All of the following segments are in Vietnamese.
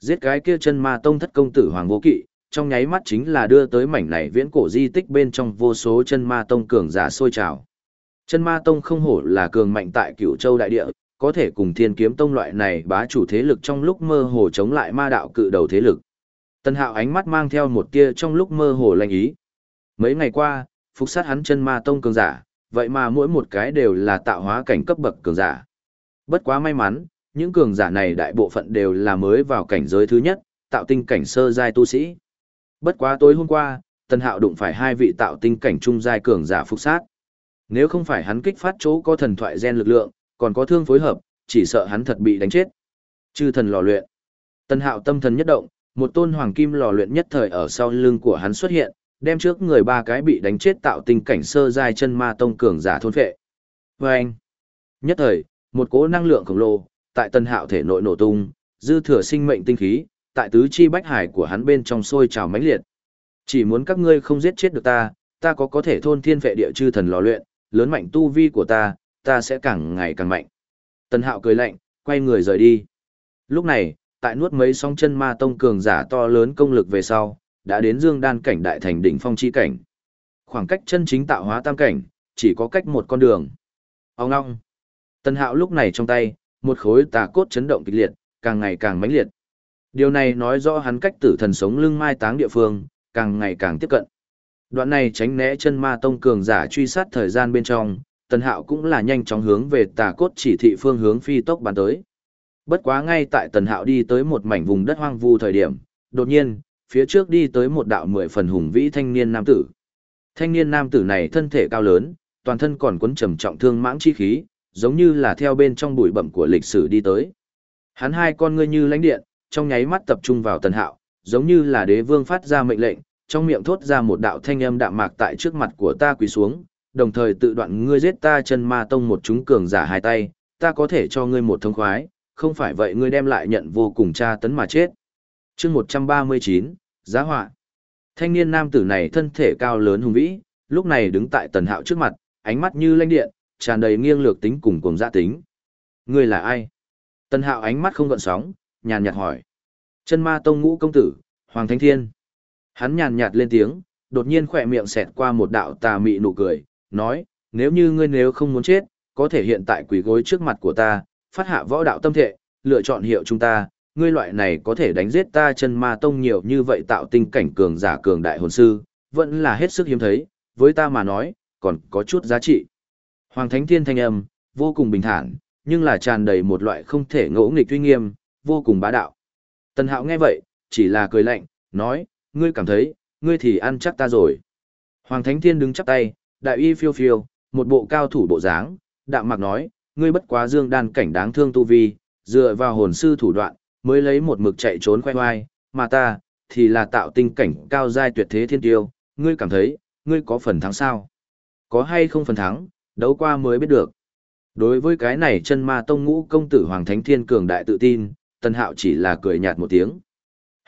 Giết cái kia chân ma tông thất công tử Hoàng Vô Kỵ, trong nháy mắt chính là đưa tới mảnh này viễn cổ di tích bên trong vô số chân ma tông cường giả sôi trào. Chân ma tông không hổ là cường mạnh tại cửu châu đại địa, có thể cùng thiên kiếm tông loại này bá chủ thế lực trong lúc mơ hồ chống lại ma đạo cự đầu thế lực. Tân hạo ánh mắt mang theo một tia trong lúc mơ hồ lanh ý. Mấy ngày qua, phục sát hắn chân ma tông cường giả, vậy mà mỗi một cái đều là tạo hóa cảnh cấp bậc cường giả. Bất quá may mắn, những cường giả này đại bộ phận đều là mới vào cảnh giới thứ nhất, tạo tinh cảnh sơ giai tu sĩ. Bất quá tối hôm qua, Tân Hạo đụng phải hai vị tạo tinh cảnh trung giai cường giả phục sát. Nếu không phải hắn kích phát chỗ có thần thoại gen lực lượng, còn có thương phối hợp, chỉ sợ hắn thật bị đánh chết. Chư thần lò luyện. Tân Hạo tâm thần nhất động, một tôn hoàng kim lò luyện nhất thời ở sau lưng của hắn xuất hiện, đem trước người ba cái bị đánh chết tạo tinh cảnh sơ giai chân ma tông cường giả thôn phệ. Và anh, nhất thời, một cỗ năng lượng khổng lồ, tại tân hạo thể nội nổ tung, dư thừa sinh mệnh tinh khí, tại tứ chi bách hải của hắn bên trong sôi trào mãnh liệt. Chỉ muốn các ngươi không giết chết được ta, ta có có thể thôn thiên vệ địa chư thần lò luyện, lớn mạnh tu vi của ta, ta sẽ càng ngày càng mạnh. Tân hạo cười lạnh, quay người rời đi. Lúc này, tại nuốt mấy song chân ma tông cường giả to lớn công lực về sau, đã đến dương đan cảnh đại thành đỉnh phong chi cảnh. Khoảng cách chân chính tạo hóa tam cảnh, chỉ có cách một con đường. Ông ngong. Tân hạo lúc này trong tay, một khối tà cốt chấn động kịch liệt, càng ngày càng mãnh liệt. Điều này nói rõ hắn cách tử thần sống lưng mai táng địa phương, càng ngày càng tiếp cận. Đoạn này tránh né chân ma tông cường giả truy sát thời gian bên trong, Tần Hạo cũng là nhanh chóng hướng về tà cốt chỉ thị phương hướng phi tốc bắn tới. Bất quá ngay tại Tần Hạo đi tới một mảnh vùng đất hoang vu thời điểm, đột nhiên, phía trước đi tới một đạo mười phần hùng vĩ thanh niên nam tử. Thanh niên nam tử này thân thể cao lớn, toàn thân còn quấn trầm trọng thương mãng chi khí, giống như là theo bên trong bụi bẩm của lịch sử đi tới. Hắn hai con ngươi như lãnh điện, trong nháy mắt tập trung vào Tần Hạo, giống như là đế vương phát ra mệnh lệnh, trong miệng thốt ra một đạo thanh âm đạm mạc tại trước mặt của ta quỳ xuống, đồng thời tự đoạn ngươi giết ta chân ma tông một chúng cường giả hai tay, ta có thể cho ngươi một thông khoái, không phải vậy ngươi đem lại nhận vô cùng tra tấn mà chết. chương 139, Giá họa Thanh niên nam tử này thân thể cao lớn hùng vĩ, lúc này đứng tại tần hạo trước mặt, ánh mắt như lanh điện, tràn đầy nghiêng lược tính cùng cùng gia tính. Ngươi là ai? tân hạo ánh mắt không gợn sóng, nhàn nhạt hỏi. Chân ma tông ngũ công tử, Hoàng Thánh Thiên. Hắn nhàn nhạt lên tiếng, đột nhiên khỏe miệng xẹt qua một đạo tà mị nụ cười, nói, nếu như ngươi nếu không muốn chết, có thể hiện tại quỷ gối trước mặt của ta, phát hạ võ đạo tâm thệ, lựa chọn hiệu chúng ta, ngươi loại này có thể đánh giết ta chân ma tông nhiều như vậy tạo tinh cảnh cường giả cường đại hồn sư, vẫn là hết sức hiếm thấy, với ta mà nói, còn có chút giá trị. Hoàng Thánh Thiên thanh âm, vô cùng bình thản, nhưng là tràn đầy một loại không thể ngỗ nghịch uy nghiêm, vô cùng bá đạo. Tần Hạo nghe vậy, chỉ là cười lạnh, nói, ngươi cảm thấy, ngươi thì ăn chắc ta rồi. Hoàng Thánh Thiên đứng chắp tay, đại uy phiêu phiêu, một bộ cao thủ bộ dáng, đạm mạc nói, ngươi bất quá dương đan cảnh đáng thương tu vi, dựa vào hồn sư thủ đoạn, mới lấy một mực chạy trốn khoe khoai, mà ta, thì là tạo tinh cảnh cao giai tuyệt thế thiên tiêu, ngươi cảm thấy, ngươi có phần thắng sao? Có hay không phần thắng, đấu qua mới biết được. Đối với cái này chân ma tông ngũ công tử Hoàng Thánh Thiên cường đại tự tin, Tân Hạo chỉ là cười nhạt một tiếng.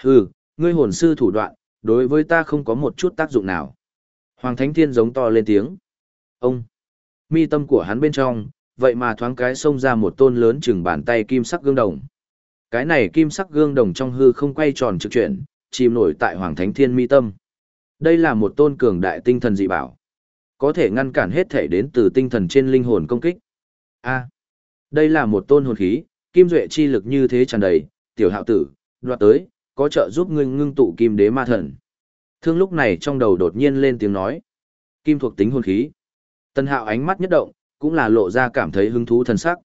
Hừ, ngươi hồn sư thủ đoạn, đối với ta không có một chút tác dụng nào. Hoàng Thánh Thiên giống to lên tiếng. Ông! Mi tâm của hắn bên trong, vậy mà thoáng cái xông ra một tôn lớn chừng bàn tay kim sắc gương đồng. Cái này kim sắc gương đồng trong hư không quay tròn trực chuyển, chìm nổi tại Hoàng Thánh Thiên mi tâm. Đây là một tôn cường đại tinh thần dị bảo. Có thể ngăn cản hết thể đến từ tinh thần trên linh hồn công kích. A. đây là một tôn hồn khí, kim duệ chi lực như thế tràn đầy, tiểu hạo tử, đoạt tới, có trợ giúp ngươi ngưng tụ kim đế ma thần. Thương lúc này trong đầu đột nhiên lên tiếng nói. Kim thuộc tính hồn khí. Tân hạo ánh mắt nhất động, cũng là lộ ra cảm thấy hứng thú thần sắc.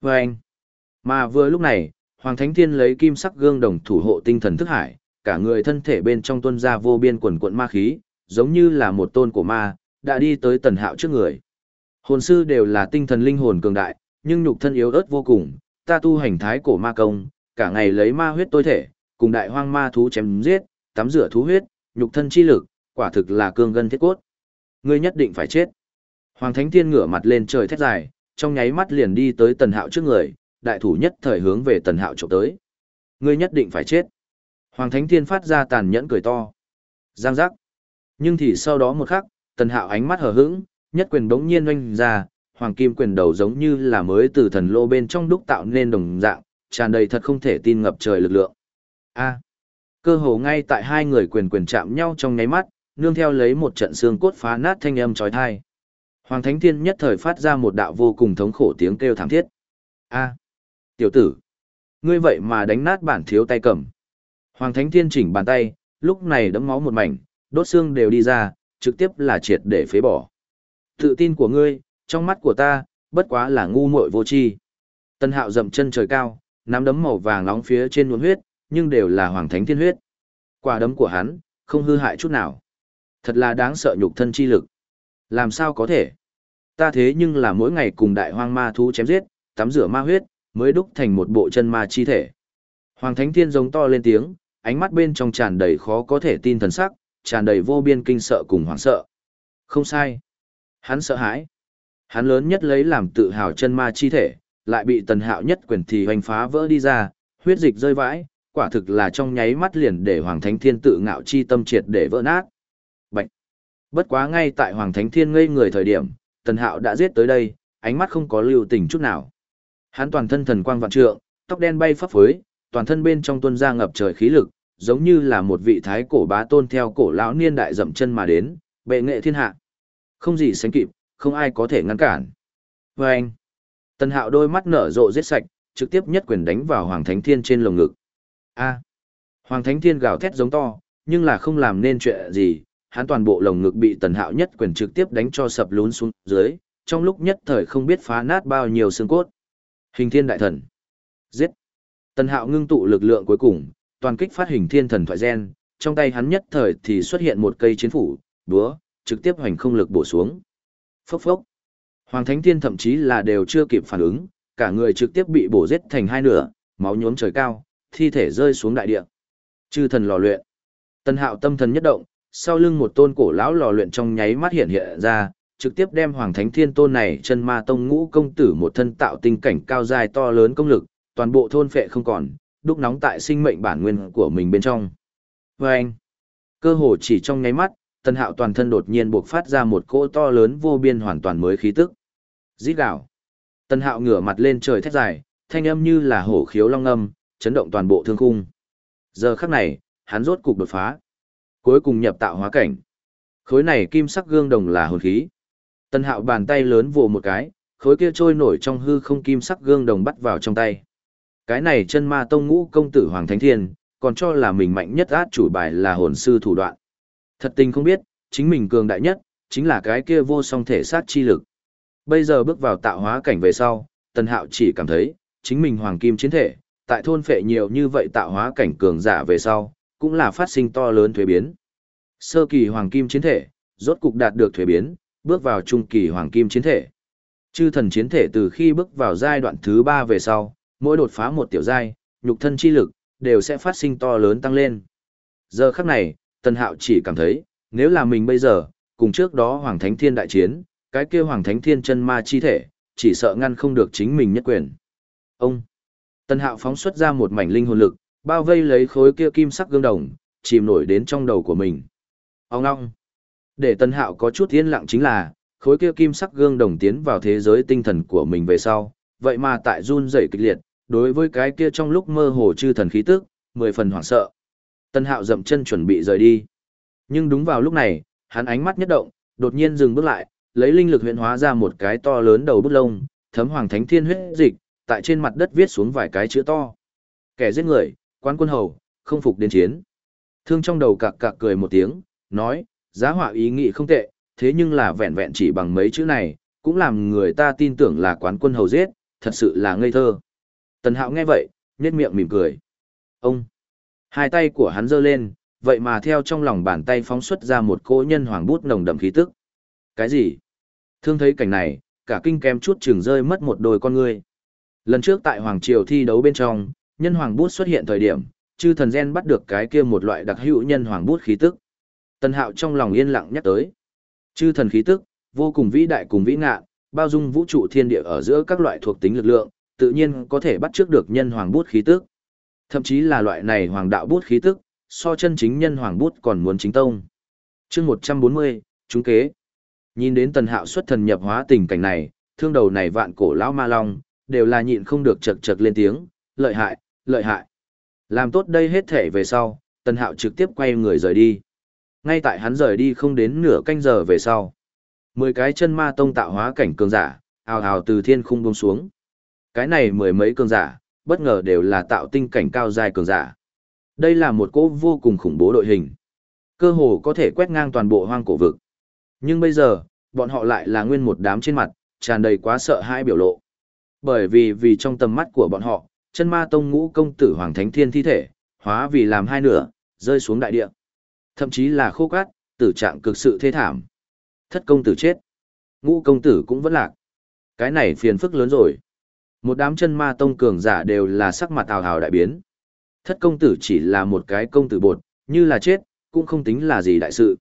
Và anh. Mà vừa lúc này, Hoàng Thánh Thiên lấy kim sắc gương đồng thủ hộ tinh thần thức hải, cả người thân thể bên trong tuân ra vô biên quần quận ma khí, giống như là một tôn của ma, đã đi tới tần hạo trước người. Hồn sư đều là tinh thần linh hồn cường đại, nhưng nhục thân yếu ớt vô cùng, ta tu hành thái cổ ma công, cả ngày lấy ma huyết tối thể, cùng đại hoang ma thú chém giết, tắm rửa thú huyết, nhục thân chi lực, quả thực là cương ngân thiết cốt. Ngươi nhất định phải chết. Hoàng Thánh Thiên ngửa mặt lên trời thét dài, trong nháy mắt liền đi tới Tần Hạo trước người, đại thủ nhất thời hướng về Tần Hạo chụp tới. Ngươi nhất định phải chết. Hoàng Thánh Thiên phát ra tàn nhẫn cười to. Giang giác. Nhưng thì sau đó một khắc, Tần Hạo ánh mắt hờ hững, nhất quyền bỗng nhiên oanh ra, hoàng kim quyền đầu giống như là mới từ thần lô bên trong đúc tạo nên đồng dạng, tràn đầy thật không thể tin ngập trời lực lượng. A. Cơ hồ ngay tại hai người quyền quyền chạm nhau trong nháy mắt, nương theo lấy một trận xương cốt phá nát thanh âm chói tai. Hoàng Thánh Thiên nhất thời phát ra một đạo vô cùng thống khổ tiếng kêu thảm thiết. A. Tiểu tử. Ngươi vậy mà đánh nát bản thiếu tay cầm. Hoàng Thánh Thiên chỉnh bàn tay, lúc này đấm máu một mảnh, đốt xương đều đi ra, trực tiếp là triệt để phế bỏ. Tự tin của ngươi, trong mắt của ta, bất quá là ngu muội vô tri. Tân Hạo dậm chân trời cao, nắm đấm màu vàng nóng phía trên nhuốm huyết, nhưng đều là Hoàng Thánh Thiên huyết. Quả đấm của hắn, không hư hại chút nào. Thật là đáng sợ nhục thân chi lực. Làm sao có thể? Ta thế nhưng là mỗi ngày cùng đại hoang ma thú chém giết, tắm rửa ma huyết, mới đúc thành một bộ chân ma chi thể. Hoàng Thánh Thiên giống to lên tiếng, ánh mắt bên trong tràn đầy khó có thể tin thần sắc, tràn đầy vô biên kinh sợ cùng hoảng sợ. Không sai. Hắn sợ hãi. Hắn lớn nhất lấy làm tự hào chân ma chi thể, lại bị tần hạo nhất quyền thì hoành phá vỡ đi ra, huyết dịch rơi vãi, quả thực là trong nháy mắt liền để Hoàng Thánh Thiên tự ngạo chi tâm triệt để vỡ nát. Bạch! Bất quá ngay tại Hoàng Thánh Thiên ngây người thời điểm, tần hạo đã giết tới đây, ánh mắt không có lưu tình chút nào. Hắn toàn thân thần quang vạn trượng, tóc đen bay phấp phới, toàn thân bên trong tuôn ra ngập trời khí lực, giống như là một vị thái cổ bá tôn theo cổ lão niên đại dậm chân mà đến, bệ nghệ thiên hạ. Không gì sánh kịp, không ai có thể ngăn cản. Và anh, Tần Hạo đôi mắt nở rộ giết sạch, trực tiếp nhất quyền đánh vào Hoàng Thánh Thiên trên lồng ngực. A. Hoàng Thánh Thiên gào thét giống to, nhưng là không làm nên chuyện gì, hắn toàn bộ lồng ngực bị Tần Hạo nhất quyền trực tiếp đánh cho sập lún xuống dưới, trong lúc nhất thời không biết phá nát bao nhiêu xương cốt. Hình Thiên Đại Thần. Giết. Tần Hạo ngưng tụ lực lượng cuối cùng, toàn kích phát hình thiên thần thoại gen, trong tay hắn nhất thời thì xuất hiện một cây chiến phủ, búa, trực tiếp hoành không lực bổ xuống. Phốc phốc. Hoàng Thánh Thiên thậm chí là đều chưa kịp phản ứng, cả người trực tiếp bị bổ giết thành hai nửa, máu nhuốm trời cao, thi thể rơi xuống đại địa. Chư thần lò luyện. Tân Hạo tâm thần nhất động, sau lưng một tôn cổ lão lò luyện trong nháy mắt hiện hiện ra, trực tiếp đem Hoàng Thánh Thiên tôn này chân ma tông ngũ công tử một thân tạo tinh cảnh cao dài to lớn công lực, toàn bộ thôn phệ không còn, đúc nóng tại sinh mệnh bản nguyên của mình bên trong. Và anh, cơ hồ chỉ trong nháy mắt, Tân Hạo toàn thân đột nhiên bộc phát ra một cỗ to lớn vô biên hoàn toàn mới khí tức. Rít gào. Tân Hạo ngửa mặt lên trời thét dài, thanh âm như là hổ khiếu long âm, chấn động toàn bộ thương khung. Giờ khắc này, hắn rốt cục đột phá. Cuối cùng nhập tạo hóa cảnh. Khối này kim sắc gương đồng là hồn khí. Tân Hạo bàn tay lớn vồ một cái, khối kia trôi nổi trong hư không kim sắc gương đồng bắt vào trong tay. Cái này chân ma tông ngũ công tử Hoàng Thánh Thiên, còn cho là mình mạnh nhất át chủ bài là hồn sư thủ đoạn. Thật tình không biết, chính mình cường đại nhất, chính là cái kia vô song thể sát chi lực. Bây giờ bước vào tạo hóa cảnh về sau, Tần Hạo chỉ cảm thấy, chính mình hoàng kim chiến thể, tại thôn phệ nhiều như vậy tạo hóa cảnh cường giả về sau, cũng là phát sinh to lớn thuế biến. Sơ kỳ hoàng kim chiến thể, rốt cục đạt được thuế biến, bước vào trung kỳ hoàng kim chiến thể. Chư thần chiến thể từ khi bước vào giai đoạn thứ 3 về sau, mỗi đột phá một tiểu giai, nhục thân chi lực, đều sẽ phát sinh to lớn tăng lên. Giờ khắc này, Tần Hạo chỉ cảm thấy, nếu là mình bây giờ, cùng trước đó Hoàng Thánh Thiên đại chiến, cái kia Hoàng Thánh Thiên chân ma chi thể, chỉ sợ ngăn không được chính mình nhất quyền. Ông! Tần Hạo phóng xuất ra một mảnh linh hồn lực, bao vây lấy khối kia kim sắc gương đồng, chìm nổi đến trong đầu của mình. Ông ngong! Để Tần Hạo có chút yên lặng chính là, khối kia kim sắc gương đồng tiến vào thế giới tinh thần của mình về sau, vậy mà tại run rẩy kịch liệt, đối với cái kia trong lúc mơ hồ chư thần khí tức, mười phần hoảng sợ. Tân hạo dậm chân chuẩn bị rời đi. Nhưng đúng vào lúc này, hắn ánh mắt nhất động, đột nhiên dừng bước lại, lấy linh lực huyện hóa ra một cái to lớn đầu bút lông, thấm hoàng thánh thiên huyết dịch, tại trên mặt đất viết xuống vài cái chữ to. Kẻ giết người, quan quân hầu, không phục đến chiến. Thương trong đầu cạc cạc cười một tiếng, nói, giá họa ý nghĩ không tệ, thế nhưng là vẹn vẹn chỉ bằng mấy chữ này, cũng làm người ta tin tưởng là quán quân hầu giết, thật sự là ngây thơ. Tần hạo nghe vậy, nhếch miệng mỉm cười. Ông! Hai tay của hắn giơ lên, vậy mà theo trong lòng bàn tay phóng xuất ra một cỗ nhân hoàng bút nồng đậm khí tức. Cái gì? Thương thấy cảnh này, cả kinh kém chút trường rơi mất một đôi con người. Lần trước tại Hoàng Triều thi đấu bên trong, nhân hoàng bút xuất hiện thời điểm, chư thần gen bắt được cái kia một loại đặc hữu nhân hoàng bút khí tức. Tần Hạo trong lòng yên lặng nhắc tới. Chư thần khí tức, vô cùng vĩ đại cùng vĩ ngạ, bao dung vũ trụ thiên địa ở giữa các loại thuộc tính lực lượng, tự nhiên có thể bắt trước được nhân hoàng bút khí tức. Thậm chí là loại này hoàng đạo bút khí tức, so chân chính nhân hoàng bút còn muốn chính tông. chương 140, chúng kế. Nhìn đến tần hạo xuất thần nhập hóa tình cảnh này, thương đầu này vạn cổ lão ma long, đều là nhịn không được chật chật lên tiếng, lợi hại, lợi hại. Làm tốt đây hết thể về sau, Tần Hạo trực tiếp quay người rời đi. Ngay tại hắn rời đi không đến nửa canh giờ về sau. Mười cái chân ma tông tạo hóa cảnh cường giả, ào ào từ thiên khung buông xuống. Cái này mười mấy cường giả, bất ngờ đều là tạo tinh cảnh cao dài cường giả. Đây là một cỗ vô cùng khủng bố đội hình. Cơ hồ có thể quét ngang toàn bộ hoang cổ vực. Nhưng bây giờ, bọn họ lại là nguyên một đám trên mặt, tràn đầy quá sợ hãi biểu lộ. Bởi vì vì trong tầm mắt của bọn họ, chân ma tông ngũ công tử Hoàng Thánh Thiên thi thể, hóa vì làm hai nửa, rơi xuống đại địa. Thậm chí là khô cát, tử trạng cực sự thê thảm. Thất công tử chết. Ngũ công tử cũng vẫn lạc. Cái này phiền phức lớn rồi. Một đám chân ma tông cường giả đều là sắc mặt hào hào đại biến. Thất công tử chỉ là một cái công tử bột, như là chết, cũng không tính là gì đại sự.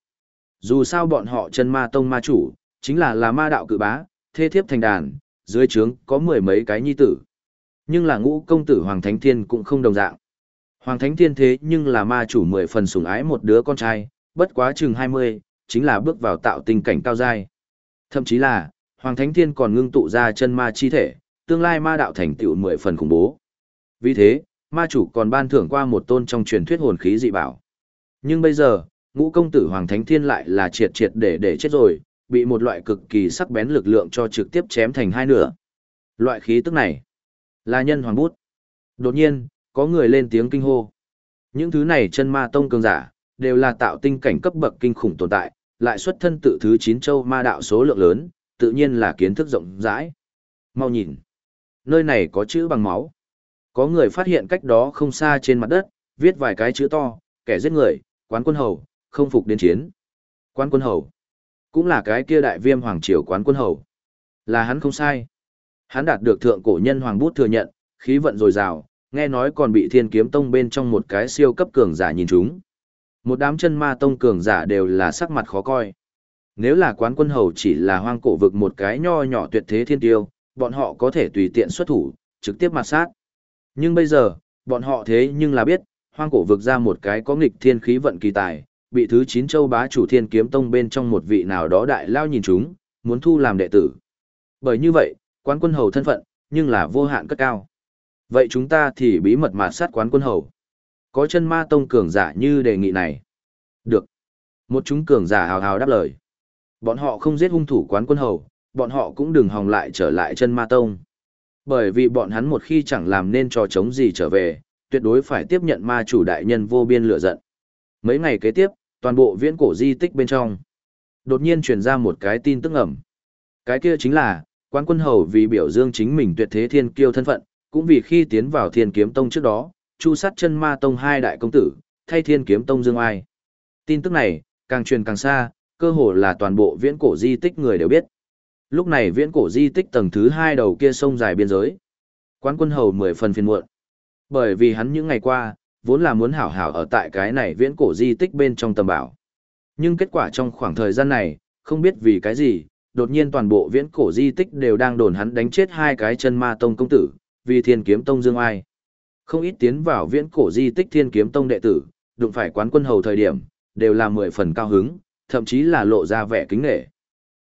Dù sao bọn họ chân ma tông ma chủ, chính là là ma đạo cự bá, thê thiếp thành đàn, dưới trướng có mười mấy cái nhi tử. Nhưng là ngũ công tử Hoàng Thánh Thiên cũng không đồng dạng. Hoàng Thánh Thiên thế nhưng là ma chủ mười phần sủng ái một đứa con trai, bất quá chừng mươi, chính là bước vào tạo tình cảnh cao giai. Thậm chí là, Hoàng Thánh Thiên còn ngưng tụ ra chân ma chi thể, tương lai ma đạo thành tựu mười phần khủng bố. Vì thế, ma chủ còn ban thưởng qua một tôn trong truyền thuyết hồn khí dị bảo. Nhưng bây giờ, ngũ công tử Hoàng Thánh Thiên lại là triệt triệt để để chết rồi, bị một loại cực kỳ sắc bén lực lượng cho trực tiếp chém thành hai nửa. Loại khí tức này là nhân hoàng bút. Đột nhiên, có người lên tiếng kinh hô. Những thứ này chân ma tông cường giả, đều là tạo tinh cảnh cấp bậc kinh khủng tồn tại, lại xuất thân tự thứ chín châu ma đạo số lượng lớn, tự nhiên là kiến thức rộng rãi. Mau nhìn, nơi này có chữ bằng máu. Có người phát hiện cách đó không xa trên mặt đất, viết vài cái chữ to, kẻ giết người, quán quân hầu, không phục đến chiến. Quán quân hầu, cũng là cái kia đại viêm hoàng triều quán quân hầu. Là hắn không sai. Hắn đạt được thượng cổ nhân hoàng bút thừa nhận, khí vận dồi dào, nghe nói còn bị thiên kiếm tông bên trong một cái siêu cấp cường giả nhìn chúng. Một đám chân ma tông cường giả đều là sắc mặt khó coi. Nếu là quán quân hầu chỉ là hoang cổ vực một cái nho nhỏ tuyệt thế thiên tiêu, bọn họ có thể tùy tiện xuất thủ, trực tiếp mặt sát. Nhưng bây giờ, bọn họ thế nhưng là biết, hoang cổ vực ra một cái có nghịch thiên khí vận kỳ tài, bị thứ chín châu bá chủ thiên kiếm tông bên trong một vị nào đó đại lao nhìn chúng, muốn thu làm đệ tử. Bởi như vậy, quán quân hầu thân phận, nhưng là vô hạn cất cao. Vậy chúng ta thì bí mật mà sát quán quân hầu. Có chân ma tông cường giả như đề nghị này. Được. Một chúng cường giả hào hào đáp lời. Bọn họ không giết hung thủ quán quân hầu, bọn họ cũng đừng hòng lại trở lại chân ma tông. Bởi vì bọn hắn một khi chẳng làm nên trò chống gì trở về, tuyệt đối phải tiếp nhận ma chủ đại nhân vô biên lửa giận. Mấy ngày kế tiếp, toàn bộ viễn cổ di tích bên trong. Đột nhiên truyền ra một cái tin tức ẩm. Cái kia chính là, quán quân hầu vì biểu dương chính mình tuyệt thế thiên kiêu thân phận, cũng vì khi tiến vào thiên kiếm tông trước đó, chu sát chân ma tông hai đại công tử, thay thiên kiếm tông dương ai. Tin tức này, càng truyền càng xa, cơ hồ là toàn bộ viễn cổ di tích người đều biết. Lúc này viễn cổ di tích tầng thứ hai đầu kia sông dài biên giới. Quán quân hầu mười phần phiền muộn. Bởi vì hắn những ngày qua, vốn là muốn hảo hảo ở tại cái này viễn cổ di tích bên trong tầm bảo. Nhưng kết quả trong khoảng thời gian này, không biết vì cái gì, đột nhiên toàn bộ viễn cổ di tích đều đang đồn hắn đánh chết hai cái chân ma tông công tử, vì thiên kiếm tông dương ai. Không ít tiến vào viễn cổ di tích thiên kiếm tông đệ tử, đụng phải quán quân hầu thời điểm, đều là mười phần cao hứng, thậm chí là lộ ra vẻ kính nghệ.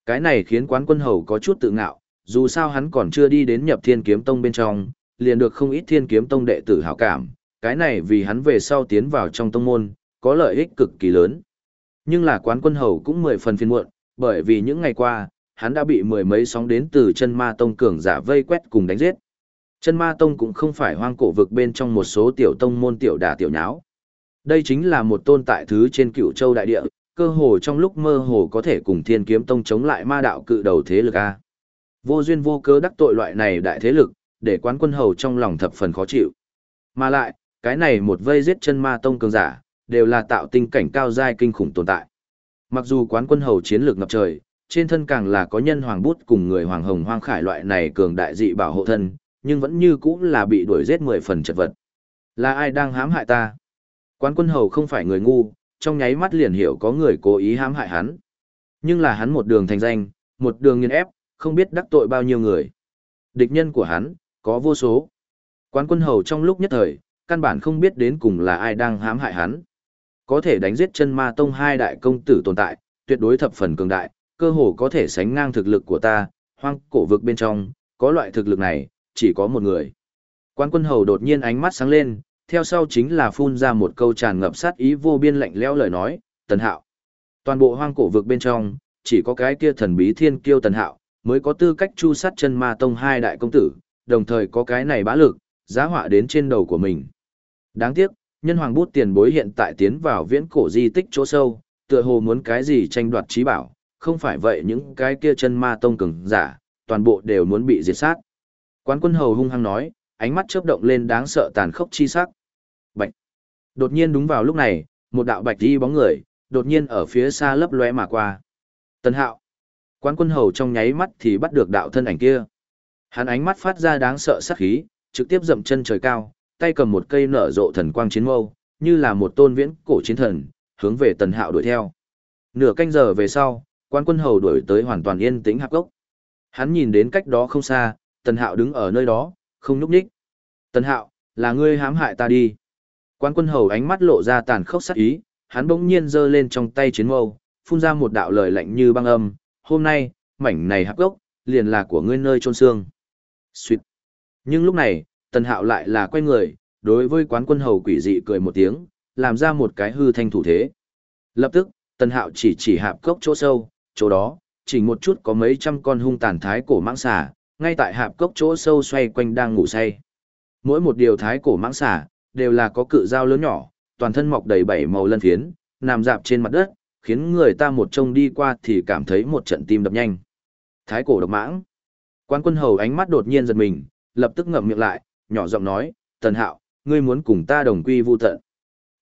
Cái này khiến quán quân hầu có chút tự ngạo, dù sao hắn còn chưa đi đến nhập thiên kiếm tông bên trong, liền được không ít thiên kiếm tông đệ tử hảo cảm, cái này vì hắn về sau tiến vào trong tông môn, có lợi ích cực kỳ lớn. Nhưng là quán quân hầu cũng mười phần phiền muộn, bởi vì những ngày qua, hắn đã bị mười mấy sóng đến từ chân ma tông cường giả vây quét cùng đánh giết. Chân ma tông cũng không phải hoang cổ vực bên trong một số tiểu tông môn tiểu đà tiểu nháo. Đây chính là một tôn tại thứ trên cựu châu đại địa, cơ hồ trong lúc mơ hồ có thể cùng thiên kiếm tông chống lại ma đạo cự đầu thế lực A. Vô duyên vô cớ đắc tội loại này đại thế lực, để quán quân hầu trong lòng thập phần khó chịu. Mà lại, cái này một vây giết chân ma tông cường giả, đều là tạo tinh cảnh cao giai kinh khủng tồn tại. Mặc dù quán quân hầu chiến lược ngập trời, trên thân càng là có nhân hoàng bút cùng người hoàng hồng hoang khải loại này cường đại dị bảo hộ thân, nhưng vẫn như cũ là bị đuổi giết mười phần chật vật. Là ai đang hãm hại ta? Quán quân hầu không phải người ngu, trong nháy mắt liền hiểu có người cố ý hãm hại hắn. Nhưng là hắn một đường thành danh, một đường nghiền ép, không biết đắc tội bao nhiêu người. Địch nhân của hắn, có vô số. Quán quân hầu trong lúc nhất thời, căn bản không biết đến cùng là ai đang hãm hại hắn. Có thể đánh giết chân ma tông hai đại công tử tồn tại, tuyệt đối thập phần cường đại, cơ hồ có thể sánh ngang thực lực của ta, hoang cổ vực bên trong, có loại thực lực này, chỉ có một người. Quan quân hầu đột nhiên ánh mắt sáng lên, theo sau chính là phun ra một câu tràn ngập sát ý vô biên lạnh lẽo lời nói, Tần Hạo. Toàn bộ hoang cổ vực bên trong, chỉ có cái kia thần bí thiên kiêu Tần Hạo, mới có tư cách chu sát chân ma tông hai đại công tử, đồng thời có cái này bá lực, giá họa đến trên đầu của mình. Đáng tiếc, nhân hoàng bút tiền bối hiện tại tiến vào viễn cổ di tích chỗ sâu, tựa hồ muốn cái gì tranh đoạt trí bảo, không phải vậy những cái kia chân ma tông cứng giả, toàn bộ đều muốn bị diệt sát. Quán quân hầu hung hăng nói, ánh mắt chớp động lên đáng sợ tàn khốc chi sắc. Bạch. Đột nhiên đúng vào lúc này, một đạo bạch đi bóng người, đột nhiên ở phía xa lấp lóe mà qua. Tần Hạo. Quán quân hầu trong nháy mắt thì bắt được đạo thân ảnh kia. Hắn ánh mắt phát ra đáng sợ sát khí, trực tiếp dậm chân trời cao, tay cầm một cây nở rộ thần quang chiến mâu, như là một tôn viễn cổ chiến thần, hướng về Tần Hạo đuổi theo. Nửa canh giờ về sau, quan quân hầu đuổi tới hoàn toàn yên tĩnh hạp gốc. Hắn nhìn đến cách đó không xa, Tần Hạo đứng ở nơi đó, không nhúc nhích. Tần Hạo, là ngươi hãm hại ta đi. Quan quân hầu ánh mắt lộ ra tàn khốc sát ý, hắn bỗng nhiên giơ lên trong tay chiến mâu, phun ra một đạo lời lạnh như băng âm, hôm nay, mảnh này hắc gốc, liền là của ngươi nơi trôn xương. Xuyệt. Nhưng lúc này, Tần Hạo lại là quay người, đối với quán quân hầu quỷ dị cười một tiếng, làm ra một cái hư thanh thủ thế. Lập tức, Tần Hạo chỉ chỉ hạp cốc chỗ sâu, chỗ đó, chỉ một chút có mấy trăm con hung tàn thái cổ mãng xà, ngay tại hạp cốc chỗ sâu xoay quanh đang ngủ say. Mỗi một điều thái cổ mãng xà, đều là có cự dao lớn nhỏ, toàn thân mọc đầy bảy màu lân phiến, nằm dạp trên mặt đất, khiến người ta một trông đi qua thì cảm thấy một trận tim đập nhanh. Thái cổ độc mãng. Quan quân hầu ánh mắt đột nhiên giật mình, lập tức ngậm miệng lại, nhỏ giọng nói, Tần Hạo, ngươi muốn cùng ta đồng quy vu tận.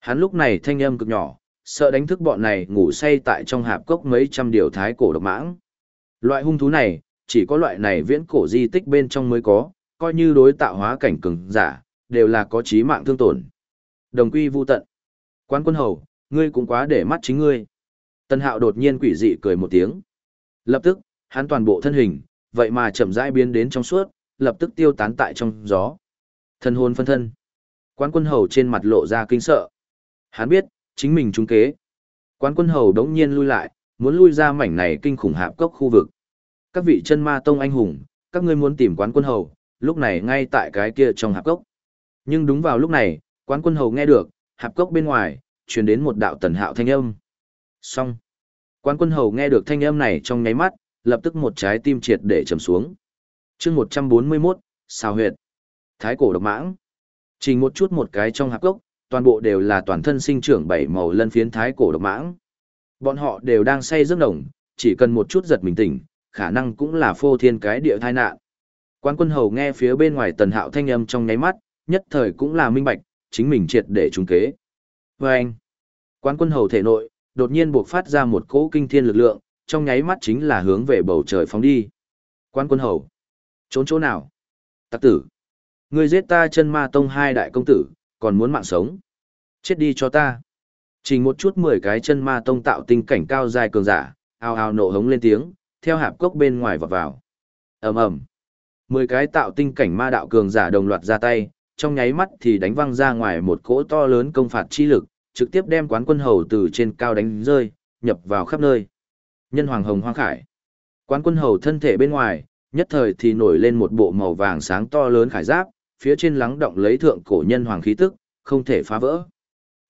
Hắn lúc này thanh âm cực nhỏ, sợ đánh thức bọn này ngủ say tại trong hạp cốc mấy trăm điều thái cổ độc mãng. Loại hung thú này, chỉ có loại này viễn cổ di tích bên trong mới có, coi như đối tạo hóa cảnh cường giả, đều là có chí mạng thương tổn. Đồng quy vu tận. Quan quân hầu, ngươi cũng quá để mắt chính ngươi. Tân hạo đột nhiên quỷ dị cười một tiếng. Lập tức, hắn toàn bộ thân hình, vậy mà chậm rãi biến đến trong suốt, lập tức tiêu tán tại trong gió. Thân hồn phân thân. Quan quân hầu trên mặt lộ ra kinh sợ. Hắn biết, chính mình trúng kế. Quan quân hầu đống nhiên lui lại, muốn lui ra mảnh này kinh khủng hạp cốc khu vực. Các vị chân ma tông anh hùng, các ngươi muốn tìm quán quân hầu, lúc này ngay tại cái kia trong hạp cốc. Nhưng đúng vào lúc này, quán quân hầu nghe được, hạp cốc bên ngoài, truyền đến một đạo tần hạo thanh âm. Xong. Quán quân hầu nghe được thanh âm này trong nháy mắt, lập tức một trái tim triệt để trầm xuống. chương 141, sao huyệt. Thái cổ độc mãng. Chỉ một chút một cái trong hạp cốc, toàn bộ đều là toàn thân sinh trưởng bảy màu lân phiến thái cổ độc mãng. Bọn họ đều đang say giấc nồng, chỉ cần một chút giật mình tỉnh, khả năng cũng là phô thiên cái địa tai nạn. Quan quân hầu nghe phía bên ngoài tần hạo thanh âm trong nháy mắt, nhất thời cũng là minh bạch, chính mình triệt để trúng kế. Và anh, quan quân hầu thể nội, đột nhiên buộc phát ra một cỗ kinh thiên lực lượng, trong nháy mắt chính là hướng về bầu trời phóng đi. Quan quân hầu, trốn chỗ nào? Tặc tử, ngươi giết ta chân ma tông hai đại công tử, còn muốn mạng sống. Chết đi cho ta. Chỉ một chút mười cái chân ma tông tạo tinh cảnh cao dài cường giả, ao ao nộ hống lên tiếng, theo hạp cốc bên ngoài vọt vào. ầm ầm, mười cái tạo tinh cảnh ma đạo cường giả đồng loạt ra tay, trong nháy mắt thì đánh văng ra ngoài một cỗ to lớn công phạt chi lực, trực tiếp đem quán quân hầu từ trên cao đánh rơi, nhập vào khắp nơi. Nhân hoàng hồng hoang khải. Quán quân hầu thân thể bên ngoài, nhất thời thì nổi lên một bộ màu vàng sáng to lớn khải giáp, phía trên lắng động lấy thượng cổ nhân hoàng khí tức, không thể phá vỡ.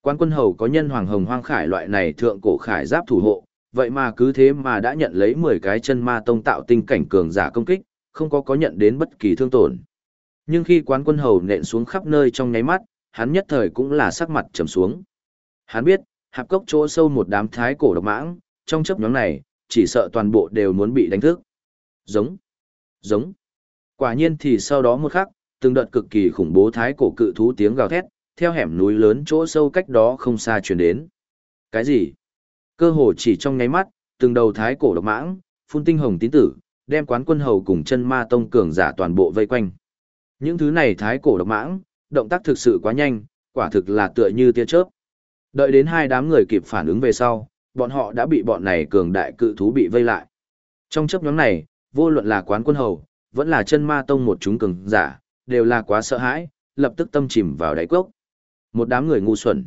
Quan quân hầu có nhân hoàng hồng hoang khải loại này thượng cổ khải giáp thủ hộ, vậy mà cứ thế mà đã nhận lấy 10 cái chân ma tông tạo tinh cảnh cường giả công kích, không có có nhận đến bất kỳ thương tổn. Nhưng khi quán quân hầu nện xuống khắp nơi trong nháy mắt, hắn nhất thời cũng là sắc mặt trầm xuống. Hắn biết, hạp cốc chỗ sâu một đám thái cổ độc mãng, trong chấp nhóm này, chỉ sợ toàn bộ đều muốn bị đánh thức. Giống, giống. Quả nhiên thì sau đó một khắc, từng đợt cực kỳ khủng bố thái cổ cự thú tiếng gào thét, theo hẻm núi lớn chỗ sâu cách đó không xa truyền đến. Cái gì? Cơ hồ chỉ trong nháy mắt, từng đầu thái cổ độc mãng, phun tinh hồng tín tử, đem quán quân hầu cùng chân ma tông cường giả toàn bộ vây quanh. Những thứ này thái cổ độc mãng, động tác thực sự quá nhanh, quả thực là tựa như tia chớp. Đợi đến hai đám người kịp phản ứng về sau, bọn họ đã bị bọn này cường đại cự thú bị vây lại. Trong chấp nhóm này, vô luận là quán quân hầu, vẫn là chân ma tông một chúng cường giả, đều là quá sợ hãi, lập tức tâm chìm vào đáy cốc. Một đám người ngu xuẩn.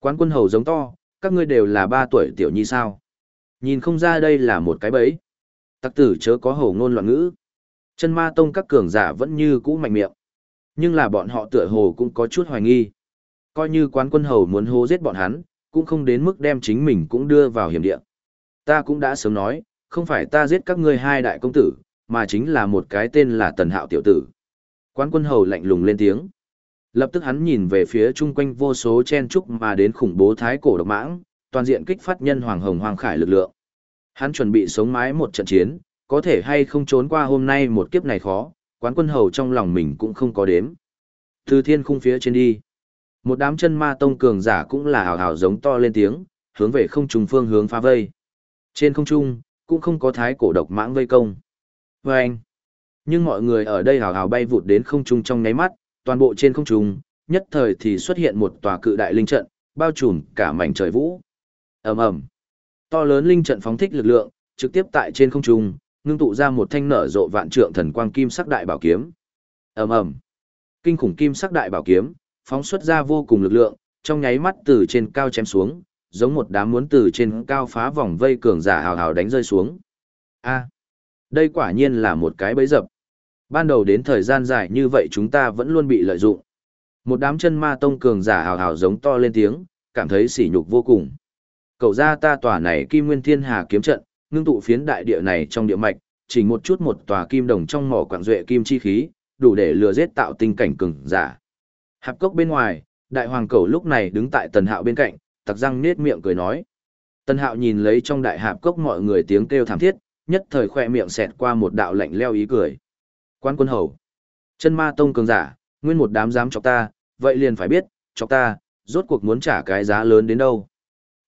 Quán quân hầu giống to, các ngươi đều là ba tuổi tiểu nhi sao. Nhìn không ra đây là một cái bẫy. Tặc tử chớ có hầu ngôn loạn ngữ. Chân ma tông các cường giả vẫn như cũ mạnh miệng. Nhưng là bọn họ tựa hồ cũng có chút hoài nghi. Coi như quán quân hầu muốn hô giết bọn hắn, cũng không đến mức đem chính mình cũng đưa vào hiểm địa. Ta cũng đã sớm nói, không phải ta giết các ngươi hai đại công tử, mà chính là một cái tên là Tần Hạo tiểu tử. Quán quân hầu lạnh lùng lên tiếng. Lập tức hắn nhìn về phía chung quanh vô số chen trúc mà đến khủng bố thái cổ độc mãng, toàn diện kích phát nhân hoàng hồng hoàng khải lực lượng. Hắn chuẩn bị sống mái một trận chiến, có thể hay không trốn qua hôm nay một kiếp này khó, quán quân hầu trong lòng mình cũng không có đếm. Từ thiên khung phía trên đi. Một đám chân ma tông cường giả cũng là hào hào giống to lên tiếng, hướng về không trùng phương hướng phá vây. Trên không trung, cũng không có thái cổ độc mãng vây công. Và anh, nhưng mọi người ở đây hào hào bay vụt đến không trung trong nháy mắt, toàn bộ trên không trung, nhất thời thì xuất hiện một tòa cự đại linh trận, bao trùm cả mảnh trời vũ. ầm ầm, to lớn linh trận phóng thích lực lượng, trực tiếp tại trên không trung, ngưng tụ ra một thanh nở rộ vạn trượng thần quang kim sắc đại bảo kiếm. ầm ầm, kinh khủng kim sắc đại bảo kiếm, phóng xuất ra vô cùng lực lượng, trong nháy mắt từ trên cao chém xuống, giống một đám muốn từ trên cao phá vòng vây cường giả hào hào đánh rơi xuống. A, đây quả nhiên là một cái bẫy dập. Ban đầu đến thời gian dài như vậy chúng ta vẫn luôn bị lợi dụng. Một đám chân ma tông cường giả hào hào giống to lên tiếng, cảm thấy sỉ nhục vô cùng. Cậu ra ta tòa này kim nguyên thiên hà kiếm trận, ngưng tụ phiến đại địa này trong địa mạch, chỉ một chút một tòa kim đồng trong mỏ quạng duệ kim chi khí, đủ để lừa giết tạo tinh cảnh cường giả. Hạp cốc bên ngoài, đại hoàng cầu lúc này đứng tại tần hạo bên cạnh, tặc răng nết miệng cười nói. Tần hạo nhìn lấy trong đại hạp cốc mọi người tiếng kêu thảm thiết, nhất thời khoe miệng xẹt qua một đạo lạnh leo ý cười. Quan quân hầu, chân ma tông cường giả, nguyên một đám dám chọc ta, vậy liền phải biết, chọc ta, rốt cuộc muốn trả cái giá lớn đến đâu.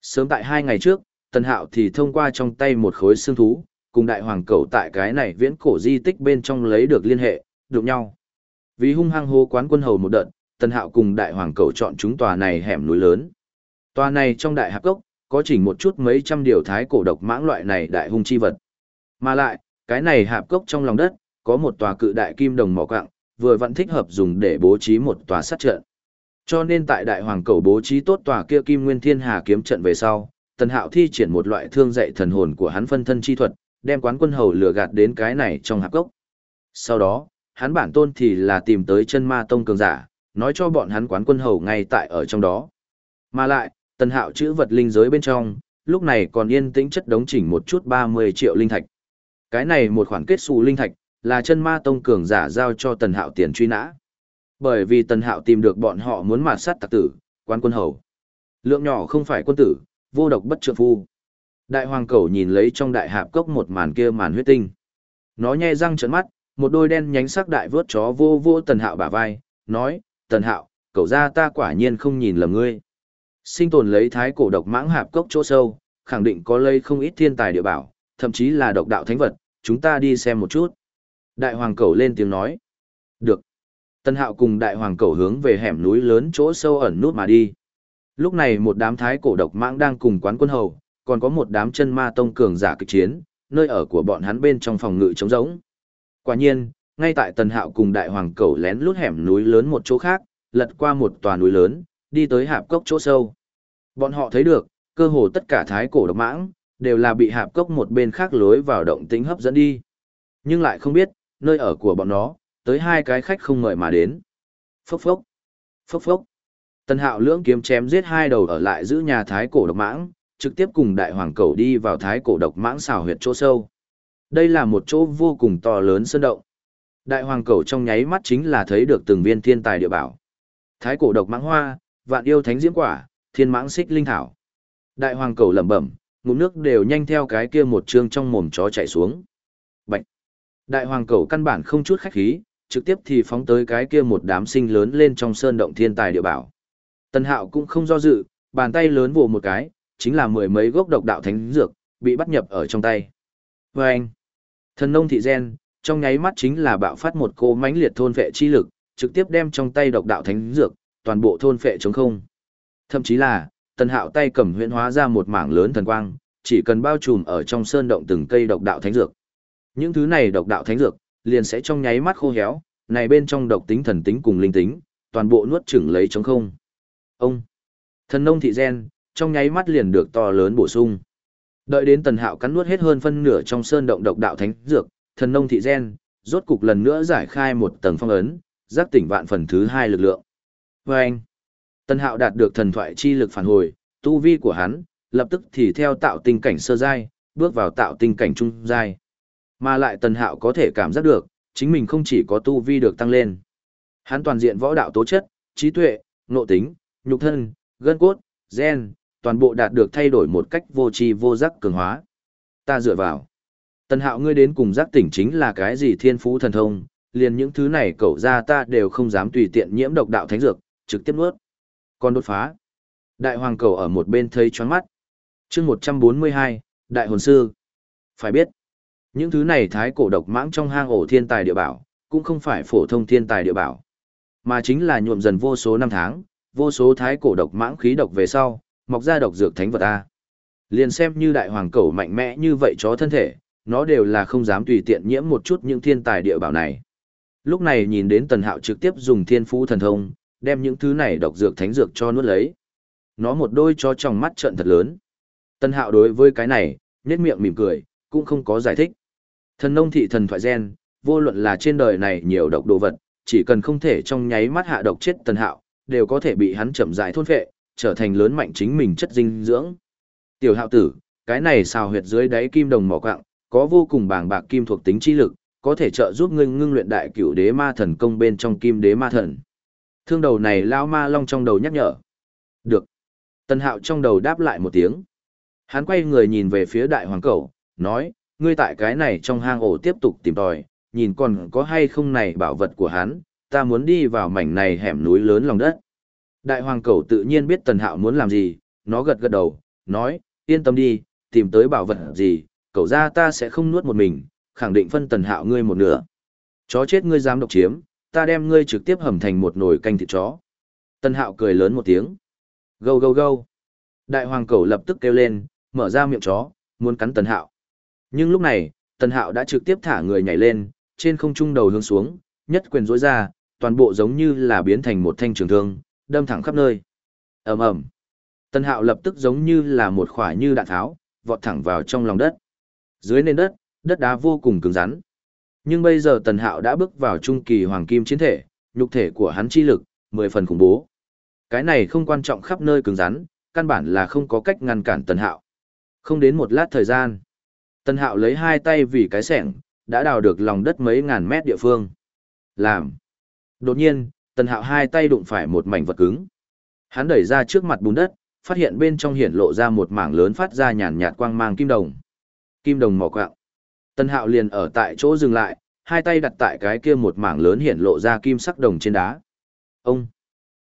Sớm tại hai ngày trước, tần hạo thì thông qua trong tay một khối xương thú, cùng đại hoàng cầu tại cái này viễn cổ di tích bên trong lấy được liên hệ, đụng nhau. Vì hung hăng hô quán quân hầu một đợt, tần hạo cùng đại hoàng cầu chọn chúng tòa này hẻm núi lớn. Tòa này trong đại hạp cốc, có chỉnh một chút mấy trăm điều thái cổ độc mãng loại này đại hung chi vật. Mà lại, cái này hạp cốc trong lòng đất, có một tòa cự đại kim đồng mỏ quạng, vừa vẫn thích hợp dùng để bố trí một tòa sát trận. Cho nên tại đại hoàng cầu bố trí tốt tòa kia kim nguyên thiên hà kiếm trận về sau, tần hạo thi triển một loại thương dạy thần hồn của hắn phân thân chi thuật, đem quán quân hầu lừa gạt đến cái này trong hạp cốc. Sau đó, hắn bản tôn thì là tìm tới chân ma tông cường giả, nói cho bọn hắn quán quân hầu ngay tại ở trong đó. Mà lại, tần hạo chữ vật linh giới bên trong, lúc này còn yên tĩnh chất đống chỉnh một chút 30 triệu linh thạch. Cái này một khoản kết xù linh thạch, là chân ma tông cường giả giao cho tần hạo tiền truy nã. Bởi vì tần hạo tìm được bọn họ muốn mạt sát tặc tử, quan quân hầu. Lượng nhỏ không phải quân tử, vô độc bất trượng phu. Đại hoàng cầu nhìn lấy trong đại hạp cốc một màn kia màn huyết tinh. Nó nhe răng trợn mắt, một đôi đen nhánh sắc đại vớt chó vô vô tần hạo bả vai, nói, tần hạo, cậu ra ta quả nhiên không nhìn lầm ngươi. Sinh tồn lấy thái cổ độc mãng hạp cốc chỗ sâu, khẳng định có lây không ít thiên tài địa bảo, thậm chí là độc đạo thánh vật, chúng ta đi xem một chút. Đại hoàng cầu lên tiếng nói. Được. Tân hạo cùng đại hoàng cầu hướng về hẻm núi lớn chỗ sâu ẩn nút mà đi. Lúc này một đám thái cổ độc mãng đang cùng quán quân hầu, còn có một đám chân ma tông cường giả kịch chiến, nơi ở của bọn hắn bên trong phòng ngự trống rỗng. Quả nhiên, ngay tại tần hạo cùng đại hoàng cầu lén lút hẻm núi lớn một chỗ khác, lật qua một tòa núi lớn, đi tới hạp cốc chỗ sâu. Bọn họ thấy được, cơ hồ tất cả thái cổ độc mãng, đều là bị hạp cốc một bên khác lối vào động tính hấp dẫn đi. Nhưng lại không biết, nơi ở của bọn nó, tới hai cái khách không mời mà đến. Phốc phốc, phốc phốc. tân hạo lưỡng kiếm chém giết hai đầu ở lại giữ nhà thái cổ độc mãng, trực tiếp cùng đại hoàng cầu đi vào thái cổ độc mãng xào huyệt chỗ sâu. Đây là một chỗ vô cùng to lớn sơn động. Đại hoàng cầu trong nháy mắt chính là thấy được từng viên thiên tài địa bảo. Thái cổ độc mãng hoa, vạn yêu thánh diễm quả, thiên mãng xích linh thảo. Đại hoàng cầu lẩm bẩm, ngụm nước đều nhanh theo cái kia một trương trong mồm chó chạy xuống. Bạch. Đại hoàng cầu căn bản không chút khách khí, trực tiếp thì phóng tới cái kia một đám sinh lớn lên trong sơn động thiên tài địa bảo. Tân hạo cũng không do dự, bàn tay lớn vồ một cái, chính là mười mấy gốc độc đạo thánh dược, bị bắt nhập ở trong tay. Và anh, thần nông thị gen, trong nháy mắt chính là bạo phát một cô mãnh liệt thôn vệ chi lực, trực tiếp đem trong tay độc đạo thánh dược, toàn bộ thôn vệ chống không. Thậm chí là, tần hạo tay cầm huyễn hóa ra một mảng lớn thần quang, chỉ cần bao trùm ở trong sơn động từng cây độc đạo thánh dược. Những thứ này độc đạo thánh dược, liền sẽ trong nháy mắt khô héo, này bên trong độc tính thần tính cùng linh tính, toàn bộ nuốt chửng lấy chống không. Ông, thần nông thị gen, trong nháy mắt liền được to lớn bổ sung. Đợi đến tần hạo cắn nuốt hết hơn phân nửa trong sơn động độc đạo thánh dược, thần nông thị gen, rốt cục lần nữa giải khai một tầng phong ấn, giác tỉnh vạn phần thứ hai lực lượng. Và anh, tần hạo đạt được thần thoại chi lực phản hồi, tu vi của hắn, lập tức thì theo tạo tình cảnh sơ giai, bước vào tạo tình cảnh trung giai. Mà lại tần hạo có thể cảm giác được, chính mình không chỉ có tu vi được tăng lên. Hắn toàn diện võ đạo tố chất, trí tuệ, nội tính, nhục thân, gân cốt, gen, toàn bộ đạt được thay đổi một cách vô tri vô giác cường hóa. Ta dựa vào. Tần hạo ngươi đến cùng giác tỉnh chính là cái gì thiên phú thần thông, liền những thứ này cậu ra ta đều không dám tùy tiện nhiễm độc đạo thánh dược, trực tiếp nuốt. Còn đột phá. Đại hoàng cầu ở một bên thấy choáng mắt. chương 142, Đại hồn sư. Phải biết, những thứ này thái cổ độc mãng trong hang ổ thiên tài địa bảo, cũng không phải phổ thông thiên tài địa bảo, mà chính là nhuộm dần vô số năm tháng, vô số thái cổ độc mãng khí độc về sau, mọc ra độc dược thánh vật A. Liền xem như đại hoàng cẩu mạnh mẽ như vậy chó thân thể, nó đều là không dám tùy tiện nhiễm một chút những thiên tài địa bảo này. Lúc này nhìn đến tần hạo trực tiếp dùng thiên phú thần thông, đem những thứ này độc dược thánh dược cho nuốt lấy. Nó một đôi cho trong mắt trận thật lớn. Tần hạo đối với cái này, nhếch miệng mỉm cười, cũng không có giải thích. Thần nông thị thần thoại gen, vô luận là trên đời này nhiều độc đồ vật, chỉ cần không thể trong nháy mắt hạ độc chết tần hạo, đều có thể bị hắn chậm rãi thôn phệ, trở thành lớn mạnh chính mình chất dinh dưỡng. Tiểu hạo tử, cái này xào huyệt dưới đáy kim đồng mỏ quạng, có vô cùng bàng bạc kim thuộc tính chi lực, có thể trợ giúp ngươi ngưng luyện đại cửu đế ma thần công bên trong kim đế ma thần. Thương đầu này lao ma long trong đầu nhắc nhở. Được. Tần hạo trong đầu đáp lại một tiếng. Hắn quay người nhìn về phía đại hoàng cẩu, nói, ngươi tại cái này trong hang ổ tiếp tục tìm tòi, nhìn còn có hay không này bảo vật của hắn, ta muốn đi vào mảnh này hẻm núi lớn lòng đất. Đại hoàng cẩu tự nhiên biết tần hạo muốn làm gì, nó gật gật đầu, nói, yên tâm đi, tìm tới bảo vật gì, cậu ra ta sẽ không nuốt một mình, khẳng định phân tần hạo ngươi một nửa. Chó chết ngươi dám độc chiếm, ta đem ngươi trực tiếp hầm thành một nồi canh thịt chó. Tần hạo cười lớn một tiếng. Gâu gâu gâu. Đại hoàng cẩu lập tức kêu lên, mở ra miệng chó, muốn cắn tần hạo. Nhưng lúc này, tần hạo đã trực tiếp thả người nhảy lên, trên không trung đầu hướng xuống, nhất quyền rỗi ra, toàn bộ giống như là biến thành một thanh trường thương, đâm thẳng khắp nơi. ầm ầm Tần hạo lập tức giống như là một quả như đạn tháo, vọt thẳng vào trong lòng đất. Dưới nền đất, đất đá vô cùng cứng rắn. Nhưng bây giờ tần hạo đã bước vào trung kỳ hoàng kim chiến thể, nhục thể của hắn chi lực, mười phần khủng bố. Cái này không quan trọng khắp nơi cứng rắn, căn bản là không có cách ngăn cản tần hạo. Không đến một lát thời gian, Tân hạo lấy hai tay vì cái sẻng, đã đào được lòng đất mấy ngàn mét địa phương. Làm. Đột nhiên, Tân hạo hai tay đụng phải một mảnh vật cứng. Hắn đẩy ra trước mặt bùn đất, phát hiện bên trong hiển lộ ra một mảng lớn phát ra nhàn nhạt quang mang kim đồng. Kim đồng mỏ quạng. Tân hạo liền ở tại chỗ dừng lại, hai tay đặt tại cái kia một mảng lớn hiển lộ ra kim sắc đồng trên đá. Ông!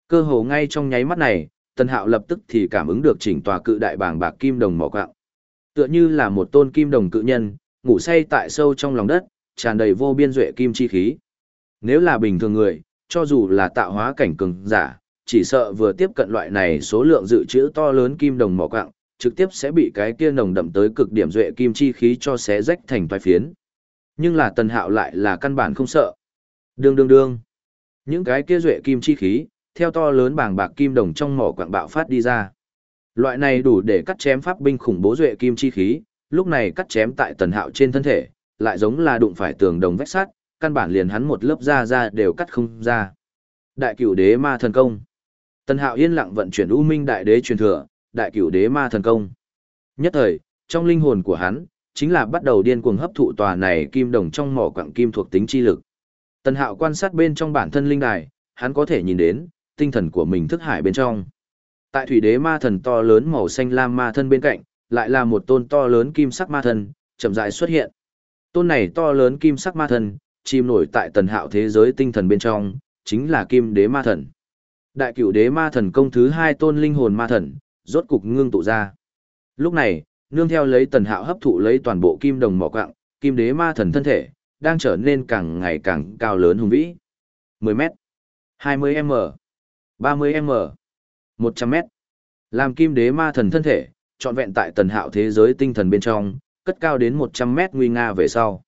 Cơ hồ ngay trong nháy mắt này, Tân hạo lập tức thì cảm ứng được chỉnh tòa cự đại bảng bạc kim đồng mỏ quạng. Tựa như là một tôn kim đồng cự nhân, ngủ say tại sâu trong lòng đất, tràn đầy vô biên duệ kim chi khí. Nếu là bình thường người, cho dù là tạo hóa cảnh cường giả, chỉ sợ vừa tiếp cận loại này số lượng dự trữ to lớn kim đồng mỏ quạng, trực tiếp sẽ bị cái kia nồng đậm tới cực điểm duệ kim chi khí cho xé rách thành toái phiến. Nhưng là Tần Hạo lại là căn bản không sợ. Đương đương đương. Những cái kia duệ kim chi khí, theo to lớn bảng bạc kim đồng trong mỏ quạng bạo phát đi ra. Loại này đủ để cắt chém pháp binh khủng bố duệ kim chi khí, lúc này cắt chém tại Tần Hạo trên thân thể, lại giống là đụng phải tường đồng vách sắt, căn bản liền hắn một lớp da da đều cắt không ra. Đại cửu đế ma thần công. Tần Hạo yên lặng vận chuyển U Minh đại đế truyền thừa, đại cửu đế ma thần công. Nhất thời, trong linh hồn của hắn, chính là bắt đầu điên cuồng hấp thụ tòa này kim đồng trong mỏ quặng kim thuộc tính chi lực. Tần Hạo quan sát bên trong bản thân linh đài, hắn có thể nhìn đến tinh thần của mình thức hải bên trong. Tại thủy đế ma thần to lớn màu xanh lam ma thân bên cạnh, lại là một tôn to lớn kim sắc ma thân, chậm rãi xuất hiện. Tôn này to lớn kim sắc ma thần, chìm nổi tại tần hạo thế giới tinh thần bên trong, chính là kim đế ma thần. Đại cửu đế ma thần công thứ hai tôn linh hồn ma thần, rốt cục ngưng tụ ra. Lúc này, nương theo lấy tần hạo hấp thụ lấy toàn bộ kim đồng mỏ quạng, kim đế ma thần thân thể, đang trở nên càng ngày càng cao lớn hùng vĩ. 10m, 20m, 30m, 100 mét. Làm kim đế ma thần thân thể, trọn vẹn tại tần hạo thế giới tinh thần bên trong, cất cao đến 100 mét nguy nga về sau.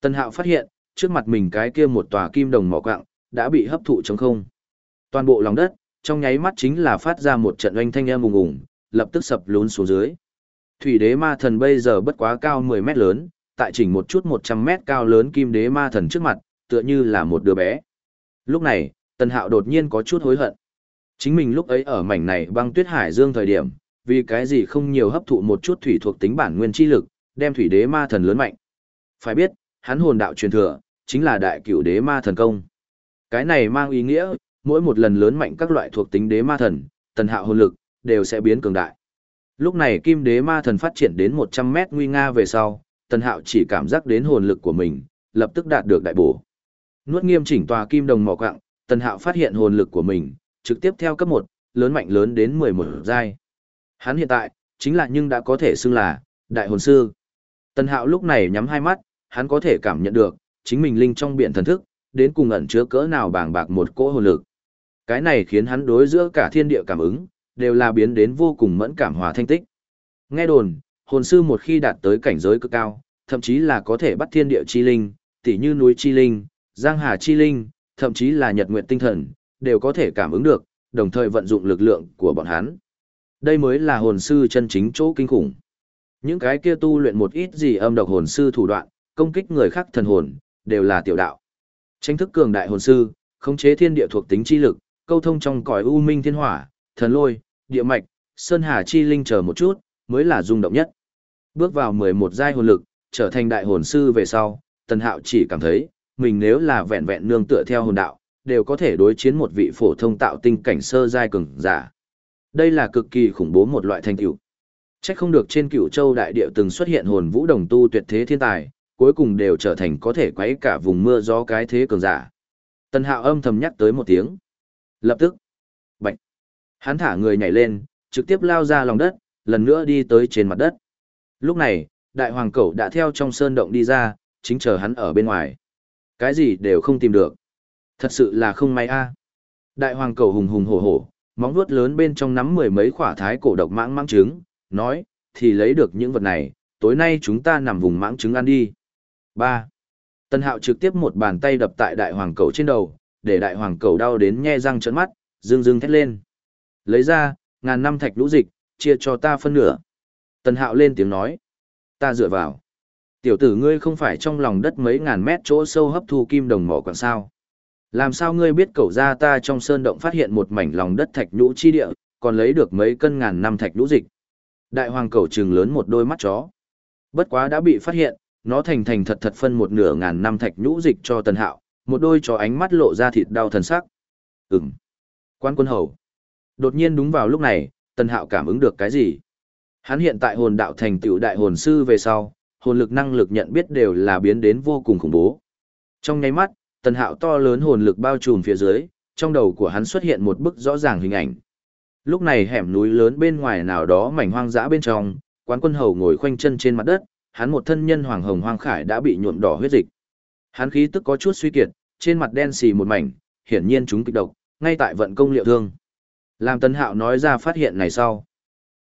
Tần hạo phát hiện, trước mặt mình cái kia một tòa kim đồng mỏ quạng, đã bị hấp thụ trống không. Toàn bộ lòng đất, trong nháy mắt chính là phát ra một trận oanh thanh em ùng ùng, lập tức sập lún xuống dưới. Thủy đế ma thần bây giờ bất quá cao 10 mét lớn, tại chỉnh một chút 100 mét cao lớn kim đế ma thần trước mặt, tựa như là một đứa bé. Lúc này, tần hạo đột nhiên có chút hối hận. Chính mình lúc ấy ở mảnh này băng tuyết hải dương thời điểm, vì cái gì không nhiều hấp thụ một chút thủy thuộc tính bản nguyên chi lực, đem thủy đế ma thần lớn mạnh. Phải biết, hắn hồn đạo truyền thừa, chính là đại cửu đế ma thần công. Cái này mang ý nghĩa, mỗi một lần lớn mạnh các loại thuộc tính đế ma thần, tần hạo hồn lực, đều sẽ biến cường đại. Lúc này kim đế ma thần phát triển đến 100 mét nguy nga về sau, tần hạo chỉ cảm giác đến hồn lực của mình, lập tức đạt được đại bổ. Nuốt nghiêm chỉnh tòa kim đồng mỏ quạng, tần hạo phát hiện hồn lực của mình, trực tiếp theo cấp 1, lớn mạnh lớn đến 11 giai. Hắn hiện tại, chính là nhưng đã có thể xưng là, đại hồn sư. Tần hạo lúc này nhắm hai mắt, hắn có thể cảm nhận được, chính mình linh trong biển thần thức, đến cùng ẩn chứa cỡ nào bàng bạc một cỗ hồn lực. Cái này khiến hắn đối giữa cả thiên địa cảm ứng, đều là biến đến vô cùng mẫn cảm hòa thanh tích. Nghe đồn, hồn sư một khi đạt tới cảnh giới cực cao, thậm chí là có thể bắt thiên địa chi linh, tỉ như núi chi linh, giang hà chi linh, thậm chí là nhật nguyện tinh thần, đều có thể cảm ứng được, đồng thời vận dụng lực lượng của bọn hắn. Đây mới là hồn sư chân chính chỗ kinh khủng. Những cái kia tu luyện một ít gì âm độc hồn sư thủ đoạn, công kích người khác thần hồn, đều là tiểu đạo. Tranh thức cường đại hồn sư, khống chế thiên địa thuộc tính chi lực, câu thông trong cõi u minh thiên hỏa, thần lôi, địa mạch, sơn hà chi linh chờ một chút, mới là rung động nhất. Bước vào 11 giai hồn lực, trở thành đại hồn sư về sau, Tần Hạo chỉ cảm thấy, mình nếu là vẹn vẹn nương tựa theo hồn đạo, đều có thể đối chiến một vị phổ thông tạo tinh cảnh sơ giai cường giả. Đây là cực kỳ khủng bố một loại thành tựu. Chắc không được trên Cửu Châu đại địa từng xuất hiện hồn vũ đồng tu tuyệt thế thiên tài, cuối cùng đều trở thành có thể quấy cả vùng mưa gió cái thế cường giả. Tần Hạo âm thầm nhắc tới một tiếng. Lập tức, bạch, hắn thả người nhảy lên, trực tiếp lao ra lòng đất, lần nữa đi tới trên mặt đất. Lúc này, đại hoàng cẩu đã theo trong sơn động đi ra, chính chờ hắn ở bên ngoài. Cái gì đều không tìm được. Thật sự là không may a. Đại hoàng cầu hùng hùng hổ hổ, móng vuốt lớn bên trong nắm mười mấy khỏa thái cổ độc mãng mãng trứng, nói, thì lấy được những vật này, tối nay chúng ta nằm vùng mãng trứng ăn đi. ba Tân hạo trực tiếp một bàn tay đập tại đại hoàng cầu trên đầu, để đại hoàng cầu đau đến nhe răng trợn mắt, dương dương thét lên. Lấy ra, ngàn năm thạch lũ dịch, chia cho ta phân nửa. Tân hạo lên tiếng nói. Ta dựa vào. Tiểu tử ngươi không phải trong lòng đất mấy ngàn mét chỗ sâu hấp thu kim đồng mỏ quảng sao. Làm sao ngươi biết cậu ra ta trong sơn động phát hiện một mảnh lòng đất thạch nhũ chi địa, còn lấy được mấy cân ngàn năm thạch nhũ dịch. Đại hoàng cẩu trừng lớn một đôi mắt chó. Bất quá đã bị phát hiện, nó thành thành thật thật phân một nửa ngàn năm thạch nhũ dịch cho tần hạo, một đôi chó ánh mắt lộ ra thịt đau thần sắc. Ừm. Quan quân hầu. Đột nhiên đúng vào lúc này, tần hạo cảm ứng được cái gì? Hắn hiện tại hồn đạo thành tựu đại hồn sư về sau, hồn lực năng lực nhận biết đều là biến đến vô cùng khủng bố. Trong nháy mắt, tần hạo to lớn hồn lực bao trùm phía dưới, trong đầu của hắn xuất hiện một bức rõ ràng hình ảnh. Lúc này hẻm núi lớn bên ngoài nào đó mảnh hoang dã bên trong, quán quân hầu ngồi khoanh chân trên mặt đất, hắn một thân nhân hoàng hồng hoang khải đã bị nhuộm đỏ huyết dịch. Hắn khí tức có chút suy kiệt, trên mặt đen xì một mảnh, hiển nhiên chúng kịch độc, ngay tại vận công liệu thương. Làm Tần Hạo nói ra phát hiện này sau.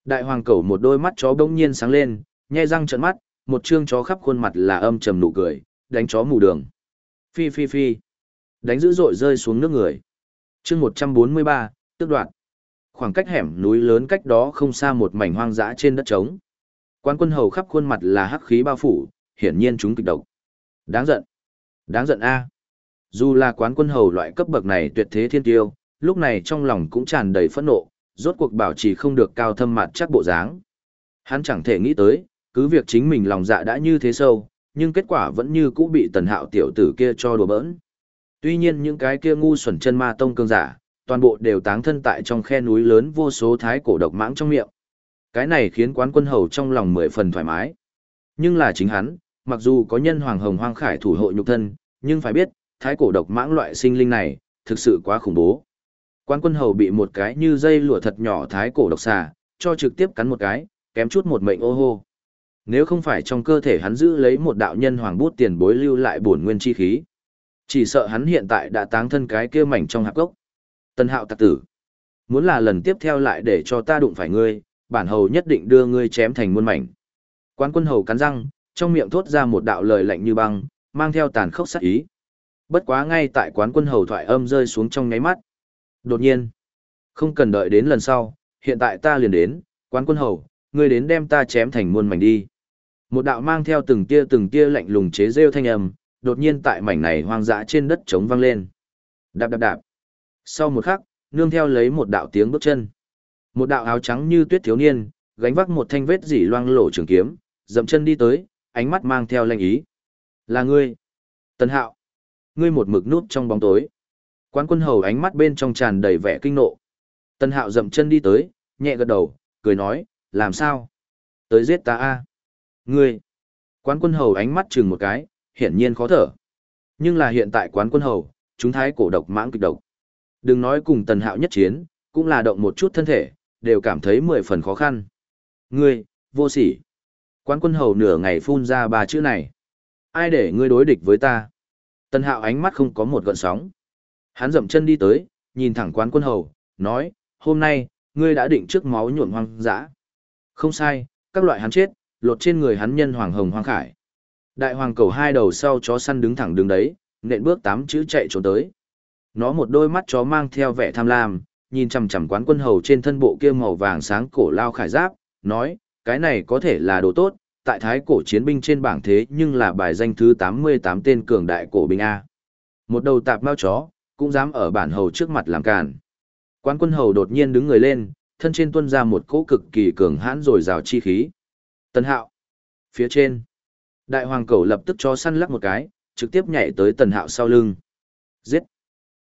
Đại hoàng cẩu một đôi mắt chó bỗng nhiên sáng lên, nhe răng trợn mắt, một trương chó khắp khuôn mặt là âm trầm nụ cười, đánh chó mù đường. Phi phi phi. Đánh dữ dội rơi xuống nước người. chương 143, tức đoạn. Khoảng cách hẻm núi lớn cách đó không xa một mảnh hoang dã trên đất trống. Quan quân hầu khắp khuôn mặt là hắc khí bao phủ, hiển nhiên chúng kịch độc. Đáng giận. Đáng giận a. Dù là quán quân hầu loại cấp bậc này tuyệt thế thiên tiêu, lúc này trong lòng cũng tràn đầy phẫn nộ, rốt cuộc bảo trì không được cao thâm mặt chắc bộ dáng. Hắn chẳng thể nghĩ tới, cứ việc chính mình lòng dạ đã như thế sâu, nhưng kết quả vẫn như cũ bị tần hạo tiểu tử kia cho đùa bỡn. Tuy nhiên những cái kia ngu xuẩn chân ma tông cương giả, toàn bộ đều táng thân tại trong khe núi lớn vô số thái cổ độc mãng trong miệng. Cái này khiến quán quân hầu trong lòng mười phần thoải mái. Nhưng là chính hắn, mặc dù có nhân hoàng hồng hoang khải thủ hộ nhục thân, nhưng phải biết, thái cổ độc mãng loại sinh linh này, thực sự quá khủng bố. Quán quân hầu bị một cái như dây lụa thật nhỏ thái cổ độc xà, cho trực tiếp cắn một cái, kém chút một mệnh ô hô. Nếu không phải trong cơ thể hắn giữ lấy một đạo nhân hoàng bút tiền bối lưu lại bổn nguyên chi khí, chỉ sợ hắn hiện tại đã táng thân cái kia mảnh trong hạp gốc. Tân hạo tặc tử. Muốn là lần tiếp theo lại để cho ta đụng phải ngươi, bản hầu nhất định đưa ngươi chém thành muôn mảnh. quan quân hầu cắn răng, trong miệng thốt ra một đạo lời lạnh như băng, mang theo tàn khốc sát ý. Bất quá ngay tại quán quân hầu thoại âm rơi xuống trong nháy mắt. Đột nhiên, không cần đợi đến lần sau, hiện tại ta liền đến, quán quân hầu, ngươi đến đem ta chém thành muôn mảnh đi. Một đạo mang theo từng tia từng tia lạnh lùng chế rêu thanh âm, đột nhiên tại mảnh này hoang dã trên đất trống vang lên. Đạp đạp đạp. Sau một khắc, nương theo lấy một đạo tiếng bước chân. Một đạo áo trắng như tuyết thiếu niên, gánh vác một thanh vết dỉ loang lổ trường kiếm, dậm chân đi tới, ánh mắt mang theo lanh ý. Là ngươi. Tần Hạo. Ngươi một mực nút trong bóng tối. Quán quân hầu ánh mắt bên trong tràn đầy vẻ kinh nộ. Tần Hạo dậm chân đi tới, nhẹ gật đầu, cười nói, làm sao? Tới giết ta a Ngươi. Quán quân hầu ánh mắt chừng một cái, hiển nhiên khó thở. Nhưng là hiện tại quán quân hầu, chúng thái cổ độc mãng kịch độc. Đừng nói cùng tần hạo nhất chiến, cũng là động một chút thân thể, đều cảm thấy mười phần khó khăn. Ngươi, vô sỉ. Quán quân hầu nửa ngày phun ra ba chữ này. Ai để ngươi đối địch với ta? Tần hạo ánh mắt không có một gợn sóng. Hắn dậm chân đi tới, nhìn thẳng quán quân hầu, nói, hôm nay, ngươi đã định trước máu nhuộm hoang dã. Không sai, các loại hắn chết, lột trên người hắn nhân hoàng hồng hoang khải. Đại hoàng cầu hai đầu sau chó săn đứng thẳng đứng đấy, nện bước tám chữ chạy trốn tới. Nó một đôi mắt chó mang theo vẻ tham lam, nhìn chằm chằm quán quân hầu trên thân bộ kia màu vàng sáng cổ lao khải giáp, nói, cái này có thể là đồ tốt, tại thái cổ chiến binh trên bảng thế nhưng là bài danh thứ 88 tên cường đại cổ binh A. Một đầu tạp mao chó, cũng dám ở bản hầu trước mặt làm càn. Quán quân hầu đột nhiên đứng người lên, thân trên tuân ra một cỗ cực kỳ cường hãn rồi rào chi khí. Tần hạo. Phía trên. Đại hoàng cầu lập tức cho săn lắc một cái, trực tiếp nhảy tới tần hạo sau lưng. Giết!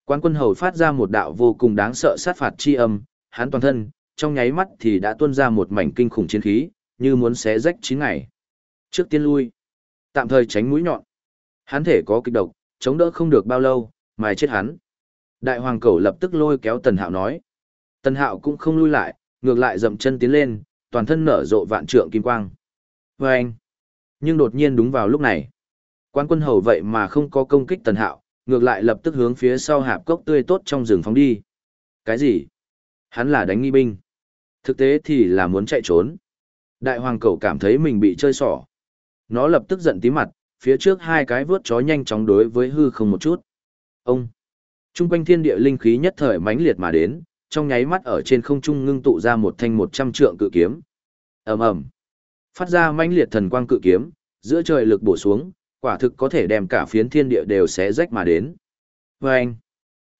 Quán quân hầu phát ra một đạo vô cùng đáng sợ sát phạt chi âm, hắn toàn thân, trong nháy mắt thì đã tuôn ra một mảnh kinh khủng chiến khí, như muốn xé rách chín ngày. Trước tiên lui, tạm thời tránh mũi nhọn. Hắn thể có kịch độc, chống đỡ không được bao lâu, mài chết hắn. Đại hoàng cầu lập tức lôi kéo tần hạo nói. Tần hạo cũng không lui lại, ngược lại dậm chân tiến lên, toàn thân nở rộ vạn trượng kim quang. Và anh, nhưng đột nhiên đúng vào lúc này, quan quân hầu vậy mà không có công kích tần hạo, ngược lại lập tức hướng phía sau hạp cốc tươi tốt trong rừng phóng đi. Cái gì? Hắn là đánh nghi binh. Thực tế thì là muốn chạy trốn. Đại hoàng cầu cảm thấy mình bị chơi xỏ. Nó lập tức giận tí mặt, phía trước hai cái vướt chó nhanh chóng đối với hư không một chút. Ông! Trung quanh thiên địa linh khí nhất thời mãnh liệt mà đến, trong nháy mắt ở trên không trung ngưng tụ ra một thanh một trăm trượng cự kiếm. ầm ầm Phát ra mãnh liệt thần quang cự kiếm, giữa trời lực bổ xuống, quả thực có thể đem cả phiến thiên địa đều xé rách mà đến. Và anh,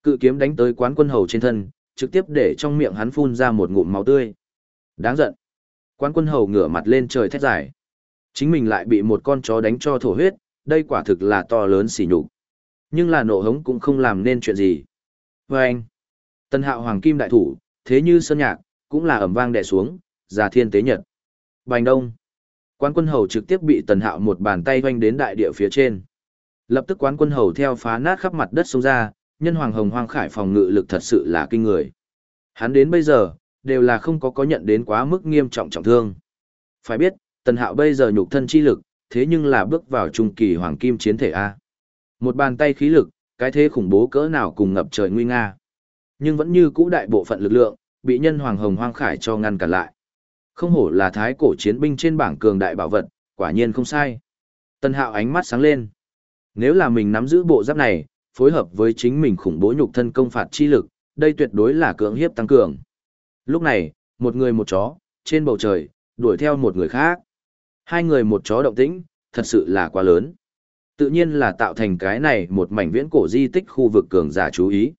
cự kiếm đánh tới quán quân hầu trên thân, trực tiếp để trong miệng hắn phun ra một ngụm máu tươi. Đáng giận. Quán quân hầu ngửa mặt lên trời thét dài. Chính mình lại bị một con chó đánh cho thổ huyết, đây quả thực là to lớn xỉ nhục. Nhưng là nộ hống cũng không làm nên chuyện gì. Vâng! Và anh, tân hạo hoàng kim đại thủ, thế như sơn nhạc, cũng là ẩm vang đè xuống, già thiên tế nhật. Bành đông. Quán quân hầu trực tiếp bị tần hạo một bàn tay hoanh đến đại địa phía trên. Lập tức quán quân hầu theo phá nát khắp mặt đất xuống ra, nhân hoàng hồng hoang khải phòng ngự lực thật sự là kinh người. Hắn đến bây giờ, đều là không có có nhận đến quá mức nghiêm trọng trọng thương. Phải biết, tần hạo bây giờ nhục thân chi lực, thế nhưng là bước vào trung kỳ hoàng kim chiến thể A. Một bàn tay khí lực, cái thế khủng bố cỡ nào cùng ngập trời nguy nga. Nhưng vẫn như cũ đại bộ phận lực lượng, bị nhân hoàng hồng hoang khải cho ngăn cản lại. Không hổ là thái cổ chiến binh trên bảng cường đại bảo vật, quả nhiên không sai. Tân hạo ánh mắt sáng lên. Nếu là mình nắm giữ bộ giáp này, phối hợp với chính mình khủng bố nhục thân công phạt chi lực, đây tuyệt đối là cưỡng hiếp tăng cường. Lúc này, một người một chó, trên bầu trời, đuổi theo một người khác. Hai người một chó động tĩnh, thật sự là quá lớn. Tự nhiên là tạo thành cái này một mảnh viễn cổ di tích khu vực cường giả chú ý.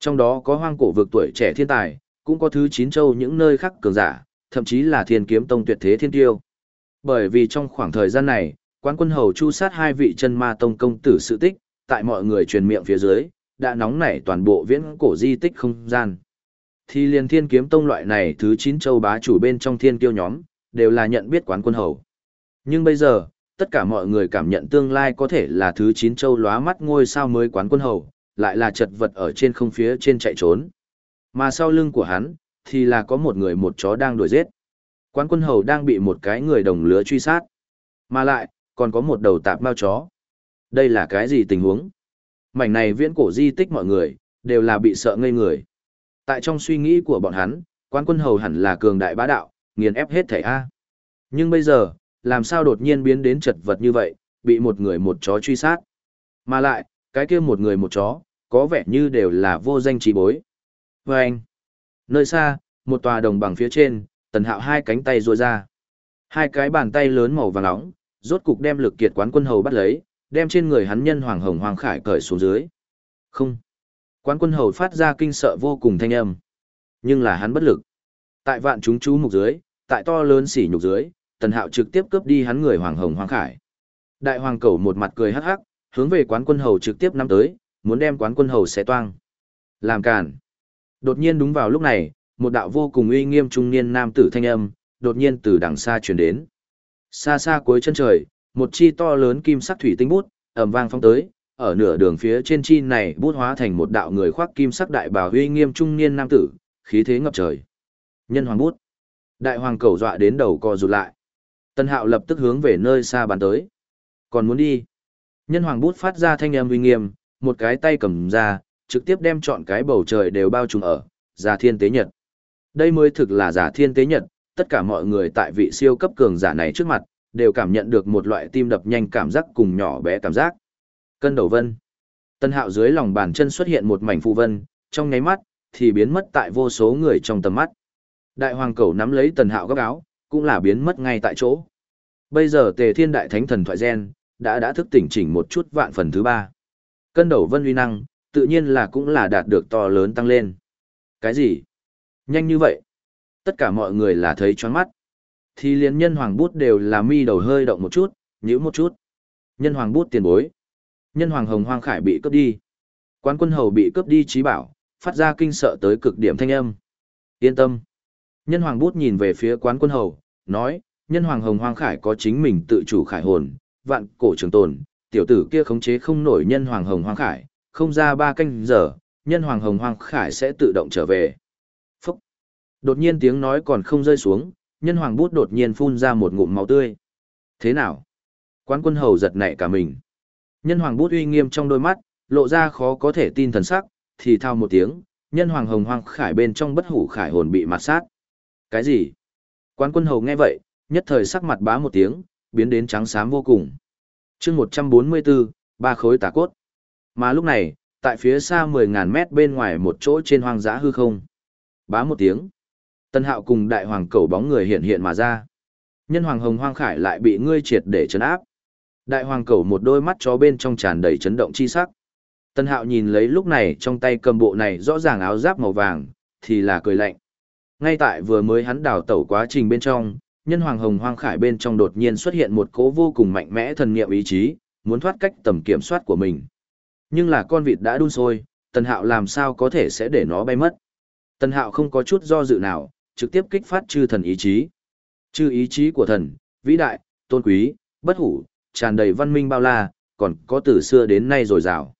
Trong đó có hoang cổ vực tuổi trẻ thiên tài, cũng có thứ chín châu những nơi khác cường giả, thậm chí là thiên kiếm tông tuyệt thế thiên tiêu. Bởi vì trong khoảng thời gian này, quán quân hầu chu sát hai vị chân ma tông công tử sự tích, tại mọi người truyền miệng phía dưới, đã nóng nảy toàn bộ viễn cổ di tích không gian. Thì liền thiên kiếm tông loại này thứ 9 châu bá chủ bên trong thiên tiêu nhóm, đều là nhận biết quán quân hầu. Nhưng bây giờ, tất cả mọi người cảm nhận tương lai có thể là thứ 9 châu lóa mắt ngôi sao mới quán quân hầu, lại là chật vật ở trên không phía trên chạy trốn. Mà sau lưng của hắn, thì là có một người một chó đang đuổi giết. Quán quân hầu đang bị một cái người đồng lứa truy sát. Mà lại, còn có một đầu tạp mao chó. Đây là cái gì tình huống? Mảnh này viễn cổ di tích mọi người, đều là bị sợ ngây người. Tại trong suy nghĩ của bọn hắn, quán quân hầu hẳn là cường đại bá đạo, nghiền ép hết thảy A. Nhưng bây giờ, làm sao đột nhiên biến đến chật vật như vậy, bị một người một chó truy sát. Mà lại, cái kia một người một chó, có vẻ như đều là vô danh trí bối. Vâng! anh, Nơi xa, một tòa đồng bằng phía trên, tần hạo hai cánh tay ruôi ra. Hai cái bàn tay lớn màu vàng nóng, rốt cục đem lực kiệt quán quân hầu bắt lấy, đem trên người hắn nhân hoàng hồng hoàng khải cởi xuống dưới. Không. Quán quân hầu phát ra kinh sợ vô cùng thanh âm. Nhưng là hắn bất lực. Tại vạn chúng chú mục dưới, tại to lớn sỉ nhục dưới, tần hạo trực tiếp cướp đi hắn người hoàng hồng hoàng khải. Đại hoàng cầu một mặt cười hắc hắc, hướng về quán quân hầu trực tiếp năm tới, muốn đem quán quân hầu xé toang. Làm cản. Đột nhiên đúng vào lúc này, một đạo vô cùng uy nghiêm trung niên nam tử thanh âm, đột nhiên từ đằng xa truyền đến. Xa xa cuối chân trời, một chi to lớn kim sắc thủy tinh bút, ầm vang phong tới, ở nửa đường phía trên chi này bút hóa thành một đạo người khoác kim sắc đại bào uy nghiêm trung niên nam tử, khí thế ngập trời. Nhân hoàng bút. Đại hoàng cầu dọa đến đầu co rụt lại. Tân hạo lập tức hướng về nơi xa bàn tới. Còn muốn đi. Nhân hoàng bút phát ra thanh âm uy nghiêm, một cái tay cầm ra, trực tiếp đem chọn cái bầu trời đều bao trùm ở, giả thiên tế nhật. Đây mới thực là giả thiên tế nhật, tất cả mọi người tại vị siêu cấp cường giả này trước mặt, đều cảm nhận được một loại tim đập nhanh cảm giác cùng nhỏ bé cảm giác. Cân đầu vân. Tân hạo dưới lòng bàn chân xuất hiện một mảnh phù vân, trong nháy mắt, thì biến mất tại vô số người trong tầm mắt. Đại hoàng cầu nắm lấy tần hạo góc áo, cũng là biến mất ngay tại chỗ. Bây giờ tề thiên đại thánh thần thoại gen, đã đã thức tỉnh chỉnh một chút vạn phần thứ ba. Cân đầu vân uy năng, tự nhiên là cũng là đạt được to lớn tăng lên. Cái gì? Nhanh như vậy? Tất cả mọi người là thấy choáng mắt. Thì liền nhân hoàng bút đều là mi đầu hơi động một chút, nhíu một chút. Nhân hoàng bút tiền bối. Nhân hoàng hồng hoang khải bị cướp đi. Quán quân hầu bị cướp đi trí bảo, phát ra kinh sợ tới cực điểm thanh âm. Yên tâm. Nhân hoàng bút nhìn về phía quán quân hầu, nói, nhân hoàng hồng hoang khải có chính mình tự chủ khải hồn, vạn cổ trường tồn, tiểu tử kia khống chế không nổi nhân hoàng hồng hoang khải, không ra ba canh giờ, nhân hoàng hồng hoang khải sẽ tự động trở về. Phúc! Đột nhiên tiếng nói còn không rơi xuống, nhân hoàng bút đột nhiên phun ra một ngụm máu tươi. Thế nào? Quán quân hầu giật nảy cả mình. Nhân hoàng bút uy nghiêm trong đôi mắt, lộ ra khó có thể tin thần sắc, thì thao một tiếng, nhân hoàng hồng hoang khải bên trong bất hủ khải hồn bị mặt sát. Cái gì? Quán quân hầu nghe vậy, nhất thời sắc mặt bá một tiếng, biến đến trắng xám vô cùng. chương 144, ba khối tà cốt. Mà lúc này, tại phía xa 10.000 mét bên ngoài một chỗ trên hoang dã hư không. Bá một tiếng. Tân hạo cùng đại hoàng cầu bóng người hiện hiện mà ra. Nhân hoàng hồng hoang khải lại bị ngươi triệt để chấn áp. Đại hoàng cầu một đôi mắt chó bên trong tràn đầy chấn động chi sắc. Tân hạo nhìn lấy lúc này trong tay cầm bộ này rõ ràng áo giáp màu vàng, thì là cười lạnh. Ngay tại vừa mới hắn đào tẩu quá trình bên trong, nhân hoàng hồng hoang khải bên trong đột nhiên xuất hiện một cố vô cùng mạnh mẽ thần niệm ý chí, muốn thoát cách tầm kiểm soát của mình. Nhưng là con vịt đã đun sôi, tần hạo làm sao có thể sẽ để nó bay mất. Tần hạo không có chút do dự nào, trực tiếp kích phát chư thần ý chí. Chư ý chí của thần, vĩ đại, tôn quý, bất hủ, tràn đầy văn minh bao la, còn có từ xưa đến nay rồi rào.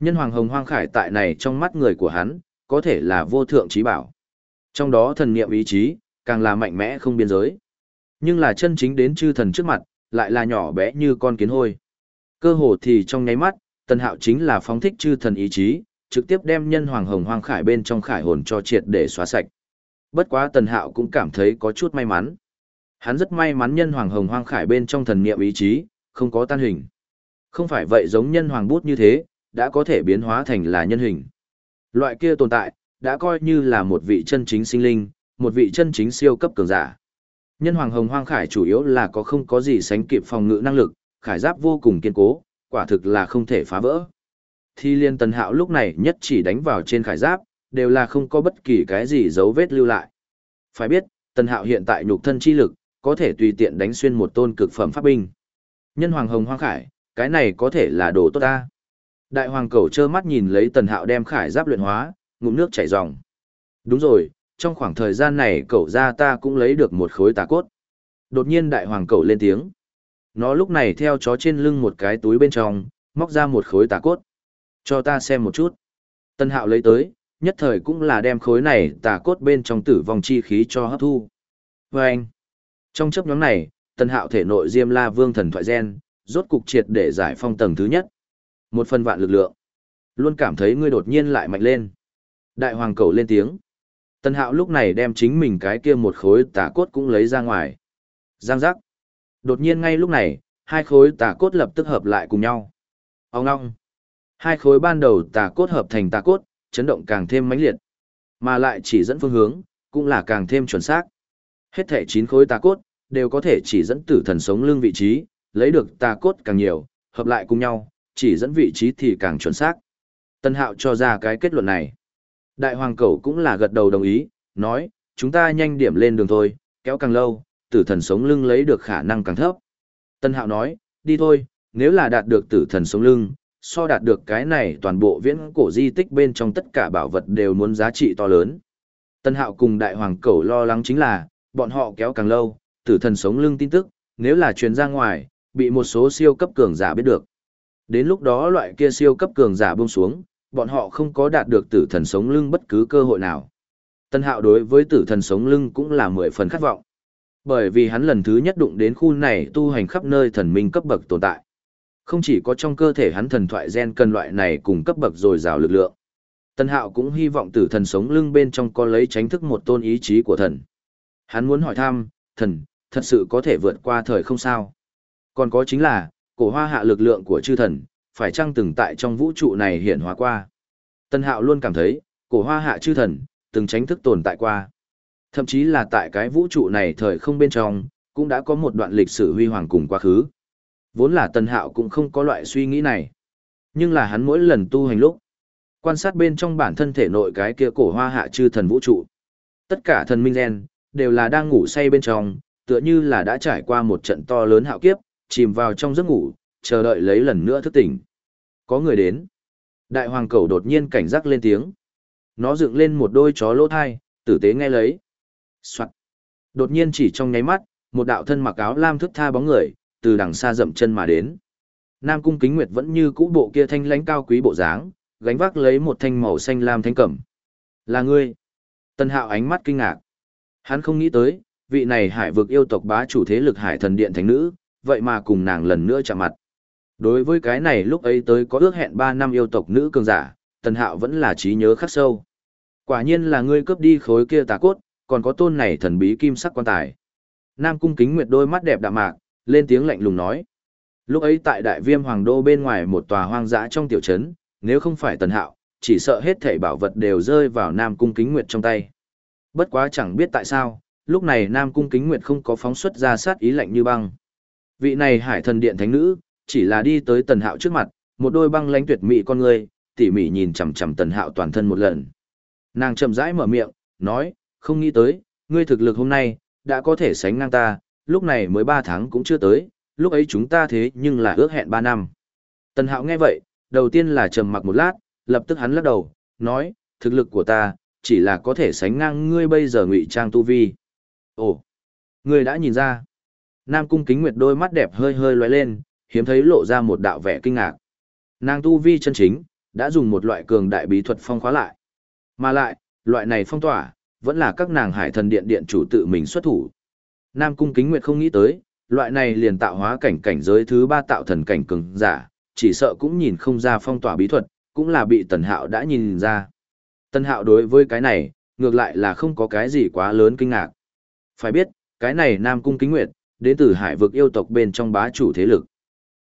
Nhân hoàng hồng hoang khải tại này trong mắt người của hắn, có thể là vô thượng trí bảo. Trong đó thần niệm ý chí, càng là mạnh mẽ không biên giới. Nhưng là chân chính đến chư thần trước mặt, lại là nhỏ bé như con kiến hôi. Cơ hồ thì trong nháy mắt, tần hạo chính là phóng thích chư thần ý chí, trực tiếp đem nhân hoàng hồng hoang khải bên trong khải hồn cho triệt để xóa sạch. Bất quá tần hạo cũng cảm thấy có chút may mắn. Hắn rất may mắn nhân hoàng hồng hoang khải bên trong thần niệm ý chí, không có tan hình. Không phải vậy giống nhân hoàng bút như thế, đã có thể biến hóa thành là nhân hình. Loại kia tồn tại, đã coi như là một vị chân chính sinh linh, một vị chân chính siêu cấp cường giả. Nhân hoàng hồng hoang khải chủ yếu là có không có gì sánh kịp phòng ngự năng lực, khải giáp vô cùng kiên cố, quả thực là không thể phá vỡ. Thi liên tần hạo lúc này nhất chỉ đánh vào trên khải giáp, đều là không có bất kỳ cái gì dấu vết lưu lại. Phải biết, tần hạo hiện tại nhục thân chi lực, có thể tùy tiện đánh xuyên một tôn cực phẩm pháp binh. Nhân hoàng hồng hoang khải, cái này có thể là đồ tốt ta. Đại hoàng cầu trơ mắt nhìn lấy tần hạo đem khải giáp luyện hóa, ngụm nước chảy ròng. Đúng rồi, trong khoảng thời gian này cậu ra ta cũng lấy được một khối tà cốt. Đột nhiên đại hoàng cầu lên tiếng. Nó lúc này theo chó trên lưng một cái túi bên trong, móc ra một khối tà cốt. Cho ta xem một chút. Tân hạo lấy tới, nhất thời cũng là đem khối này tà cốt bên trong tử vong chi khí cho hấp thu. Và anh, trong chấp nhóm này, tân hạo thể nội diêm la vương thần thoại gen, rốt cục triệt để giải phong tầng thứ nhất. Một phần vạn lực lượng. Luôn cảm thấy ngươi đột nhiên lại mạnh lên. Đại hoàng cầu lên tiếng. Tân hạo lúc này đem chính mình cái kia một khối tà cốt cũng lấy ra ngoài. Giang giác. Đột nhiên ngay lúc này, hai khối tà cốt lập tức hợp lại cùng nhau. Ông ngong. Hai khối ban đầu tà cốt hợp thành tà cốt, chấn động càng thêm mãnh liệt. Mà lại chỉ dẫn phương hướng, cũng là càng thêm chuẩn xác. Hết thể chín khối tà cốt, đều có thể chỉ dẫn tử thần sống lưng vị trí, lấy được tà cốt càng nhiều, hợp lại cùng nhau, chỉ dẫn vị trí thì càng chuẩn xác. Tân hạo cho ra cái kết luận này. Đại hoàng cẩu cũng là gật đầu đồng ý, nói, chúng ta nhanh điểm lên đường thôi, kéo càng lâu, tử thần sống lưng lấy được khả năng càng thấp. Tân hạo nói, đi thôi, nếu là đạt được tử thần sống lưng, so đạt được cái này toàn bộ viễn cổ di tích bên trong tất cả bảo vật đều muốn giá trị to lớn. Tân hạo cùng đại hoàng cẩu lo lắng chính là, bọn họ kéo càng lâu, tử thần sống lưng tin tức, nếu là truyền ra ngoài, bị một số siêu cấp cường giả biết được. Đến lúc đó loại kia siêu cấp cường giả buông xuống, bọn họ không có đạt được tử thần sống lưng bất cứ cơ hội nào. Tân hạo đối với tử thần sống lưng cũng là mười phần khát vọng. Bởi vì hắn lần thứ nhất đụng đến khu này tu hành khắp nơi thần minh cấp bậc tồn tại. Không chỉ có trong cơ thể hắn thần thoại gen cần loại này cùng cấp bậc dồi dào lực lượng. Tân hạo cũng hy vọng tử thần sống lưng bên trong có lấy tránh thức một tôn ý chí của thần. Hắn muốn hỏi thăm, thần, thật sự có thể vượt qua thời không sao. Còn có chính là, cổ hoa hạ lực lượng của chư thần, phải chăng từng tại trong vũ trụ này hiện hóa qua. Tân hạo luôn cảm thấy, cổ hoa hạ chư thần, từng tránh thức tồn tại qua. Thậm chí là tại cái vũ trụ này thời không bên trong, cũng đã có một đoạn lịch sử huy hoàng cùng quá khứ. Vốn là tân hạo cũng không có loại suy nghĩ này. Nhưng là hắn mỗi lần tu hành lúc, quan sát bên trong bản thân thể nội cái kia cổ hoa hạ chư thần vũ trụ. Tất cả thần minh gen, đều là đang ngủ say bên trong, tựa như là đã trải qua một trận to lớn hạo kiếp, chìm vào trong giấc ngủ, chờ đợi lấy lần nữa thức tỉnh. Có người đến. Đại hoàng cầu đột nhiên cảnh giác lên tiếng. Nó dựng lên một đôi chó lỗ thai, tử tế nghe lấy. Soạn. Đột nhiên chỉ trong nháy mắt, một đạo thân mặc áo lam thức tha bóng người, từ đằng xa dậm chân mà đến. Nam cung kính nguyệt vẫn như cũ bộ kia thanh lãnh cao quý bộ dáng, gánh vác lấy một thanh màu xanh lam thanh cẩm. Là ngươi. Tân hạo ánh mắt kinh ngạc. Hắn không nghĩ tới, vị này hải vực yêu tộc bá chủ thế lực hải thần điện thánh nữ, vậy mà cùng nàng lần nữa chạm mặt. Đối với cái này lúc ấy tới có ước hẹn 3 năm yêu tộc nữ cường giả, Tần Hạo vẫn là trí nhớ khắc sâu. Quả nhiên là ngươi cướp đi khối kia tà cốt, còn có tôn này thần bí kim sắc quan tài. Nam cung kính nguyệt đôi mắt đẹp đạm mạc, lên tiếng lạnh lùng nói. Lúc ấy tại đại viêm hoàng đô bên ngoài một tòa hoang dã trong tiểu trấn, nếu không phải Tần Hạo, chỉ sợ hết thảy bảo vật đều rơi vào Nam cung kính nguyệt trong tay. Bất quá chẳng biết tại sao, lúc này Nam cung kính nguyệt không có phóng xuất ra sát ý lạnh như băng. Vị này hải thần điện thánh nữ, chỉ là đi tới tần hạo trước mặt, một đôi băng lánh tuyệt mỹ con người, tỉ mỉ nhìn chằm chằm tần hạo toàn thân một lần. Nàng chậm rãi mở miệng, nói, không nghĩ tới, ngươi thực lực hôm nay, đã có thể sánh ngang ta, lúc này mới ba tháng cũng chưa tới, lúc ấy chúng ta thế nhưng là ước hẹn ba năm. Tần hạo nghe vậy, đầu tiên là trầm mặc một lát, lập tức hắn lắc đầu, nói, thực lực của ta, chỉ là có thể sánh ngang ngươi bây giờ ngụy trang tu vi. Ồ, ngươi đã nhìn ra. Nam cung kính nguyệt đôi mắt đẹp hơi hơi lóe lên, hiếm thấy lộ ra một đạo vẻ kinh ngạc. Nàng tu vi chân chính, đã dùng một loại cường đại bí thuật phong khóa lại. Mà lại, loại này phong tỏa, vẫn là các nàng hải thần điện điện chủ tự mình xuất thủ. Nam cung kính nguyệt không nghĩ tới, loại này liền tạo hóa cảnh cảnh giới thứ ba tạo thần cảnh cường giả, chỉ sợ cũng nhìn không ra phong tỏa bí thuật, cũng là bị tần hạo đã nhìn ra. Tần hạo đối với cái này, ngược lại là không có cái gì quá lớn kinh ngạc. Phải biết, cái này Nam cung kính nguyệt, đến từ hải vực yêu tộc bên trong bá chủ thế lực.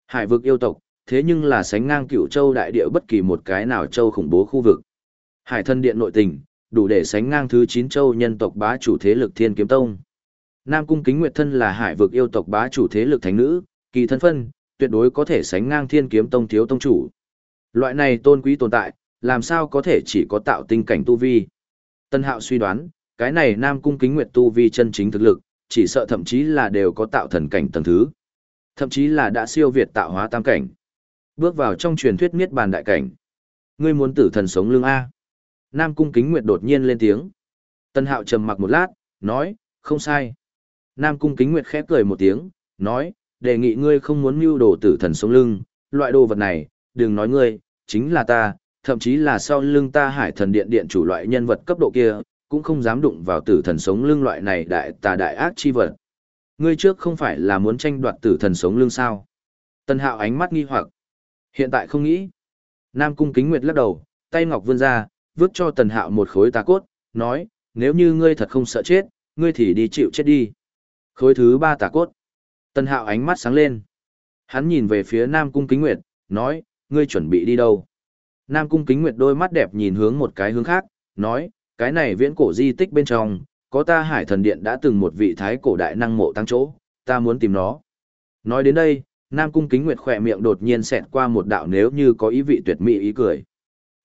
Hải vực yêu tộc, thế nhưng là sánh ngang cửu châu đại địa bất kỳ một cái nào châu khủng bố khu vực. Hải thân điện nội tình, đủ để sánh ngang thứ 9 châu nhân tộc bá chủ thế lực Thiên Kiếm Tông. Nam Cung Kính Nguyệt thân là hải vực yêu tộc bá chủ thế lực thánh nữ, kỳ thân phân, tuyệt đối có thể sánh ngang Thiên Kiếm Tông thiếu tông chủ. Loại này tôn quý tồn tại, làm sao có thể chỉ có tạo tinh cảnh tu vi. Tân Hạo suy đoán, cái này Nam Cung Kính Nguyệt tu vi chân chính thực lực, chỉ sợ thậm chí là đều có tạo thần cảnh tầng thứ. Thậm chí là đã siêu việt tạo hóa tam cảnh. Bước vào trong truyền thuyết miết bàn đại cảnh. Ngươi muốn tử thần sống lưng A. Nam Cung Kính Nguyệt đột nhiên lên tiếng. Tân Hạo trầm mặc một lát, nói, không sai. Nam Cung Kính Nguyệt khép cười một tiếng, nói, đề nghị ngươi không muốn mưu đồ tử thần sống lưng, loại đồ vật này, đừng nói ngươi, chính là ta, thậm chí là sau lưng ta hải thần điện điện chủ loại nhân vật cấp độ kia, cũng không dám đụng vào tử thần sống lưng loại này đại tà đại ác chi vật. Ngươi trước không phải là muốn tranh đoạt tử thần sống lưng sao? Tân hạo ánh mắt nghi hoặc. Hiện tại không nghĩ. Nam cung kính nguyệt lắc đầu, tay ngọc vươn ra, vứt cho tần hạo một khối tà cốt, nói, nếu như ngươi thật không sợ chết, ngươi thì đi chịu chết đi. Khối thứ ba tà cốt. Tần hạo ánh mắt sáng lên. Hắn nhìn về phía Nam cung kính nguyệt, nói, ngươi chuẩn bị đi đâu? Nam cung kính nguyệt đôi mắt đẹp nhìn hướng một cái hướng khác, nói, cái này viễn cổ di tích bên trong, có ta hải thần điện đã từng một vị thái cổ đại năng mộ tăng chỗ, ta muốn tìm nó. Nói đến đây, Nam Cung Kính Nguyệt khỏe miệng đột nhiên xẹt qua một đạo nếu như có ý vị tuyệt mỹ ý cười.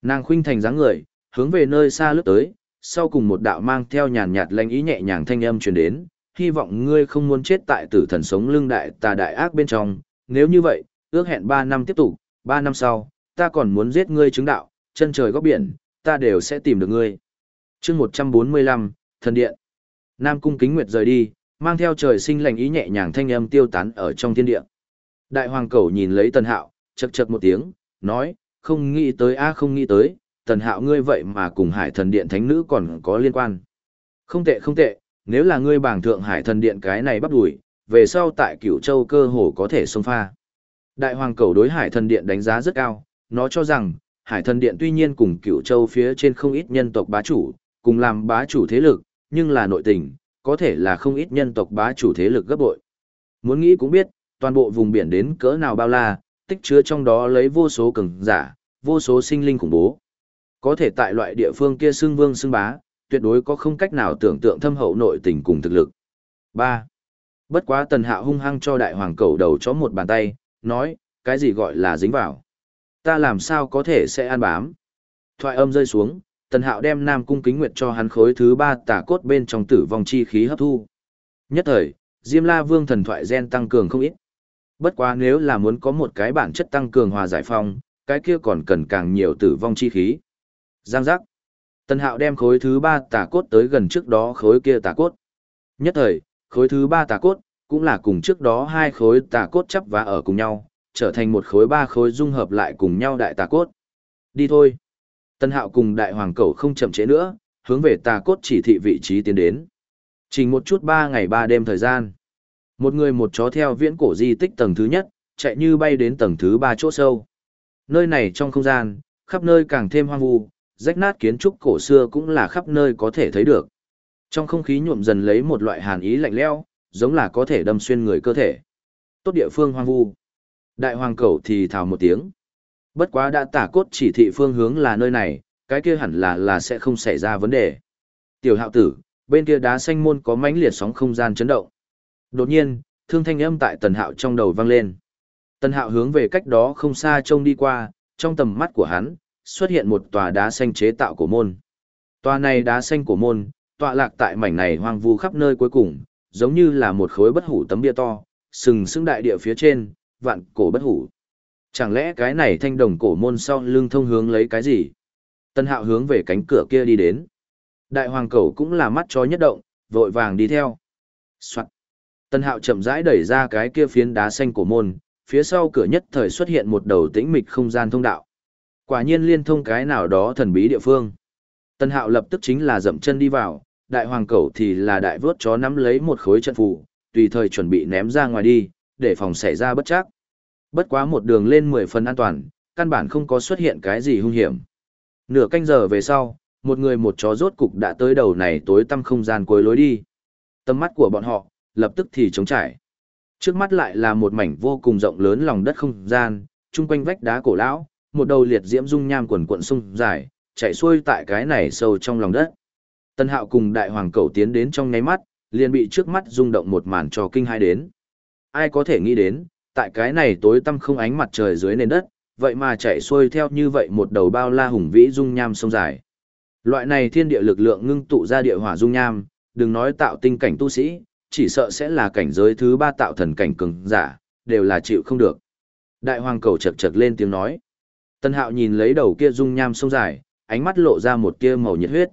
Nàng khuynh thành dáng người, hướng về nơi xa lướt tới, sau cùng một đạo mang theo nhàn nhạt lanh ý nhẹ nhàng thanh âm truyền đến, hy vọng ngươi không muốn chết tại tử thần sống lưng đại tà đại ác bên trong, nếu như vậy, ước hẹn 3 năm tiếp tục, 3 năm sau, ta còn muốn giết ngươi chứng đạo, chân trời góc biển, ta đều sẽ tìm được ngươi. chương 145, Thần Điện. Nam Cung Kính Nguyệt rời đi, mang theo trời sinh lành ý nhẹ nhàng thanh âm tiêu tán ở trong thiên địa. Đại hoàng cẩu nhìn lấy Tần Hạo, chậc chậc một tiếng, nói, không nghĩ tới a không nghĩ tới, Tần Hạo ngươi vậy mà cùng Hải Thần Điện Thánh Nữ còn có liên quan. Không tệ không tệ, nếu là ngươi bảng thượng Hải Thần Điện cái này bắt đuổi, về sau tại Cửu Châu cơ hồ có thể xông pha. Đại hoàng cầu đối Hải Thần Điện đánh giá rất cao, nó cho rằng, Hải Thần Điện tuy nhiên cùng Cửu Châu phía trên không ít nhân tộc bá chủ, cùng làm bá chủ thế lực, nhưng là nội tình, có thể là không ít nhân tộc bá chủ thế lực gấp bội. Muốn nghĩ cũng biết, toàn bộ vùng biển đến cỡ nào bao la, tích chứa trong đó lấy vô số cường giả, vô số sinh linh khủng bố. Có thể tại loại địa phương kia xưng vương xưng bá, tuyệt đối có không cách nào tưởng tượng thâm hậu nội tình cùng thực lực. 3. Bất quá tần hạ hung hăng cho đại hoàng cầu đầu chó một bàn tay, nói, cái gì gọi là dính vào. Ta làm sao có thể sẽ ăn bám. Thoại âm rơi xuống, tần hạo đem nam cung kính nguyệt cho hắn khối thứ ba tả cốt bên trong tử vong chi khí hấp thu. Nhất thời, Diêm La Vương thần thoại gen tăng cường không ít. Bất quá nếu là muốn có một cái bản chất tăng cường hòa giải phong, cái kia còn cần càng nhiều tử vong chi khí. Giang giác. Tần Hạo đem khối thứ ba tà cốt tới gần trước đó khối kia tà cốt. Nhất thời, khối thứ ba tà cốt, cũng là cùng trước đó hai khối tà cốt chấp và ở cùng nhau, trở thành một khối ba khối dung hợp lại cùng nhau đại tà cốt. Đi thôi. Tần Hạo cùng đại hoàng cầu không chậm trễ nữa, hướng về tà cốt chỉ thị vị trí tiến đến. Chỉ một chút ba ngày ba đêm thời gian. Một người một chó theo viễn cổ di tích tầng thứ nhất, chạy như bay đến tầng thứ ba chỗ sâu. Nơi này trong không gian, khắp nơi càng thêm hoang vu, rách nát kiến trúc cổ xưa cũng là khắp nơi có thể thấy được. Trong không khí nhuộm dần lấy một loại hàn ý lạnh lẽo, giống là có thể đâm xuyên người cơ thể. Tốt địa phương hoang vu. Đại hoàng cẩu thì thào một tiếng. Bất quá đã tả cốt chỉ thị phương hướng là nơi này, cái kia hẳn là là sẽ không xảy ra vấn đề. Tiểu hạo tử, bên kia đá xanh môn có mãnh liệt sóng không gian chấn động. Đột nhiên, thương thanh âm tại tần hạo trong đầu vang lên. Tần hạo hướng về cách đó không xa trông đi qua, trong tầm mắt của hắn, xuất hiện một tòa đá xanh chế tạo của môn. Tòa này đá xanh của môn, tọa lạc tại mảnh này hoang vu khắp nơi cuối cùng, giống như là một khối bất hủ tấm bia to, sừng sững đại địa phía trên, vạn cổ bất hủ. Chẳng lẽ cái này thanh đồng cổ môn sau lưng thông hướng lấy cái gì? Tân hạo hướng về cánh cửa kia đi đến. Đại hoàng cầu cũng là mắt chó nhất động, vội vàng đi theo. Soạn. Tân hạo chậm rãi đẩy ra cái kia phiến đá xanh cổ môn, phía sau cửa nhất thời xuất hiện một đầu tĩnh mịch không gian thông đạo. Quả nhiên liên thông cái nào đó thần bí địa phương. Tân hạo lập tức chính là dậm chân đi vào, đại hoàng cẩu thì là đại vớt chó nắm lấy một khối trận phù, tùy thời chuẩn bị ném ra ngoài đi, để phòng xảy ra bất chắc. Bất quá một đường lên 10 phần an toàn, căn bản không có xuất hiện cái gì hung hiểm. Nửa canh giờ về sau, một người một chó rốt cục đã tới đầu này tối tăm không gian cuối lối đi. Tầm mắt của bọn họ, lập tức thì trống trải. Trước mắt lại là một mảnh vô cùng rộng lớn lòng đất không gian, chung quanh vách đá cổ lão, một đầu liệt diễm dung nham quần quận sung dài, chạy xuôi tại cái này sâu trong lòng đất. Tân Hạo cùng đại hoàng cầu tiến đến trong nháy mắt, liền bị trước mắt rung động một màn cho kinh hai đến. Ai có thể nghĩ đến, tại cái này tối tăm không ánh mặt trời dưới nền đất, vậy mà chạy xuôi theo như vậy một đầu bao la hùng vĩ dung nham sông dài. Loại này thiên địa lực lượng ngưng tụ ra địa hỏa dung nham, đừng nói tạo tinh cảnh tu sĩ, chỉ sợ sẽ là cảnh giới thứ ba tạo thần cảnh cường giả, đều là chịu không được. Đại hoàng cầu chật chật lên tiếng nói. Tân hạo nhìn lấy đầu kia dung nham sông dài, ánh mắt lộ ra một tia màu nhiệt huyết.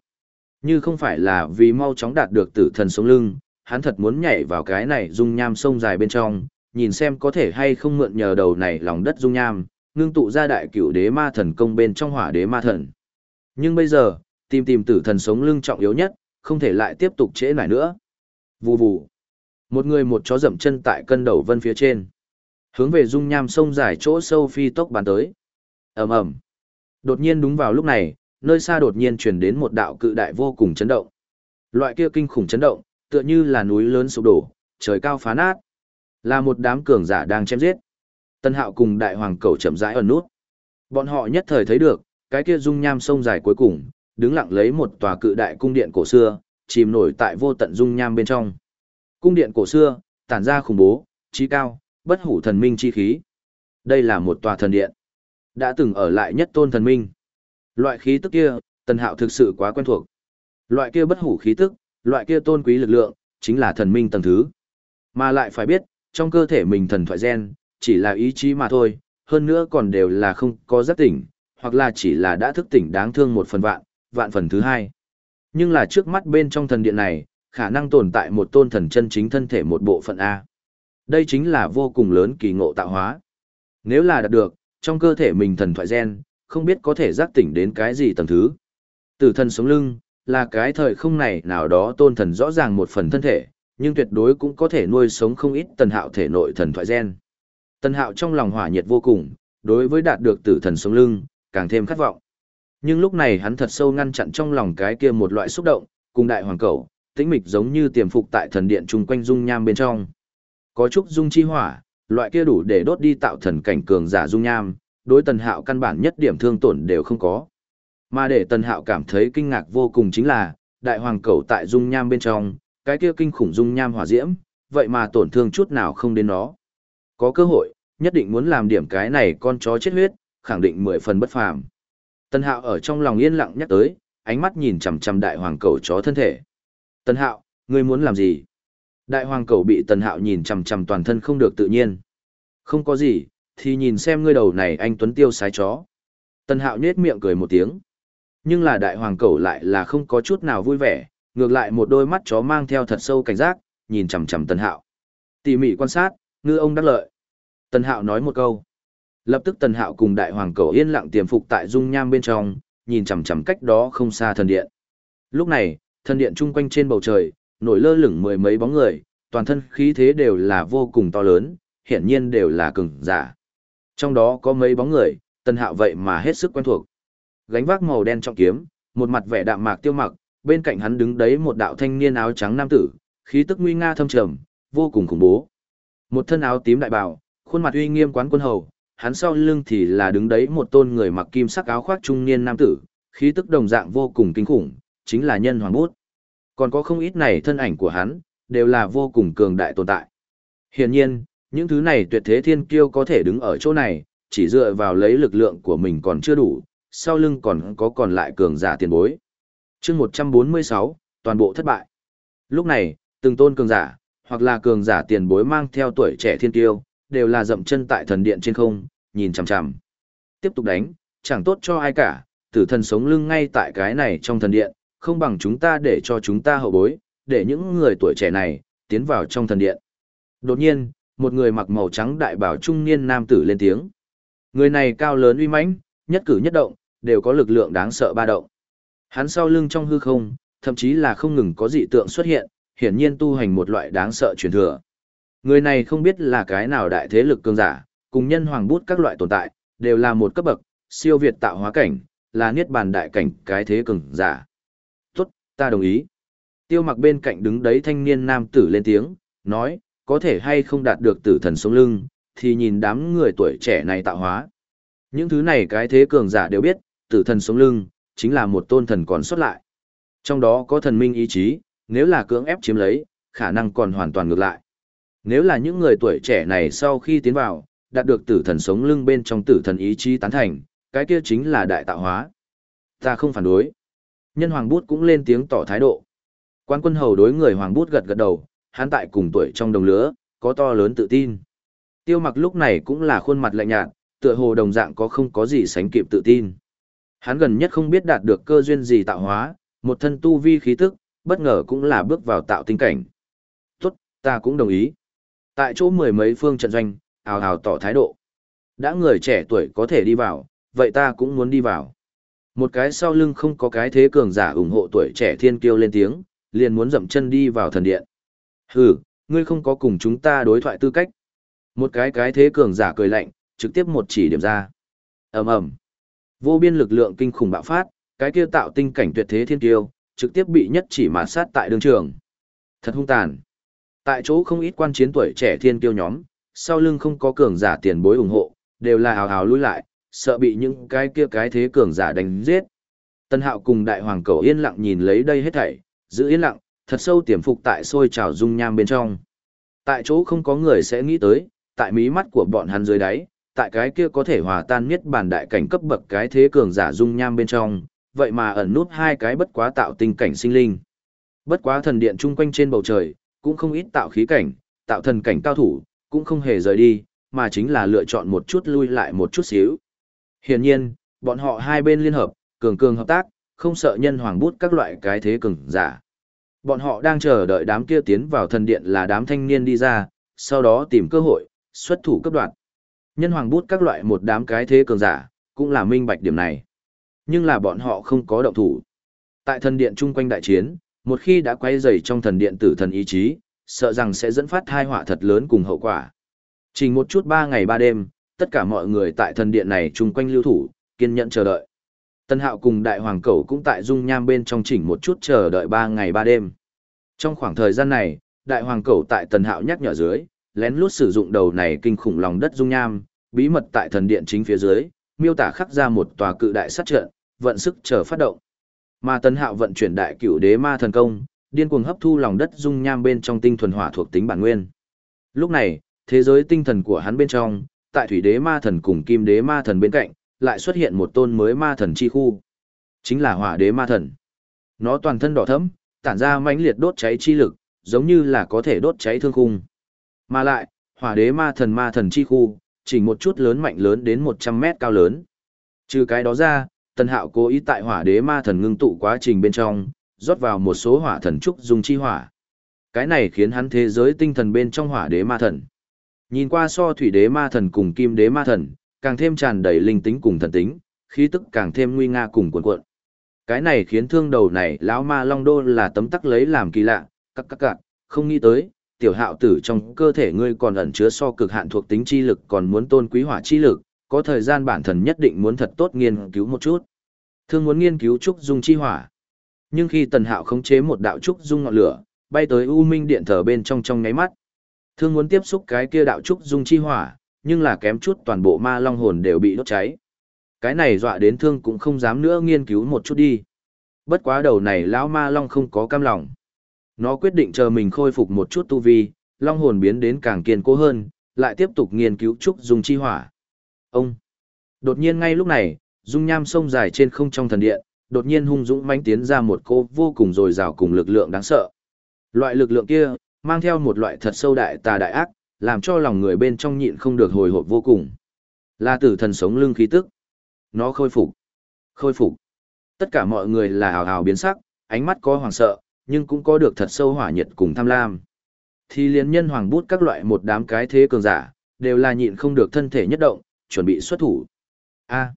Như không phải là vì mau chóng đạt được tử thần sống lưng, hắn thật muốn nhảy vào cái này dung nham sông dài bên trong, nhìn xem có thể hay không mượn nhờ đầu này lòng đất dung nham, ngưng tụ ra đại cửu đế ma thần công bên trong hỏa đế ma thần. Nhưng bây giờ, tìm tìm tử thần sống lưng trọng yếu nhất, không thể lại tiếp tục trễ nải nữa. Vù vù. Một người một chó dậm chân tại cân đầu vân phía trên. Hướng về dung nham sông dài chỗ sâu phi tốc bàn tới ầm ầm. Đột nhiên đúng vào lúc này, nơi xa đột nhiên truyền đến một đạo cự đại vô cùng chấn động. Loại kia kinh khủng chấn động, tựa như là núi lớn sụp đổ, trời cao phá nát. Là một đám cường giả đang chém giết. Tân Hạo cùng đại hoàng cầu chậm rãi ẩn nút. Bọn họ nhất thời thấy được, cái kia dung nham sông dài cuối cùng, đứng lặng lấy một tòa cự đại cung điện cổ xưa, chìm nổi tại vô tận dung nham bên trong. Cung điện cổ xưa, tản ra khủng bố, trí cao, bất hủ thần minh chi khí. Đây là một tòa thần điện. Đã từng ở lại nhất tôn thần minh. Loại khí tức kia, Tần Hạo thực sự quá quen thuộc. Loại kia bất hủ khí tức, loại kia tôn quý lực lượng, chính là thần minh tầng thứ. Mà lại phải biết, trong cơ thể mình thần thoại gen, chỉ là ý chí mà thôi, hơn nữa còn đều là không có giác tỉnh, hoặc là chỉ là đã thức tỉnh đáng thương một phần vạn, vạn phần thứ hai. Nhưng là trước mắt bên trong thần điện này, khả năng tồn tại một tôn thần chân chính thân thể một bộ phận A. Đây chính là vô cùng lớn kỳ ngộ tạo hóa. Nếu là đạt được, trong cơ thể mình thần thoại gen, không biết có thể giác tỉnh đến cái gì tầng thứ. Tử thần sống lưng, là cái thời không này nào đó tôn thần rõ ràng một phần thân thể, nhưng tuyệt đối cũng có thể nuôi sống không ít tần hạo thể nội thần thoại gen. Tần hạo trong lòng hỏa nhiệt vô cùng, đối với đạt được tử thần sống lưng, càng thêm khát vọng. Nhưng lúc này hắn thật sâu ngăn chặn trong lòng cái kia một loại xúc động, cùng đại hoàng cầu, tĩnh mịch giống như tiềm phục tại thần điện chung quanh dung nham bên trong. Có chút dung chi hỏa, loại kia đủ để đốt đi tạo thần cảnh cường giả dung nham, đối tần hạo căn bản nhất điểm thương tổn đều không có. Mà để tần hạo cảm thấy kinh ngạc vô cùng chính là, đại hoàng cầu tại dung nham bên trong, cái kia kinh khủng dung nham hỏa diễm, vậy mà tổn thương chút nào không đến nó. Có cơ hội, nhất định muốn làm điểm cái này con chó chết huyết, khẳng định mười phần bất phàm. Tần Hạo ở trong lòng yên lặng nhắc tới, ánh mắt nhìn chằm chằm đại hoàng cầu chó thân thể. Tần Hạo, ngươi muốn làm gì? Đại hoàng cầu bị Tần Hạo nhìn chằm chằm toàn thân không được tự nhiên. Không có gì, thì nhìn xem ngươi đầu này anh Tuấn Tiêu sái chó. Tần Hạo nhết miệng cười một tiếng. Nhưng là đại hoàng cầu lại là không có chút nào vui vẻ, ngược lại một đôi mắt chó mang theo thật sâu cảnh giác, nhìn chằm chằm Tần Hạo. Tỉ mỉ quan sát, ngư ông đắc lợi. Tần Hạo nói một câu. Lập tức Tần Hạo cùng đại hoàng cầu yên lặng tiềm phục tại dung nham bên trong, nhìn chằm chằm cách đó không xa thần điện. Lúc này, thần điện chung quanh trên bầu trời, nổi lơ lửng mười mấy bóng người, toàn thân khí thế đều là vô cùng to lớn, hiển nhiên đều là cường giả. Trong đó có mấy bóng người, Tần Hạo vậy mà hết sức quen thuộc. Gánh vác màu đen trọng kiếm, một mặt vẻ đạm mạc tiêu mặc, bên cạnh hắn đứng đấy một đạo thanh niên áo trắng nam tử, khí tức nguy nga thâm trầm, vô cùng khủng bố. Một thân áo tím đại bào, khuôn mặt uy nghiêm quán quân hầu, hắn sau lưng thì là đứng đấy một tôn người mặc kim sắc áo khoác trung niên nam tử, khí tức đồng dạng vô cùng kinh khủng, chính là nhân hoàng bút. Còn có không ít này thân ảnh của hắn, đều là vô cùng cường đại tồn tại. Hiển nhiên, những thứ này tuyệt thế thiên kiêu có thể đứng ở chỗ này, chỉ dựa vào lấy lực lượng của mình còn chưa đủ, sau lưng còn có còn lại cường giả tiền bối. chương 146, toàn bộ thất bại. Lúc này, từng tôn cường giả, hoặc là cường giả tiền bối mang theo tuổi trẻ thiên kiêu, đều là dậm chân tại thần điện trên không, nhìn chằm chằm. Tiếp tục đánh, chẳng tốt cho ai cả, tử thần sống lưng ngay tại cái này trong thần điện, không bằng chúng ta để cho chúng ta hậu bối, để những người tuổi trẻ này, tiến vào trong thần điện. Đột nhiên, một người mặc màu trắng đại bảo trung niên nam tử lên tiếng. Người này cao lớn uy mãnh, nhất cử nhất động, đều có lực lượng đáng sợ ba động. Hắn sau lưng trong hư không, thậm chí là không ngừng có dị tượng xuất hiện, hiển nhiên tu hành một loại đáng sợ truyền thừa. Người này không biết là cái nào đại thế lực cường giả, cùng nhân hoàng bút các loại tồn tại, đều là một cấp bậc, siêu việt tạo hóa cảnh, là niết bàn đại cảnh cái thế cường giả. Ta đồng ý. Tiêu mặc bên cạnh đứng đấy thanh niên nam tử lên tiếng, nói, có thể hay không đạt được tử thần sống lưng, thì nhìn đám người tuổi trẻ này tạo hóa. Những thứ này cái thế cường giả đều biết, tử thần sống lưng, chính là một tôn thần còn xuất lại. Trong đó có thần minh ý chí, nếu là cưỡng ép chiếm lấy, khả năng còn hoàn toàn ngược lại. Nếu là những người tuổi trẻ này sau khi tiến vào, đạt được tử thần sống lưng bên trong tử thần ý chí tán thành, cái kia chính là đại tạo hóa. Ta không phản đối. Nhân Hoàng Bút cũng lên tiếng tỏ thái độ. Quan quân hầu đối người Hoàng Bút gật gật đầu, hắn tại cùng tuổi trong đồng lứa, có to lớn tự tin. Tiêu mặc lúc này cũng là khuôn mặt lạnh nhạt, tựa hồ đồng dạng có không có gì sánh kịp tự tin. Hắn gần nhất không biết đạt được cơ duyên gì tạo hóa, một thân tu vi khí tức, bất ngờ cũng là bước vào tạo tinh cảnh. Tốt, ta cũng đồng ý. Tại chỗ mười mấy phương trận doanh, ào ào tỏ thái độ. Đã người trẻ tuổi có thể đi vào, vậy ta cũng muốn đi vào. Một cái sau lưng không có cái thế cường giả ủng hộ tuổi trẻ thiên kiêu lên tiếng, liền muốn dậm chân đi vào thần điện. Hừ, ngươi không có cùng chúng ta đối thoại tư cách. Một cái cái thế cường giả cười lạnh, trực tiếp một chỉ điểm ra. ầm ầm, Vô biên lực lượng kinh khủng bạo phát, cái kia tạo tinh cảnh tuyệt thế thiên kiêu, trực tiếp bị nhất chỉ mạt sát tại đường trường. Thật hung tàn. Tại chỗ không ít quan chiến tuổi trẻ thiên kiêu nhóm, sau lưng không có cường giả tiền bối ủng hộ, đều là hào hào lui lại, sợ bị những cái kia cái thế cường giả đánh giết. Tân Hạo cùng Đại Hoàng Cầu yên lặng nhìn lấy đây hết thảy, giữ yên lặng, thật sâu tiềm phục tại sôi trào dung nham bên trong. Tại chỗ không có người sẽ nghĩ tới, tại mí mắt của bọn hắn dưới đáy, tại cái kia có thể hòa tan miết bản đại cảnh cấp bậc cái thế cường giả dung nham bên trong, vậy mà ẩn nút hai cái bất quá tạo tình cảnh sinh linh. Bất quá thần điện chung quanh trên bầu trời, cũng không ít tạo khí cảnh, tạo thần cảnh cao thủ, cũng không hề rời đi, mà chính là lựa chọn một chút lui lại một chút xíu. Hiển nhiên, bọn họ hai bên liên hợp, cường cường hợp tác, không sợ nhân hoàng bút các loại cái thế cường giả. Bọn họ đang chờ đợi đám kia tiến vào thần điện là đám thanh niên đi ra, sau đó tìm cơ hội, xuất thủ cấp đoạn. Nhân hoàng bút các loại một đám cái thế cường giả, cũng là minh bạch điểm này. Nhưng là bọn họ không có động thủ. Tại thần điện chung quanh đại chiến, một khi đã quay dày trong thần điện tử thần ý chí, sợ rằng sẽ dẫn phát thai họa thật lớn cùng hậu quả. Chỉ một chút ba ngày ba đêm, tất cả mọi người tại thần điện này chung quanh lưu thủ, kiên nhẫn chờ đợi. Tân hạo cùng đại hoàng cẩu cũng tại dung nham bên trong chỉnh một chút chờ đợi ba ngày ba đêm. Trong khoảng thời gian này, đại hoàng cẩu tại tần hạo nhắc nhở dưới, lén lút sử dụng đầu này kinh khủng lòng đất dung nham, bí mật tại thần điện chính phía dưới, miêu tả khắc ra một tòa cự đại sát trận, vận sức chờ phát động. Mà tần hạo vận chuyển đại cửu đế ma thần công, điên cuồng hấp thu lòng đất dung nham bên trong tinh thuần hỏa thuộc tính bản nguyên. Lúc này, thế giới tinh thần của hắn bên trong, tại thủy đế ma thần cùng kim đế ma thần bên cạnh, lại xuất hiện một tôn mới ma thần chi khu. Chính là hỏa đế ma thần. Nó toàn thân đỏ thẫm, tản ra mãnh liệt đốt cháy chi lực, giống như là có thể đốt cháy thương khung. Mà lại, hỏa đế ma thần ma thần chi khu, chỉ một chút lớn mạnh lớn đến 100 mét cao lớn. Trừ cái đó ra, Tần Hạo cố ý tại hỏa đế ma thần ngưng tụ quá trình bên trong, rót vào một số hỏa thần trúc dung chi hỏa. Cái này khiến hắn thế giới tinh thần bên trong hỏa đế ma thần. Nhìn qua so thủy đế ma thần cùng kim đế ma thần, càng thêm tràn đầy linh tính cùng thần tính, khí tức càng thêm nguy nga cùng cuồn cuộn. Cái này khiến thương đầu này lão ma long đô là tấm tắc lấy làm kỳ lạ, các các cạn, không nghĩ tới, tiểu hạo tử trong cơ thể ngươi còn ẩn chứa so cực hạn thuộc tính chi lực còn muốn tôn quý hỏa chi lực, có thời gian bản thần nhất định muốn thật tốt nghiên cứu một chút. Thương muốn nghiên cứu trúc dung chi hỏa. Nhưng khi tần hạo khống chế một đạo trúc dung ngọn lửa, bay tới u minh điện thờ bên trong trong nháy mắt. Thương muốn tiếp xúc cái kia đạo trúc dung chi hỏa, nhưng là kém chút toàn bộ ma long hồn đều bị đốt cháy. Cái này dọa đến thương cũng không dám nữa nghiên cứu một chút đi. Bất quá đầu này lão ma long không có cam lòng. Nó quyết định chờ mình khôi phục một chút tu vi, long hồn biến đến càng kiên cố hơn, lại tiếp tục nghiên cứu trúc dung chi hỏa. Ông! Đột nhiên ngay lúc này, dung nham sông dài trên không trong thần điện, đột nhiên hung dũng mãnh tiến ra một cô vô cùng dồi dào cùng lực lượng đáng sợ. Loại lực lượng kia, mang theo một loại thật sâu đại tà đại ác, làm cho lòng người bên trong nhịn không được hồi hộp vô cùng. Là tử thần sống lưng khí tức. Nó khôi phục. Khôi phục. Tất cả mọi người là hào hào biến sắc, ánh mắt có hoàng sợ, nhưng cũng có được thật sâu hỏa nhiệt cùng tham lam. Thì liên nhân hoàng bút các loại một đám cái thế cường giả, đều là nhịn không được thân thể nhất động, chuẩn bị xuất thủ. A. À.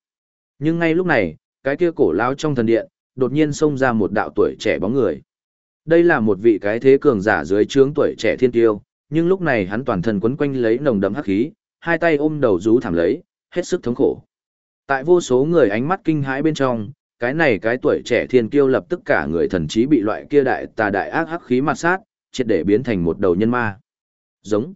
Nhưng ngay lúc này, cái kia cổ lao trong thần điện, đột nhiên xông ra một đạo tuổi trẻ bóng người. Đây là một vị cái thế cường giả dưới trướng tuổi trẻ thiên tiêu, nhưng lúc này hắn toàn thân quấn quanh lấy nồng đậm hắc khí, hai tay ôm đầu rú thảm lấy, hết sức thống khổ. Tại vô số người ánh mắt kinh hãi bên trong, cái này cái tuổi trẻ thiên kiêu lập tức cả người thần trí bị loại kia đại tà đại ác hắc khí mặt sát, triệt để biến thành một đầu nhân ma. Giống.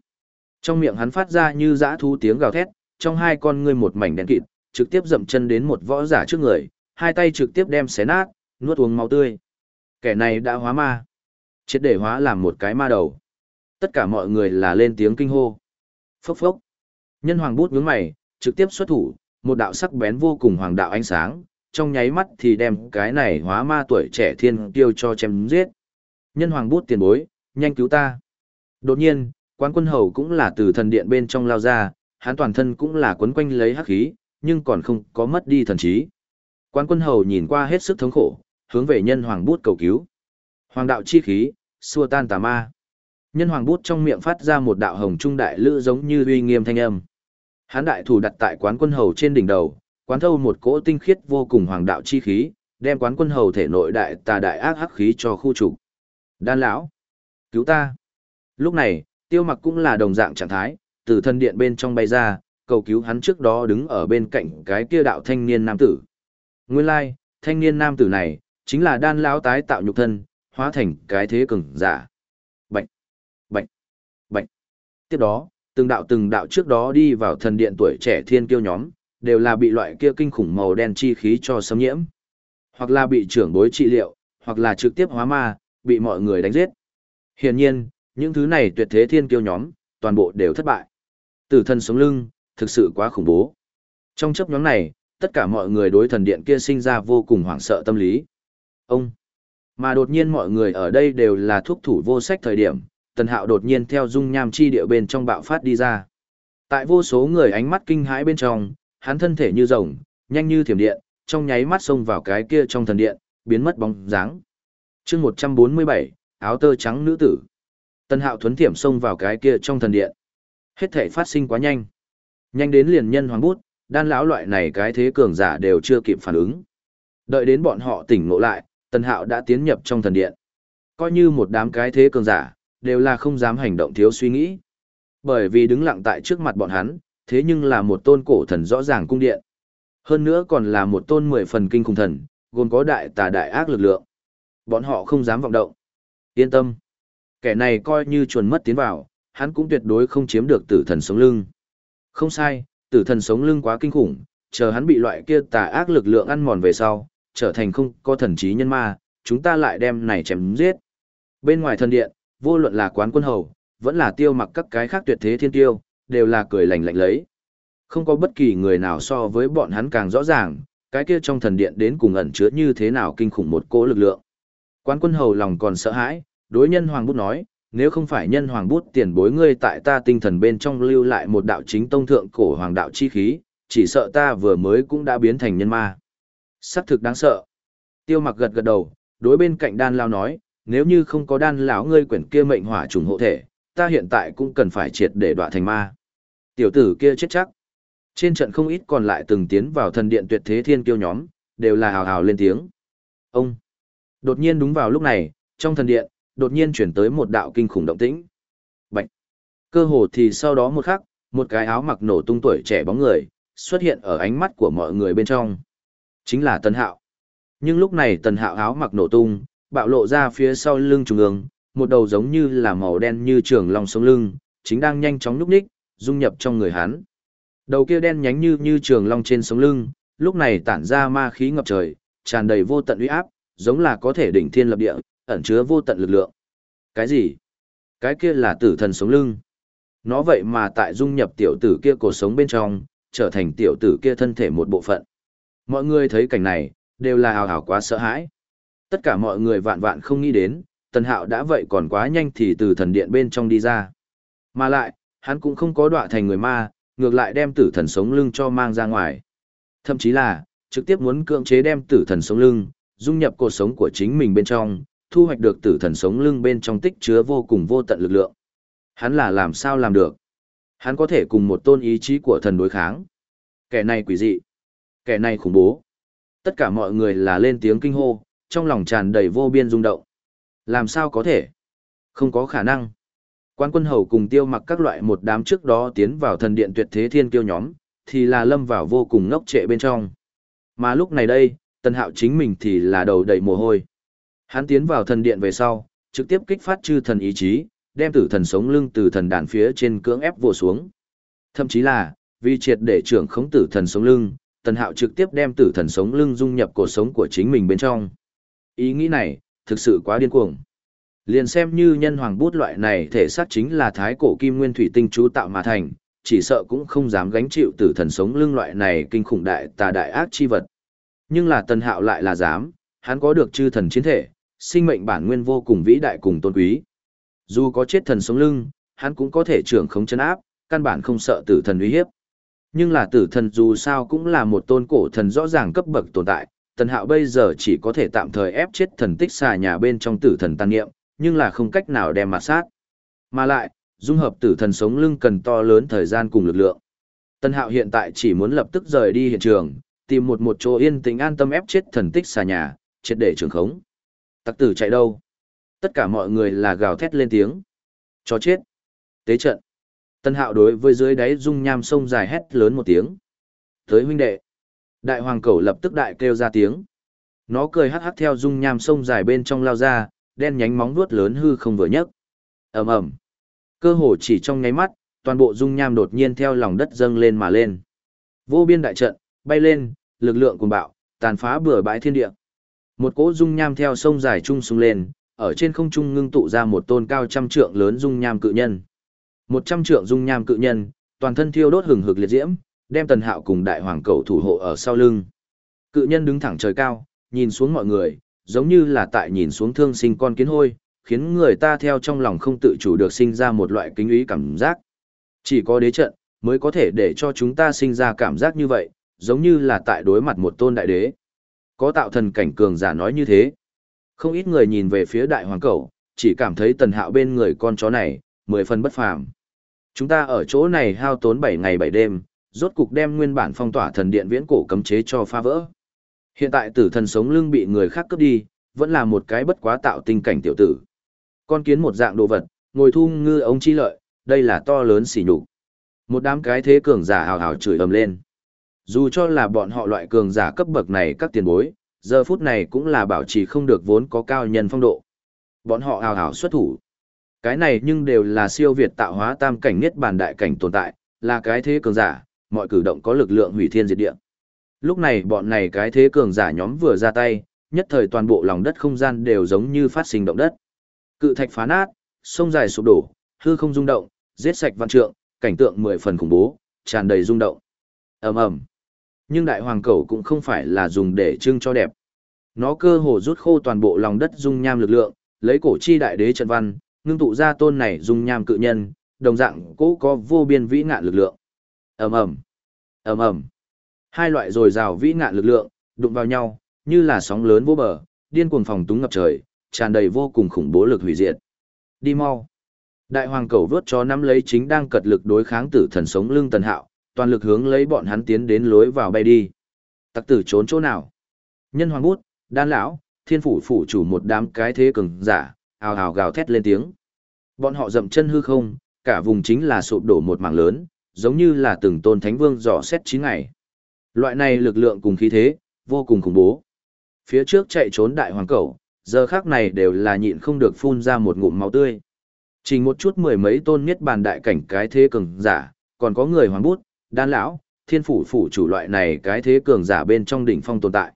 Trong miệng hắn phát ra như dã thu tiếng gào thét, trong hai con ngươi một mảnh đen kịt, trực tiếp dậm chân đến một võ giả trước người, hai tay trực tiếp đem xé nát, nuốt uống máu tươi. Kẻ này đã hóa ma. Triệt để hóa làm một cái ma đầu. Tất cả mọi người là lên tiếng kinh hô. Phốc phốc. Nhân hoàng bút nhướng mày, trực tiếp xuất thủ, một đạo sắc bén vô cùng hoàng đạo ánh sáng, trong nháy mắt thì đem cái này hóa ma tuổi trẻ thiên tiêu cho chém giết. Nhân hoàng bút tiền bối, nhanh cứu ta. Đột nhiên, quán quân hầu cũng là từ thần điện bên trong lao ra, hắn toàn thân cũng là quấn quanh lấy hắc khí, nhưng còn không có mất đi thần trí. Quán quân hầu nhìn qua hết sức thống khổ, hướng về nhân hoàng bút cầu cứu. Hoàng đạo chi khí, xua tan tà ma. Nhân hoàng bút trong miệng phát ra một đạo hồng trung đại lữ giống như uy nghiêm thanh âm. Hán đại thủ đặt tại quán quân hầu trên đỉnh đầu, quán thâu một cỗ tinh khiết vô cùng hoàng đạo chi khí, đem quán quân hầu thể nội đại tà đại ác hắc khí cho khu trục. Đan lão, cứu ta. Lúc này, tiêu mặc cũng là đồng dạng trạng thái, từ thân điện bên trong bay ra, cầu cứu hắn trước đó đứng ở bên cạnh cái kia đạo thanh niên nam tử. Nguyên lai, thanh niên nam tử này, chính là đan lão tái tạo nhục thân, hóa thành cái thế cường giả. Bạch, bạch, bạch. Tiếp đó, từng đạo từng đạo trước đó đi vào thần điện tuổi trẻ thiên kiêu nhóm, đều là bị loại kia kinh khủng màu đen chi khí cho xâm nhiễm. Hoặc là bị trưởng bối trị liệu, hoặc là trực tiếp hóa ma, bị mọi người đánh giết. Hiển nhiên, những thứ này tuyệt thế thiên kiêu nhóm, toàn bộ đều thất bại. Tử thần sống lưng, thực sự quá khủng bố. Trong chấp nhóm này, tất cả mọi người đối thần điện kia sinh ra vô cùng hoảng sợ tâm lý. Ông! Mà đột nhiên mọi người ở đây đều là thuốc thủ vô sách thời điểm, tần hạo đột nhiên theo dung nham chi địa bên trong bạo phát đi ra. Tại vô số người ánh mắt kinh hãi bên trong, hắn thân thể như rồng, nhanh như thiểm điện, trong nháy mắt xông vào cái kia trong thần điện, biến mất bóng dáng. chương 147, áo tơ trắng nữ tử. Tần hạo thuấn thiểm xông vào cái kia trong thần điện. Hết thể phát sinh quá nhanh. Nhanh đến liền nhân hoàng bút, đan lão loại này cái thế cường giả đều chưa kịp phản ứng. Đợi đến bọn họ tỉnh ngộ lại, tần hạo đã tiến nhập trong thần điện. Coi như một đám cái thế cường giả, đều là không dám hành động thiếu suy nghĩ. Bởi vì đứng lặng tại trước mặt bọn hắn, thế nhưng là một tôn cổ thần rõ ràng cung điện. Hơn nữa còn là một tôn mười phần kinh khủng thần, gồm có đại tà đại ác lực lượng. Bọn họ không dám vọng động. Yên tâm. Kẻ này coi như chuồn mất tiến vào, hắn cũng tuyệt đối không chiếm được tử thần sống lưng. Không sai, tử thần sống lưng quá kinh khủng, chờ hắn bị loại kia tà ác lực lượng ăn mòn về sau, trở thành không có thần trí nhân ma, chúng ta lại đem này chém giết. Bên ngoài thần điện, vô luận là quán quân hầu, vẫn là tiêu mặc các cái khác tuyệt thế thiên tiêu, đều là cười lạnh lạnh lấy. Không có bất kỳ người nào so với bọn hắn càng rõ ràng, cái kia trong thần điện đến cùng ẩn chứa như thế nào kinh khủng một cỗ lực lượng. Quán quân hầu lòng còn sợ hãi, đối nhân hoàng bút nói, nếu không phải nhân hoàng bút tiền bối ngươi tại ta tinh thần bên trong lưu lại một đạo chính tông thượng cổ hoàng đạo chi khí, chỉ sợ ta vừa mới cũng đã biến thành nhân ma. Sắc thực đáng sợ. Tiêu mặc gật gật đầu, đối bên cạnh đan lao nói, nếu như không có đan lão ngươi quyển kia mệnh hỏa trùng hộ thể, ta hiện tại cũng cần phải triệt để đọa thành ma. Tiểu tử kia chết chắc. Trên trận không ít còn lại từng tiến vào thần điện tuyệt thế thiên kiêu nhóm, đều là hào hào lên tiếng. Ông! Đột nhiên đúng vào lúc này, trong thần điện, đột nhiên chuyển tới một đạo kinh khủng động tĩnh. Bạch! Cơ hồ thì sau đó một khắc, một cái áo mặc nổ tung tuổi trẻ bóng người, xuất hiện ở ánh mắt của mọi người bên trong. Chính là Tần Hạo. Nhưng lúc này Tần Hạo áo mặc nổ tung, bạo lộ ra phía sau lưng trung ương, một đầu giống như là màu đen như trường lòng sống lưng, chính đang nhanh chóng núp ních, dung nhập trong người hắn. Đầu kia đen nhánh như như trường long trên sống lưng, lúc này tản ra ma khí ngập trời, tràn đầy vô tận uy áp, giống là có thể đỉnh thiên lập địa, ẩn chứa vô tận lực lượng. Cái gì? Cái kia là tử thần sống lưng. Nó vậy mà tại dung nhập tiểu tử kia cổ sống bên trong, trở thành tiểu tử kia thân thể một bộ phận. Mọi người thấy cảnh này, đều là hào hào quá sợ hãi. Tất cả mọi người vạn vạn không nghĩ đến, tần hạo đã vậy còn quá nhanh thì từ thần điện bên trong đi ra. Mà lại, hắn cũng không có đọa thành người ma, ngược lại đem tử thần sống lưng cho mang ra ngoài. Thậm chí là, trực tiếp muốn cưỡng chế đem tử thần sống lưng, dung nhập cuộc sống của chính mình bên trong, thu hoạch được tử thần sống lưng bên trong tích chứa vô cùng vô tận lực lượng. Hắn là làm sao làm được? Hắn có thể cùng một tôn ý chí của thần đối kháng. Kẻ này quỷ dị. Kẻ này khủng bố. Tất cả mọi người là lên tiếng kinh hô, trong lòng tràn đầy vô biên rung động. Làm sao có thể? Không có khả năng. Quan quân hầu cùng tiêu mặc các loại một đám trước đó tiến vào thần điện tuyệt thế thiên kiêu nhóm, thì là lâm vào vô cùng ngốc trệ bên trong. Mà lúc này đây, tần hạo chính mình thì là đầu đầy mồ hôi. Hắn tiến vào thần điện về sau, trực tiếp kích phát chư thần ý chí, đem tử thần sống lưng từ thần đàn phía trên cưỡng ép vô xuống. Thậm chí là, vì triệt để trưởng khống tử thần sống lưng, tần hạo trực tiếp đem tử thần sống lưng dung nhập cuộc sống của chính mình bên trong. Ý nghĩ này, thực sự quá điên cuồng. Liền xem như nhân hoàng bút loại này thể xác chính là thái cổ kim nguyên thủy tinh chú tạo mà thành, chỉ sợ cũng không dám gánh chịu tử thần sống lưng loại này kinh khủng đại tà đại ác chi vật. Nhưng là tần hạo lại là dám, hắn có được chư thần chiến thể, sinh mệnh bản nguyên vô cùng vĩ đại cùng tôn quý. Dù có chết thần sống lưng, hắn cũng có thể trưởng không chân áp, căn bản không sợ tử thần uy hiếp. Nhưng là tử thần dù sao cũng là một tôn cổ thần rõ ràng cấp bậc tồn tại, tần hạo bây giờ chỉ có thể tạm thời ép chết thần tích xà nhà bên trong tử thần tăng nghiệm, nhưng là không cách nào đem mặt sát. Mà lại, dung hợp tử thần sống lưng cần to lớn thời gian cùng lực lượng. Tần hạo hiện tại chỉ muốn lập tức rời đi hiện trường, tìm một một chỗ yên tĩnh an tâm ép chết thần tích xà nhà, triệt để trường khống. Tặc tử chạy đâu? Tất cả mọi người là gào thét lên tiếng. Cho chết. Tế trận. Tân hạo đối với dưới đáy dung nham sông dài hét lớn một tiếng. Tới huynh đệ. Đại hoàng cẩu lập tức đại kêu ra tiếng. Nó cười hắc hắc theo dung nham sông dài bên trong lao ra, đen nhánh móng vuốt lớn hư không vừa nhấc. Ầm ầm. Cơ hồ chỉ trong nháy mắt, toàn bộ dung nham đột nhiên theo lòng đất dâng lên mà lên. Vô biên đại trận, bay lên, lực lượng cuồng bạo, tàn phá bừa bãi thiên địa. Một cỗ dung nham theo sông dài trung xuống lên, ở trên không trung ngưng tụ ra một tôn cao trăm trượng lớn dung nham cự nhân. Một trăm trượng dung nham cự nhân, toàn thân thiêu đốt hừng hực liệt diễm, đem tần hạo cùng đại hoàng cầu thủ hộ ở sau lưng. Cự nhân đứng thẳng trời cao, nhìn xuống mọi người, giống như là tại nhìn xuống thương sinh con kiến hôi, khiến người ta theo trong lòng không tự chủ được sinh ra một loại kính ý cảm giác. Chỉ có đế trận, mới có thể để cho chúng ta sinh ra cảm giác như vậy, giống như là tại đối mặt một tôn đại đế. Có tạo thần cảnh cường giả nói như thế. Không ít người nhìn về phía đại hoàng cẩu, chỉ cảm thấy tần hạo bên người con chó này, mười phần bất phàm. Chúng ta ở chỗ này hao tốn 7 ngày 7 đêm, rốt cục đem nguyên bản phong tỏa thần điện viễn cổ cấm chế cho phá vỡ. Hiện tại tử thần sống lưng bị người khác cướp đi, vẫn là một cái bất quá tạo tình cảnh tiểu tử. Con kiến một dạng đồ vật, ngồi thu ngư ông chi lợi, đây là to lớn xỉ nhục. Một đám cái thế cường giả hào hào chửi ầm lên. Dù cho là bọn họ loại cường giả cấp bậc này các tiền bối, giờ phút này cũng là bảo trì không được vốn có cao nhân phong độ. Bọn họ hào hào xuất thủ. Cái này nhưng đều là siêu việt tạo hóa tam cảnh niết bàn đại cảnh tồn tại, là cái thế cường giả, mọi cử động có lực lượng hủy thiên diệt địa. Lúc này bọn này cái thế cường giả nhóm vừa ra tay, nhất thời toàn bộ lòng đất không gian đều giống như phát sinh động đất. Cự thạch phá nát, sông dài sụp đổ, hư không rung động, giết sạch văn trượng, cảnh tượng mười phần khủng bố, tràn đầy rung động. Ầm ầm. Nhưng đại hoàng cầu cũng không phải là dùng để trưng cho đẹp. Nó cơ hồ rút khô toàn bộ lòng đất dung nham lực lượng, lấy cổ chi đại đế trận văn, ngưng tụ ra tôn này dung nham cự nhân, đồng dạng cố có vô biên vĩ ngạn lực lượng. Ầm ầm. Ầm ầm. Hai loại dồi dào vĩ ngạn lực lượng, đụng vào nhau, như là sóng lớn vô bờ, điên cuồng phòng túng ngập trời, tràn đầy vô cùng khủng bố lực hủy diệt. Đi mau. Đại hoàng cầu vớt cho nắm lấy chính đang cật lực đối kháng tử thần sống lưng tần hạo, toàn lực hướng lấy bọn hắn tiến đến lối vào bay đi. Tặc tử trốn chỗ nào? Nhân hoàng bút, đan lão, thiên phủ phủ chủ một đám cái thế cường giả, ào ào gào thét lên tiếng. Bọn họ dậm chân hư không, cả vùng chính là sụp đổ một mảng lớn, giống như là từng tôn thánh vương dò xét chín ngày. Loại này lực lượng cùng khí thế, vô cùng khủng bố. Phía trước chạy trốn đại hoàng cẩu, giờ khác này đều là nhịn không được phun ra một ngụm máu tươi. Chỉ một chút mười mấy tôn miết bàn đại cảnh cái thế cường giả, còn có người hoàng bút, đan lão, thiên phủ phủ chủ loại này cái thế cường giả bên trong đỉnh phong tồn tại.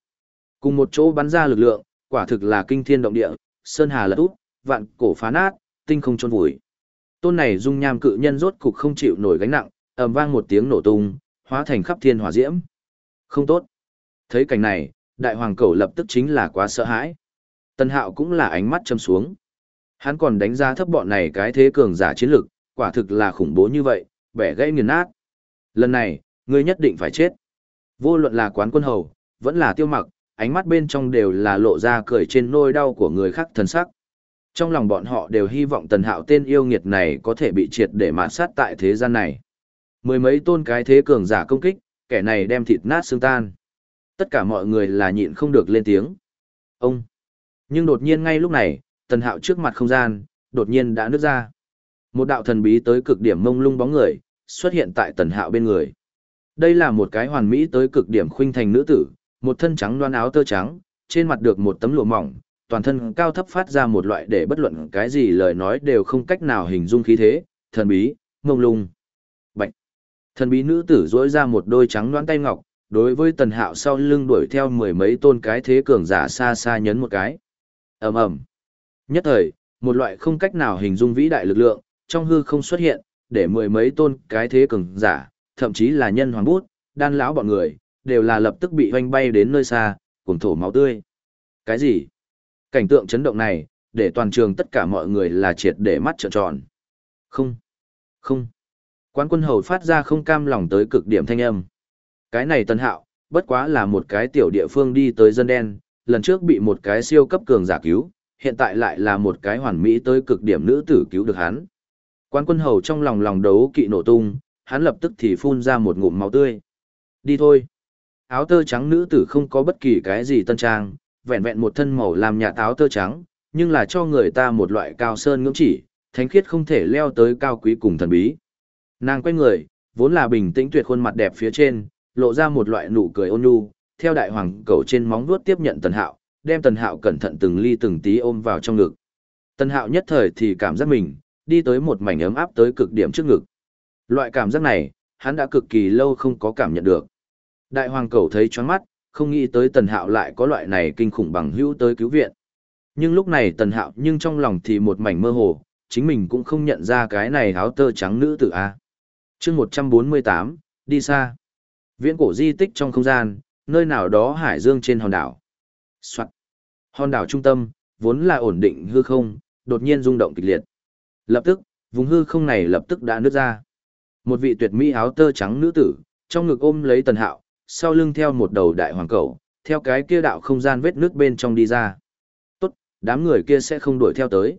Cùng một chỗ bắn ra lực lượng, quả thực là kinh thiên động địa, sơn hà lật út, vạn cổ phá nát, tinh không trôn vùi. Tôn này dung nham cự nhân rốt cục không chịu nổi gánh nặng, ầm vang một tiếng nổ tung, hóa thành khắp thiên hỏa diễm. Không tốt. Thấy cảnh này, đại hoàng cẩu lập tức chính là quá sợ hãi. Tân hạo cũng là ánh mắt châm xuống. Hắn còn đánh giá thấp bọn này cái thế cường giả chiến lực, quả thực là khủng bố như vậy, bẻ gãy nghiền nát. Lần này, ngươi nhất định phải chết. Vô luận là quán quân hầu, vẫn là tiêu mặc, ánh mắt bên trong đều là lộ ra cười trên nôi đau của người khác thần sắc. Trong lòng bọn họ đều hy vọng tần hạo tên yêu nghiệt này có thể bị triệt để mạt sát tại thế gian này. Mười mấy tôn cái thế cường giả công kích, kẻ này đem thịt nát xương tan. Tất cả mọi người là nhịn không được lên tiếng. Ông! Nhưng đột nhiên ngay lúc này, tần hạo trước mặt không gian, đột nhiên đã nứt ra. Một đạo thần bí tới cực điểm mông lung bóng người, xuất hiện tại tần hạo bên người. Đây là một cái hoàn mỹ tới cực điểm khuynh thành nữ tử, một thân trắng loan áo tơ trắng, trên mặt được một tấm lụa mỏng, toàn thân cao thấp phát ra một loại để bất luận cái gì lời nói đều không cách nào hình dung khí thế, thần bí, mông lung. Bạch. Thần bí nữ tử dỗi ra một đôi trắng loan tay ngọc, đối với tần hạo sau lưng đuổi theo mười mấy tôn cái thế cường giả xa xa nhấn một cái. ầm ầm Nhất thời, một loại không cách nào hình dung vĩ đại lực lượng, trong hư không xuất hiện, để mười mấy tôn cái thế cường giả, thậm chí là nhân hoàng bút, đan lão bọn người, đều là lập tức bị hoanh bay đến nơi xa, cùng thổ máu tươi. Cái gì? Cảnh tượng chấn động này, để toàn trường tất cả mọi người là triệt để mắt trợn tròn. Không, không. Quán quân hầu phát ra không cam lòng tới cực điểm thanh âm. Cái này tân hạo, bất quá là một cái tiểu địa phương đi tới dân đen, lần trước bị một cái siêu cấp cường giả cứu, hiện tại lại là một cái hoàn mỹ tới cực điểm nữ tử cứu được hắn. Quan quân hầu trong lòng lòng đấu kỵ nổ tung, hắn lập tức thì phun ra một ngụm máu tươi. Đi thôi. Áo tơ trắng nữ tử không có bất kỳ cái gì tân trang, vẹn vẹn một thân màu làm nhà táo tơ trắng, nhưng là cho người ta một loại cao sơn ngưỡng chỉ, thánh khiết không thể leo tới cao quý cùng thần bí. Nàng quay người, vốn là bình tĩnh tuyệt khuôn mặt đẹp phía trên, lộ ra một loại nụ cười ôn nhu, theo đại hoàng cầu trên móng vuốt tiếp nhận tần hạo, đem tần hạo cẩn thận từng ly từng tí ôm vào trong ngực. Tần hạo nhất thời thì cảm giác mình, đi tới một mảnh ấm áp tới cực điểm trước ngực. Loại cảm giác này, hắn đã cực kỳ lâu không có cảm nhận được. Đại hoàng cầu thấy choáng mắt, không nghĩ tới tần hạo lại có loại này kinh khủng bằng hữu tới cứu viện. Nhưng lúc này tần hạo nhưng trong lòng thì một mảnh mơ hồ, chính mình cũng không nhận ra cái này áo tơ trắng nữ tử A. chương 148, đi xa. Viễn cổ di tích trong không gian, nơi nào đó hải dương trên hòn đảo. Soạn. Hòn đảo trung tâm, vốn là ổn định hư không, đột nhiên rung động kịch liệt. Lập tức, vùng hư không này lập tức đã nứt ra. Một vị tuyệt mỹ áo tơ trắng nữ tử, trong ngực ôm lấy tần hạo, sau lưng theo một đầu đại hoàng cầu, theo cái kia đạo không gian vết nước bên trong đi ra. Tốt, đám người kia sẽ không đuổi theo tới.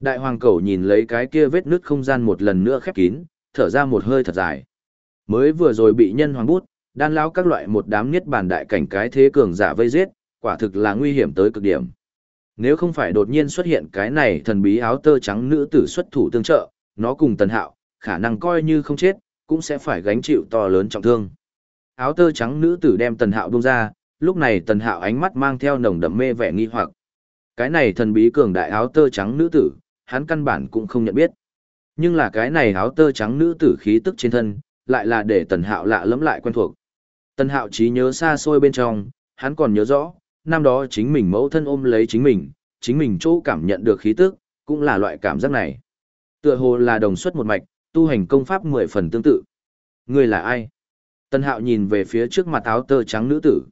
Đại hoàng cầu nhìn lấy cái kia vết nước không gian một lần nữa khép kín, thở ra một hơi thật dài. Mới vừa rồi bị nhân hoàng bút, đan lão các loại một đám niết bàn đại cảnh cái thế cường giả vây giết, quả thực là nguy hiểm tới cực điểm. Nếu không phải đột nhiên xuất hiện cái này thần bí áo tơ trắng nữ tử xuất thủ tương trợ, nó cùng tần hạo, khả năng coi như không chết, cũng sẽ phải gánh chịu to lớn trọng thương. Áo tơ trắng nữ tử đem tần hạo bông ra, lúc này tần hạo ánh mắt mang theo nồng đậm mê vẻ nghi hoặc. Cái này thần bí cường đại áo tơ trắng nữ tử, hắn căn bản cũng không nhận biết. Nhưng là cái này áo tơ trắng nữ tử khí tức trên thân, lại là để tần hạo lạ lẫm lại quen thuộc. Tần hạo trí nhớ xa xôi bên trong, hắn còn nhớ rõ, năm đó chính mình mẫu thân ôm lấy chính mình, chính mình chỗ cảm nhận được khí tức, cũng là loại cảm giác này. Tựa hồ là đồng xuất một mạch, tu hành công pháp mười phần tương tự. Người là ai? Tần hạo nhìn về phía trước mặt áo tơ trắng nữ tử.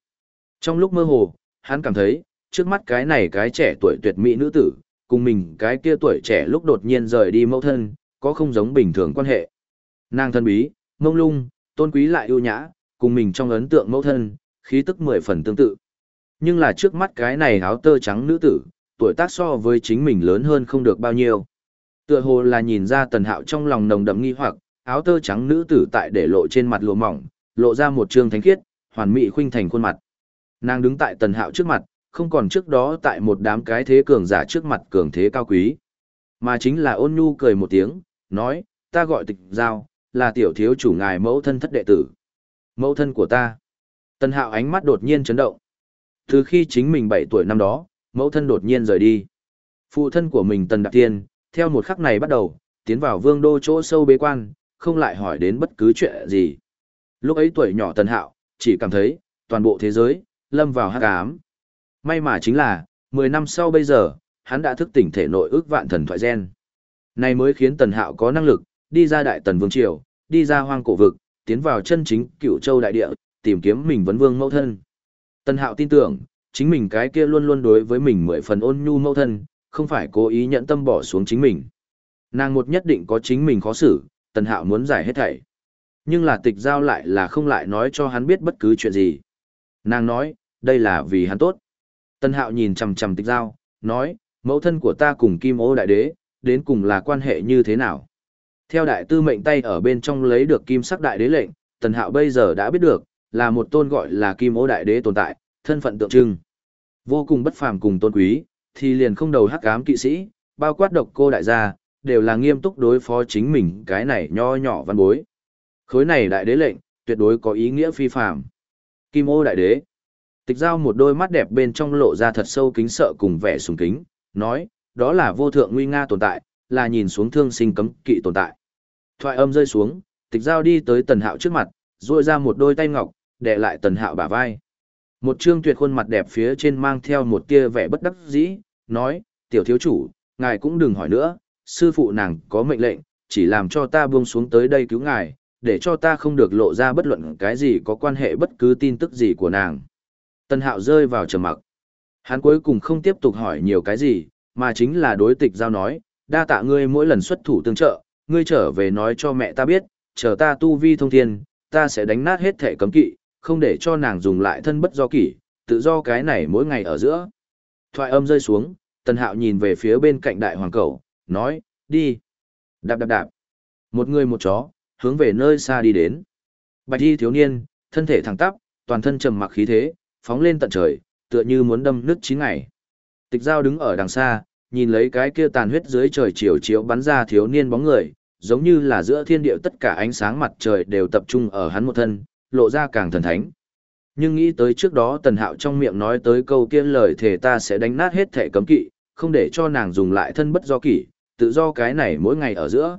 Trong lúc mơ hồ, hắn cảm thấy, trước mắt cái này cái trẻ tuổi tuyệt mỹ nữ tử, cùng mình cái kia tuổi trẻ lúc đột nhiên rời đi mẫu thân, có không giống bình thường quan hệ. Nàng thân bí, mông lung, tôn quý lại ưu nhã, cùng mình trong ấn tượng mẫu thân, khí tức mười phần tương tự. Nhưng là trước mắt cái này áo tơ trắng nữ tử, tuổi tác so với chính mình lớn hơn không được bao nhiêu. Tựa hồ là nhìn ra tần hạo trong lòng nồng đậm nghi hoặc, áo tơ trắng nữ tử tại để lộ trên mặt lụa mỏng, lộ ra một trương thánh khiết, hoàn mỹ khuynh thành khuôn mặt. Nàng đứng tại tần hạo trước mặt, không còn trước đó tại một đám cái thế cường giả trước mặt cường thế cao quý. Mà chính là ôn nhu cười một tiếng, nói, ta gọi tịch giao, là tiểu thiếu chủ ngài mẫu thân thất đệ tử. Mẫu thân của ta. Tần hạo ánh mắt đột nhiên chấn động. Từ khi chính mình 7 tuổi năm đó, mẫu thân đột nhiên rời đi. Phụ thân của mình Tần Đạp Tiên, theo một khắc này bắt đầu, tiến vào vương đô chỗ sâu bế quan, không lại hỏi đến bất cứ chuyện gì. Lúc ấy tuổi nhỏ Tần Hạo, chỉ cảm thấy, toàn bộ thế giới, lâm vào hắc ám. May mà chính là, 10 năm sau bây giờ, hắn đã thức tỉnh thể nội ước vạn thần thoại gen. Này mới khiến Tần Hạo có năng lực, đi ra đại tần vương triều, đi ra hoang cổ vực, tiến vào chân chính cựu châu đại địa, tìm kiếm mình vấn vương mẫu thân. Tần Hạo tin tưởng, chính mình cái kia luôn luôn đối với mình mười phần ôn nhu mẫu thân, không phải cố ý nhận tâm bỏ xuống chính mình. Nàng một nhất định có chính mình khó xử, Tần Hạo muốn giải hết thảy. Nhưng là tịch giao lại là không lại nói cho hắn biết bất cứ chuyện gì. Nàng nói, đây là vì hắn tốt. tân Hạo nhìn chầm chầm tịch giao, nói, mẫu thân của ta cùng Kim Ô Đại Đế, đến cùng là quan hệ như thế nào? Theo đại tư mệnh tay ở bên trong lấy được kim sắc đại đế lệnh, Tần Hạo bây giờ đã biết được, là một tôn gọi là Kim Ô Đại Đế tồn tại, thân phận tượng trưng. Vô cùng bất phàm cùng tôn quý, thì liền không đầu hắc ám kỵ sĩ, bao quát độc cô đại gia, đều là nghiêm túc đối phó chính mình cái này nho nhỏ văn bối. Khối này đại đế lệnh, tuyệt đối có ý nghĩa phi phàm. Kim ô đại đế. Tịch giao một đôi mắt đẹp bên trong lộ ra thật sâu kính sợ cùng vẻ sùng kính, nói, đó là vô thượng nguy nga tồn tại, là nhìn xuống thương sinh cấm kỵ tồn tại. Thoại âm rơi xuống, tịch giao đi tới tần hạo trước mặt, ruôi ra một đôi tay ngọc, đè lại tần hạo bả vai. Một trương tuyệt khuôn mặt đẹp phía trên mang theo một tia vẻ bất đắc dĩ, nói, tiểu thiếu chủ, ngài cũng đừng hỏi nữa, sư phụ nàng có mệnh lệnh, chỉ làm cho ta buông xuống tới đây cứu ngài, để cho ta không được lộ ra bất luận cái gì có quan hệ bất cứ tin tức gì của nàng. Tân hạo rơi vào trầm mặc. Hắn cuối cùng không tiếp tục hỏi nhiều cái gì, mà chính là đối tịch giao nói, đa tạ ngươi mỗi lần xuất thủ tương trợ, ngươi trở về nói cho mẹ ta biết, chờ ta tu vi thông thiên, ta sẽ đánh nát hết thể cấm kỵ, không để cho nàng dùng lại thân bất do kỷ, tự do cái này mỗi ngày ở giữa. Thoại âm rơi xuống, tần hạo nhìn về phía bên cạnh đại hoàng cầu, nói, đi. Đạp đạp đạp. Một người một chó, hướng về nơi xa đi đến. Bạch y thiếu niên, thân thể thẳng tắp, toàn thân trầm mặc khí thế, phóng lên tận trời, tựa như muốn đâm nứt chín ngày. Tịch giao đứng ở đằng xa, nhìn lấy cái kia tàn huyết dưới trời chiều chiếu bắn ra thiếu niên bóng người, giống như là giữa thiên địa tất cả ánh sáng mặt trời đều tập trung ở hắn một thân, lộ ra càng thần thánh. Nhưng nghĩ tới trước đó tần hạo trong miệng nói tới câu kia lời thề ta sẽ đánh nát hết thể cấm kỵ, không để cho nàng dùng lại thân bất do kỷ, tự do cái này mỗi ngày ở giữa.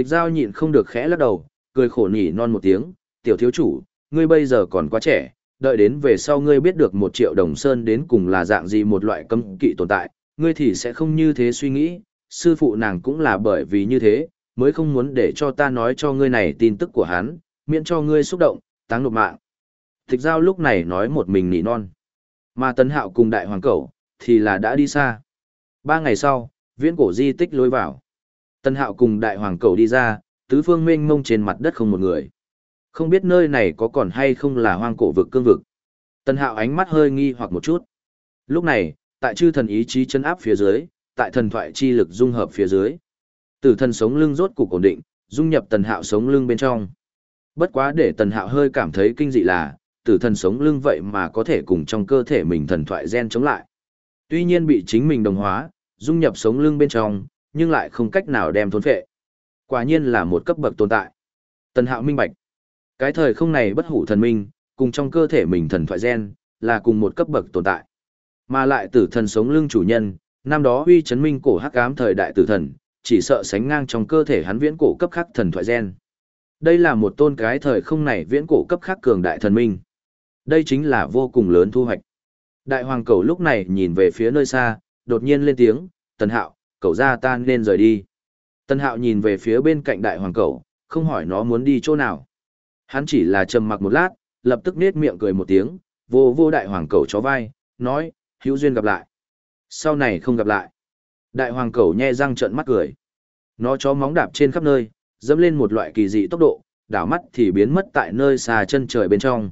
Tịch giao nhịn không được khẽ lắc đầu, cười khổ nỉ non một tiếng, tiểu thiếu chủ, ngươi bây giờ còn quá trẻ, đợi đến về sau ngươi biết được một triệu đồng sơn đến cùng là dạng gì một loại cấm kỵ tồn tại, ngươi thì sẽ không như thế suy nghĩ, sư phụ nàng cũng là bởi vì như thế, mới không muốn để cho ta nói cho ngươi này tin tức của hắn, miễn cho ngươi xúc động, táng nộp mạng. Tịch giao lúc này nói một mình nỉ non. Mà Tấn Hạo cùng đại hoàng cẩu, thì là đã đi xa. Ba ngày sau, viễn cổ di tích lối vào. Tân Hạo cùng đại hoàng Cầu đi ra, tứ phương mênh mông trên mặt đất không một người. Không biết nơi này có còn hay không là hoang cổ vực cương vực. Tần Hạo ánh mắt hơi nghi hoặc một chút. Lúc này, tại chư thần ý chí chân áp phía dưới, tại thần thoại chi lực dung hợp phía dưới. Tử thần sống lưng rốt cục ổn định, dung nhập Tần Hạo sống lưng bên trong. Bất quá để Tần Hạo hơi cảm thấy kinh dị là, tử thần sống lưng vậy mà có thể cùng trong cơ thể mình thần thoại gen chống lại. Tuy nhiên bị chính mình đồng hóa, dung nhập sống lưng bên trong, nhưng lại không cách nào đem thốn phệ. Quả nhiên là một cấp bậc tồn tại. Tần Hạo minh bạch. Cái thời không này bất hủ thần minh, cùng trong cơ thể mình thần thoại gen, là cùng một cấp bậc tồn tại. Mà lại tử thần sống lưng chủ nhân, năm đó huy chấn minh cổ hắc ám thời đại tử thần, chỉ sợ sánh ngang trong cơ thể hắn viễn cổ cấp khắc thần thoại gen. Đây là một tôn cái thời không này viễn cổ cấp khắc cường đại thần minh. Đây chính là vô cùng lớn thu hoạch. Đại hoàng cầu lúc này nhìn về phía nơi xa, đột nhiên lên tiếng, tần hạo, cậu ra ta nên rời đi. Tần hạo nhìn về phía bên cạnh đại hoàng cầu, không hỏi nó muốn đi chỗ nào. Hắn chỉ là trầm mặc một lát, lập tức nết miệng cười một tiếng, vô vô đại hoàng cầu chó vai, nói, hữu duyên gặp lại. Sau này không gặp lại. Đại hoàng cầu nhe răng trợn mắt cười. Nó chó móng đạp trên khắp nơi, dẫm lên một loại kỳ dị tốc độ, đảo mắt thì biến mất tại nơi xa chân trời bên trong.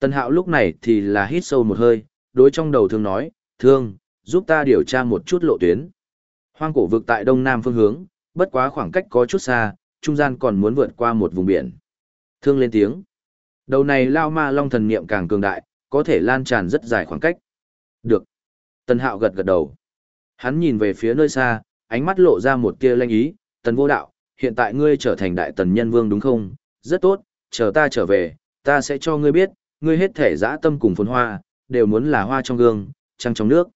Tân hạo lúc này thì là hít sâu một hơi, đối trong đầu thương nói, thương, giúp ta điều tra một chút lộ tuyến. Hoang cổ vực tại đông nam phương hướng, bất quá khoảng cách có chút xa, trung gian còn muốn vượt qua một vùng biển. Thương lên tiếng. Đầu này lao ma long thần niệm càng cường đại, có thể lan tràn rất dài khoảng cách. Được. Tần hạo gật gật đầu. Hắn nhìn về phía nơi xa, ánh mắt lộ ra một tia lanh ý, tần vô đạo, hiện tại ngươi trở thành đại tần nhân vương đúng không? Rất tốt, chờ ta trở về, ta sẽ cho ngươi biết, ngươi hết thể dã tâm cùng phồn hoa, đều muốn là hoa trong gương, trăng trong nước.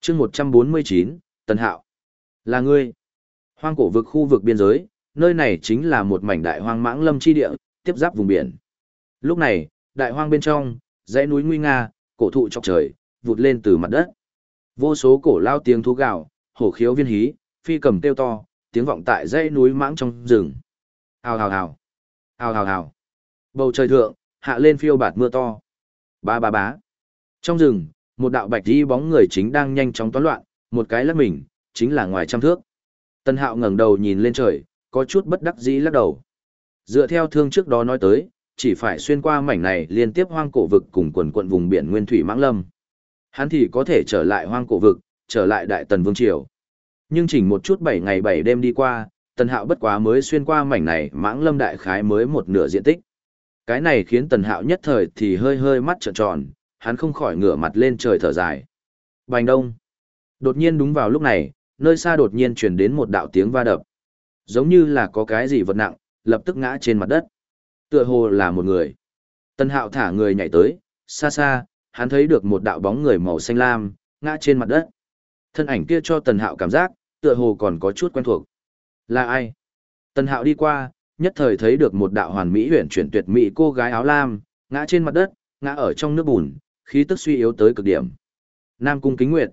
chương 149, Tần Hạo. Là ngươi. Hoang cổ vực khu vực biên giới, nơi này chính là một mảnh đại hoang mãng lâm chi địa, tiếp giáp vùng biển. Lúc này, đại hoang bên trong, dãy núi nguy nga, cổ thụ chọc trời, vụt lên từ mặt đất. Vô số cổ lao tiếng thú gạo, hổ khiếu viên hí, phi cầm tiêu to, tiếng vọng tại dãy núi mãng trong rừng. Hào hào hào. Hào hào hào. Bầu trời thượng, hạ lên phiêu bạt mưa to. Ba ba bá. Trong rừng, một đạo bạch đi bóng người chính đang nhanh chóng toán loạn, một cái lắc mình, chính là ngoài trăm thước. Tân hạo ngẩng đầu nhìn lên trời, có chút bất đắc dĩ lắc đầu. Dựa theo thương trước đó nói tới, chỉ phải xuyên qua mảnh này liên tiếp hoang cổ vực cùng quần quận vùng biển nguyên thủy mãng lâm. Hắn thì có thể trở lại hoang cổ vực, trở lại đại tần vương triều. Nhưng chỉnh một chút bảy ngày bảy đêm đi qua, tần hạo bất quá mới xuyên qua mảnh này mãng lâm đại khái mới một nửa diện tích. Cái này khiến tần hạo nhất thời thì hơi hơi mắt trợn tròn, hắn không khỏi ngửa mặt lên trời thở dài. Bành đông. Đột nhiên đúng vào lúc này, nơi xa đột nhiên truyền đến một đạo tiếng va đập. Giống như là có cái gì vật nặng, lập tức ngã trên mặt đất. Tựa hồ là một người. Tân hạo thả người nhảy tới, xa xa, hắn thấy được một đạo bóng người màu xanh lam, ngã trên mặt đất. Thân ảnh kia cho tần hạo cảm giác, tựa hồ còn có chút quen thuộc. Là ai? Tần hạo đi qua, nhất thời thấy được một đạo hoàn mỹ huyền chuyển tuyệt mỹ cô gái áo lam, ngã trên mặt đất, ngã ở trong nước bùn, khí tức suy yếu tới cực điểm. Nam cung kính nguyệt.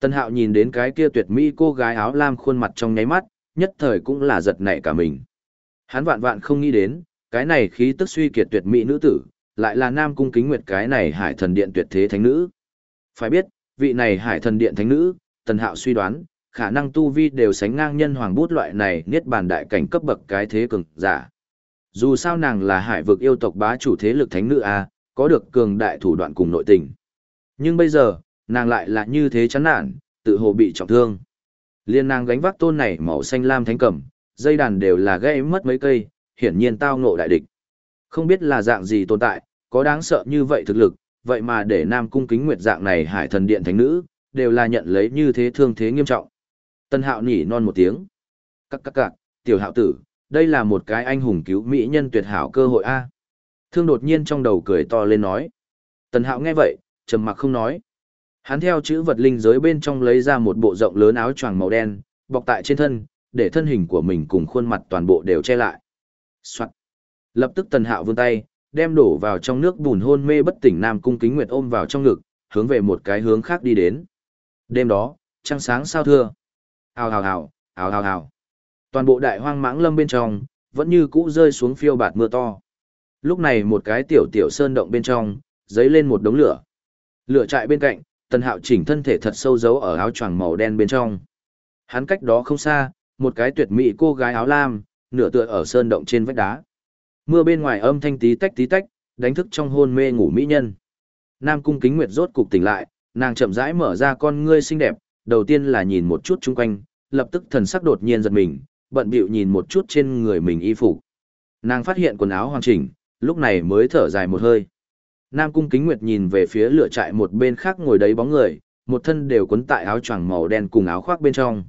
Tân hạo nhìn đến cái kia tuyệt mỹ cô gái áo lam khuôn mặt trong nháy mắt, nhất thời cũng là giật nảy cả mình. Hắn vạn vạn không nghĩ đến, cái này khí tức suy kiệt tuyệt mỹ nữ tử, lại là nam cung kính nguyệt cái này hải thần điện tuyệt thế thánh nữ. Phải biết, vị này hải thần điện thánh nữ, tần hạo suy đoán, khả năng tu vi đều sánh ngang nhân hoàng bút loại này niết bàn đại cảnh cấp bậc cái thế cường giả. Dù sao nàng là hải vực yêu tộc bá chủ thế lực thánh nữ A, có được cường đại thủ đoạn cùng nội tình. Nhưng bây giờ, nàng lại là như thế chán nản, tự hồ bị trọng thương. Liên nàng gánh vác tôn này màu xanh lam thánh cẩm, dây đàn đều là gây mất mấy cây, hiển nhiên tao ngộ đại địch. Không biết là dạng gì tồn tại, có đáng sợ như vậy thực lực, vậy mà để Nam Cung Kính Nguyệt dạng này hải thần điện thánh nữ, đều là nhận lấy như thế thương thế nghiêm trọng. Tân hạo nhỉ non một tiếng. Các các các, tiểu hạo tử, đây là một cái anh hùng cứu mỹ nhân tuyệt hảo cơ hội a. Thương đột nhiên trong đầu cười to lên nói. Tần hạo nghe vậy, trầm mặc không nói. Hắn theo chữ vật linh giới bên trong lấy ra một bộ rộng lớn áo choàng màu đen, bọc tại trên thân, để thân hình của mình cùng khuôn mặt toàn bộ đều che lại. Soạn. Lập tức tần hạo vươn tay, đem đổ vào trong nước bùn hôn mê bất tỉnh Nam Cung Kính Nguyệt ôm vào trong ngực, hướng về một cái hướng khác đi đến. Đêm đó, trăng sáng sao thưa. Hào hào hào, hào hào hào. Toàn bộ đại hoang mãng lâm bên trong, vẫn như cũ rơi xuống phiêu bạt mưa to. Lúc này một cái tiểu tiểu sơn động bên trong, dấy lên một đống lửa. Lửa trại bên cạnh, Tần Hạo chỉnh thân thể thật sâu giấu ở áo choàng màu đen bên trong. Hắn cách đó không xa, một cái tuyệt mỹ cô gái áo lam, nửa tựa ở sơn động trên vách đá. Mưa bên ngoài âm thanh tí tách tí tách, đánh thức trong hôn mê ngủ mỹ nhân. Nam Cung Kính Nguyệt rốt cục tỉnh lại, nàng chậm rãi mở ra con ngươi xinh đẹp, đầu tiên là nhìn một chút chung quanh, lập tức thần sắc đột nhiên giật mình, bận bịu nhìn một chút trên người mình y phục. Nàng phát hiện quần áo hoàn chỉnh, lúc này mới thở dài một hơi. Nam Cung Kính Nguyệt nhìn về phía lửa trại một bên khác ngồi đấy bóng người, một thân đều quấn tại áo choàng màu đen cùng áo khoác bên trong.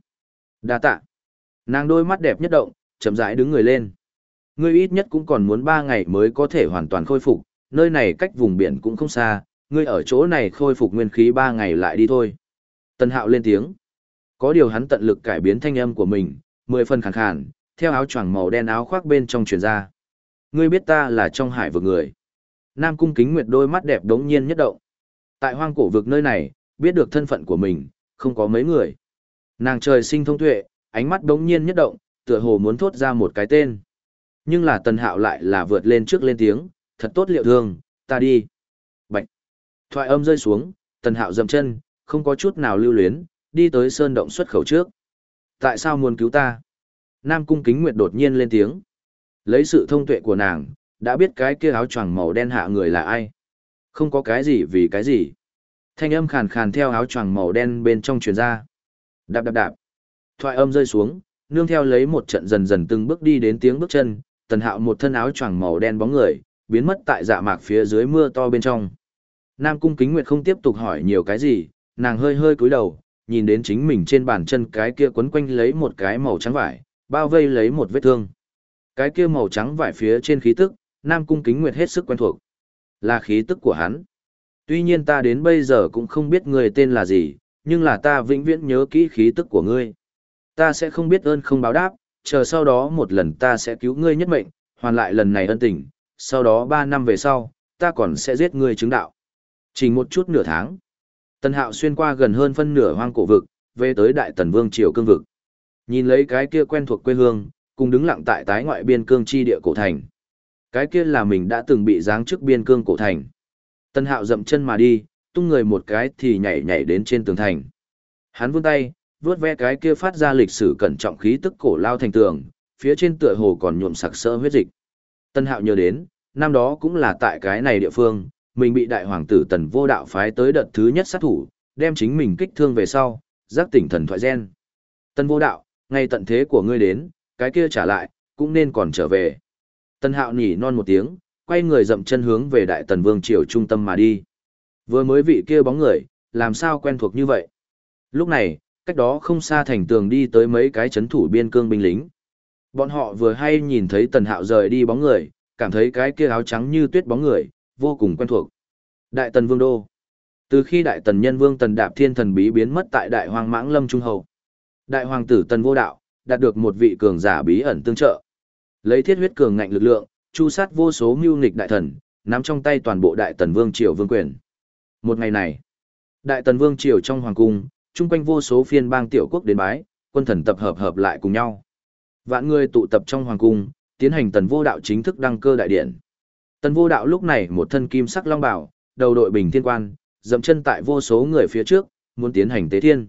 Đa tạ. Nàng đôi mắt đẹp nhất động, chậm rãi đứng người lên. Ngươi ít nhất cũng còn muốn ba ngày mới có thể hoàn toàn khôi phục, nơi này cách vùng biển cũng không xa, ngươi ở chỗ này khôi phục nguyên khí ba ngày lại đi thôi. Tân Hạo lên tiếng. Có điều hắn tận lực cải biến thanh âm của mình, mười phần khàn khàn, theo áo choàng màu đen áo khoác bên trong truyền ra. Ngươi biết ta là trong hải vực người. Nam Cung Kính Nguyệt đôi mắt đẹp đống nhiên nhất động. Tại hoang cổ vực nơi này, biết được thân phận của mình, không có mấy người. Nàng trời sinh thông tuệ, ánh mắt đống nhiên nhất động, tựa hồ muốn thốt ra một cái tên. Nhưng là Tần Hạo lại là vượt lên trước lên tiếng, thật tốt liệu thương, ta đi. Bạch. Thoại âm rơi xuống, Tần Hạo dầm chân, không có chút nào lưu luyến, đi tới sơn động xuất khẩu trước. Tại sao muốn cứu ta? Nam Cung Kính Nguyệt đột nhiên lên tiếng. Lấy sự thông tuệ của nàng, đã biết cái kia áo choàng màu đen hạ người là ai. Không có cái gì vì cái gì. Thanh âm khàn khàn theo áo choàng màu đen bên trong truyền ra. Đạp đạp đạp. Thoại âm rơi xuống, nương theo lấy một trận dần dần từng bước đi đến tiếng bước chân, tần hạo một thân áo choàng màu đen bóng người, biến mất tại dạ mạc phía dưới mưa to bên trong. Nam Cung Kính Nguyệt không tiếp tục hỏi nhiều cái gì, nàng hơi hơi cúi đầu, nhìn đến chính mình trên bàn chân cái kia quấn quanh lấy một cái màu trắng vải, bao vây lấy một vết thương. Cái kia màu trắng vải phía trên khí tức, Nam Cung Kính Nguyệt hết sức quen thuộc. Là khí tức của hắn. Tuy nhiên ta đến bây giờ cũng không biết người tên là gì, nhưng là ta vĩnh viễn nhớ kỹ khí tức của ngươi. Ta sẽ không biết ơn không báo đáp, chờ sau đó một lần ta sẽ cứu ngươi nhất mệnh, hoàn lại lần này ân tình, sau đó ba năm về sau, ta còn sẽ giết ngươi chứng đạo. Chỉ một chút nửa tháng. Tần Hạo xuyên qua gần hơn phân nửa hoang cổ vực, về tới Đại Tần Vương Triều cương vực. Nhìn lấy cái kia quen thuộc quê hương, cùng đứng lặng tại tái ngoại biên cương chi địa cổ thành. Cái kia là mình đã từng bị giáng trước biên cương cổ thành. Tân Hạo dậm chân mà đi, tung người một cái thì nhảy nhảy đến trên tường thành. Hắn vươn tay, vuốt ve cái kia phát ra lịch sử cẩn trọng khí tức cổ lao thành tường, phía trên tựa hồ còn nhuộm sặc sỡ huyết dịch. Tân Hạo nhớ đến, năm đó cũng là tại cái này địa phương, mình bị đại hoàng tử Tần Vô Đạo phái tới đợt thứ nhất sát thủ, đem chính mình kích thương về sau, giác tỉnh thần thoại gen. Tân Vô Đạo, ngay tận thế của ngươi đến, cái kia trả lại, cũng nên còn trở về. Tần Hạo nhỉ non một tiếng, quay người dậm chân hướng về Đại Tần Vương triều trung tâm mà đi. Vừa mới vị kia bóng người, làm sao quen thuộc như vậy? Lúc này, cách đó không xa thành tường đi tới mấy cái chấn thủ biên cương binh lính. Bọn họ vừa hay nhìn thấy Tần Hạo rời đi bóng người, cảm thấy cái kia áo trắng như tuyết bóng người, vô cùng quen thuộc. Đại Tần Vương Đô Từ khi Đại Tần Nhân Vương Tần Đạp Thiên Thần Bí biến mất tại Đại Hoàng Mãng Lâm Trung hầu, Đại Hoàng tử Tần Vô Đạo, đạt được một vị cường giả bí ẩn tương trợ. Lấy thiết huyết cường ngạnh lực lượng, chu sát vô số mưu nghịch đại thần, nắm trong tay toàn bộ Đại Tần Vương Triều Vương quyền. Một ngày này, Đại Tần Vương Triều trong Hoàng Cung, chung quanh vô số phiên bang tiểu quốc đến bái, quân thần tập hợp hợp lại cùng nhau. Vạn người tụ tập trong Hoàng Cung, tiến hành Tần Vô Đạo chính thức đăng cơ đại điện. Tần vô đạo lúc này một thân kim sắc long bảo, đầu đội bình thiên quan, dậm chân tại vô số người phía trước, muốn tiến hành tế thiên.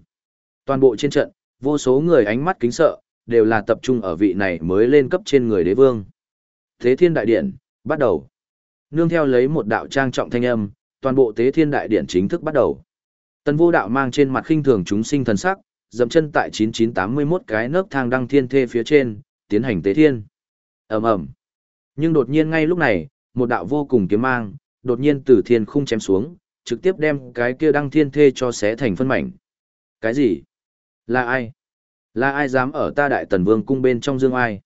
Toàn bộ trên trận, vô số người ánh mắt kính sợ, đều là tập trung ở vị này mới lên cấp trên người đế vương. thế thiên đại điện, bắt đầu. Nương theo lấy một đạo trang trọng thanh âm, toàn bộ tế thiên đại điện chính thức bắt đầu. Tần vô đạo mang trên mặt khinh thường chúng sinh thần sắc, dậm chân tại 9981 cái nấc thang đăng thiên thê phía trên, tiến hành tế thiên. ầm ầm Nhưng đột nhiên ngay lúc này, một đạo vô cùng kiếm mang, đột nhiên từ thiên khung chém xuống, trực tiếp đem cái kia đăng thiên thê cho xé thành phân mảnh. Cái gì? Là ai? Là ai dám ở ta đại tần vương cung bên trong dương ai?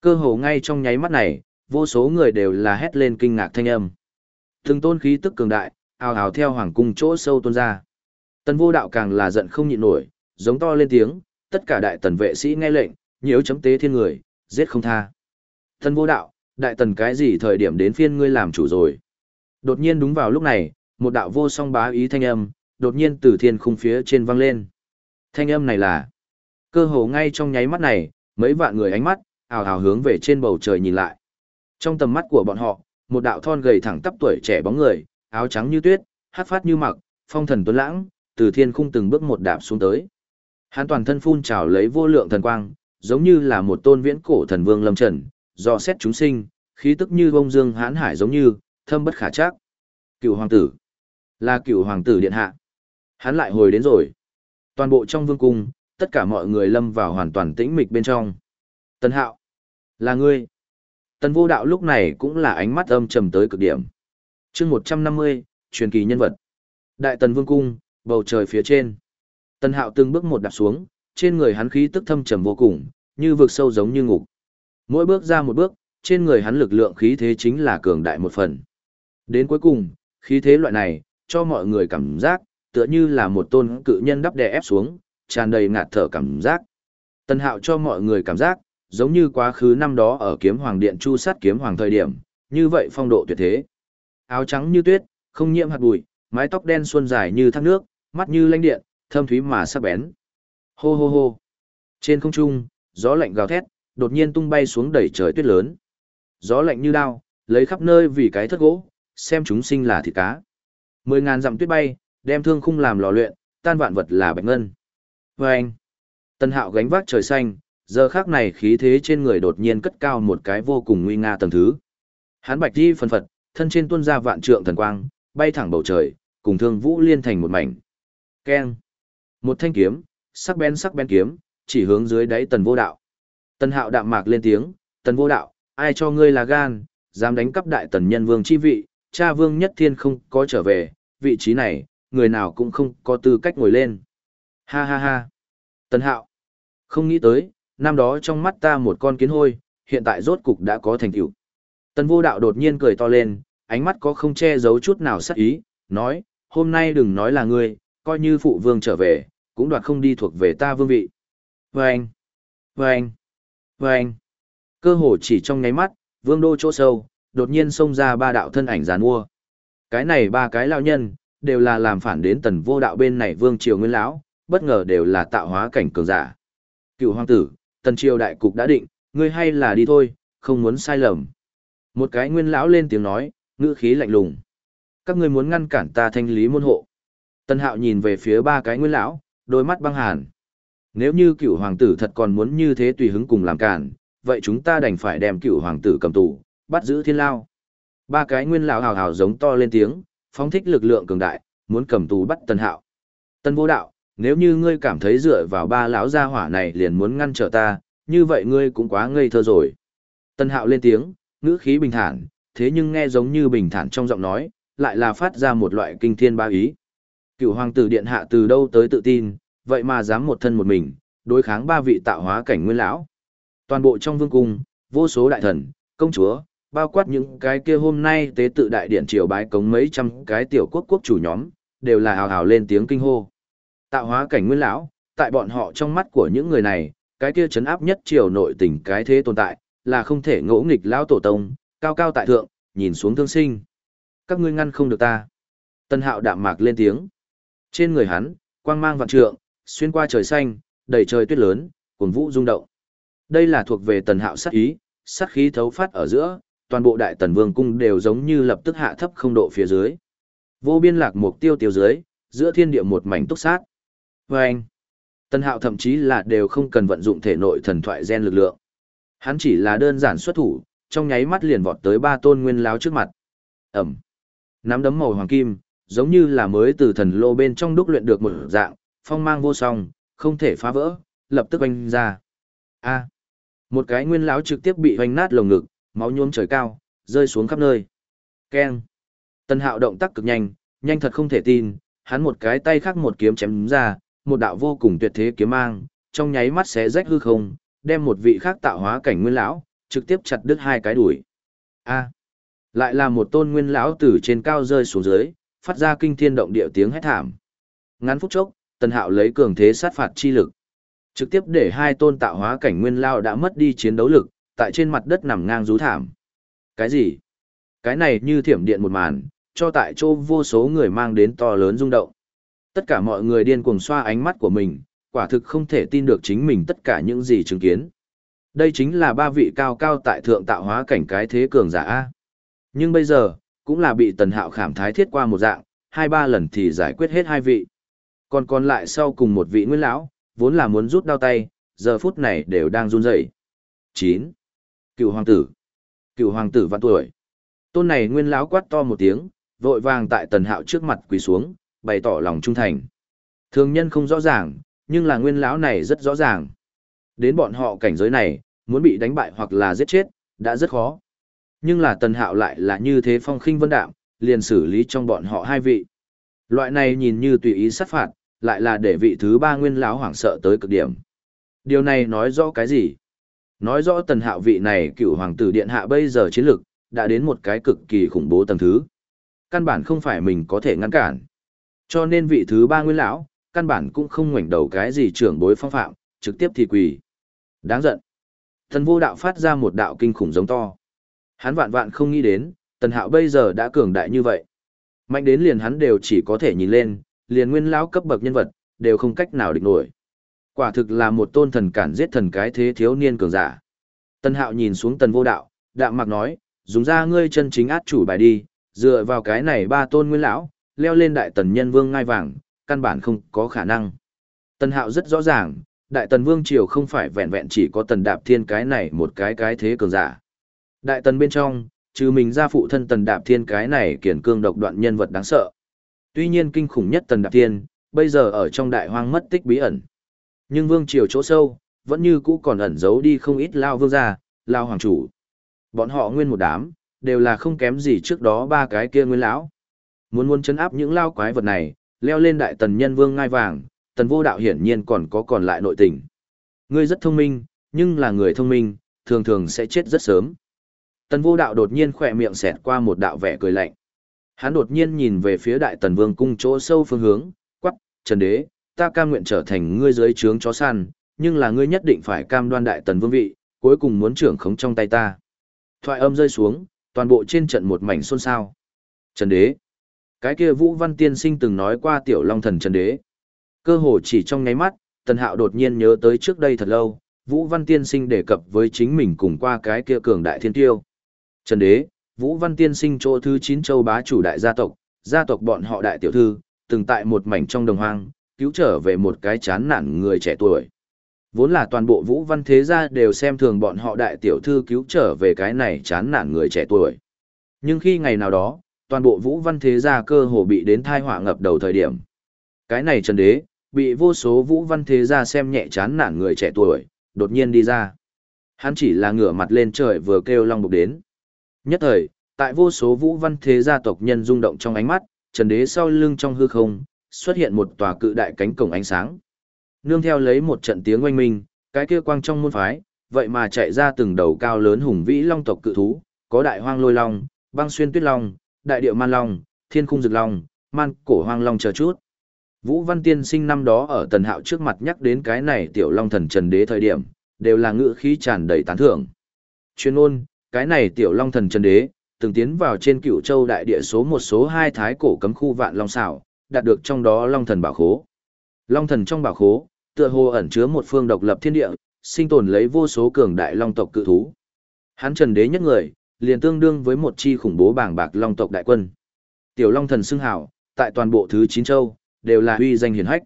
Cơ hồ ngay trong nháy mắt này, vô số người đều là hét lên kinh ngạc thanh âm. Từng tôn khí tức cường đại, ào ào theo hoàng cung chỗ sâu tuôn ra. Tần vô đạo càng là giận không nhịn nổi, giống to lên tiếng, tất cả đại tần vệ sĩ nghe lệnh, nhiễu chấm tế thiên người, giết không tha. Tần vô đạo, đại tần cái gì thời điểm đến phiên ngươi làm chủ rồi. Đột nhiên đúng vào lúc này, một đạo vô song bá ý thanh âm, đột nhiên từ thiên khung phía trên vang lên. Thanh âm này là, cơ hồ ngay trong nháy mắt này, Mấy vạn người ánh mắt, ào ào hướng về trên bầu trời nhìn lại. Trong tầm mắt của bọn họ, một đạo thon gầy thẳng tắp tuổi trẻ bóng người, áo trắng như tuyết, hát phát như mặc, phong thần tuấn lãng, từ thiên khung từng bước một đạp xuống tới. Hắn toàn thân phun trào lấy vô lượng thần quang, giống như là một tôn viễn cổ thần vương lâm trần, do xét chúng sinh, khí tức như bông dương hãn hải giống như, thâm bất khả chắc. Cựu hoàng tử, là cựu hoàng tử điện hạ. Hắn lại hồi đến rồi. Toàn bộ trong vương cung, tất cả mọi người lâm vào hoàn toàn tĩnh mịch bên trong. Tân hạo, là ngươi. Tần vô đạo lúc này cũng là ánh mắt âm trầm tới cực điểm. chương 150, truyền kỳ nhân vật. Đại tần vương cung, bầu trời phía trên. Tần hạo từng bước một đạp xuống, trên người hắn khí tức thâm trầm vô cùng, như vực sâu giống như ngục. Mỗi bước ra một bước, trên người hắn lực lượng khí thế chính là cường đại một phần. Đến cuối cùng, khí thế loại này, cho mọi người cảm giác, tựa như là một tôn cự nhân đắp đè ép xuống, tràn đầy ngạt thở cảm giác. Tần hạo cho mọi người cảm giác, giống như quá khứ năm đó ở kiếm hoàng điện chu sát kiếm hoàng thời điểm, như vậy phong độ tuyệt thế. Áo trắng như tuyết, không nhiễm hạt bụi, mái tóc đen xuân dài như thác nước, mắt như lanh điện, thâm thúy mà sắc bén. Hô hô hô. Trên không trung, gió lạnh gào thét, đột nhiên tung bay xuống đẩy trời tuyết lớn. Gió lạnh như đao, lấy khắp nơi vì cái thất gỗ, xem chúng sinh là thịt cá. Mười ngàn dặm tuyết bay, đem thương khung làm lò luyện, tan vạn vật là bạch ngân. Và anh, Tân hạo gánh vác trời xanh, giờ khác này khí thế trên người đột nhiên cất cao một cái vô cùng nguy nga tầng thứ. Hắn bạch đi phần phật, thân trên tuôn ra vạn trượng thần quang, bay thẳng bầu trời, cùng thương vũ liên thành một mảnh. Keng. Một thanh kiếm, sắc bén sắc bén kiếm, chỉ hướng dưới đáy tần vô đạo. Tần hạo đạm mạc lên tiếng, tần vô đạo, ai cho ngươi là gan, dám đánh cắp đại tần nhân vương chi vị, cha vương nhất thiên không có trở về, vị trí này, người nào cũng không có tư cách ngồi lên. Ha ha ha. Tần hạo. Không nghĩ tới, năm đó trong mắt ta một con kiến hôi, hiện tại rốt cục đã có thành tựu. Tần vô đạo đột nhiên cười to lên, ánh mắt có không che giấu chút nào sắc ý, nói, hôm nay đừng nói là ngươi, coi như phụ vương trở về, cũng đoạt không đi thuộc về ta vương vị. Vâng! Vâng! Vâng! Cơ hồ chỉ trong nháy mắt, vương đô chỗ sâu, đột nhiên xông ra ba đạo thân ảnh giàn mua. Cái này ba cái lao nhân, đều là làm phản đến tần vô đạo bên này vương triều nguyên lão, bất ngờ đều là tạo hóa cảnh cường giả. Cựu hoàng tử, tần triều đại cục đã định, ngươi hay là đi thôi, không muốn sai lầm. Một cái nguyên lão lên tiếng nói, ngữ khí lạnh lùng. Các ngươi muốn ngăn cản ta thanh lý môn hộ. Tần hạo nhìn về phía ba cái nguyên lão, đôi mắt băng hàn. Nếu như cựu hoàng tử thật còn muốn như thế tùy hứng cùng làm cản, vậy chúng ta đành phải đem cựu hoàng tử cầm tù, bắt giữ thiên lao. Ba cái nguyên lão hào hào giống to lên tiếng, phóng thích lực lượng cường đại, muốn cầm tù bắt tần hạo. Tần vô đạo, nếu như ngươi cảm thấy dựa vào ba lão gia hỏa này liền muốn ngăn trở ta, như vậy ngươi cũng quá ngây thơ rồi. Tân hạo lên tiếng, ngữ khí bình thản, thế nhưng nghe giống như bình thản trong giọng nói, lại là phát ra một loại kinh thiên ba ý. Cựu hoàng tử điện hạ từ đâu tới tự tin, vậy mà dám một thân một mình, đối kháng ba vị tạo hóa cảnh nguyên lão. Toàn bộ trong vương cung, vô số đại thần, công chúa, bao quát những cái kia hôm nay tế tự đại điện triều bái cống mấy trăm cái tiểu quốc quốc chủ nhóm, đều là hào hào lên tiếng kinh hô. Tạo hóa cảnh nguyên lão, tại bọn họ trong mắt của những người này, cái kia chấn áp nhất triều nội tình cái thế tồn tại, là không thể ngỗ nghịch lão tổ tông, cao cao tại thượng, nhìn xuống thương sinh. Các ngươi ngăn không được ta. Tân hạo đạm mạc lên tiếng. Trên người hắn, quang mang vạn trượng, xuyên qua trời xanh, đầy trời tuyết lớn, cuồng vũ rung động. Đây là thuộc về tần hạo sát ý, sát khí thấu phát ở giữa, toàn bộ đại tần vương cung đều giống như lập tức hạ thấp không độ phía dưới. Vô biên lạc mục tiêu tiêu dưới, giữa thiên địa một mảnh túc sát. Và anh, tân hạo thậm chí là đều không cần vận dụng thể nội thần thoại gen lực lượng. Hắn chỉ là đơn giản xuất thủ, trong nháy mắt liền vọt tới ba tôn nguyên láo trước mặt. Ẩm. Nắm đấm màu hoàng kim, giống như là mới từ thần lô bên trong đúc luyện được một dạng, phong mang vô song, không thể phá vỡ, lập tức oanh ra. A. Một cái nguyên láo trực tiếp bị oanh nát lồng ngực, máu nhuốm trời cao, rơi xuống khắp nơi. Keng. Tân hạo động tác cực nhanh, nhanh thật không thể tin, hắn một cái tay khác một kiếm chém ra, một đạo vô cùng tuyệt thế kiếm mang, trong nháy mắt xé rách hư không, đem một vị khác tạo hóa cảnh nguyên lão, trực tiếp chặt đứt hai cái đuổi. A. À, lại là một tôn nguyên lão từ trên cao rơi xuống dưới, phát ra kinh thiên động địa tiếng hét thảm. Ngắn phút chốc, Tần Hạo lấy cường thế sát phạt chi lực, trực tiếp để hai tôn tạo hóa cảnh nguyên lão đã mất đi chiến đấu lực, tại trên mặt đất nằm ngang rú thảm. Cái gì? Cái này như thiểm điện một màn, cho tại chỗ vô số người mang đến to lớn rung động. Tất cả mọi người điên cuồng xoa ánh mắt của mình, quả thực không thể tin được chính mình tất cả những gì chứng kiến. Đây chính là ba vị cao cao tại thượng tạo hóa cảnh cái thế cường giả A. Nhưng bây giờ, cũng là bị tần hạo khảm thái thiết qua một dạng, hai ba lần thì giải quyết hết hai vị. Còn còn lại sau cùng một vị nguyên lão, vốn là muốn rút đao tay, giờ phút này đều đang run rẩy. 9. Cựu hoàng tử. Cựu hoàng tử vạn tuổi. Tôn này nguyên lão quát to một tiếng, vội vàng tại tần hạo trước mặt quỳ xuống, bày tỏ lòng trung thành. Thường nhân không rõ ràng, nhưng là nguyên lão này rất rõ ràng. Đến bọn họ cảnh giới này, muốn bị đánh bại hoặc là giết chết, đã rất khó. Nhưng là tần hạo lại là như thế phong khinh vân đạm, liền xử lý trong bọn họ hai vị. Loại này nhìn như tùy ý sát phạt, lại là để vị thứ ba nguyên lão hoảng sợ tới cực điểm. Điều này nói rõ cái gì? Nói rõ tần hạo vị này cựu hoàng tử điện hạ bây giờ chiến lực, đã đến một cái cực kỳ khủng bố tầng thứ. Căn bản không phải mình có thể ngăn cản. Cho nên vị thứ ba nguyên lão, căn bản cũng không ngoảnh đầu cái gì trưởng bối phong phạm, trực tiếp thì quỳ. Đáng giận. Thần vô đạo phát ra một đạo kinh khủng giống to. Hắn vạn vạn không nghĩ đến, tần hạo bây giờ đã cường đại như vậy. Mạnh đến liền hắn đều chỉ có thể nhìn lên, liền nguyên lão cấp bậc nhân vật, đều không cách nào địch nổi. Quả thực là một tôn thần cản giết thần cái thế thiếu niên cường giả. Tần hạo nhìn xuống tần vô đạo, đạm mặc nói, dùng ra ngươi chân chính át chủ bài đi, dựa vào cái này ba tôn nguyên lão, leo lên đại tần nhân vương ngai vàng, căn bản không có khả năng. Tần hạo rất rõ ràng, đại tần vương triều không phải vẹn vẹn chỉ có tần đạp thiên cái này một cái cái thế cường giả. Đại tần bên trong, trừ mình ra phụ thân tần đạp thiên cái này kiển cương độc đoạn nhân vật đáng sợ. Tuy nhiên kinh khủng nhất tần đạp thiên, bây giờ ở trong đại hoang mất tích bí ẩn. Nhưng vương triều chỗ sâu, vẫn như cũ còn ẩn giấu đi không ít lao vương gia, lao hoàng chủ. Bọn họ nguyên một đám, đều là không kém gì trước đó ba cái kia nguyên lão. Muốn muốn chấn áp những lao quái vật này, leo lên đại tần nhân vương ngai vàng, tần vô đạo hiển nhiên còn có còn lại nội tình. Ngươi rất thông minh, nhưng là người thông minh, thường thường sẽ chết rất sớm. Tần vô đạo đột nhiên khỏe miệng xẹt qua một đạo vẻ cười lạnh. Hắn đột nhiên nhìn về phía đại tần vương cung chỗ sâu phương hướng, quắc, trần đế, ta cam nguyện trở thành ngươi dưới trướng chó săn, nhưng là ngươi nhất định phải cam đoan đại tần vương vị, cuối cùng muốn trưởng khống trong tay ta. Thoại âm rơi xuống, toàn bộ trên trận một mảnh xôn xao. Trần đế. Cái kia Vũ Văn Tiên Sinh từng nói qua tiểu long thần Trần đế. Cơ hồ chỉ trong nháy mắt, Tần Hạo đột nhiên nhớ tới trước đây thật lâu, Vũ Văn Tiên Sinh đề cập với chính mình cùng qua cái kia cường đại thiên tiêu. Trần đế, Vũ Văn Tiên Sinh chỗ thứ 9 châu bá chủ đại gia tộc, gia tộc bọn họ đại tiểu thư, từng tại một mảnh trong đồng hoang, cứu trở về một cái chán nản người trẻ tuổi. Vốn là toàn bộ Vũ Văn Thế gia đều xem thường bọn họ đại tiểu thư cứu trở về cái này chán nản người trẻ tuổi. Nhưng khi ngày nào đó, toàn bộ Vũ Văn Thế gia cơ hồ bị đến thai họa ngập đầu thời điểm. Cái này Trần Đế, bị vô số Vũ Văn Thế gia xem nhẹ chán nản người trẻ tuổi, đột nhiên đi ra. Hắn chỉ là ngửa mặt lên trời vừa kêu long bục đến. Nhất thời, tại vô số Vũ Văn Thế gia tộc nhân rung động trong ánh mắt, Trần Đế sau lưng trong hư không, xuất hiện một tòa cự đại cánh cổng ánh sáng. Nương theo lấy một trận tiếng oanh minh, cái kia quang trong môn phái, vậy mà chạy ra từng đầu cao lớn hùng vĩ long tộc cự thú, có đại hoang lôi long, băng xuyên tuyết long, đại điệu man long, thiên khung rực long, man cổ hoang long chờ chút. Vũ Văn Tiên sinh năm đó ở tần hạo trước mặt nhắc đến cái này tiểu long thần trần đế thời điểm, đều là ngữ khí tràn đầy tán thưởng. Chuyên ôn, cái này tiểu long thần trần đế, từng tiến vào trên cửu châu đại địa số một số hai thái cổ cấm khu vạn long xảo, đạt được trong đó long thần bảo khố. Long thần trong bảo khố, tựa hồ ẩn chứa một phương độc lập thiên địa, sinh tồn lấy vô số cường đại long tộc cự thú. Hắn trần đế nhất người, liền tương đương với một chi khủng bố bảng bạc long tộc đại quân. Tiểu long thần xưng hảo, tại toàn bộ thứ chín châu, đều là uy danh hiển hách.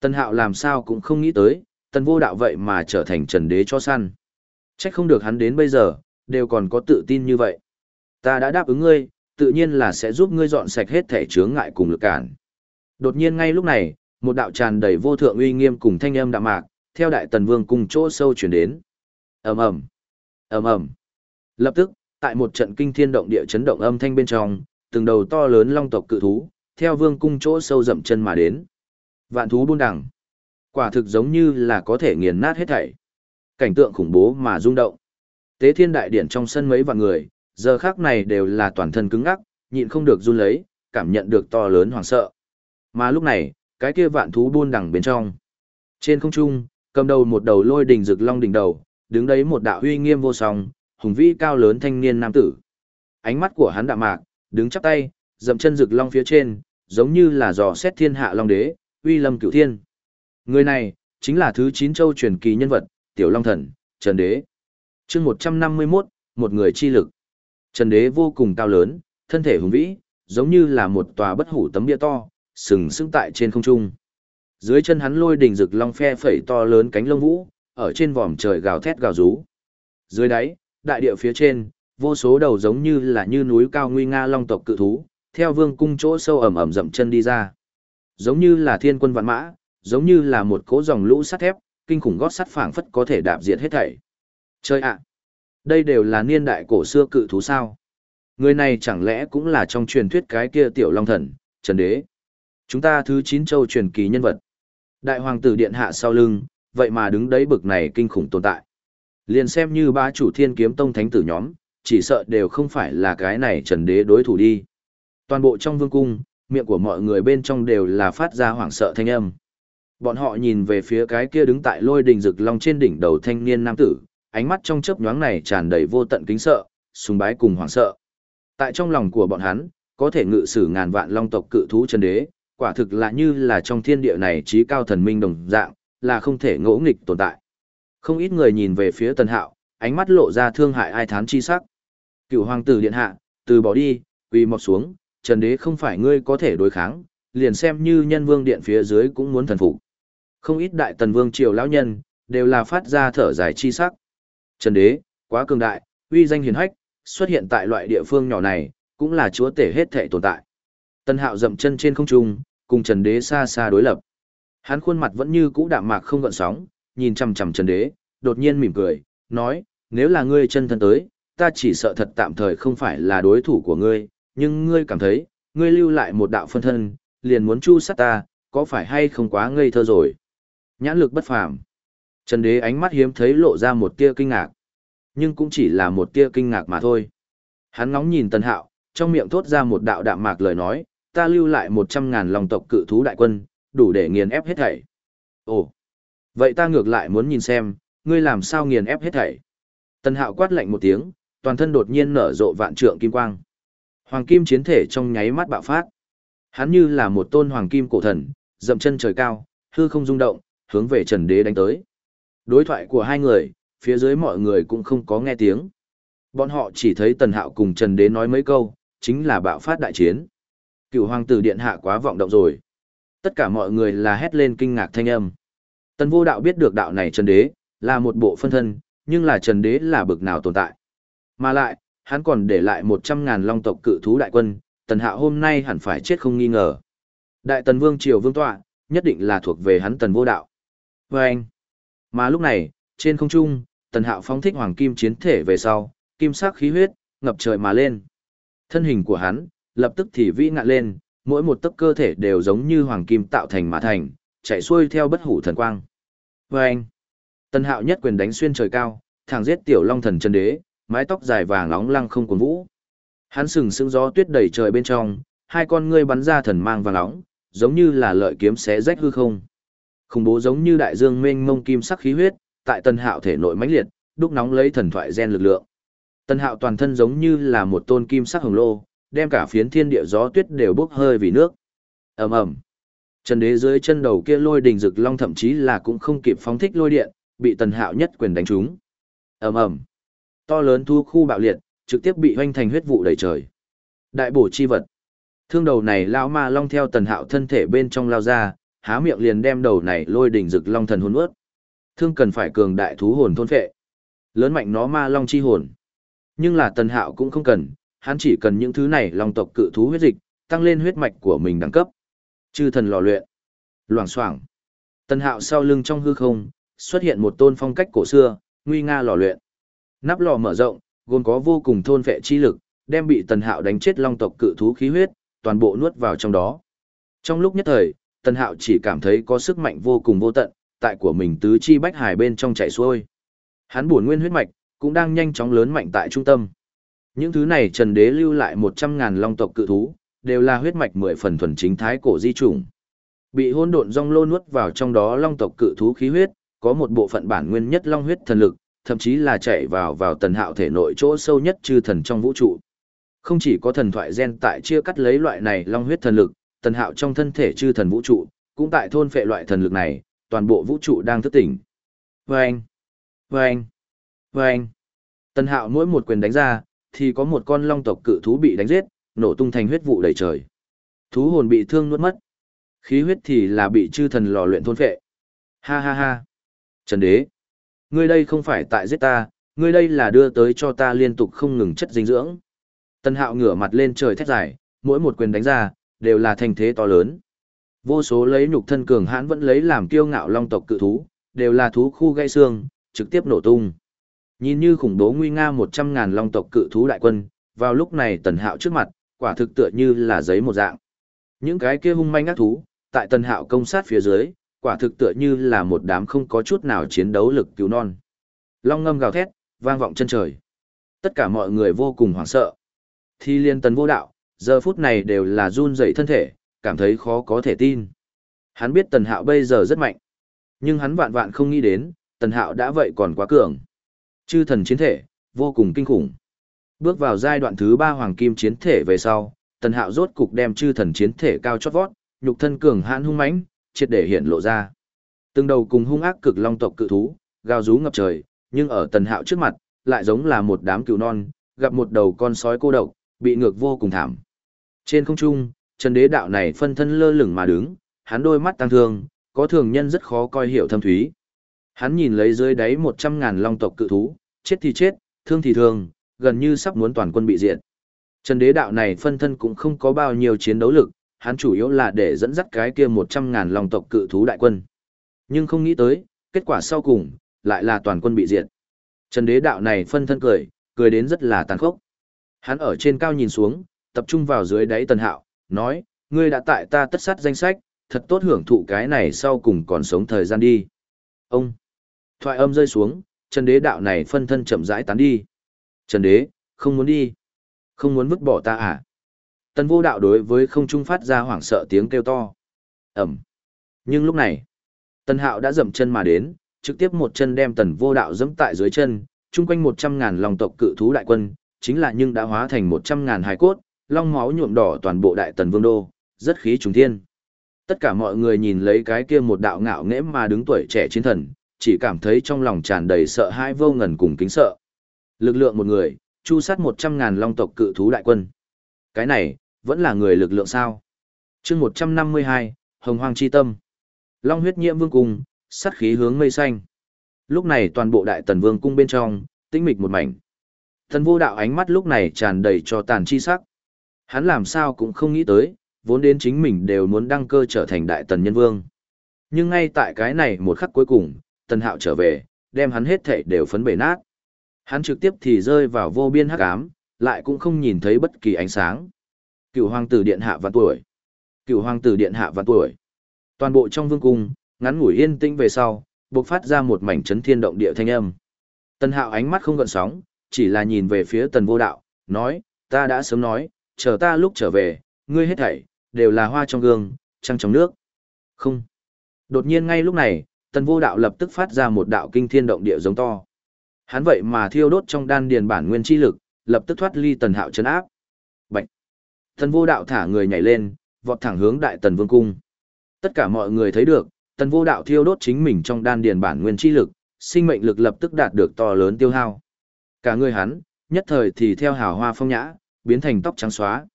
Tân hạo làm sao cũng không nghĩ tới, tần vô đạo vậy mà trở thành trần đế cho săn. Trách không được hắn đến bây giờ, đều còn có tự tin như vậy. Ta đã đáp ứng ngươi, tự nhiên là sẽ giúp ngươi dọn sạch hết thể chướng ngại cùng lực cản. Đột nhiên ngay lúc này, một đạo tràn đầy vô thượng uy nghiêm cùng thanh âm đạm mạc, theo đại tần vương cùng chỗ sâu chuyển đến. ầm ầm ầm ầm Lập tức, tại một trận kinh thiên động địa chấn động âm thanh bên trong, từng đầu to lớn long tộc cự thú, theo vương cung chỗ sâu dậm chân mà đến. Vạn thú buôn đẳng. Quả thực giống như là có thể nghiền nát hết thảy. Cảnh tượng khủng bố mà rung động. Tế thiên đại điển trong sân mấy vạn người, giờ khác này đều là toàn thân cứng ngắc, nhịn không được run lấy, cảm nhận được to lớn hoảng sợ. Mà lúc này, cái kia vạn thú buôn đẳng bên trong. Trên không trung, cầm đầu một đầu lôi đỉnh rực long đỉnh đầu, đứng đấy một đạo uy nghiêm vô song, hùng vĩ cao lớn thanh niên nam tử. Ánh mắt của hắn đạm mạc, đứng chắp tay, dậm chân rực long phía trên, giống như là dò xét thiên hạ long đế, uy lâm cửu thiên. Người này, chính là thứ chín châu truyền kỳ nhân vật, tiểu long thần, trần đế. chương 151, một người chi lực. Trần đế vô cùng cao lớn, thân thể hùng vĩ, giống như là một tòa bất hủ tấm bia to, sừng sững tại trên không trung. Dưới chân hắn lôi đỉnh rực long phe phẩy to lớn cánh lông vũ, ở trên vòm trời gào thét gào rú. Dưới đáy, đại địa phía trên, vô số đầu giống như là như núi cao nguy nga long tộc cự thú, theo vương cung chỗ sâu ẩm ẩm dậm chân đi ra. Giống như là thiên quân vạn mã, giống như là một cỗ dòng lũ sắt thép, kinh khủng gót sắt phảng phất có thể đạp diệt hết thảy. Chơi ạ! đây đều là niên đại cổ xưa cự thú sao? Người này chẳng lẽ cũng là trong truyền thuyết cái kia tiểu long thần, Trần Đế? Chúng ta thứ chín châu truyền kỳ nhân vật. Đại hoàng tử điện hạ sau lưng, vậy mà đứng đấy bực này kinh khủng tồn tại. Liền xem như ba chủ thiên kiếm tông thánh tử nhóm, chỉ sợ đều không phải là cái này Trần Đế đối thủ đi. Toàn bộ trong vương cung, miệng của mọi người bên trong đều là phát ra hoảng sợ thanh âm. Bọn họ nhìn về phía cái kia đứng tại lôi đình rực long trên đỉnh đầu thanh niên nam tử, ánh mắt trong chớp nhoáng này tràn đầy vô tận kính sợ, sùng bái cùng hoảng sợ. Tại trong lòng của bọn hắn, có thể ngự sử ngàn vạn long tộc cự thú chân đế, quả thực là như là trong thiên địa này trí cao thần minh đồng dạng, là không thể ngỗ nghịch tồn tại. Không ít người nhìn về phía Tần Hạo, ánh mắt lộ ra thương hại ai thán chi sắc. Cựu hoàng tử điện hạ, từ bỏ đi, quỳ mọc xuống, Trần đế không phải ngươi có thể đối kháng, liền xem như nhân vương điện phía dưới cũng muốn thần phục. Không ít đại tần vương triều lão nhân, đều là phát ra thở dài chi sắc. Trần đế, quá cường đại, uy danh hiền hách, xuất hiện tại loại địa phương nhỏ này, cũng là chúa tể hết thể tồn tại. Tân hạo dậm chân trên không trung, cùng Trần đế xa xa đối lập. Hắn khuôn mặt vẫn như cũ đạm mạc không gợn sóng, nhìn chằm chằm Trần đế, đột nhiên mỉm cười, nói, nếu là ngươi chân thân tới, ta chỉ sợ thật tạm thời không phải là đối thủ của ngươi, nhưng ngươi cảm thấy, ngươi lưu lại một đạo phân thân, liền muốn chu sát ta, có phải hay không quá ngây thơ rồi? Nhãn lực bất phàm. Trần Đế ánh mắt hiếm thấy lộ ra một tia kinh ngạc. Nhưng cũng chỉ là một tia kinh ngạc mà thôi. Hắn ngóng nhìn Tần Hạo, trong miệng thốt ra một đạo đạm mạc lời nói, ta lưu lại một trăm ngàn lòng tộc cự thú đại quân, đủ để nghiền ép hết thảy. Ồ, vậy ta ngược lại muốn nhìn xem, ngươi làm sao nghiền ép hết thảy. Tần Hạo quát lạnh một tiếng, toàn thân đột nhiên nở rộ vạn trượng kim quang. Hoàng kim chiến thể trong nháy mắt bạo phát. Hắn như là một tôn hoàng kim cổ thần, dậm chân trời cao, hư không rung động, hướng về Trần Đế đánh tới. Đối thoại của hai người, phía dưới mọi người cũng không có nghe tiếng. Bọn họ chỉ thấy Tần Hạo cùng Trần Đế nói mấy câu, chính là bạo phát đại chiến. Cựu hoàng tử điện hạ quá vọng động rồi. Tất cả mọi người là hét lên kinh ngạc thanh âm. Tần vô đạo biết được đạo này Trần Đế, là một bộ phân thân, nhưng là Trần Đế là bực nào tồn tại. Mà lại, hắn còn để lại một trăm ngàn long tộc cự thú đại quân, Tần Hạo hôm nay hẳn phải chết không nghi ngờ. Đại Tần Vương Triều Vương Tọa, nhất định là thuộc về hắn Tần vô đạo. Và anh, mà lúc này, trên không trung, tần hạo phóng thích hoàng kim chiến thể về sau, kim sắc khí huyết, ngập trời mà lên. Thân hình của hắn, lập tức thì vĩ ngạn lên, mỗi một tấc cơ thể đều giống như hoàng kim tạo thành mà thành, chạy xuôi theo bất hủ thần quang. Và anh, tân hạo nhất quyền đánh xuyên trời cao, thẳng giết tiểu long thần chân đế, mái tóc dài vàng nóng lăng không cuốn vũ. Hắn sừng sững gió tuyết đầy trời bên trong, hai con ngươi bắn ra thần mang vàng nóng, giống như là lợi kiếm xé rách hư không. Khủng bố giống như đại dương mênh mông kim sắc khí huyết, tại Tân Hạo thể nội mãnh liệt, đúc nóng lấy thần thoại gen lực lượng. Tân Hạo toàn thân giống như là một tôn kim sắc hồng lô, đem cả phiến thiên địa gió tuyết đều bốc hơi vì nước. Ầm ầm. Trần Đế dưới chân đầu kia lôi đình rực long thậm chí là cũng không kịp phóng thích lôi điện, bị Tần Hạo nhất quyền đánh trúng. Ầm ầm. To lớn thu khu bạo liệt, trực tiếp bị hoanh thành huyết vụ đầy trời. Đại bổ chi vật. Thương đầu này lão ma long theo Tần Hạo thân thể bên trong lao ra, há miệng liền đem đầu này lôi đỉnh rực long thần hồn ướt. Thương cần phải cường đại thú hồn thôn phệ. Lớn mạnh nó ma long chi hồn. Nhưng là tần hạo cũng không cần, hắn chỉ cần những thứ này long tộc cự thú huyết dịch, tăng lên huyết mạch của mình đẳng cấp. Chư thần lò luyện. Loảng xoảng. Tần hạo sau lưng trong hư không, xuất hiện một tôn phong cách cổ xưa, nguy nga lò luyện. Nắp lò mở rộng, gồm có vô cùng thôn phệ chi lực, đem bị tần hạo đánh chết long tộc cự thú khí huyết, toàn bộ nuốt vào trong đó. Trong lúc nhất thời, Tần Hạo chỉ cảm thấy có sức mạnh vô cùng vô tận, tại của mình tứ chi bách hải bên trong chảy xuôi. Hắn buồn nguyên huyết mạch, cũng đang nhanh chóng lớn mạnh tại trung tâm. Những thứ này Trần Đế lưu lại 100.000 long tộc cự thú, đều là huyết mạch mười phần thuần chính thái cổ di chủng. Bị hỗn độn rong lô nuốt vào trong đó long tộc cự thú khí huyết, có một bộ phận bản nguyên nhất long huyết thần lực, thậm chí là chạy vào vào tần hạo thể nội chỗ sâu nhất chư thần trong vũ trụ. Không chỉ có thần thoại gen tại chia cắt lấy loại này long huyết thần lực, tần hạo trong thân thể chư thần vũ trụ, cũng tại thôn phệ loại thần lực này, toàn bộ vũ trụ đang thức tỉnh. Vâng! Vâng! Vâng! Tần Hạo mỗi một quyền đánh ra, thì có một con long tộc cự thú bị đánh giết, nổ tung thành huyết vụ đầy trời. Thú hồn bị thương nuốt mất. Khí huyết thì là bị chư thần lò luyện thôn phệ. Ha ha ha. Trần đế. Ngươi đây không phải tại giết ta, ngươi đây là đưa tới cho ta liên tục không ngừng chất dinh dưỡng. Tần Hạo ngửa mặt lên trời thét dài, mỗi một quyền đánh ra, đều là thành thế to lớn. Vô số lấy nhục thân cường hãn vẫn lấy làm kiêu ngạo long tộc cự thú, đều là thú khu gây xương, trực tiếp nổ tung. Nhìn như khủng bố nguy nga một trăm ngàn long tộc cự thú đại quân, vào lúc này tần hạo trước mặt, quả thực tựa như là giấy một dạng. Những cái kia hung manh ác thú, tại tần hạo công sát phía dưới, quả thực tựa như là một đám không có chút nào chiến đấu lực cứu non. Long ngâm gào thét, vang vọng chân trời. Tất cả mọi người vô cùng hoảng sợ. Thi liên tần vô đạo, giờ phút này đều là run dậy thân thể, cảm thấy khó có thể tin. Hắn biết tần hạo bây giờ rất mạnh. Nhưng hắn vạn vạn không nghĩ đến, tần hạo đã vậy còn quá cường. Chư thần chiến thể, vô cùng kinh khủng. Bước vào giai đoạn thứ ba hoàng kim chiến thể về sau, tần hạo rốt cục đem chư thần chiến thể cao chót vót, nhục thân cường hãn hung mãnh, triệt để hiện lộ ra. Từng đầu cùng hung ác cực long tộc cự thú, gào rú ngập trời, nhưng ở tần hạo trước mặt, lại giống là một đám cừu non, gặp một đầu con sói cô độc, bị ngược vô cùng thảm. Trên không trung, Trần Đế đạo này phân thân lơ lửng mà đứng, hắn đôi mắt tăng thương, có thường nhân rất khó coi hiểu thâm thúy. Hắn nhìn lấy dưới đáy một trăm ngàn long tộc cự thú, chết thì chết, thương thì thương, gần như sắp muốn toàn quân bị diệt. Trần Đế đạo này phân thân cũng không có bao nhiêu chiến đấu lực, hắn chủ yếu là để dẫn dắt cái kia một trăm ngàn long tộc cự thú đại quân. Nhưng không nghĩ tới, kết quả sau cùng, lại là toàn quân bị diệt. Trần Đế đạo này phân thân cười, cười đến rất là tàn khốc. Hắn ở trên cao nhìn xuống, tập trung vào dưới đáy tần hạo, nói, ngươi đã tại ta tất sát danh sách, thật tốt hưởng thụ cái này sau cùng còn sống thời gian đi. Ông! Thoại âm rơi xuống, Trần Đế đạo này phân thân chậm rãi tán đi. Trần Đế, không muốn đi. Không muốn vứt bỏ ta à? Tần vô đạo đối với không trung phát ra hoảng sợ tiếng kêu to. Ẩm! Nhưng lúc này, Tần hạo đã dậm chân mà đến, trực tiếp một chân đem tần vô đạo dẫm tại dưới chân, chung quanh một trăm ngàn lòng tộc cự thú đại quân, chính là nhưng đã hóa thành một trăm ngàn hài cốt, long máu nhuộm đỏ toàn bộ đại tần vương đô, rất khí trùng thiên. Tất cả mọi người nhìn lấy cái kia một đạo ngạo nghễ mà đứng tuổi trẻ chiến thần, chỉ cảm thấy trong lòng tràn đầy sợ hãi vô ngần cùng kính sợ. Lực lượng một người, chu sát một trăm ngàn long tộc cự thú đại quân. Cái này, vẫn là người lực lượng sao? chương một trăm năm mươi hai Hồng Hoàng Chi Tâm. Long huyết nhiễm vương cung, sát khí hướng mây xanh. Lúc này toàn bộ đại tần vương cung bên trong, tĩnh mịch một mảnh. Thần vô đạo ánh mắt lúc này tràn đầy cho tàn chi sắc. Hắn làm sao cũng không nghĩ tới, vốn đến chính mình đều muốn đăng cơ trở thành đại tần nhân vương. Nhưng ngay tại cái này một khắc cuối cùng, tần hạo trở về, đem hắn hết thể đều phấn bể nát. Hắn trực tiếp thì rơi vào vô biên hắc ám, lại cũng không nhìn thấy bất kỳ ánh sáng. Cựu hoàng tử điện hạ vạn tuổi. Cựu hoàng tử điện hạ vạn tuổi. Toàn bộ trong vương cung, ngắn ngủi yên tĩnh về sau, bộc phát ra một mảnh chấn thiên động địa thanh âm. Tần Hạo ánh mắt không gợn sóng, chỉ là nhìn về phía Tần Vô Đạo, nói, ta đã sớm nói, chờ ta lúc trở về, ngươi hết thảy, đều là hoa trong gương, trăng trong nước. Không. Đột nhiên ngay lúc này, Tần Vô Đạo lập tức phát ra một đạo kinh thiên động địa giống to. Hắn vậy mà thiêu đốt trong đan điền bản nguyên chi lực, lập tức thoát ly Tần Hạo chấn áp. Bạch. thần Vô Đạo thả người nhảy lên, vọt thẳng hướng Đại Tần Vương cung. Tất cả mọi người thấy được, Tần Vô Đạo thiêu đốt chính mình trong đan điền bản nguyên chi lực, sinh mệnh lực lập tức đạt được to lớn tiêu hao. Cả người hắn, nhất thời thì theo hào hoa phong nhã, biến thành tóc trắng xóa.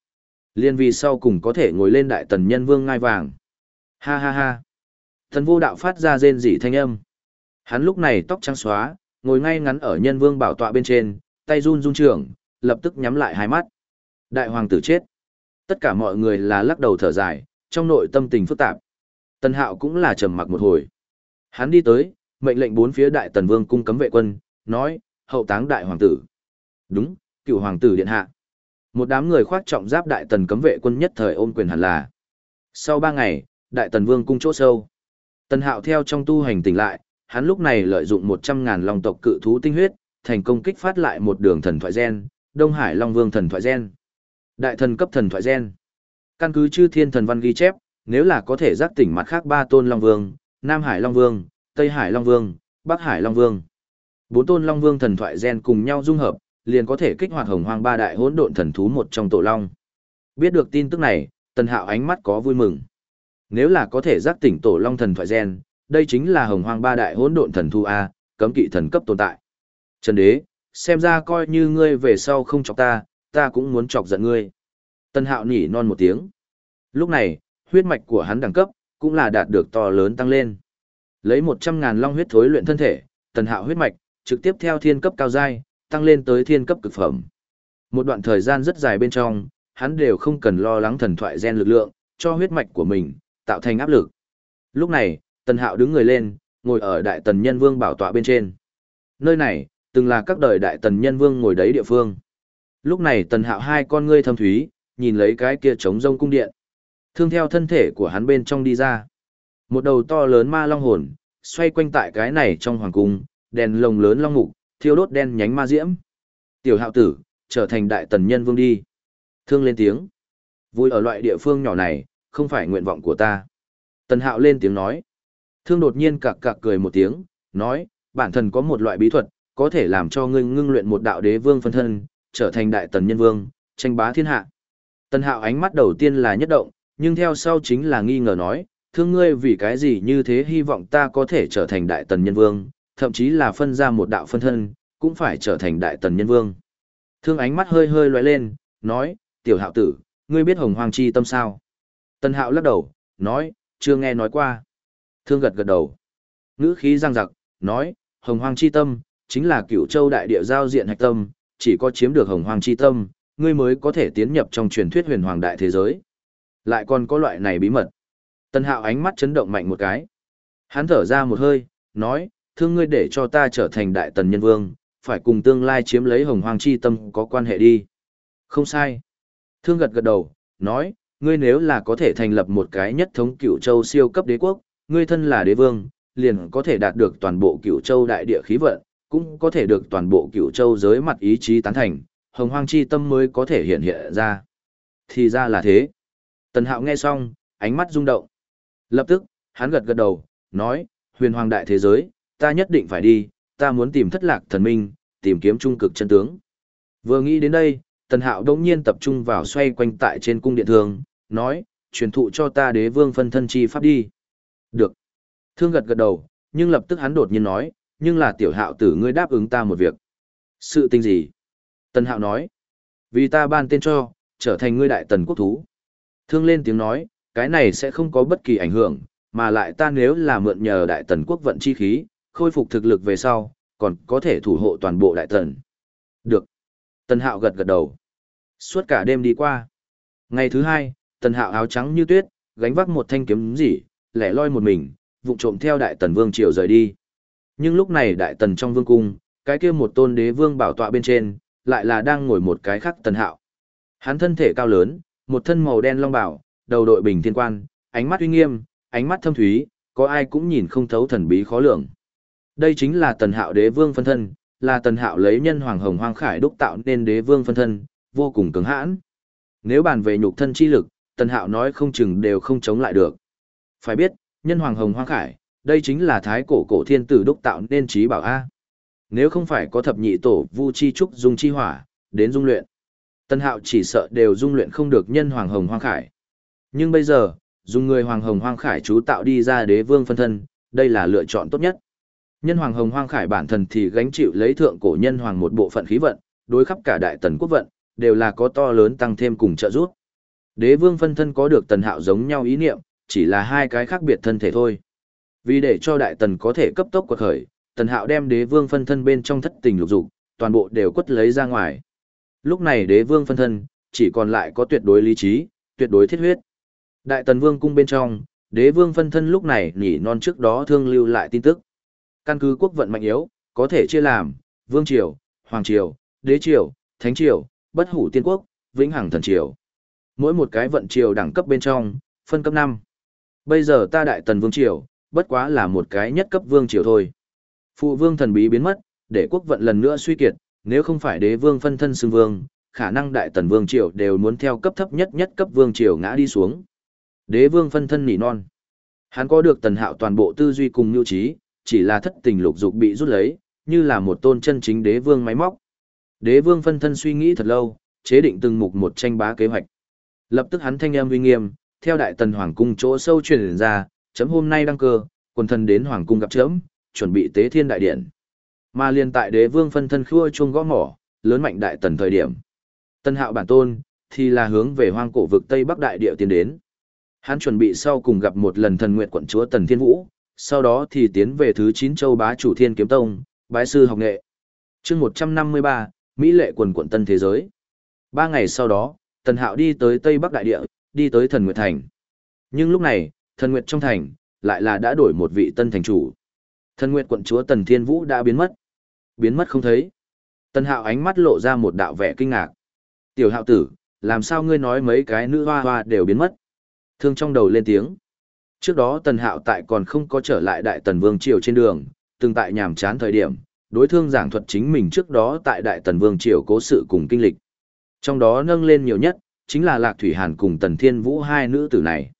Liên vì sau cùng có thể ngồi lên đại tần nhân vương ngai vàng. Ha ha ha. Thần vô đạo phát ra rên rỉ thanh âm. Hắn lúc này tóc trắng xóa, ngồi ngay ngắn ở nhân vương bảo tọa bên trên, tay run run trưởng, lập tức nhắm lại hai mắt. Đại hoàng tử chết. Tất cả mọi người là lắc đầu thở dài, trong nội tâm tình phức tạp. Tần hạo cũng là trầm mặc một hồi. Hắn đi tới, mệnh lệnh bốn phía đại tần vương cung cấm vệ quân, nói, hậu táng đại hoàng tử. Đúng, cựu hoàng tử điện hạ. Một đám người khoác trọng giáp đại tần cấm vệ quân nhất thời ôm quyền hẳn là. Sau ba ngày, đại tần vương cung chỗ sâu. Tần hạo theo trong tu hành tỉnh lại, hắn lúc này lợi dụng một trăm ngàn long tộc cự thú tinh huyết, thành công kích phát lại một đường thần thoại gen, Đông Hải Long Vương thần thoại gen. Đại thần cấp thần thoại gen. Căn cứ chư thiên thần văn ghi chép, nếu là có thể giác tỉnh mặt khác ba tôn Long Vương, Nam Hải Long Vương, Tây Hải Long Vương, Bắc Hải Long Vương. Bốn tôn Long Vương thần thoại gen cùng nhau dung hợp, liền có thể kích hoạt hồng hoang ba đại hỗn độn thần thú một trong tổ long. Biết được tin tức này, Tần Hạo ánh mắt có vui mừng. Nếu là có thể giác tỉnh tổ long thần thoại gen, đây chính là hồng hoang ba đại hỗn độn thần thu a, cấm kỵ thần cấp tồn tại. Trần Đế, xem ra coi như ngươi về sau không chọc ta, ta cũng muốn chọc giận ngươi. Tân hạo nỉ non một tiếng. Lúc này, huyết mạch của hắn đẳng cấp, cũng là đạt được to lớn tăng lên. Lấy một trăm ngàn long huyết thối luyện thân thể, tần hạo huyết mạch, trực tiếp theo thiên cấp cao giai, tăng lên tới thiên cấp cực phẩm. Một đoạn thời gian rất dài bên trong, hắn đều không cần lo lắng thần thoại gen lực lượng, cho huyết mạch của mình, tạo thành áp lực. Lúc này, tần hạo đứng người lên, ngồi ở đại tần nhân vương bảo tọa bên trên. Nơi này, từng là các đời đại tần nhân vương ngồi đấy địa phương. Lúc này tần hạo hai con ngươi thâm thúy, nhìn lấy cái kia trống rông cung điện. Thương theo thân thể của hắn bên trong đi ra. Một đầu to lớn ma long hồn, xoay quanh tại cái này trong hoàng cung, đèn lồng lớn long mục, thiêu đốt đen nhánh ma diễm. Tiểu hạo tử, trở thành đại tần nhân vương đi. Thương lên tiếng. Vui ở loại địa phương nhỏ này, không phải nguyện vọng của ta. Tần hạo lên tiếng nói. Thương đột nhiên cạc cạc cười một tiếng, nói, bản thân có một loại bí thuật, có thể làm cho ngươi ngưng luyện một đạo đế vương phân thân, trở thành đại tần nhân vương, tranh bá thiên hạ. Tần hạo ánh mắt đầu tiên là nhất động, nhưng theo sau chính là nghi ngờ nói, thương ngươi vì cái gì như thế hy vọng ta có thể trở thành đại tần nhân vương, thậm chí là phân ra một đạo phân thân, cũng phải trở thành đại tần nhân vương. Thương ánh mắt hơi hơi lóe lên, nói, tiểu hạo tử, ngươi biết hồng hoàng chi tâm sao? Tần hạo lắc đầu, nói, chưa nghe nói qua. Thương gật gật đầu. Ngữ khí răng rặc, nói, hồng hoàng chi tâm, chính là cửu châu đại địa giao diện hạch tâm, chỉ có chiếm được hồng hoàng chi tâm, ngươi mới có thể tiến nhập trong truyền thuyết huyền hoàng đại thế giới. Lại còn có loại này bí mật. Tân hạo ánh mắt chấn động mạnh một cái. Hắn thở ra một hơi, nói, thương ngươi để cho ta trở thành đại tần nhân vương, phải cùng tương lai chiếm lấy hồng hoàng chi tâm có quan hệ đi. Không sai. Thương gật gật đầu, nói, ngươi nếu là có thể thành lập một cái nhất thống cửu châu siêu cấp đế quốc, ngươi thân là đế vương, liền có thể đạt được toàn bộ cửu châu đại địa khí vận, cũng có thể được toàn bộ cửu châu giới mặt ý chí tán thành, hồng hoang chi tâm mới có thể hiện hiện ra. Thì ra là thế. Tần hạo nghe xong, ánh mắt rung động. Lập tức, hắn gật gật đầu, nói, huyền hoàng đại thế giới, ta nhất định phải đi, ta muốn tìm thất lạc thần minh, tìm kiếm trung cực chân tướng. Vừa nghĩ đến đây, tần hạo đông nhiên tập trung vào xoay quanh tại trên cung điện thường, nói, truyền thụ cho ta đế vương phân thân chi pháp đi. Được. Thương gật gật đầu, nhưng lập tức hắn đột nhiên nói, nhưng là tiểu hạo tử ngươi đáp ứng ta một việc. Sự tình gì? Tần hạo nói, vì ta ban tên cho, trở thành ngươi đại tần quốc thú. Thương lên tiếng nói, cái này sẽ không có bất kỳ ảnh hưởng, mà lại ta nếu là mượn nhờ đại tần quốc vận chi khí, khôi phục thực lực về sau, còn có thể thủ hộ toàn bộ đại tần. Được. Tần hạo gật gật đầu. Suốt cả đêm đi qua. Ngày thứ hai, tần hạo áo trắng như tuyết, gánh vác một thanh kiếm gì lẻ loi một mình, vụng trộm theo đại tần vương triều rời đi. Nhưng lúc này đại tần trong vương cung, cái kia một tôn đế vương bảo tọa bên trên, lại là đang ngồi một cái khác tần hạo. Hắn thân thể cao lớn, một thân màu đen long bảo, đầu đội bình thiên quan, ánh mắt uy nghiêm, ánh mắt thâm thúy, có ai cũng nhìn không thấu thần bí khó lường. Đây chính là tần hạo đế vương phân thân, là tần hạo lấy nhân hoàng hồng hoang khải đúc tạo nên đế vương phân thân, vô cùng cứng hãn. Nếu bàn về nhục thân chi lực, tần hạo nói không chừng đều không chống lại được. Phải biết, nhân hoàng hồng hoang khải, đây chính là thái cổ cổ thiên tử đúc tạo nên trí bảo A. Nếu không phải có thập nhị tổ vu chi trúc dung chi hỏa, đến dung luyện. Tân hạo chỉ sợ đều dung luyện không được nhân hoàng hồng hoang khải. Nhưng bây giờ, dùng người hoàng hồng hoang khải chú tạo đi ra đế vương phân thân, đây là lựa chọn tốt nhất. Nhân hoàng hồng hoang khải bản thân thì gánh chịu lấy thượng cổ nhân hoàng một bộ phận khí vận, đối khắp cả đại tần quốc vận, đều là có to lớn tăng thêm cùng trợ giúp. Đế vương phân thân có được tần hạo giống nhau ý niệm, chỉ là hai cái khác biệt thân thể thôi. Vì để cho đại tần có thể cấp tốc quật khởi, tần hạo đem đế vương phân thân bên trong thất tình lục dục, toàn bộ đều quất lấy ra ngoài. Lúc này đế vương phân thân, chỉ còn lại có tuyệt đối lý trí, tuyệt đối thiết huyết. Đại tần vương cung bên trong, đế vương phân thân lúc này nhỉ non trước đó thương lưu lại tin tức. Căn cứ quốc vận mạnh yếu, có thể chia làm, vương triều, hoàng triều, đế triều, thánh triều, bất hủ tiên quốc, vĩnh hằng thần triều. Mỗi một cái vận triều đẳng cấp bên trong, phân cấp 5. Bây giờ ta đại tần vương triều, bất quá là một cái nhất cấp vương triều thôi. Phụ vương thần bí biến mất, để quốc vận lần nữa suy kiệt, nếu không phải đế vương phân thân xưng vương, khả năng đại tần vương triều đều muốn theo cấp thấp nhất nhất cấp vương triều ngã đi xuống. Đế vương phân thân nỉ non. Hắn có được tần hạo toàn bộ tư duy cùng nhu trí, chỉ là thất tình lục dục bị rút lấy, như là một tôn chân chính đế vương máy móc. Đế vương phân thân suy nghĩ thật lâu, chế định từng mục một tranh bá kế hoạch. Lập tức hắn thanh em uy nghiêm, theo đại tần hoàng cung chỗ sâu truyền ra, chấm hôm nay đăng cơ, quần thần đến hoàng cung gặp chấm, chuẩn bị tế thiên đại điện. Mà liên tại đế vương phân thân khua chuông gõ mỏ, lớn mạnh đại tần thời điểm. Tân hạo bản tôn, thì là hướng về hoang cổ vực Tây Bắc Đại địa tiến đến. Hắn chuẩn bị sau cùng gặp một lần thần nguyện quận chúa Tần Thiên Vũ, sau đó thì tiến về thứ 9 châu bá chủ Thiên Kiếm Tông, bái sư học nghệ. chương 153, Mỹ lệ quần quận Tân Thế Giới. Ba ngày sau đó, Tần Hạo đi tới Tây Bắc Đại Địa, đi tới Thần Nguyệt Thành. Nhưng lúc này, Thần Nguyệt trong thành, lại là đã đổi một vị tân thành chủ. Thần Nguyệt quận chúa Tần Thiên Vũ đã biến mất. Biến mất không thấy. Tần Hạo ánh mắt lộ ra một đạo vẻ kinh ngạc. Tiểu Hạo tử, làm sao ngươi nói mấy cái nữ hoa hoa đều biến mất? Thương trong đầu lên tiếng. Trước đó Tần Hạo tại còn không có trở lại Đại Tần Vương Triều trên đường, từng tại nhàm chán thời điểm, đối thương giảng thuật chính mình trước đó tại Đại Tần Vương Triều cố sự cùng kinh lịch. Trong đó nâng lên nhiều nhất, chính là Lạc Thủy Hàn cùng Tần Thiên Vũ hai nữ tử này.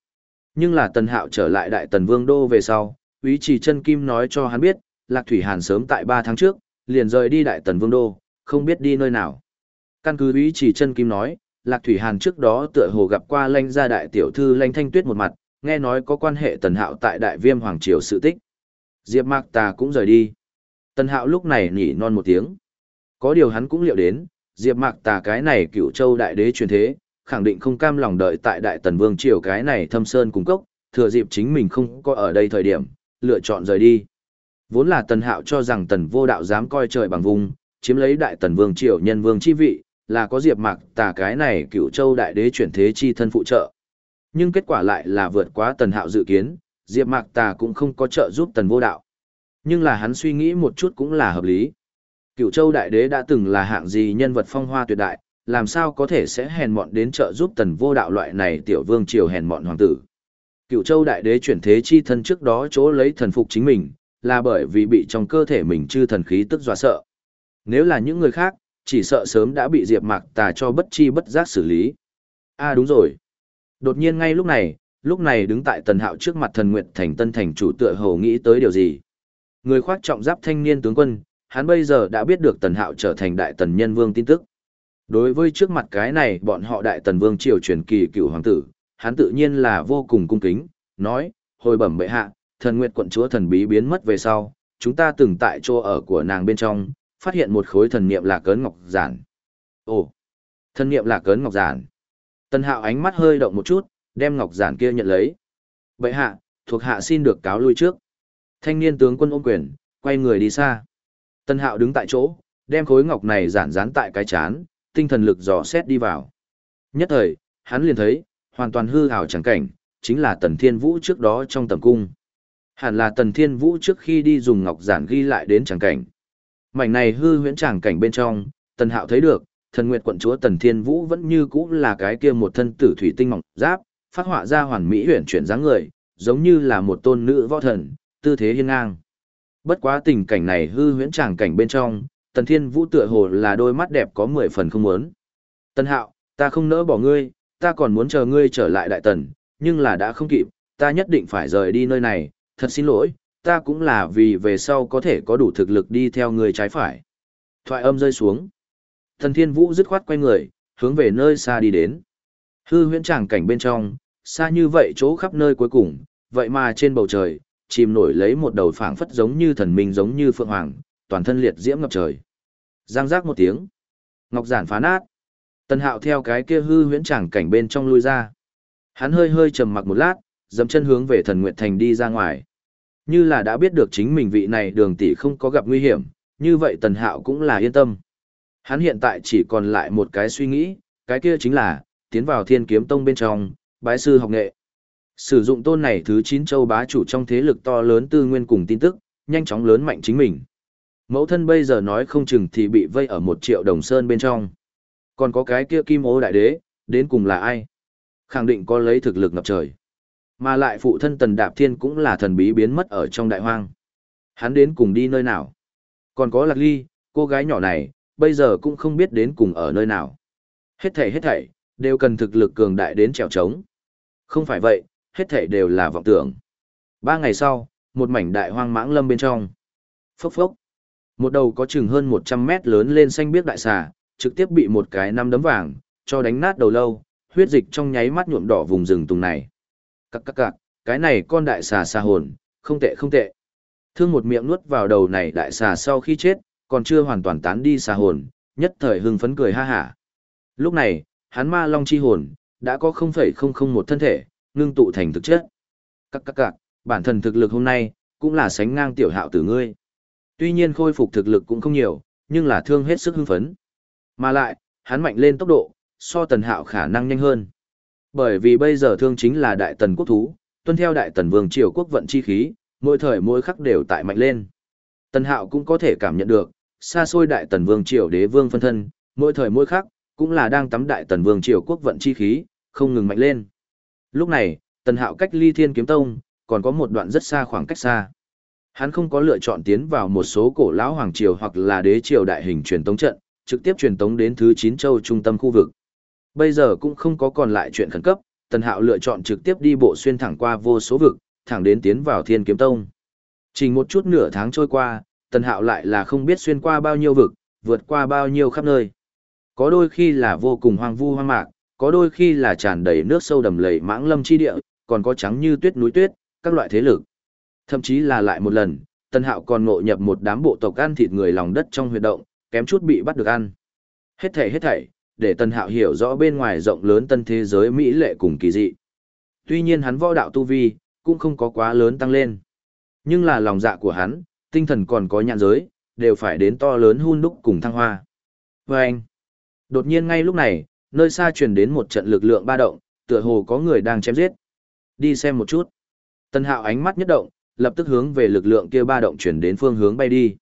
Nhưng là Tần Hạo trở lại Đại Tần Vương Đô về sau, Úy Trì chân Kim nói cho hắn biết, Lạc Thủy Hàn sớm tại 3 tháng trước, liền rời đi Đại Tần Vương Đô, không biết đi nơi nào. Căn cứ Úy Trì chân Kim nói, Lạc Thủy Hàn trước đó tựa hồ gặp qua lãnh gia đại tiểu thư lãnh thanh tuyết một mặt, nghe nói có quan hệ Tần Hạo tại Đại Viêm Hoàng Triều sự tích. Diệp Mạc Tà cũng rời đi. Tần Hạo lúc này nhỉ non một tiếng. Có điều hắn cũng liệu đến, Diệp Mạc Tà cái này cựu châu đại đế truyền thế, khẳng định không cam lòng đợi tại Đại Tần Vương Triều cái này thâm sơn cung cốc, thừa dịp chính mình không có ở đây thời điểm, lựa chọn rời đi. Vốn là Tần Hạo cho rằng Tần Vô Đạo dám coi trời bằng vùng, chiếm lấy Đại Tần Vương Triều nhân vương chi vị, là có Diệp Mạc Tà cái này cựu châu đại đế chuyển thế chi thân phụ trợ. Nhưng kết quả lại là vượt quá Tần Hạo dự kiến, Diệp Mạc Tà cũng không có trợ giúp Tần Vô Đạo. Nhưng là hắn suy nghĩ một chút cũng là hợp lý. Cựu châu đại đế đã từng là hạng gì nhân vật phong hoa tuyệt đại, làm sao có thể sẽ hèn mọn đến trợ giúp tần vô đạo loại này tiểu vương triều hèn mọn hoàng tử. Cựu châu đại đế chuyển thế chi thân trước đó chỗ lấy thần phục chính mình, là bởi vì bị trong cơ thể mình chư thần khí tức dọa sợ. Nếu là những người khác, chỉ sợ sớm đã bị diệp mạc tà cho bất chi bất giác xử lý. À đúng rồi. Đột nhiên ngay lúc này, lúc này đứng tại tần hạo trước mặt thần nguyện thành tân thành chủ tựa hồ nghĩ tới điều gì. Người khoác trọng giáp thanh niên tướng quân, hắn bây giờ đã biết được tần hạo trở thành đại tần nhân vương tin tức. Đối với trước mặt cái này bọn họ đại tần vương triều truyền kỳ cựu hoàng tử, hắn tự nhiên là vô cùng cung kính, nói, hồi bẩm bệ hạ, thần nguyệt quận chúa thần bí biến mất về sau, chúng ta từng tại chỗ ở của nàng bên trong, phát hiện một khối thần niệm lạc cấn ngọc giản. Ồ, thần niệm lạc cấn ngọc giản. Tần hạo ánh mắt hơi động một chút, đem ngọc giản kia nhận lấy. Bệ hạ, thuộc hạ xin được cáo lui trước. Thanh niên tướng quân ôm quyền, quay người đi xa. Tân hạo đứng tại chỗ, đem khối ngọc này giản dán tại cái chán, tinh thần lực dò xét đi vào. Nhất thời, hắn liền thấy, hoàn toàn hư ảo chẳng cảnh, chính là Tần Thiên Vũ trước đó trong tầm cung. Hẳn là Tần Thiên Vũ trước khi đi dùng ngọc giản ghi lại đến chẳng cảnh. Mảnh này hư huyễn chẳng cảnh bên trong, Tần Hạo thấy được, thần nguyệt quận chúa Tần Thiên Vũ vẫn như cũ là cái kia một thân tử thủy tinh mỏng giáp, phát họa ra hoàn mỹ huyền chuyển dáng người, giống như là một tôn nữ võ thần, tư thế hiên ngang. Bất quá tình cảnh này hư huyễn chẳng cảnh bên trong, Tần Thiên Vũ tựa hồ là đôi mắt đẹp có mười phần không muốn. Tân Hạo, ta không nỡ bỏ ngươi, ta còn muốn chờ ngươi trở lại Đại Tần, nhưng là đã không kịp, ta nhất định phải rời đi nơi này, thật xin lỗi, ta cũng là vì về sau có thể có đủ thực lực đi theo ngươi trái phải. Thoại âm rơi xuống. Tần Thiên Vũ dứt khoát quay người, hướng về nơi xa đi đến. Hư huyễn tràng cảnh bên trong, xa như vậy chỗ khắp nơi cuối cùng, vậy mà trên bầu trời, chìm nổi lấy một đầu phảng phất giống như thần minh giống như phượng hoàng, toàn thân liệt diễm ngập trời. Giang giác một tiếng, ngọc giản phá nát. Tần Hạo theo cái kia hư huyễn chẳng cảnh bên trong lui ra. Hắn hơi hơi trầm mặc một lát, dậm chân hướng về Thần Nguyệt Thành đi ra ngoài. Như là đã biết được chính mình vị này đường tỷ không có gặp nguy hiểm, như vậy Tần Hạo cũng là yên tâm. Hắn hiện tại chỉ còn lại một cái suy nghĩ, cái kia chính là, tiến vào thiên kiếm tông bên trong, bái sư học nghệ. Sử dụng tôn này thứ 9 châu bá chủ trong thế lực to lớn tư nguyên cùng tin tức, nhanh chóng lớn mạnh chính mình. Mẫu thân bây giờ nói không chừng thì bị vây ở một triệu đồng sơn bên trong. Còn có cái kia kim ô đại đế, đến cùng là ai? Khẳng định có lấy thực lực ngập trời. Mà lại phụ thân tần đạp thiên cũng là thần bí biến mất ở trong đại hoang. Hắn đến cùng đi nơi nào? Còn có lạc ly, cô gái nhỏ này, bây giờ cũng không biết đến cùng ở nơi nào. Hết thảy hết thảy, đều cần thực lực cường đại đến trèo trống. Không phải vậy, hết thảy đều là vọng tưởng. Ba ngày sau, một mảnh đại hoang mãng lâm bên trong. Phốc phốc. Một đầu có chừng hơn 100 mét lớn lên xanh biếc đại xà, trực tiếp bị một cái năm đấm vàng, cho đánh nát đầu lâu, huyết dịch trong nháy mắt nhuộm đỏ vùng rừng tùng này. Các các cạc, cái này con đại xà xa hồn, không tệ không tệ. Thương một miệng nuốt vào đầu này đại xà sau khi chết, còn chưa hoàn toàn tán đi xà hồn, nhất thời hưng phấn cười ha hả. Lúc này, hắn ma long chi hồn, đã có 0,001 thân thể, ngưng tụ thành thực chất. Các các các, bản thân thực lực hôm nay, cũng là sánh ngang tiểu hạo tử ngươi. Tuy nhiên khôi phục thực lực cũng không nhiều, nhưng là thương hết sức hưng phấn. Mà lại, hắn mạnh lên tốc độ, so tần hạo khả năng nhanh hơn. Bởi vì bây giờ thương chính là đại tần quốc thú, tuân theo đại tần vương triều quốc vận chi khí, mỗi thời mỗi khắc đều tại mạnh lên. Tần hạo cũng có thể cảm nhận được, xa xôi đại tần vương triều đế vương phân thân, mỗi thời mỗi khắc, cũng là đang tắm đại tần vương triều quốc vận chi khí, không ngừng mạnh lên. Lúc này, tần hạo cách ly thiên kiếm tông, còn có một đoạn rất xa khoảng cách xa. Hắn không có lựa chọn tiến vào một số cổ lão hoàng triều hoặc là đế triều đại hình truyền tống trận, trực tiếp truyền tống đến thứ 9 châu trung tâm khu vực. Bây giờ cũng không có còn lại chuyện khẩn cấp, Tần Hạo lựa chọn trực tiếp đi bộ xuyên thẳng qua vô số vực, thẳng đến tiến vào Thiên Kiếm Tông. Chỉ một chút nửa tháng trôi qua, Tần Hạo lại là không biết xuyên qua bao nhiêu vực, vượt qua bao nhiêu khắp nơi. Có đôi khi là vô cùng hoang vu hoang mạc, có đôi khi là tràn đầy nước sâu đầm lầy mãng lâm chi địa, còn có trắng như tuyết núi tuyết, các loại thế lực. Thậm chí là lại một lần, Tân Hạo còn ngộ nhập một đám bộ tộc ăn thịt người lòng đất trong huyệt động, kém chút bị bắt được ăn. Hết thảy hết thảy, để Tân Hạo hiểu rõ bên ngoài rộng lớn tân thế giới mỹ lệ cùng kỳ dị. Tuy nhiên hắn võ đạo tu vi cũng không có quá lớn tăng lên, nhưng là lòng dạ của hắn, tinh thần còn có nhãn giới, đều phải đến to lớn hun đúc cùng thăng hoa. Và anh, đột nhiên ngay lúc này, nơi xa truyền đến một trận lực lượng ba động, tựa hồ có người đang chém giết. Đi xem một chút. Tân Hạo ánh mắt nhất động, lập tức hướng về lực lượng kia ba động chuyển đến phương hướng bay đi.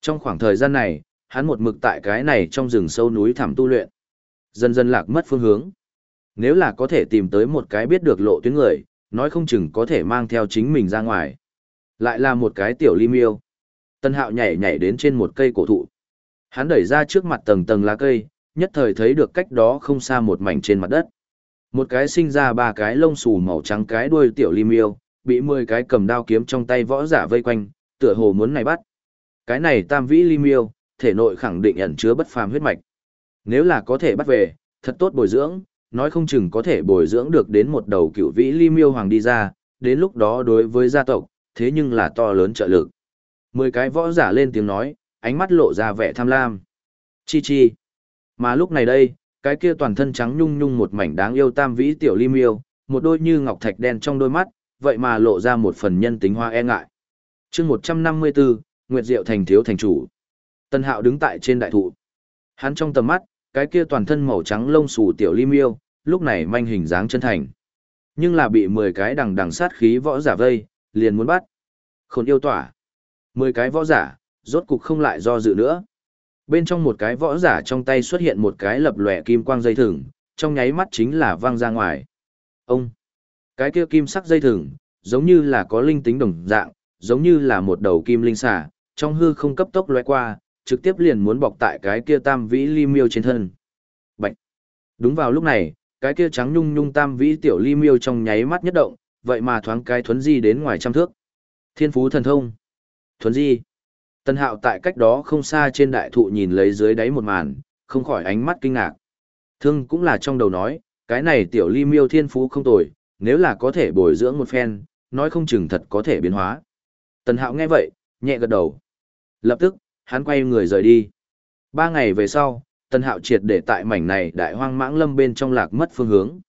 Trong khoảng thời gian này, hắn một mực tại cái này trong rừng sâu núi thẳm tu luyện. Dần dần lạc mất phương hướng. Nếu là có thể tìm tới một cái biết được lộ tuyến người, nói không chừng có thể mang theo chính mình ra ngoài. Lại là một cái tiểu ly miêu. Tân hạo nhảy nhảy đến trên một cây cổ thụ. Hắn đẩy ra trước mặt tầng tầng lá cây, nhất thời thấy được cách đó không xa một mảnh trên mặt đất. Một cái sinh ra ba cái lông xù màu trắng cái đuôi tiểu ly miêu, bị 10 cái cầm đao kiếm trong tay võ giả vây quanh, tựa hồ muốn này bắt. Cái này tam vĩ ly miêu, thể nội khẳng định ẩn chứa bất phàm huyết mạch. Nếu là có thể bắt về, thật tốt bồi dưỡng, nói không chừng có thể bồi dưỡng được đến một đầu cựu vĩ ly miêu hoàng đi ra, đến lúc đó đối với gia tộc, thế nhưng là to lớn trợ lực. Mười cái võ giả lên tiếng nói, ánh mắt lộ ra vẻ tham lam. Chi chi. Mà lúc này đây, cái kia toàn thân trắng nhung nhung một mảnh đáng yêu tam vĩ tiểu ly miêu, một đôi như ngọc thạch đen trong đôi mắt, vậy mà lộ ra một phần nhân tính hoa e ngại. chương 154, Nguyệt Diệu thành thiếu thành chủ. Tân Hạo đứng tại trên đại thụ. Hắn trong tầm mắt, cái kia toàn thân màu trắng lông xù tiểu ly miêu, lúc này manh hình dáng chân thành. Nhưng là bị 10 cái đằng đằng sát khí võ giả vây, liền muốn bắt. Khốn yêu tỏa. 10 cái võ giả, rốt cục không lại do dự nữa. Bên trong một cái võ giả trong tay xuất hiện một cái lập lòe kim quang dây thừng, trong nháy mắt chính là văng ra ngoài. Ông! Cái kia kim sắc dây thừng, giống như là có linh tính đồng dạng, giống như là một đầu kim linh xà, trong hư không cấp tốc lóe qua, trực tiếp liền muốn bọc tại cái kia tam vĩ ly miêu trên thân. Bạch! Đúng vào lúc này, cái kia trắng nhung nhung tam vĩ tiểu ly miêu trong nháy mắt nhất động, vậy mà thoáng cái thuấn di đến ngoài trăm thước. Thiên phú thần thông. Thuấn di. Tân hạo tại cách đó không xa trên đại thụ nhìn lấy dưới đáy một màn, không khỏi ánh mắt kinh ngạc. Thương cũng là trong đầu nói, cái này tiểu ly miêu thiên phú không tồi, nếu là có thể bồi dưỡng một phen, nói không chừng thật có thể biến hóa. Tần Hạo nghe vậy, nhẹ gật đầu. Lập tức, hắn quay người rời đi. Ba ngày về sau, Tần Hạo triệt để tại mảnh này đại hoang mãng lâm bên trong lạc mất phương hướng.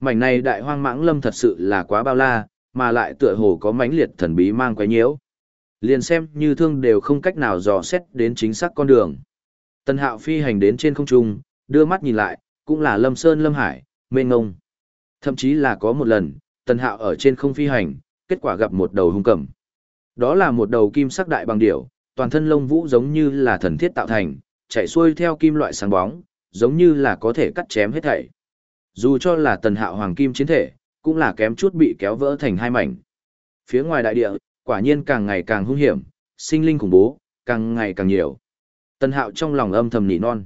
Mảnh này đại hoang mãng lâm thật sự là quá bao la, mà lại tựa hồ có mãnh liệt thần bí mang quái nhiễu. Liền xem như thương đều không cách nào dò xét đến chính xác con đường. Tần Hạo phi hành đến trên không trung, đưa mắt nhìn lại, cũng là Lâm Sơn Lâm Hải, mênh ngông. Thậm chí là có một lần, Tần Hạo ở trên không phi hành, kết quả gặp một đầu hung cầm. Đó là một đầu kim sắc đại bằng điểu, toàn thân lông vũ giống như là thần thiết tạo thành, chạy xuôi theo kim loại sáng bóng, giống như là có thể cắt chém hết thảy. Dù cho là Tần Hạo hoàng kim chiến thể, cũng là kém chút bị kéo vỡ thành hai mảnh. Phía ngoài đại địa, quả nhiên càng ngày càng hung hiểm, sinh linh khủng bố, càng ngày càng nhiều. Tần Hạo trong lòng âm thầm nỉ non.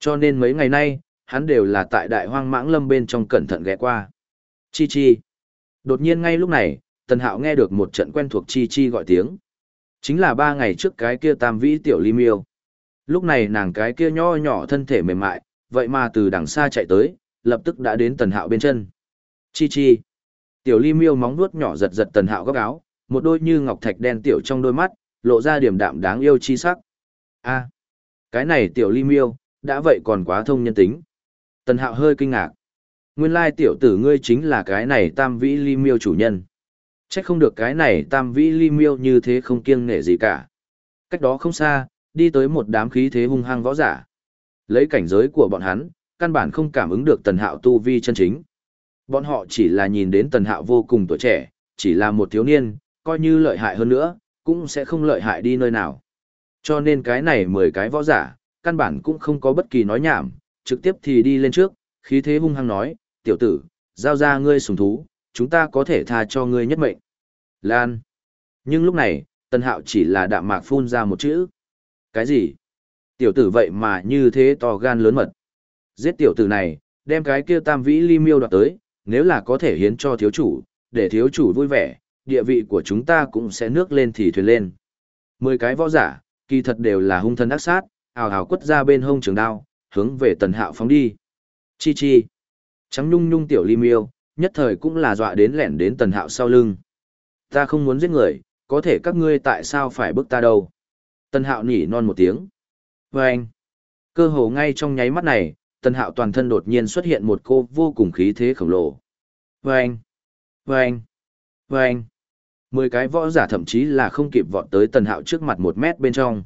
Cho nên mấy ngày nay, hắn đều là tại đại hoang mãng lâm bên trong cẩn thận ghé qua. Chi chi. Đột nhiên ngay lúc này, Tần Hạo nghe được một trận quen thuộc chi chi gọi tiếng. Chính là ba ngày trước cái kia tam vĩ tiểu ly miêu. Lúc này nàng cái kia nho nhỏ thân thể mềm mại, vậy mà từ đằng xa chạy tới, lập tức đã đến Tần Hạo bên chân. Chi chi. Tiểu ly miêu móng vuốt nhỏ giật giật Tần Hạo góc áo, một đôi như ngọc thạch đen tiểu trong đôi mắt, lộ ra điểm đạm đáng yêu chi sắc. A, cái này tiểu ly miêu, đã vậy còn quá thông nhân tính. Tần hạo hơi kinh ngạc. Nguyên lai tiểu tử ngươi chính là cái này tam vĩ ly miêu chủ nhân. Trách không được cái này tam vĩ ly miêu như thế không kiêng nể gì cả. Cách đó không xa, đi tới một đám khí thế hung hăng võ giả. Lấy cảnh giới của bọn hắn, căn bản không cảm ứng được tần hạo tu vi chân chính. Bọn họ chỉ là nhìn đến tần hạo vô cùng tuổi trẻ, chỉ là một thiếu niên, coi như lợi hại hơn nữa, cũng sẽ không lợi hại đi nơi nào. Cho nên cái này 10 cái võ giả, căn bản cũng không có bất kỳ nói nhảm, trực tiếp thì đi lên trước, khí thế hung hăng nói, tiểu tử, giao ra ngươi sùng thú, chúng ta có thể tha cho ngươi nhất mệnh. Lan. Nhưng lúc này, tân Hạo chỉ là đạm mạc phun ra một chữ. Cái gì? Tiểu tử vậy mà như thế to gan lớn mật. Giết tiểu tử này, đem cái kia tam vĩ ly miêu đoạt tới, nếu là có thể hiến cho thiếu chủ, để thiếu chủ vui vẻ, địa vị của chúng ta cũng sẽ nước lên thì thuyền lên. Mười cái võ giả, kỳ thật đều là hung thân ác sát, ào ào quất ra bên hông trường đao, hướng về tần hạo phóng đi. Chi chi. Trắng nhung nhung tiểu ly miêu, nhất thời cũng là dọa đến lẻn đến tần hạo sau lưng. Ta không muốn giết người, có thể các ngươi tại sao phải bức ta đâu. Tần hạo nỉ non một tiếng. Và anh. Cơ hồ ngay trong nháy mắt này, tần hạo toàn thân đột nhiên xuất hiện một cô vô cùng khí thế khổng lồ. Và anh. Và anh. Và anh. Mười cái võ giả thậm chí là không kịp vọt tới tần hạo trước mặt một mét bên trong.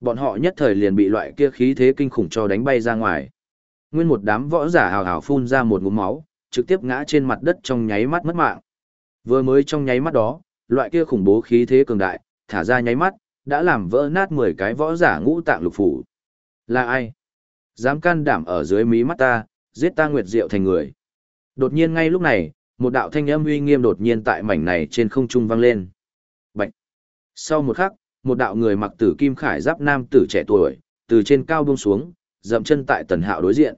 Bọn họ nhất thời liền bị loại kia khí thế kinh khủng cho đánh bay ra ngoài. Nguyên một đám võ giả hào hào phun ra một ngụm máu, trực tiếp ngã trên mặt đất trong nháy mắt mất mạng. Vừa mới trong nháy mắt đó, loại kia khủng bố khí thế cường đại, thả ra nháy mắt, đã làm vỡ nát 10 cái võ giả ngũ tạng lục phủ. Là ai? Dám can đảm ở dưới mí mắt ta, giết ta Nguyệt Diệu thành người. Đột nhiên ngay lúc này, một đạo thanh âm uy nghiêm đột nhiên tại mảnh này trên không trung vang lên. Bạch. Sau một khắc, một đạo người mặc tử kim khải giáp nam tử trẻ tuổi, từ trên cao buông xuống, dậm chân tại tần hạo đối diện.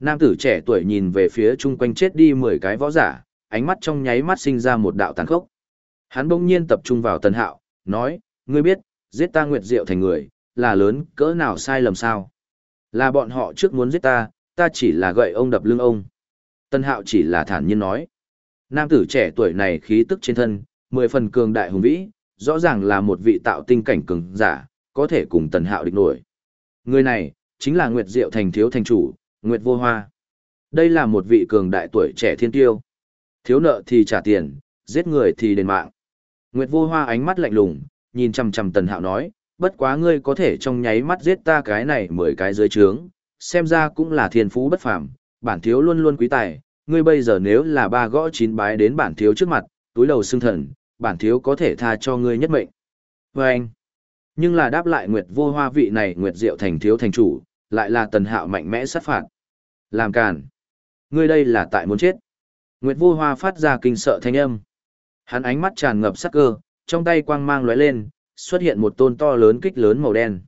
Nam tử trẻ tuổi nhìn về phía chung quanh chết đi 10 cái võ giả, ánh mắt trong nháy mắt sinh ra một đạo tàn khốc. Hắn bỗng nhiên tập trung vào tần hạo, nói, ngươi biết, giết ta Nguyệt Diệu thành người, là lớn cỡ nào sai lầm sao? Là bọn họ trước muốn giết ta, ta chỉ là gậy ông đập lưng ông. Tần hạo chỉ là thản nhiên nói. Nam tử trẻ tuổi này khí tức trên thân, mười phần cường đại hùng vĩ, rõ ràng là một vị tạo tinh cảnh cường giả, có thể cùng tần hạo địch nổi. Người này, chính là Nguyệt Diệu thành thiếu thành chủ, Nguyệt Vô Hoa. Đây là một vị cường đại tuổi trẻ thiên tiêu. Thiếu nợ thì trả tiền, giết người thì đền mạng. Nguyệt Vô Hoa ánh mắt lạnh lùng, nhìn chằm chằm Tần Hạo nói, bất quá ngươi có thể trong nháy mắt giết ta cái này mười cái dưới trướng, xem ra cũng là thiên phú bất phàm, bản thiếu luôn luôn quý tài, ngươi bây giờ nếu là ba gõ chín bái đến bản thiếu trước mặt, túi đầu xương thần, bản thiếu có thể tha cho ngươi nhất mệnh. Và anh, nhưng là đáp lại Nguyệt Vô Hoa vị này Nguyệt Diệu thành thiếu thành chủ, lại là Tần Hạo mạnh mẽ sát phạt. Làm càn. Ngươi đây là tại muốn chết. Nguyệt Vô Hoa phát ra kinh sợ thanh âm. Hắn ánh mắt tràn ngập sắc cơ, trong tay quang mang lóe lên, xuất hiện một tôn to lớn kích lớn màu đen.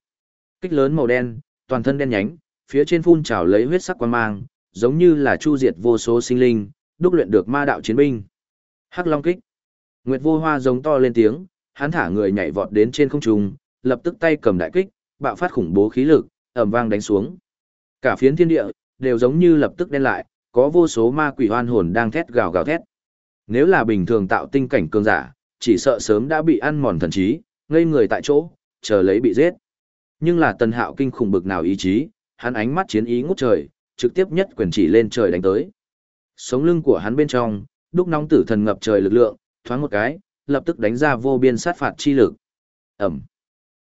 Kích lớn màu đen, toàn thân đen nhánh, phía trên phun trào lấy huyết sắc quang mang, giống như là chu diệt vô số sinh linh, đúc luyện được ma đạo chiến binh. Hắc Long kích. Nguyệt Vô Hoa giống to lên tiếng, hắn thả người nhảy vọt đến trên không trung, lập tức tay cầm đại kích, bạo phát khủng bố khí lực, ầm vang đánh xuống. Cả phiến thiên địa đều giống như lập tức đen lại, có vô số ma quỷ hoan hồn đang thét gào gào thét. Nếu là bình thường tạo tinh cảnh cường giả, chỉ sợ sớm đã bị ăn mòn thần trí, ngây người tại chỗ, chờ lấy bị giết. Nhưng là Tần Hạo kinh khủng bực nào ý chí, hắn ánh mắt chiến ý ngút trời, trực tiếp nhất quyền chỉ lên trời đánh tới. Sống lưng của hắn bên trong, đúc nóng tử thần ngập trời lực lượng, thoáng một cái, lập tức đánh ra vô biên sát phạt chi lực. Ẩm.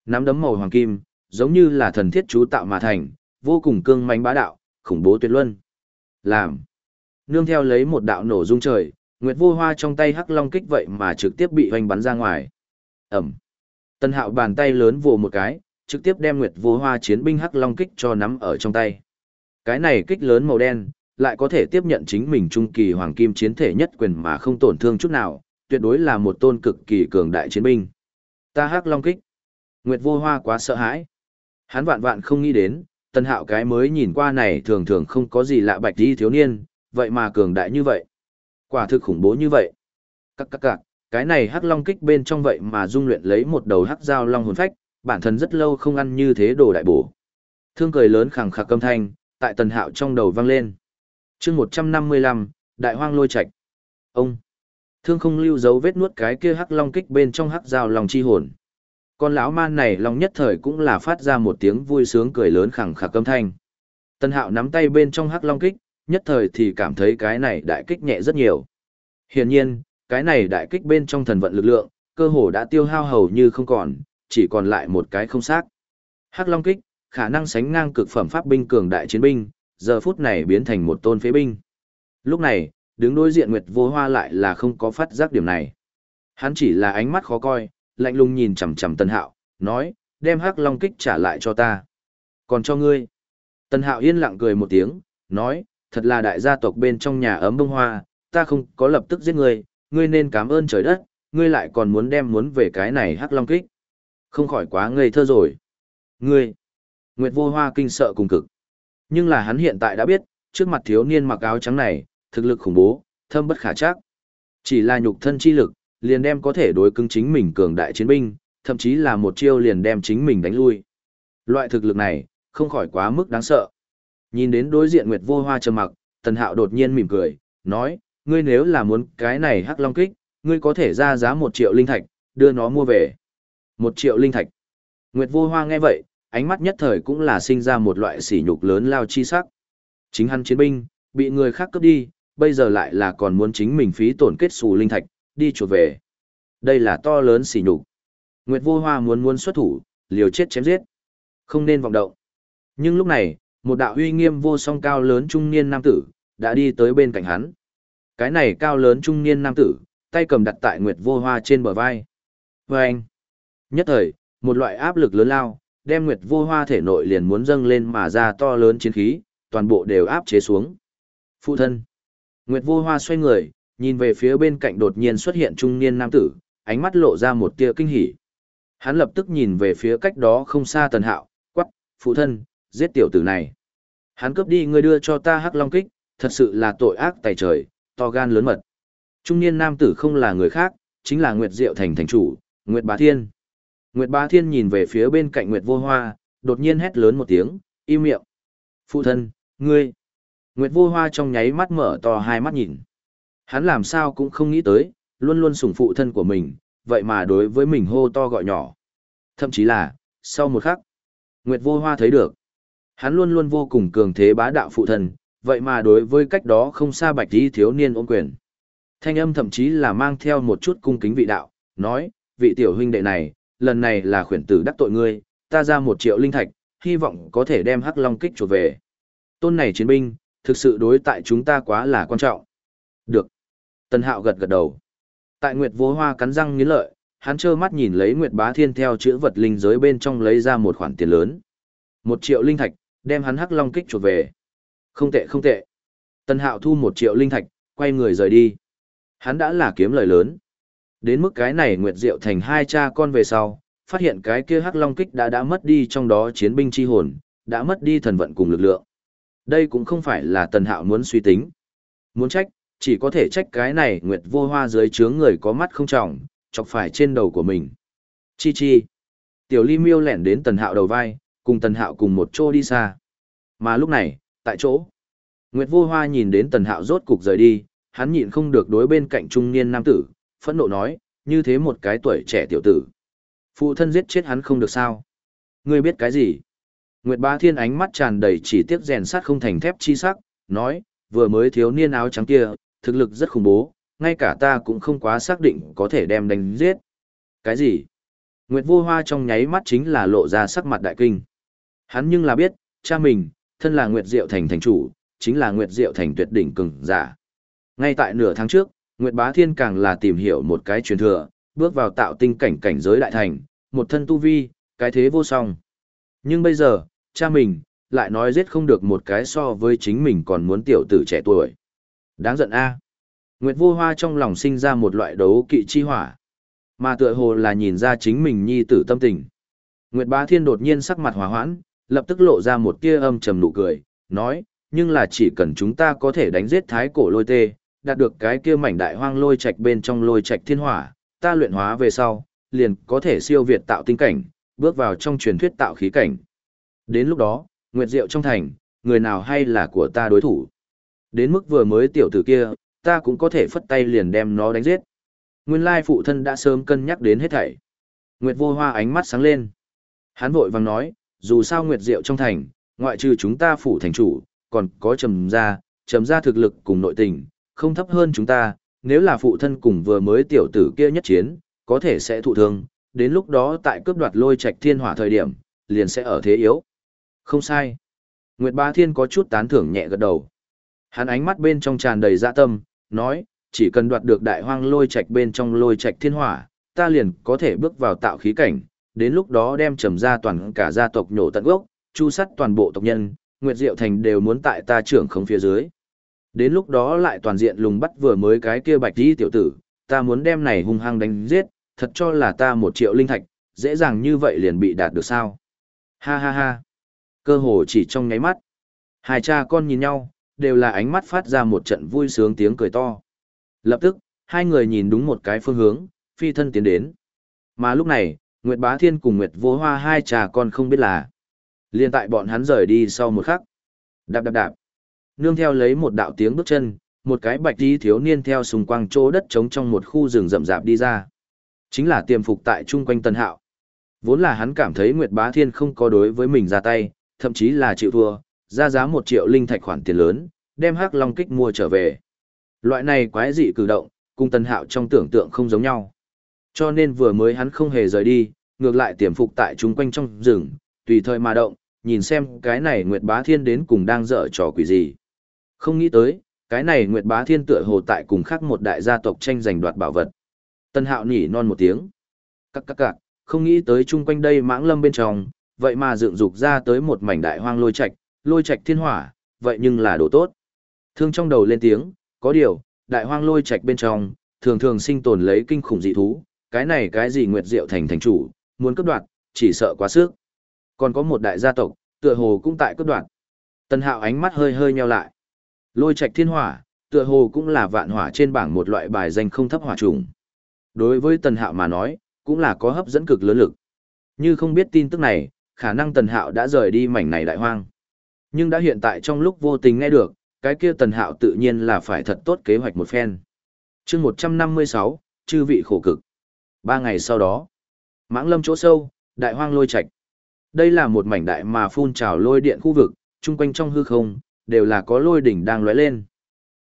Nắm đấm màu hoàng kim, giống như là thần thiết chú tạo mà thành, vô cùng cương mãnh bá đạo, khủng bố tuyệt luân. Làm. Nương theo lấy một đạo nổ rung trời, Nguyệt Vô Hoa trong tay hắc long kích vậy mà trực tiếp bị hoành bắn ra ngoài. Ẩm. Tân hạo bàn tay lớn vồ một cái, trực tiếp đem Nguyệt Vô Hoa chiến binh hắc long kích cho nắm ở trong tay. Cái này kích lớn màu đen, lại có thể tiếp nhận chính mình trung kỳ hoàng kim chiến thể nhất quyền mà không tổn thương chút nào, tuyệt đối là một tôn cực kỳ cường đại chiến binh. Ta hắc long kích. Nguyệt Vô Hoa quá sợ hãi. Hắn vạn vạn không nghĩ đến, tân hạo cái mới nhìn qua này thường thường không có gì lạ bạch đi thiếu niên, vậy mà cường đại như vậy. Quả thực khủng bố như vậy. Các các các, cái này hắc long kích bên trong vậy mà dung luyện lấy một đầu hắc dao long hồn phách, bản thân rất lâu không ăn như thế đồ đại bổ. Thương cười lớn khẳng khặc âm thanh, tại tần hạo trong đầu vang lên. chương 155, đại hoang lôi Trạch Ông. Thương không lưu dấu vết nuốt cái kia hắc long kích bên trong hắc dao lòng chi hồn. Con lão man này long nhất thời cũng là phát ra một tiếng vui sướng cười lớn khẳng khạc âm thanh. Tân hạo nắm tay bên trong hắc long kích, nhất thời thì cảm thấy cái này đại kích nhẹ rất nhiều. Hiển nhiên, cái này đại kích bên trong thần vận lực lượng, cơ hồ đã tiêu hao hầu như không còn, chỉ còn lại một cái không xác. Hắc long kích, khả năng sánh ngang cực phẩm pháp binh cường đại chiến binh, giờ phút này biến thành một tôn phế binh. Lúc này, đứng đối diện Nguyệt Vô Hoa lại là không có phát giác điểm này. Hắn chỉ là ánh mắt khó coi, lạnh lùng nhìn chằm chằm Tân Hạo, nói, đem Hắc Long kích trả lại cho ta. Còn cho ngươi. Tân Hạo yên lặng cười một tiếng, nói, thật là đại gia tộc bên trong nhà ấm bông hoa, ta không có lập tức giết ngươi, ngươi nên cảm ơn trời đất, ngươi lại còn muốn đem muốn về cái này Hắc Long kích. Không khỏi quá ngây thơ rồi. Ngươi. Nguyệt Vô Hoa kinh sợ cùng cực. Nhưng là hắn hiện tại đã biết, trước mặt thiếu niên mặc áo trắng này, thực lực khủng bố, thâm bất khả chắc. Chỉ là nhục thân chi lực, liền đem có thể đối cứng chính mình cường đại chiến binh, thậm chí là một chiêu liền đem chính mình đánh lui. Loại thực lực này, không khỏi quá mức đáng sợ. Nhìn đến đối diện Nguyệt Vô Hoa trầm mặc, Tần Hạo đột nhiên mỉm cười, nói, ngươi nếu là muốn cái này hắc long kích, ngươi có thể ra giá một triệu linh thạch, đưa nó mua về. Một triệu linh thạch. Nguyệt Vô Hoa nghe vậy, ánh mắt nhất thời cũng là sinh ra một loại sỉ nhục lớn lao chi sắc. Chính hắn chiến binh, bị người khác cướp đi, bây giờ lại là còn muốn chính mình phí tổn kết xù linh thạch, đi chuột về. Đây là to lớn xỉ nhục. Nguyệt Vô Hoa muốn muốn xuất thủ, liều chết chém giết. Không nên vọng động. Nhưng lúc này, một đạo uy nghiêm vô song cao lớn trung niên nam tử, đã đi tới bên cạnh hắn. Cái này cao lớn trung niên nam tử, tay cầm đặt tại Nguyệt Vô Hoa trên bờ vai. Và anh, nhất thời, một loại áp lực lớn lao, đem Nguyệt Vô Hoa thể nội liền muốn dâng lên mà ra to lớn chiến khí, toàn bộ đều áp chế xuống. Phụ thân. Nguyệt Vô Hoa xoay người, nhìn về phía bên cạnh đột nhiên xuất hiện trung niên nam tử, ánh mắt lộ ra một tia kinh hỉ. Hắn lập tức nhìn về phía cách đó không xa Tần Hạo, quắc, phụ thân, giết tiểu tử này. Hắn cướp đi người đưa cho ta hắc long kích, thật sự là tội ác tài trời, to gan lớn mật. Trung niên nam tử không là người khác, chính là Nguyệt Diệu Thành thành chủ, Nguyệt Bá Thiên. Nguyệt Bá Thiên nhìn về phía bên cạnh Nguyệt Vô Hoa, đột nhiên hét lớn một tiếng, im miệng. Phụ thân, ngươi. Nguyệt Vô Hoa trong nháy mắt mở to hai mắt nhìn. Hắn làm sao cũng không nghĩ tới, luôn luôn sủng phụ thân của mình, vậy mà đối với mình hô to gọi nhỏ. Thậm chí là, sau một khắc, Nguyệt Vô Hoa thấy được. Hắn luôn luôn vô cùng cường thế bá đạo phụ thân, vậy mà đối với cách đó không xa bạch đi thiếu niên ôm quyền. Thanh âm thậm chí là mang theo một chút cung kính vị đạo, nói, vị tiểu huynh đệ này, lần này là khuyển tử đắc tội ngươi, ta ra một triệu linh thạch, hy vọng có thể đem hắc long kích chuột về. Tôn này chiến binh, thực sự đối tại chúng ta quá là quan trọng. Được. Tần Hạo gật gật đầu. Tại Nguyệt Vô Hoa cắn răng nghiến lợi, hắn trơ mắt nhìn lấy Nguyệt Bá Thiên theo chữ vật linh giới bên trong lấy ra một khoản tiền lớn. Một triệu linh thạch, đem hắn hắc long kích chuột về. Không tệ không tệ. Tần Hạo thu một triệu linh thạch, quay người rời đi. Hắn đã là kiếm lời lớn. Đến mức cái này Nguyệt Diệu thành hai cha con về sau, phát hiện cái kia hắc long kích đã đã mất đi trong đó chiến binh chi hồn, đã mất đi thần vận cùng lực lượng. Đây cũng không phải là tần hạo muốn suy tính. Muốn trách, chỉ có thể trách cái này Nguyệt vô hoa dưới chướng người có mắt không trọng, chọc phải trên đầu của mình. Chi chi. Tiểu ly miêu lẻn đến tần hạo đầu vai, cùng tần hạo cùng một chỗ đi xa. Mà lúc này, tại chỗ, Nguyệt vô hoa nhìn đến tần hạo rốt cục rời đi, hắn nhịn không được đối bên cạnh trung niên nam tử, phẫn nộ nói, như thế một cái tuổi trẻ tiểu tử. Phụ thân giết chết hắn không được sao. Ngươi biết cái gì? Nguyệt Bá Thiên ánh mắt tràn đầy chỉ tiếc rèn sắt không thành thép chi sắc, nói, vừa mới thiếu niên áo trắng kia, thực lực rất khủng bố, ngay cả ta cũng không quá xác định có thể đem đánh giết. Cái gì? Nguyệt Vô Hoa trong nháy mắt chính là lộ ra sắc mặt đại kinh. Hắn nhưng là biết, cha mình, thân là Nguyệt Diệu Thành thành chủ, chính là Nguyệt Diệu Thành tuyệt đỉnh cường giả. Ngay tại nửa tháng trước, Nguyệt Bá Thiên càng là tìm hiểu một cái truyền thừa, bước vào tạo tinh cảnh cảnh giới đại thành, một thân tu vi, cái thế vô song. Nhưng bây giờ, cha mình, lại nói giết không được một cái so với chính mình còn muốn tiểu tử trẻ tuổi. Đáng giận a. Nguyệt Vô Hoa trong lòng sinh ra một loại đấu kỵ chi hỏa, mà tựa hồ là nhìn ra chính mình nhi tử tâm tình. Nguyệt Bá Thiên đột nhiên sắc mặt hòa hoãn, lập tức lộ ra một tia âm trầm nụ cười, nói, nhưng là chỉ cần chúng ta có thể đánh giết thái cổ lôi tê, đạt được cái kia mảnh đại hoang lôi trạch bên trong lôi trạch thiên hỏa, ta luyện hóa về sau, liền có thể siêu việt tạo tinh cảnh, bước vào trong truyền thuyết tạo khí cảnh. Đến lúc đó, Nguyệt Diệu trong thành, người nào hay là của ta đối thủ. Đến mức vừa mới tiểu tử kia, ta cũng có thể phất tay liền đem nó đánh giết. Nguyên lai phụ thân đã sớm cân nhắc đến hết thảy. Nguyệt vô hoa ánh mắt sáng lên. Hắn vội vàng nói, dù sao Nguyệt Diệu trong thành, ngoại trừ chúng ta phủ thành chủ, còn có trầm gia, trầm gia thực lực cùng nội tình, không thấp hơn chúng ta, nếu là phụ thân cùng vừa mới tiểu tử kia nhất chiến, có thể sẽ thụ thương, đến lúc đó tại cướp đoạt lôi trạch thiên hỏa thời điểm, liền sẽ ở thế yếu. Không sai. Nguyệt Ba Thiên có chút tán thưởng nhẹ gật đầu. Hắn ánh mắt bên trong tràn đầy dạ tâm, nói, chỉ cần đoạt được đại hoang lôi trạch bên trong lôi trạch thiên hỏa, ta liền có thể bước vào tạo khí cảnh, đến lúc đó đem trầm ra toàn cả gia tộc nhổ tận gốc, chu sắt toàn bộ tộc nhân, Nguyệt Diệu Thành đều muốn tại ta trưởng không phía dưới. Đến lúc đó lại toàn diện lùng bắt vừa mới cái kia bạch đi tiểu tử, ta muốn đem này hung hăng đánh giết, thật cho là ta một triệu linh thạch, dễ dàng như vậy liền bị đạt được sao. Ha ha ha. Cơ hồ chỉ trong nháy mắt. Hai cha con nhìn nhau, đều là ánh mắt phát ra một trận vui sướng tiếng cười to. Lập tức, hai người nhìn đúng một cái phương hướng, phi thân tiến đến. Mà lúc này, Nguyệt Bá Thiên cùng Nguyệt Vô Hoa hai cha con không biết là. Liên tại bọn hắn rời đi sau một khắc. Đạp đạp đạp. Nương theo lấy một đạo tiếng bước chân, một cái bạch đi thiếu niên theo xung quanh chỗ đất trống trong một khu rừng rậm rạp đi ra. Chính là tiềm phục tại chung quanh Tân Hạo. Vốn là hắn cảm thấy Nguyệt Bá Thiên không có đối với mình ra tay, thậm chí là chịu thua, ra giá một triệu linh thạch khoản tiền lớn, đem Hắc Long kích mua trở về. Loại này quái dị cử động, cùng Tân Hạo trong tưởng tượng không giống nhau. Cho nên vừa mới hắn không hề rời đi, ngược lại tiềm phục tại chung quanh trong rừng, tùy thời mà động, nhìn xem cái này Nguyệt Bá Thiên đến cùng đang dở trò quỷ gì. Không nghĩ tới, cái này Nguyệt Bá Thiên tựa hồ tại cùng khác một đại gia tộc tranh giành đoạt bảo vật. Tân Hạo nhỉ non một tiếng. Các các cạc, không nghĩ tới chung quanh đây mãng lâm bên trong, vậy mà dựng dục ra tới một mảnh đại hoang lôi trạch, lôi trạch thiên hỏa, vậy nhưng là đồ tốt. Thương trong đầu lên tiếng, có điều, đại hoang lôi trạch bên trong, thường thường sinh tồn lấy kinh khủng dị thú, cái này cái gì Nguyệt Diệu thành thành chủ, muốn cướp đoạt, chỉ sợ quá sức. Còn có một đại gia tộc, tựa hồ cũng tại cướp đoạt. Tân Hạo ánh mắt hơi hơi nheo lại. Lôi trạch thiên hỏa, tựa hồ cũng là vạn hỏa trên bảng một loại bài danh không thấp hỏa trùng. Đối với Tần Hạo mà nói, cũng là có hấp dẫn cực lớn lực. Như không biết tin tức này, khả năng Tần Hạo đã rời đi mảnh này đại hoang. Nhưng đã hiện tại trong lúc vô tình nghe được, cái kia Tần Hạo tự nhiên là phải thật tốt kế hoạch một phen. chương 156, chư vị khổ cực. Ba ngày sau đó, mãng lâm chỗ sâu, đại hoang lôi Trạch Đây là một mảnh đại mà phun trào lôi điện khu vực, chung quanh trong hư không, đều là có lôi đỉnh đang lóe lên.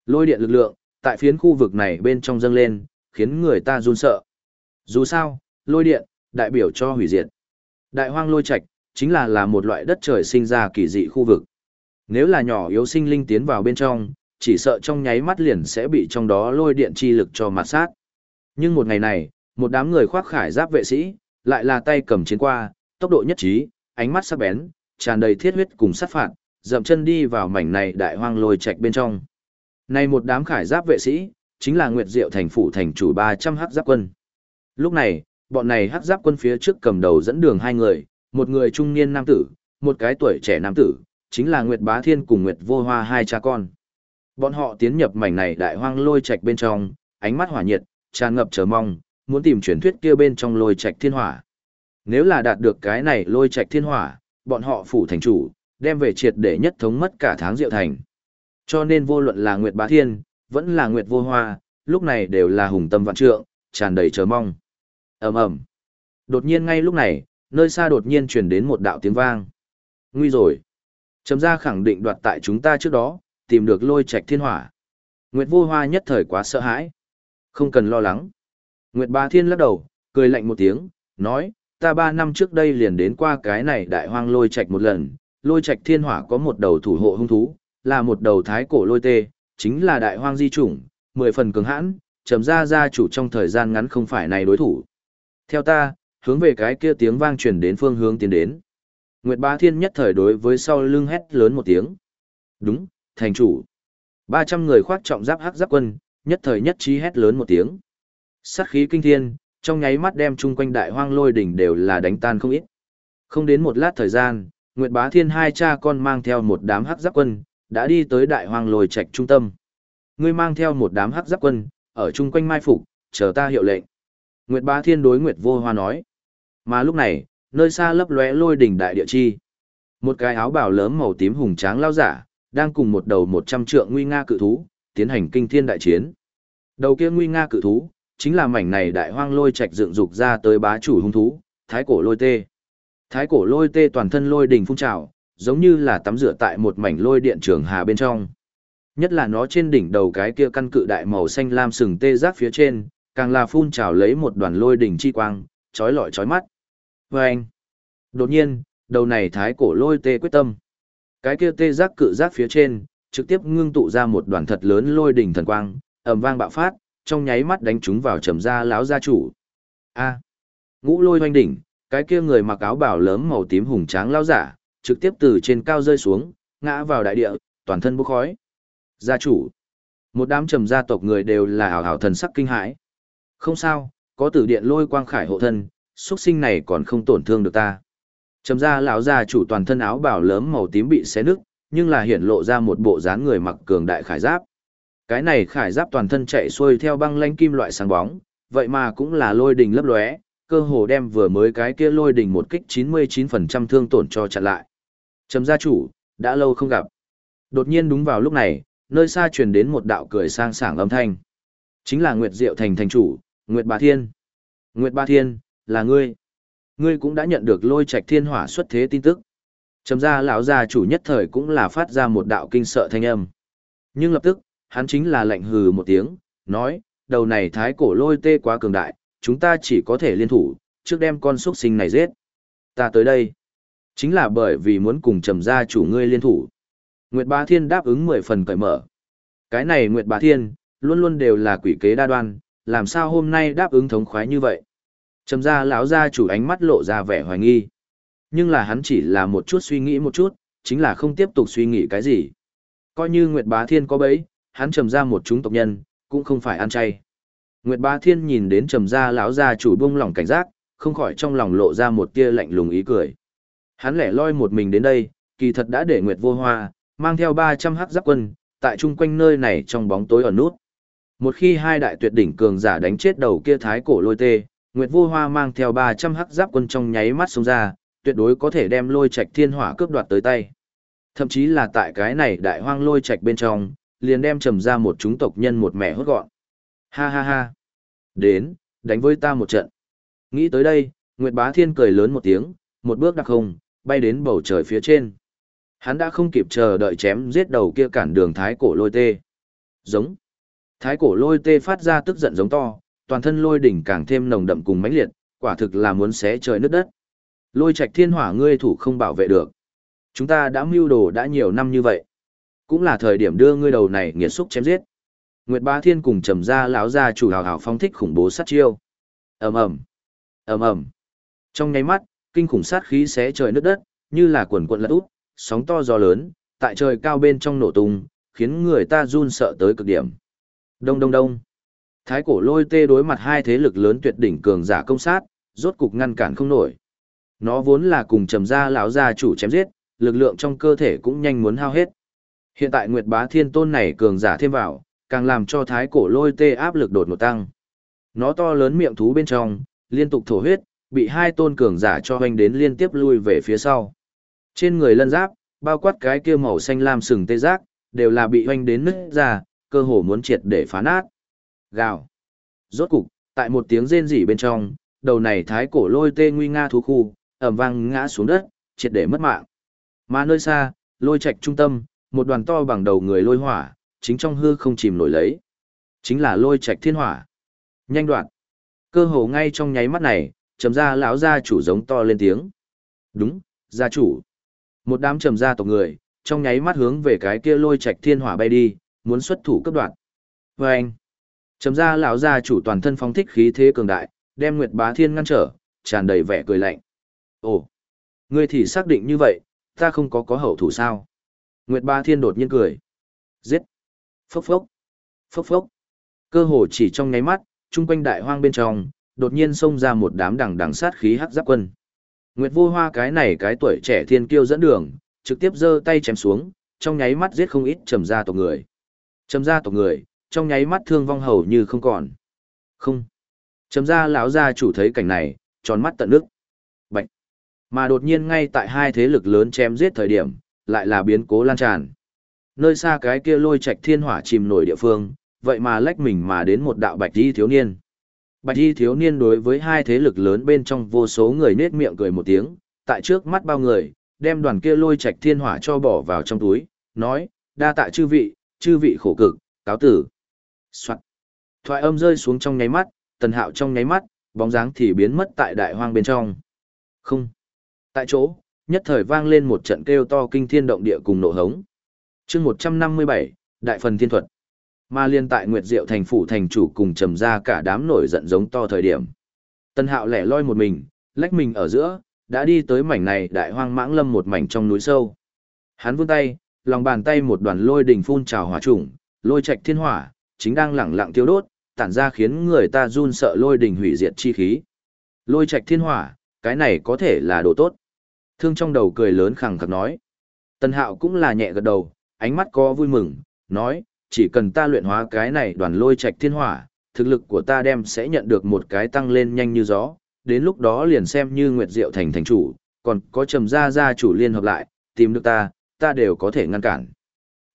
Lôi điện lực lượng, tại phiến khu vực này bên trong dâng lên, khiến người ta run sợ. Dù sao, lôi điện, đại biểu cho hủy diệt. Đại hoang lôi Trạch chính là là một loại đất trời sinh ra kỳ dị khu vực. Nếu là nhỏ yếu sinh linh tiến vào bên trong, chỉ sợ trong nháy mắt liền sẽ bị trong đó lôi điện chi lực cho mặt sát. Nhưng một ngày này, một đám người khoác khải giáp vệ sĩ, lại là tay cầm chiến qua, tốc độ nhất trí, ánh mắt sắc bén, tràn đầy thiết huyết cùng sát phạt, dậm chân đi vào mảnh này đại hoang lôi trạch bên trong. Này một đám khải giáp vệ sĩ, chính là Nguyệt Diệu thành phủ thành chủ 300 hắc giáp quân. Lúc này, bọn này hắc giáp quân phía trước cầm đầu dẫn đường hai người, một người trung niên nam tử, một cái tuổi trẻ nam tử, chính là Nguyệt Bá Thiên cùng Nguyệt Vô Hoa hai cha con. Bọn họ tiến nhập mảnh này đại hoang lôi trạch bên trong, ánh mắt hỏa nhiệt, tràn ngập chờ mong, muốn tìm truyền thuyết kia bên trong lôi trạch thiên hỏa. Nếu là đạt được cái này lôi trạch thiên hỏa, bọn họ phủ thành chủ, đem về triệt để nhất thống mất cả tháng diệu thành. Cho nên vô luận là Nguyệt Bá Thiên, vẫn là Nguyệt Vô Hoa, lúc này đều là hùng tâm vạn trượng, tràn đầy chờ mong. ầm ầm. Đột nhiên ngay lúc này, nơi xa đột nhiên truyền đến một đạo tiếng vang. Nguy rồi. Trầm gia khẳng định đoạt tại chúng ta trước đó, tìm được lôi trạch thiên hỏa. Nguyệt Vô Hoa nhất thời quá sợ hãi. Không cần lo lắng. Nguyệt Ba Thiên lắc đầu, cười lạnh một tiếng, nói, ta ba năm trước đây liền đến qua cái này đại hoang lôi trạch một lần, lôi trạch thiên hỏa có một đầu thủ hộ hung thú, là một đầu thái cổ lôi tê, chính là đại hoang di chủng, mười phần cường hãn, trầm ra gia chủ trong thời gian ngắn không phải này đối thủ. Theo ta, hướng về cái kia tiếng vang truyền đến phương hướng tiến đến. Nguyệt Bá Thiên nhất thời đối với sau lưng hét lớn một tiếng. Đúng, thành chủ. 300 người khoác trọng giáp hắc giáp quân, nhất thời nhất trí hét lớn một tiếng. Sát khí kinh thiên, trong nháy mắt đem chung quanh đại hoang lôi đỉnh đều là đánh tan không ít. Không đến một lát thời gian, Nguyệt Bá Thiên hai cha con mang theo một đám hắc giáp quân, đã đi tới đại hoang lôi trạch trung tâm. Ngươi mang theo một đám hắc giáp quân, ở chung quanh mai phục, chờ ta hiệu lệnh. Nguyệt Bá Thiên đối Nguyệt Vô Hoa nói. Mà lúc này, nơi xa lấp lóe lôi đỉnh đại địa chi. Một cái áo bào lớn màu tím hùng tráng lao giả, đang cùng một đầu một trăm trượng nguy nga cự thú, tiến hành kinh thiên đại chiến. Đầu kia nguy nga cự thú, chính là mảnh này đại hoang lôi trạch dựng dục ra tới bá chủ hung thú, thái cổ lôi tê. Thái cổ lôi tê toàn thân lôi đỉnh phun trào, giống như là tắm rửa tại một mảnh lôi điện trường hà bên trong. Nhất là nó trên đỉnh đầu cái kia căn cự đại màu xanh lam sừng tê giác phía trên, càng là phun trào lấy một đoàn lôi đỉnh chi quang, chói lọi chói mắt. Và anh, đột nhiên, đầu này thái cổ lôi tê quyết tâm. Cái kia tê giác cự giác phía trên, trực tiếp ngưng tụ ra một đoàn thật lớn lôi đỉnh thần quang, ầm vang bạo phát, trong nháy mắt đánh chúng vào trầm gia lão gia chủ. A, ngũ lôi hoành đỉnh, cái kia người mặc áo bảo lớn màu tím hùng tráng lão giả, trực tiếp từ trên cao rơi xuống, ngã vào đại địa, toàn thân bốc khói. Gia chủ, một đám trầm gia tộc người đều là hào hào thần sắc kinh hãi. Không sao, có tử điện lôi quang khải hộ thân, xuất sinh này còn không tổn thương được ta. Trầm gia lão gia chủ toàn thân áo bào lớn màu tím bị xé nứt, nhưng là hiển lộ ra một bộ dáng người mặc cường đại khải giáp. Cái này khải giáp toàn thân chạy xuôi theo băng lanh kim loại sáng bóng, vậy mà cũng là lôi đình lấp lóe, cơ hồ đem vừa mới cái kia lôi đình một kích 99% thương tổn cho chặn lại. Trầm gia chủ, đã lâu không gặp. Đột nhiên đúng vào lúc này, nơi xa truyền đến một đạo cười sang sảng âm thanh. Chính là Nguyệt Diệu Thành thành chủ, Nguyệt Bà Thiên. Nguyệt Bà Thiên, là ngươi. Ngươi cũng đã nhận được lôi trạch thiên hỏa xuất thế tin tức. Trầm gia lão gia chủ nhất thời cũng là phát ra một đạo kinh sợ thanh âm. Nhưng lập tức, hắn chính là lạnh hừ một tiếng, nói, đầu này thái cổ lôi tê quá cường đại, chúng ta chỉ có thể liên thủ, trước đem con xuất sinh này giết. Ta tới đây, chính là bởi vì muốn cùng trầm gia chủ ngươi liên thủ. Nguyệt Bá Thiên đáp ứng mười phần cởi mở. Cái này Nguyệt Bá Thiên, luôn luôn đều là quỷ kế đa đoan, làm sao hôm nay đáp ứng thống khoái như vậy. Trầm gia lão gia chủ ánh mắt lộ ra vẻ hoài nghi. Nhưng là hắn chỉ là một chút suy nghĩ một chút, chính là không tiếp tục suy nghĩ cái gì. Coi như Nguyệt Bá Thiên có bấy, hắn trầm ra một chúng tộc nhân, cũng không phải ăn chay. Nguyệt Bá Thiên nhìn đến trầm gia lão gia chủ buông lỏng cảnh giác, không khỏi trong lòng lộ ra một tia lạnh lùng ý cười. Hắn lẻ loi một mình đến đây, kỳ thật đã để Nguyệt Vô Hoa mang theo 300 hắc giáp quân, tại chung quanh nơi này trong bóng tối ở nút. Một khi hai đại tuyệt đỉnh cường giả đánh chết đầu kia thái cổ lôi tê, Nguyệt Vô Hoa mang theo 300 hắc giáp quân trong nháy mắt xuống ra, tuyệt đối có thể đem lôi trạch thiên hỏa cướp đoạt tới tay. Thậm chí là tại cái này đại hoang lôi trạch bên trong, liền đem trầm ra một chúng tộc nhân một mẹ hốt gọn. Ha ha ha. Đến, đánh với ta một trận. Nghĩ tới đây, Nguyệt Bá Thiên cười lớn một tiếng, một bước đặc hùng, bay đến bầu trời phía trên. Hắn đã không kịp chờ đợi chém giết đầu kia cản đường thái cổ lôi tê. Giống. Thái cổ lôi tê phát ra tức giận giống to, toàn thân lôi đỉnh càng thêm nồng đậm cùng mãnh liệt, quả thực là muốn xé trời nứt đất. Lôi Trạch Thiên Hỏa ngươi thủ không bảo vệ được. Chúng ta đã mưu đồ đã nhiều năm như vậy. Cũng là thời điểm đưa ngươi đầu này nghiệt xúc chém giết. Nguyệt Bá Thiên cùng trầm ra lão gia chủ hào hào phong thích khủng bố sát chiêu. Ầm ầm, ầm ầm. Trong nháy mắt, kinh khủng sát khí xé trời nứt đất, như là quần quận lật út, sóng to gió lớn, tại trời cao bên trong nổ tung, khiến người ta run sợ tới cực điểm. Đông đông đông. Thái cổ lôi tê đối mặt hai thế lực lớn tuyệt đỉnh cường giả công sát, rốt cục ngăn cản không nổi. Nó vốn là cùng trầm gia lão gia chủ chém giết, lực lượng trong cơ thể cũng nhanh muốn hao hết. Hiện tại Nguyệt Bá Thiên Tôn này cường giả thêm vào, càng làm cho thái cổ lôi tê áp lực đột ngột tăng. Nó to lớn miệng thú bên trong, liên tục thổ huyết, bị hai tôn cường giả cho hoành đến liên tiếp lui về phía sau. Trên người lân giáp, bao quát cái kia màu xanh lam sừng tê giác, đều là bị hoành đến nứt ra, cơ hồ muốn triệt để phá nát. Gào. Rốt cục, tại một tiếng rên rỉ bên trong, đầu này thái cổ lôi tê nguy nga thú khu, ẩm vang ngã xuống đất, triệt để mất mạng. Mà nơi xa, lôi trạch trung tâm, một đoàn to bằng đầu người lôi hỏa, chính trong hư không chìm nổi lấy. Chính là lôi trạch thiên hỏa. Nhanh đoạn. Cơ hồ ngay trong nháy mắt này, trầm gia lão gia chủ giống to lên tiếng. Đúng, gia chủ. Một đám trầm gia tộc người, trong nháy mắt hướng về cái kia lôi trạch thiên hỏa bay đi, muốn xuất thủ cấp đoạn. Và anh. Trầm gia lão gia chủ toàn thân phóng thích khí thế cường đại, đem Nguyệt Bá Thiên ngăn trở, tràn đầy vẻ cười lạnh. Ồ, ngươi thì xác định như vậy, ta không có có hậu thủ sao? Nguyệt Bá Thiên đột nhiên cười. Giết! Phốc phốc! Phốc phốc! Cơ hồ chỉ trong nháy mắt, chung quanh đại hoang bên trong, đột nhiên xông ra một đám đằng đằng sát khí hắc giáp quân. Nguyệt Vô Hoa cái này cái tuổi trẻ thiên kiêu dẫn đường, trực tiếp giơ tay chém xuống, trong nháy mắt giết không ít trầm gia tộc người. Trầm gia tộc người, trong nháy mắt thương vong hầu như không còn. Không. Trầm gia lão gia chủ thấy cảnh này, tròn mắt tận nước. Bạch. Mà đột nhiên ngay tại hai thế lực lớn chém giết thời điểm, lại là biến cố lan tràn. Nơi xa cái kia lôi trạch thiên hỏa chìm nổi địa phương, vậy mà lách mình mà đến một đạo bạch đi thiếu niên. Bạch y thiếu niên đối với hai thế lực lớn bên trong vô số người nết miệng cười một tiếng, tại trước mắt bao người, đem đoàn kia lôi Trạch thiên hỏa cho bỏ vào trong túi, nói, đa tạ chư vị, chư vị khổ cực, cáo tử. Soạn. Thoại âm rơi xuống trong nháy mắt, tần hạo trong nháy mắt, bóng dáng thì biến mất tại đại hoang bên trong. Không. Tại chỗ, nhất thời vang lên một trận kêu to kinh thiên động địa cùng nổ hống. chương 157, Đại phần thiên thuật. Mà liên tại Nguyệt Diệu thành phủ thành chủ cùng trầm ra cả đám nổi giận giống to thời điểm. Tân hạo lẻ loi một mình, lách mình ở giữa, đã đi tới mảnh này đại hoang mãng lâm một mảnh trong núi sâu. Hắn vươn tay, lòng bàn tay một đoàn lôi đỉnh phun trào hỏa trùng, lôi trạch thiên hỏa, chính đang lẳng lặng tiêu đốt, tản ra khiến người ta run sợ lôi đỉnh hủy diệt chi khí. Lôi trạch thiên hỏa, cái này có thể là đồ tốt. Thương trong đầu cười lớn khẳng khặc nói. Tân hạo cũng là nhẹ gật đầu, ánh mắt có vui mừng, nói, chỉ cần ta luyện hóa cái này đoàn lôi trạch thiên hỏa, thực lực của ta đem sẽ nhận được một cái tăng lên nhanh như gió, đến lúc đó liền xem như Nguyệt Diệu thành thành chủ, còn có trầm gia gia chủ liên hợp lại, tìm được ta, ta đều có thể ngăn cản.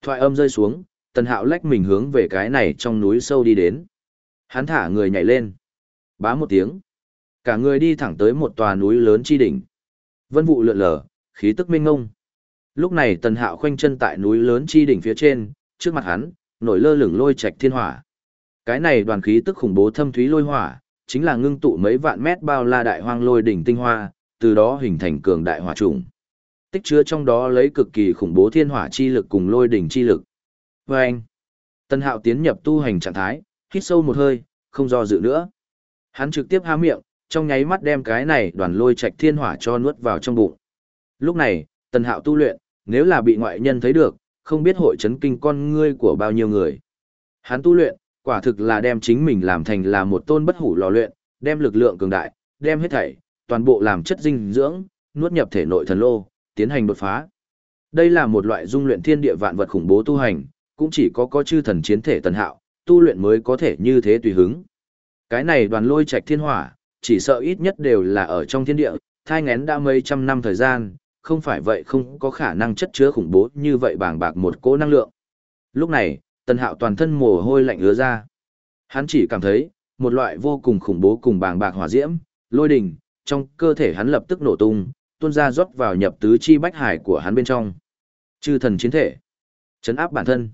Thoại âm rơi xuống, tần hạo lách mình hướng về cái này trong núi sâu đi đến. Hắn thả người nhảy lên. Bá một tiếng. Cả người đi thẳng tới một tòa núi lớn chi đỉnh. Vân vụ lượn lờ, khí tức minh ngông. Lúc này tần hạo khoanh chân tại núi lớn chi đỉnh phía trên, trước mặt hắn, nổi lơ lửng lôi trạch thiên hỏa. Cái này đoàn khí tức khủng bố thâm thúy lôi hỏa, chính là ngưng tụ mấy vạn mét bao la đại hoang lôi đỉnh tinh hoa, từ đó hình thành cường đại hỏa trùng. Tích chứa trong đó lấy cực kỳ khủng bố thiên hỏa chi lực cùng lôi đỉnh chi lực. Và anh, Tân Hạo tiến nhập tu hành trạng thái, hít sâu một hơi, không do dự nữa. Hắn trực tiếp há miệng, trong nháy mắt đem cái này đoàn lôi trạch thiên hỏa cho nuốt vào trong bụng. Lúc này, Tân Hạo tu luyện, nếu là bị ngoại nhân thấy được, không biết hội chấn kinh con ngươi của bao nhiêu người. Hắn tu luyện, quả thực là đem chính mình làm thành là một tôn bất hủ lò luyện, đem lực lượng cường đại, đem hết thảy, toàn bộ làm chất dinh dưỡng, nuốt nhập thể nội thần lô, tiến hành đột phá. Đây là một loại dung luyện thiên địa vạn vật khủng bố tu hành, cũng chỉ có có chư thần chiến thể tần hạo, tu luyện mới có thể như thế tùy hứng. Cái này đoàn lôi trạch thiên hỏa, chỉ sợ ít nhất đều là ở trong thiên địa, thai ngén đã mấy trăm năm thời gian, không phải vậy không có khả năng chất chứa khủng bố như vậy bàng bạc một cỗ năng lượng. Lúc này, tần hạo toàn thân mồ hôi lạnh ứa ra. Hắn chỉ cảm thấy, một loại vô cùng khủng bố cùng bàng bạc hỏa diễm, lôi đình, trong cơ thể hắn lập tức nổ tung, tuôn ra rót vào nhập tứ chi bách hải của hắn bên trong. Chư thần chiến thể, chấn áp bản thân.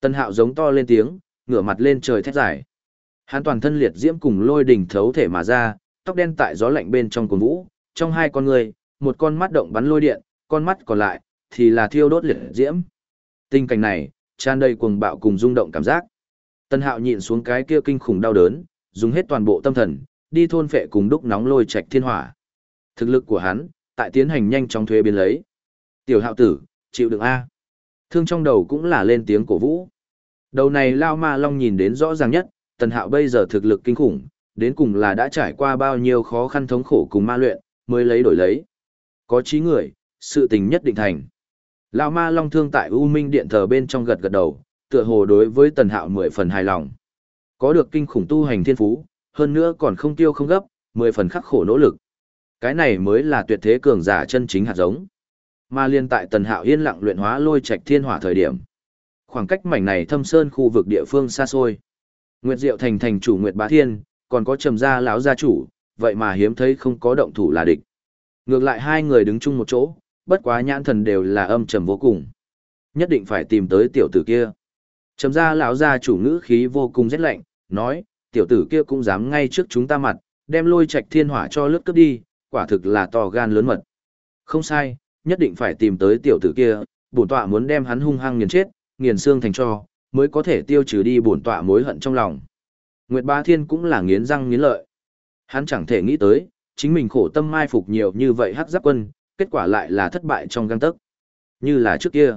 Tần hạo giống to lên tiếng, ngửa mặt lên trời thét dài. Hắn toàn thân liệt diễm cùng lôi đình thấu thể mà ra, tóc đen tại gió lạnh bên trong cuồng vũ, trong hai con người, một con mắt động bắn lôi điện, con mắt còn lại thì là thiêu đốt liệt diễm. Tình cảnh này, tràn đầy cuồng bạo cùng rung động cảm giác. Tân Hạo nhịn xuống cái kia kinh khủng đau đớn, dùng hết toàn bộ tâm thần, đi thôn phệ cùng đúc nóng lôi trạch thiên hỏa. Thực lực của hắn, tại tiến hành nhanh chóng thuế biến lấy. Tiểu Hạo tử, chịu đựng a. Thương trong đầu cũng là lên tiếng cổ vũ. Đầu này Lao Ma Long nhìn đến rõ ràng nhất, Tần Hạo bây giờ thực lực kinh khủng, đến cùng là đã trải qua bao nhiêu khó khăn thống khổ cùng ma luyện, mới lấy đổi lấy. Có trí người, sự tình nhất định thành. Lão ma long thương tại U Minh điện thờ bên trong gật gật đầu, tựa hồ đối với tần hạo mười phần hài lòng. Có được kinh khủng tu hành thiên phú, hơn nữa còn không tiêu không gấp, mười phần khắc khổ nỗ lực. Cái này mới là tuyệt thế cường giả chân chính hạt giống. Mà liên tại tần hạo yên lặng luyện hóa lôi trạch thiên hỏa thời điểm. Khoảng cách mảnh này thâm sơn khu vực địa phương xa xôi. Nguyệt Diệu thành thành chủ Nguyệt Bá Thiên, còn có trầm gia lão gia chủ, vậy mà hiếm thấy không có động thủ là địch. Ngược lại hai người đứng chung một chỗ, bất quá nhãn thần đều là âm trầm vô cùng. Nhất định phải tìm tới tiểu tử kia. Trầm ra lão gia chủ ngữ khí vô cùng rét lạnh, nói, tiểu tử kia cũng dám ngay trước chúng ta mặt, đem lôi trạch thiên hỏa cho lướt cướp đi, quả thực là to gan lớn mật. Không sai, nhất định phải tìm tới tiểu tử kia, bổn tọa muốn đem hắn hung hăng nghiền chết, nghiền xương thành cho, mới có thể tiêu trừ đi bổn tọa mối hận trong lòng. Nguyệt Ba Thiên cũng là nghiến răng nghiến lợi. Hắn chẳng thể nghĩ tới, chính mình khổ tâm mai phục nhiều như vậy hắc giáp quân, kết quả lại là thất bại trong găng tấc. Như là trước kia.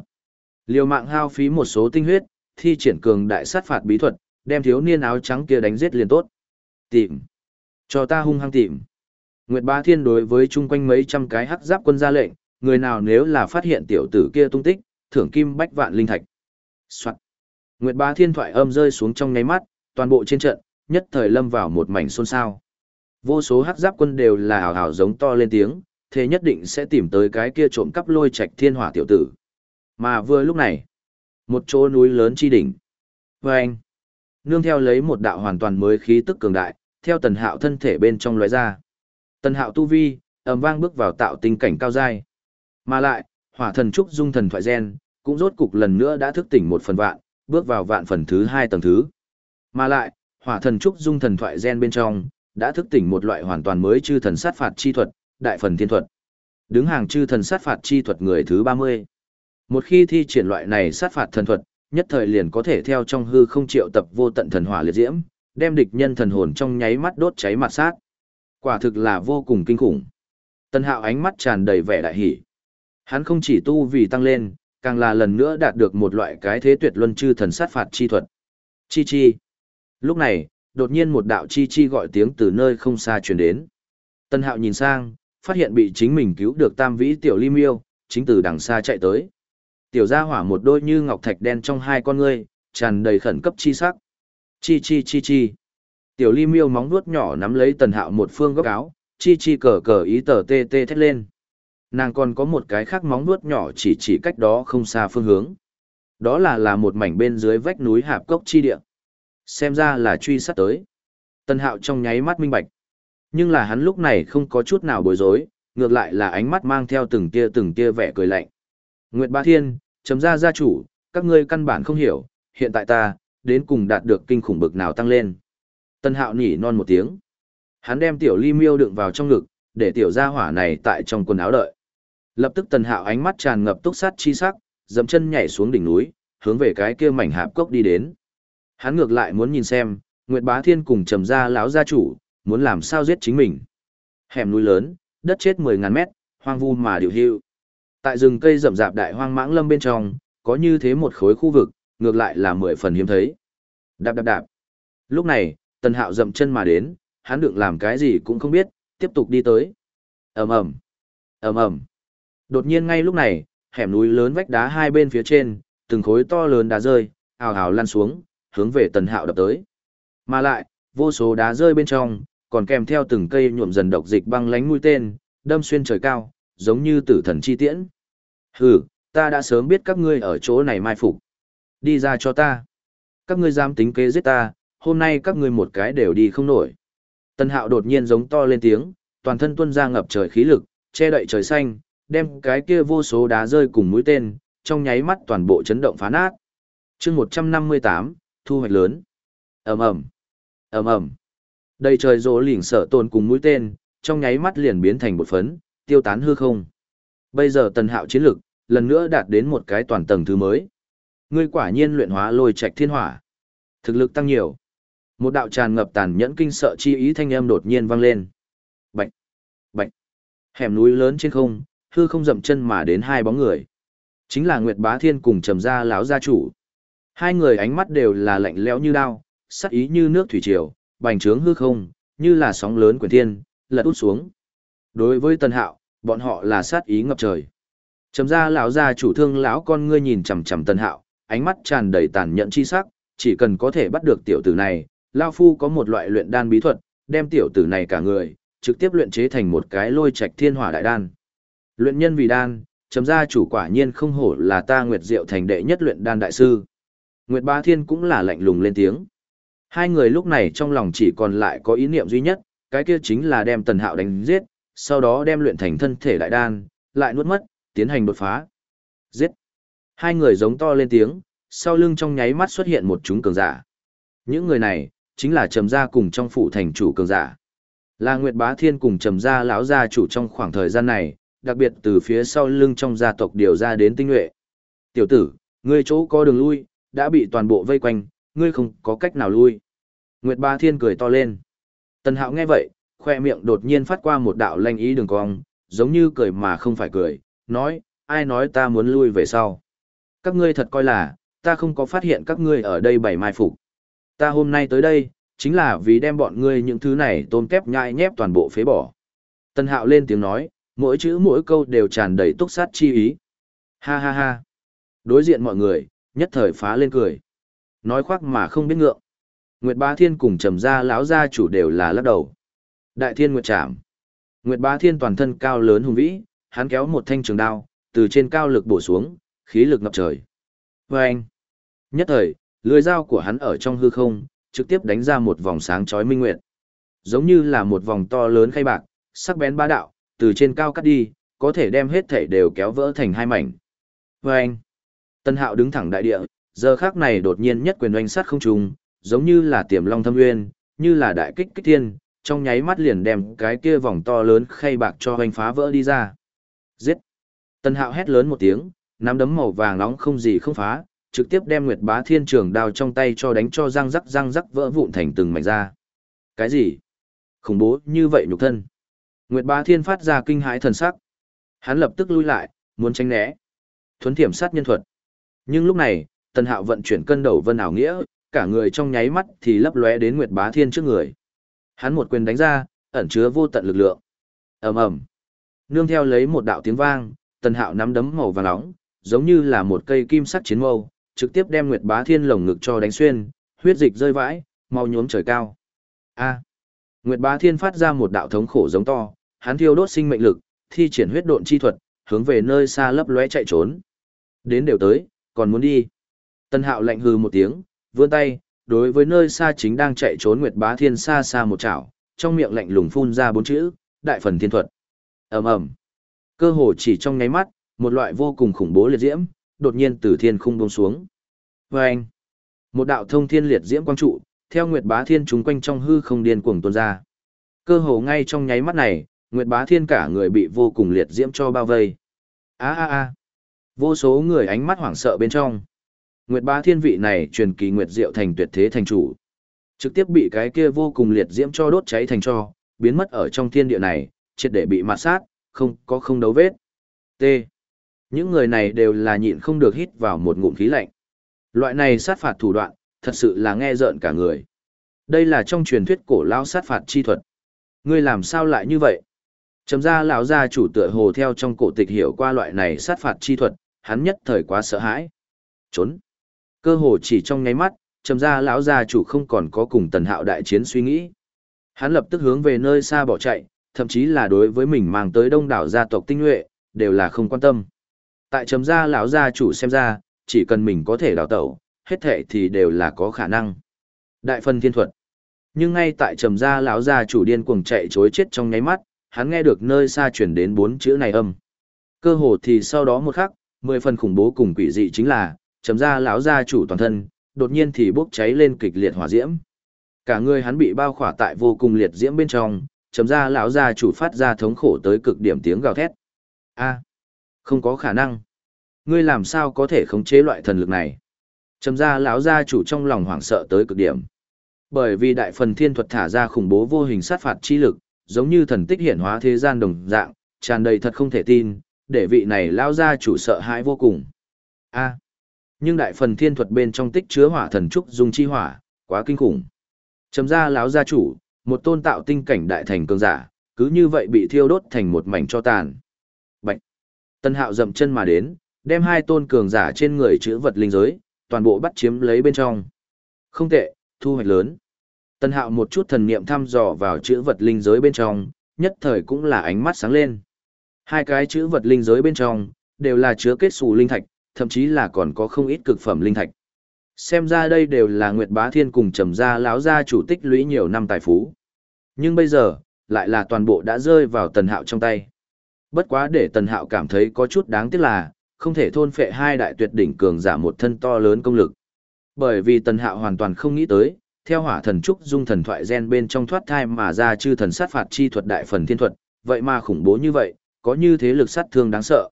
Liều mạng hao phí một số tinh huyết, thi triển cường đại sát phạt bí thuật, đem thiếu niên áo trắng kia đánh giết liền tốt. Tìm. Cho ta hung hăng tìm. Nguyệt Bá Thiên đối với chung quanh mấy trăm cái hắc giáp quân ra lệnh, người nào nếu là phát hiện tiểu tử kia tung tích, thưởng kim bách vạn linh thạch. Soạn. Nguyệt Bá Thiên thoại âm rơi xuống trong nháy mắt, toàn bộ trên trận, nhất thời lâm vào một mảnh xôn xao. Vô số hắc giáp quân đều là hào hào giống to lên tiếng, thế nhất định sẽ tìm tới cái kia trộm cắp lôi trạch thiên hỏa tiểu tử. Mà vừa lúc này, một chỗ núi lớn chi đỉnh. Và anh, nương theo lấy một đạo hoàn toàn mới khí tức cường đại, theo tần hạo thân thể bên trong lóe ra. Tần hạo tu vi, ầm vang bước vào tạo tinh cảnh cao dai. Mà lại, hỏa thần trúc dung thần thoại gen, cũng rốt cục lần nữa đã thức tỉnh một phần vạn, bước vào vạn phần thứ hai tầng thứ. Mà lại, hỏa thần trúc dung thần thoại gen bên trong, đã thức tỉnh một loại hoàn toàn mới chư thần sát phạt chi thuật, đại phần thiên thuật. Đứng hàng chư thần sát phạt chi thuật người thứ 30. Một khi thi triển loại này sát phạt thần thuật, nhất thời liền có thể theo trong hư không triệu tập vô tận thần hỏa liệt diễm, đem địch nhân thần hồn trong nháy mắt đốt cháy mặt sát. Quả thực là vô cùng kinh khủng. Tân hạo ánh mắt tràn đầy vẻ đại hỷ. Hắn không chỉ tu vì tăng lên, càng là lần nữa đạt được một loại cái thế tuyệt luân chư thần sát phạt chi thuật. Chi chi. Lúc này, đột nhiên một đạo chi chi gọi tiếng từ nơi không xa truyền đến. Tân hạo nhìn sang, phát hiện bị chính mình cứu được tam vĩ tiểu ly miêu, chính từ đằng xa chạy tới. Tiểu gia hỏa một đôi như ngọc thạch đen trong hai con ngươi, tràn đầy khẩn cấp chi sắc. Chi chi chi chi. Tiểu ly miêu móng vuốt nhỏ nắm lấy tần hạo một phương góc áo, chi chi cờ cờ ý tờ tê tê thét lên. Nàng còn có một cái khác móng vuốt nhỏ chỉ chỉ cách đó không xa phương hướng. Đó là là một mảnh bên dưới vách núi hạp cốc chi địa. Xem ra là truy sát tới. Tần hạo trong nháy mắt minh bạch. Nhưng là hắn lúc này không có chút nào bối rối, ngược lại là ánh mắt mang theo từng tia từng tia vẻ cười lạnh. Nguyệt Ba Thiên, chấm ra gia chủ, các ngươi căn bản không hiểu, hiện tại ta, đến cùng đạt được kinh khủng bực nào tăng lên. Tân hạo nhỉ non một tiếng. Hắn đem tiểu ly miêu đựng vào trong ngực, để tiểu gia hỏa này tại trong quần áo đợi. Lập tức tần hạo ánh mắt tràn ngập túc sát chi sắc, dầm chân nhảy xuống đỉnh núi, hướng về cái kia mảnh hạp cốc đi đến. Hắn ngược lại muốn nhìn xem, Nguyệt Bá Thiên cùng trầm gia lão gia chủ, muốn làm sao giết chính mình. Hẻm núi lớn, đất chết 10.000 mét, hoang vu mà điều hưu. Tại rừng cây rậm rạp đại hoang mãng lâm bên trong, có như thế một khối khu vực, ngược lại là mười phần hiếm thấy. Đạp đạp đạp. Lúc này, Tần Hạo dậm chân mà đến, hắn được làm cái gì cũng không biết, tiếp tục đi tới. Ầm ầm. Ầm ầm. Đột nhiên ngay lúc này, hẻm núi lớn vách đá hai bên phía trên, từng khối to lớn đá rơi, ào ào lăn xuống, hướng về Tần Hạo đập tới. Mà lại, vô số đá rơi bên trong, còn kèm theo từng cây nhuộm dần độc dịch băng lánh mũi tên, đâm xuyên trời cao, giống như tử thần chi tiễn. Hừ, ta đã sớm biết các ngươi ở chỗ này mai phục. Đi ra cho ta. Các ngươi dám tính kế giết ta, hôm nay các ngươi một cái đều đi không nổi. Tân hạo đột nhiên giống to lên tiếng, toàn thân tuôn ra ngập trời khí lực, che đậy trời xanh, đem cái kia vô số đá rơi cùng mũi tên, trong nháy mắt toàn bộ chấn động phá nát. chương 158, thu hoạch lớn. ầm ầm ầm ầm Đầy trời rỗ lỉnh sợ tồn cùng mũi tên, trong nháy mắt liền biến thành một phấn, tiêu tán hư không. Bây giờ tần hạo chiến lực, lần nữa đạt đến một cái toàn tầng thứ mới. Ngươi quả nhiên luyện hóa lôi trạch thiên hỏa. Thực lực tăng nhiều. Một đạo tràn ngập tàn nhẫn kinh sợ chi ý thanh âm đột nhiên vang lên. bệnh bệnh Hẻm núi lớn trên không, hư không dậm chân mà đến hai bóng người. Chính là Nguyệt Bá Thiên cùng Trầm Gia lão gia chủ. Hai người ánh mắt đều là lạnh lẽo như đao, sắc ý như nước thủy triều, bành trướng hư không, như là sóng lớn quyển thiên, lật út xuống. Đối với Tân Hạo, bọn họ là sát ý ngập trời. Trầm gia lão gia chủ thương lão con ngươi nhìn chằm chằm Tân Hạo, ánh mắt tràn đầy tàn nhẫn chi sắc, chỉ cần có thể bắt được tiểu tử này, lão phu có một loại luyện đan bí thuật, đem tiểu tử này cả người trực tiếp luyện chế thành một cái lôi trạch thiên hỏa đại đan. Luyện nhân vì đan, trầm gia chủ quả nhiên không hổ là ta Nguyệt Diệu thành đệ nhất luyện đan đại sư. Nguyệt Ba Thiên cũng là lạnh lùng lên tiếng. Hai người lúc này trong lòng chỉ còn lại có ý niệm duy nhất, cái kia chính là đem Tần Hạo đánh giết, sau đó đem luyện thành thân thể đại đan, lại nuốt mất, tiến hành đột phá. Giết! Hai người giống to lên tiếng, sau lưng trong nháy mắt xuất hiện một chúng cường giả. Những người này, chính là trầm gia cùng trong phủ thành chủ cường giả. Là Nguyệt Bá Thiên cùng trầm gia lão gia chủ trong khoảng thời gian này, đặc biệt từ phía sau lưng trong gia tộc điều ra đến tinh nhuệ. Tiểu tử, ngươi chỗ có đường lui, đã bị toàn bộ vây quanh, ngươi không có cách nào lui. Nguyệt Ba Thiên cười to lên. Tần Hạo nghe vậy, khoe miệng đột nhiên phát qua một đạo lanh ý đường cong, giống như cười mà không phải cười, nói, ai nói ta muốn lui về sau. Các ngươi thật coi là, ta không có phát hiện các ngươi ở đây bảy mai phục. Ta hôm nay tới đây, chính là vì đem bọn ngươi những thứ này tôm kép nhai nhép toàn bộ phế bỏ. Tần hạo lên tiếng nói, mỗi chữ mỗi câu đều tràn đầy túc sát chi ý. Ha ha ha. Đối diện mọi người, nhất thời phá lên cười. Nói khoác mà không biết ngượng. Nguyệt Bá Thiên cùng trầm gia lão gia chủ đều là lắc đầu. Đại Thiên Nguyệt Trảm. Nguyệt Bá Thiên toàn thân cao lớn hùng vĩ, hắn kéo một thanh trường đao, từ trên cao lực bổ xuống, khí lực ngập trời. Vâng! anh. Nhất thời, lưỡi dao của hắn ở trong hư không, trực tiếp đánh ra một vòng sáng chói minh nguyệt. Giống như là một vòng to lớn khay bạc, sắc bén ba đạo, từ trên cao cắt đi, có thể đem hết thảy đều kéo vỡ thành hai mảnh. Vâng! anh, Tân Hạo đứng thẳng đại địa, giờ khắc này đột nhiên nhất quyền oanh sát không trùng, giống như là tiềm long thâm nguyên, như là đại kích kích thiên, trong nháy mắt liền đem cái kia vòng to lớn khay bạc cho hoành phá vỡ đi ra. Giết! Tân hạo hét lớn một tiếng, nắm đấm màu vàng nóng không gì không phá, trực tiếp đem Nguyệt Bá Thiên Trường đao trong tay cho đánh cho răng rắc răng rắc vỡ vụn thành từng mảnh ra. Cái gì? Khủng bố như vậy nhục thân. Nguyệt Bá Thiên phát ra kinh hãi thần sắc. Hắn lập tức lui lại, muốn tránh né. Thuấn thiểm sát nhân thuật. Nhưng lúc này, Tần Hạo vận chuyển cân đầu vân ảo nghĩa, cả người trong nháy mắt thì lấp lóe đến Nguyệt Bá Thiên trước người. Hắn một quyền đánh ra, ẩn chứa vô tận lực lượng. Ầm ầm. Nương theo lấy một đạo tiếng vang, Tần Hạo nắm đấm màu vàng nóng, giống như là một cây kim sắt chiến mâu, trực tiếp đem Nguyệt Bá Thiên lồng ngực cho đánh xuyên, huyết dịch rơi vãi, mau nhuốm trời cao. A. Nguyệt Bá Thiên phát ra một đạo thống khổ giống to, hắn thiêu đốt sinh mệnh lực, thi triển huyết độn chi thuật, hướng về nơi xa lấp lóe chạy trốn. Đến đều tới, còn muốn đi. Tân Hạo lạnh hừ một tiếng, vươn tay, đối với nơi xa chính đang chạy trốn Nguyệt Bá Thiên xa xa một chảo, trong miệng lạnh lùng phun ra bốn chữ, đại phần thiên thuật. Ầm ầm. Cơ hồ chỉ trong nháy mắt, một loại vô cùng khủng bố liệt diễm, đột nhiên từ thiên khung buông xuống. Oeng. Một đạo thông thiên liệt diễm quang trụ, theo Nguyệt Bá Thiên chúng quanh trong hư không điên cuồng tuôn ra. Cơ hồ ngay trong nháy mắt này, Nguyệt Bá Thiên cả người bị vô cùng liệt diễm cho bao vây. A a a. Vô số người ánh mắt hoảng sợ bên trong. Nguyệt Bá Thiên vị này truyền kỳ Nguyệt Diệu thành tuyệt thế thành chủ. Trực tiếp bị cái kia vô cùng liệt diễm cho đốt cháy thành cho, biến mất ở trong thiên địa này, triệt để bị mạt sát, không có không đấu vết. T. Những người này đều là nhịn không được hít vào một ngụm khí lạnh. Loại này sát phạt thủ đoạn, thật sự là nghe rợn cả người. Đây là trong truyền thuyết cổ lao sát phạt chi thuật. Ngươi làm sao lại như vậy? Trầm ra lão gia chủ tựa hồ theo trong cổ tịch hiểu qua loại này sát phạt chi thuật, hắn nhất thời quá sợ hãi. Trốn. Cơ hồ chỉ trong nháy mắt, trầm ra lão gia chủ không còn có cùng tần hạo đại chiến suy nghĩ. Hắn lập tức hướng về nơi xa bỏ chạy, thậm chí là đối với mình mang tới đông đảo gia tộc tinh nhuệ, đều là không quan tâm. Tại trầm gia lão gia chủ xem ra, chỉ cần mình có thể đào tẩu, hết thệ thì đều là có khả năng. Đại phân thiên thuật. Nhưng ngay tại trầm gia lão gia chủ điên cuồng chạy chối chết trong nháy mắt, hắn nghe được nơi xa chuyển đến bốn chữ này âm. Cơ hồ thì sau đó một khắc, mười phần khủng bố cùng quỷ dị chính là, chấm ra lão gia chủ toàn thân, đột nhiên thì bốc cháy lên kịch liệt hỏa diễm. Cả người hắn bị bao khỏa tại vô cùng liệt diễm bên trong, chấm ra lão gia chủ phát ra thống khổ tới cực điểm tiếng gào thét. A, không có khả năng. Ngươi làm sao có thể khống chế loại thần lực này? Chấm ra lão gia chủ trong lòng hoảng sợ tới cực điểm. Bởi vì đại phần thiên thuật thả ra khủng bố vô hình sát phạt chi lực, giống như thần tích hiển hóa thế gian đồng dạng, tràn đầy thật không thể tin, để vị này lão gia chủ sợ hãi vô cùng. A. Nhưng đại phần thiên thuật bên trong tích chứa hỏa thần trúc dung chi hỏa, quá kinh khủng. Chấm ra lão gia chủ, một tôn tạo tinh cảnh đại thành cường giả, cứ như vậy bị thiêu đốt thành một mảnh cho tàn. Bạch. Tân hạo dậm chân mà đến, đem hai tôn cường giả trên người chữ vật linh giới, toàn bộ bắt chiếm lấy bên trong. Không tệ, thu hoạch lớn. Tân hạo một chút thần niệm thăm dò vào chữ vật linh giới bên trong, nhất thời cũng là ánh mắt sáng lên. Hai cái chữ vật linh giới bên trong, đều là chứa kết xù linh thạch, thậm chí là còn có không ít cực phẩm linh thạch. Xem ra đây đều là Nguyệt Bá Thiên cùng trầm gia láo gia chủ tích lũy nhiều năm tài phú. Nhưng bây giờ, lại là toàn bộ đã rơi vào tần hạo trong tay. Bất quá để tần hạo cảm thấy có chút đáng tiếc là, không thể thôn phệ hai đại tuyệt đỉnh cường giả một thân to lớn công lực. Bởi vì tần hạo hoàn toàn không nghĩ tới, theo hỏa thần trúc dung thần thoại gen bên trong thoát thai mà ra chư thần sát phạt chi thuật đại phần thiên thuật, vậy mà khủng bố như vậy, có như thế lực sát thương đáng sợ.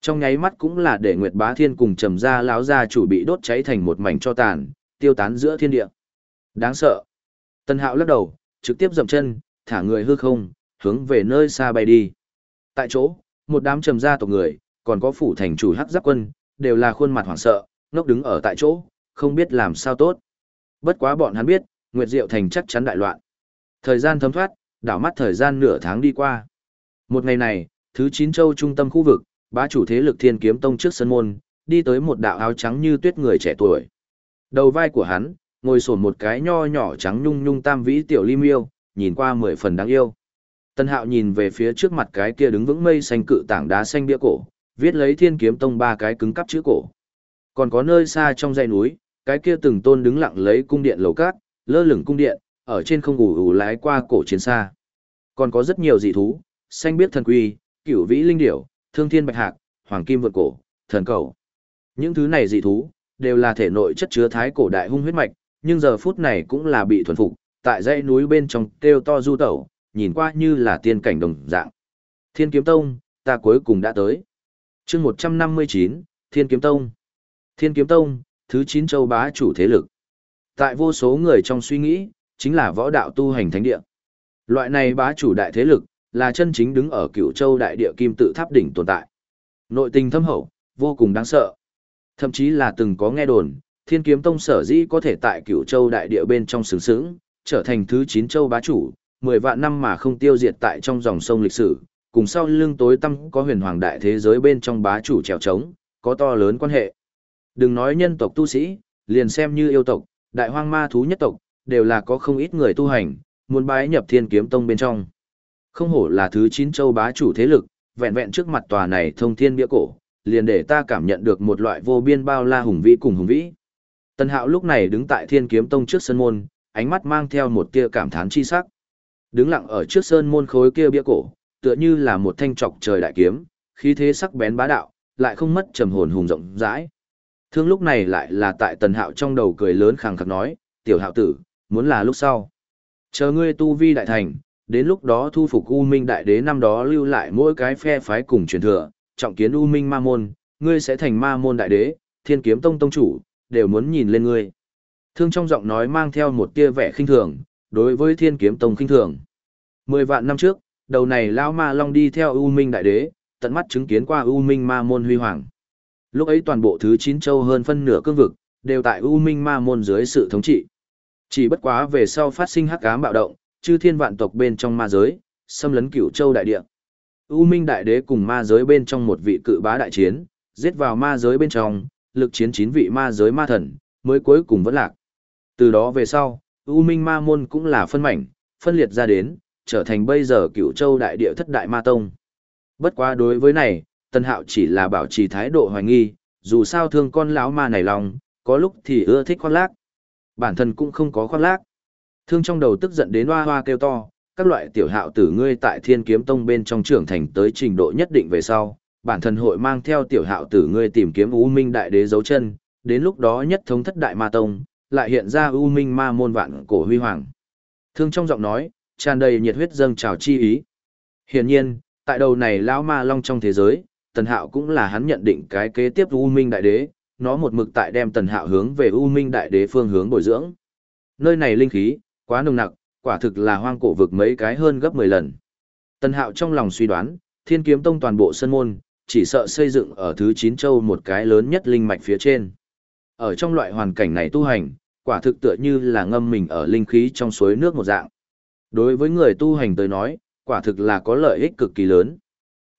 Trong nháy mắt cũng là để Nguyệt Bá Thiên cùng trầm gia lão gia chủ bị đốt cháy thành một mảnh cho tàn, tiêu tán giữa thiên địa. Đáng sợ. Tân Hạo lắc đầu, trực tiếp dậm chân, thả người hư không, hướng về nơi xa bay đi. Tại chỗ, một đám trầm gia tộc người, còn có phủ thành chủ hắc giáp quân, đều là khuôn mặt hoảng sợ, ngốc đứng ở tại chỗ, không biết làm sao tốt. Bất quá bọn hắn biết, Nguyệt Diệu thành chắc chắn đại loạn. Thời gian thấm thoát, đảo mắt thời gian nửa tháng đi qua. Một ngày này, thứ chín châu trung tâm khu vực, bá chủ thế lực thiên kiếm tông trước sân môn, đi tới một đạo áo trắng như tuyết người trẻ tuổi. Đầu vai của hắn, ngồi sổn một cái nho nhỏ trắng nhung nhung tam vĩ tiểu ly miêu, nhìn qua mười phần đáng yêu. Tân hạo nhìn về phía trước mặt cái kia đứng vững mây xanh cự tảng đá xanh bia cổ, viết lấy thiên kiếm tông ba cái cứng cắp chữ cổ. Còn có nơi xa trong dãy núi, cái kia từng tôn đứng lặng lấy cung điện lầu cát, lơ lửng cung điện, ở trên không ủ ủ lái qua cổ chiến xa. Còn có rất nhiều dị thú, xanh biết thần quy, cửu vĩ linh điểu, thương thiên bạch hạc, hoàng kim vượn cổ, thần cầu. Những thứ này dị thú, đều là thể nội chất chứa thái cổ đại hung huyết mạch, nhưng giờ phút này cũng là bị thuần phục, tại dãy núi bên trong kêu to du tẩu, nhìn qua như là tiên cảnh đồng dạng. Thiên Kiếm Tông, ta cuối cùng đã tới. chương 159, Thiên Kiếm Tông. Thiên Kiếm Tông, thứ 9 châu bá chủ thế lực. Tại vô số người trong suy nghĩ, chính là võ đạo tu hành thánh địa. Loại này bá chủ đại thế lực, là chân chính đứng ở cựu châu đại địa kim tự tháp đỉnh tồn tại. Nội tình thâm hậu, vô cùng đáng sợ. Thậm chí là từng có nghe đồn, thiên kiếm tông sở dĩ có thể tại cựu châu đại địa bên trong sướng sướng, trở thành thứ 9 châu bá chủ, 10 vạn năm mà không tiêu diệt tại trong dòng sông lịch sử, cùng sau lưng tối tăm có huyền hoàng đại thế giới bên trong bá chủ trèo trống, có to lớn quan hệ. Đừng nói nhân tộc tu sĩ, liền xem như yêu tộc, đại hoang ma thú nhất tộc, đều là có không ít người tu hành, muốn bái nhập thiên kiếm tông bên trong. Không hổ là thứ chín châu bá chủ thế lực, vẹn vẹn trước mặt tòa này thông thiên bia cổ, liền để ta cảm nhận được một loại vô biên bao la hùng vĩ cùng hùng vĩ. Tần hạo lúc này đứng tại thiên kiếm tông trước sân môn, ánh mắt mang theo một tia cảm thán chi sắc. Đứng lặng ở trước sơn môn khối kia bia cổ, tựa như là một thanh trọc trời đại kiếm, khí thế sắc bén bá đạo, lại không mất trầm hồn hùng rộng rãi. Thương lúc này lại là tại tần hạo trong đầu cười lớn khẳng khắc nói, tiểu hạo tử, muốn là lúc sau. Chờ ngươi tu vi đại thành, đến lúc đó thu phục U Minh Đại Đế năm đó lưu lại mỗi cái phe phái cùng truyền thừa, trọng kiến U Minh Ma Môn, ngươi sẽ thành Ma Môn Đại Đế, Thiên Kiếm Tông Tông Chủ, đều muốn nhìn lên ngươi. Thương trong giọng nói mang theo một tia vẻ khinh thường, đối với Thiên Kiếm Tông khinh thường. Mười vạn năm trước, đầu này Lao Ma Long đi theo U Minh Đại Đế, tận mắt chứng kiến qua U Minh Ma Môn huy hoàng. Lúc ấy toàn bộ thứ chín châu hơn phân nửa cương vực, đều tại U Minh Ma Môn dưới sự thống trị. Chỉ bất quá về sau phát sinh hắc ám bạo động, chư thiên vạn tộc bên trong ma giới, xâm lấn cửu châu đại địa. U Minh Đại Đế cùng ma giới bên trong một vị cự bá đại chiến, giết vào ma giới bên trong, lực chiến chín vị ma giới ma thần, mới cuối cùng vẫn lạc. Từ đó về sau, U Minh Ma Môn cũng là phân mảnh, phân liệt ra đến, trở thành bây giờ cửu châu đại địa thất đại ma tông. Bất quá đối với này, Tân Hạo chỉ là bảo trì thái độ hoài nghi, dù sao thương con lão ma này lòng, có lúc thì ưa thích khoác lác. Bản thân cũng không có khoác lác. Thương trong đầu tức giận đến hoa hoa kêu to, các loại tiểu hạo tử ngươi tại thiên kiếm tông bên trong trưởng thành tới trình độ nhất định về sau, bản thân hội mang theo tiểu hạo tử ngươi tìm kiếm U Minh Đại Đế dấu chân, đến lúc đó nhất thống thất đại ma tông, lại hiện ra U Minh ma môn vạn cổ huy hoàng. Thương trong giọng nói, tràn đầy nhiệt huyết dâng trào chi ý. Hiển nhiên, tại đầu này lão ma long trong thế giới, Tần Hạo cũng là hắn nhận định cái kế tiếp U Minh Đại Đế, nó một mực tại đem Tần Hạo hướng về U Minh Đại Đế phương hướng bồi dưỡng. Nơi này linh khí, Quá nồng nặc, quả thực là hoang cổ vực mấy cái hơn gấp 10 lần. Tân Hạo trong lòng suy đoán, Thiên Kiếm Tông toàn bộ sân môn, chỉ sợ xây dựng ở thứ 9 châu một cái lớn nhất linh mạch phía trên. Ở trong loại hoàn cảnh này tu hành, quả thực tựa như là ngâm mình ở linh khí trong suối nước một dạng. Đối với người tu hành tới nói, quả thực là có lợi ích cực kỳ lớn.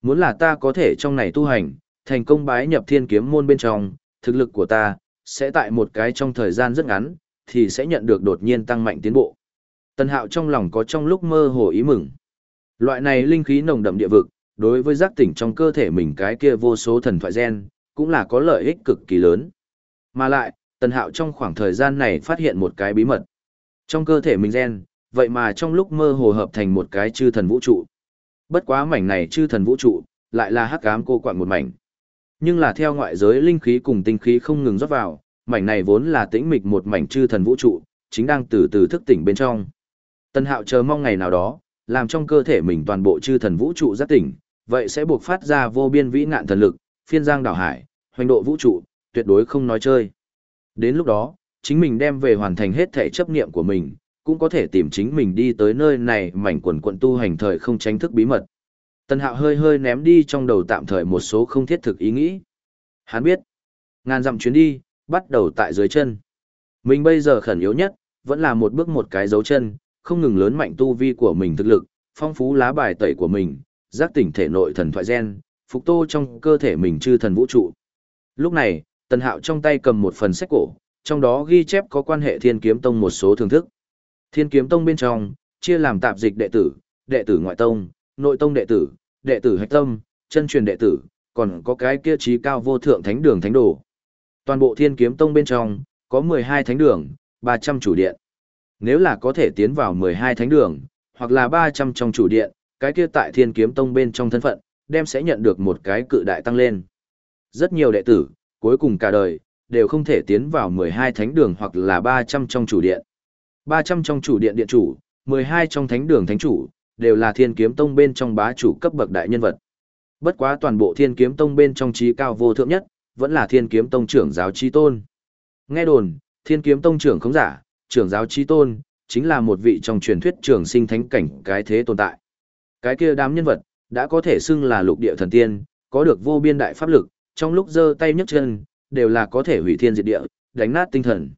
Muốn là ta có thể trong này tu hành, thành công bái nhập thiên kiếm môn bên trong, thực lực của ta, sẽ tại một cái trong thời gian rất ngắn, thì sẽ nhận được đột nhiên tăng mạnh tiến bộ. Tần Hạo trong lòng có trong lúc mơ hồ ý mừng. Loại này linh khí nồng đậm địa vực, đối với giác tỉnh trong cơ thể mình cái kia vô số thần thoại gen, cũng là có lợi ích cực kỳ lớn. Mà lại, Tần Hạo trong khoảng thời gian này phát hiện một cái bí mật. Trong cơ thể mình gen, vậy mà trong lúc mơ hồ hợp thành một cái chư thần vũ trụ. Bất quá mảnh này chư thần vũ trụ, lại là hắc ám cô quạng một mảnh. Nhưng là theo ngoại giới linh khí cùng tinh khí không ngừng rót vào, mảnh này vốn là tĩnh mịch một mảnh chư thần vũ trụ, chính đang từ từ thức tỉnh bên trong. Tân hạo chờ mong ngày nào đó, làm trong cơ thể mình toàn bộ chư thần vũ trụ giác tỉnh, vậy sẽ buộc phát ra vô biên vĩ ngạn thần lực, phiên giang đảo hải, hoành độ vũ trụ, tuyệt đối không nói chơi. Đến lúc đó, chính mình đem về hoàn thành hết thể chấp niệm của mình, cũng có thể tìm chính mình đi tới nơi này mảnh quần quận tu hành thời không tránh thức bí mật. Tân hạo hơi hơi ném đi trong đầu tạm thời một số không thiết thực ý nghĩ. Hắn biết, ngàn dặm chuyến đi, bắt đầu tại dưới chân. Mình bây giờ khẩn yếu nhất, vẫn là một bước một cái dấu chân, không ngừng lớn mạnh tu vi của mình thực lực, phong phú lá bài tẩy của mình, giác tỉnh thể nội thần thoại gen, phục tô trong cơ thể mình chư thần vũ trụ. Lúc này, Tần Hạo trong tay cầm một phần sách cổ, trong đó ghi chép có quan hệ Thiên Kiếm Tông một số thưởng thức. Thiên Kiếm Tông bên trong, chia làm tạp dịch đệ tử, đệ tử ngoại tông, nội tông đệ tử, đệ tử hạch tâm, chân truyền đệ tử, còn có cái kia trí cao vô thượng thánh đường thánh đồ. Toàn bộ Thiên Kiếm Tông bên trong, có 12 thánh đường, 300 chủ điện. Nếu là có thể tiến vào 12 thánh đường, hoặc là 300 trong chủ điện, cái kia tại Thiên Kiếm Tông bên trong thân phận, đem sẽ nhận được một cái cự đại tăng lên. Rất nhiều đệ tử, cuối cùng cả đời, đều không thể tiến vào 12 thánh đường hoặc là 300 trong chủ điện. 300 trong chủ điện điện chủ, 12 trong thánh đường thánh chủ, đều là Thiên Kiếm Tông bên trong bá chủ cấp bậc đại nhân vật. Bất quá toàn bộ Thiên Kiếm Tông bên trong trí cao vô thượng nhất, vẫn là Thiên Kiếm Tông trưởng giáo chi tôn. Nghe đồn, Thiên Kiếm Tông trưởng không giả, trưởng giáo chi tôn, chính là một vị trong truyền thuyết trường sinh thánh cảnh cái thế tồn tại. Cái kia đám nhân vật, đã có thể xưng là lục địa thần tiên, có được vô biên đại pháp lực, trong lúc giơ tay nhấc chân, đều là có thể hủy thiên diệt địa, đánh nát tinh thần.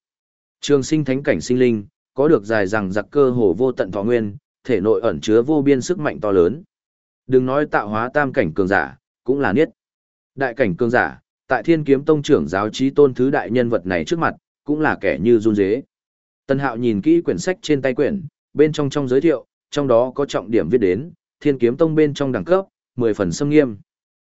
Trường sinh thánh cảnh sinh linh, có được dài rằng giặc cơ hồ vô tận thọ nguyên, thể nội ẩn chứa vô biên sức mạnh to lớn. Đừng nói tạo hóa tam cảnh cường giả, cũng là niết. Đại cảnh cường giả, tại Thiên Kiếm Tông trưởng giáo trí tôn thứ đại nhân vật này trước mặt, cũng là kẻ như run rế. Tân Hạo nhìn kỹ quyển sách trên tay quyển, bên trong trong giới thiệu, trong đó có trọng điểm viết đến, Thiên Kiếm Tông bên trong đẳng cấp, 10 phần xâm nghiêm.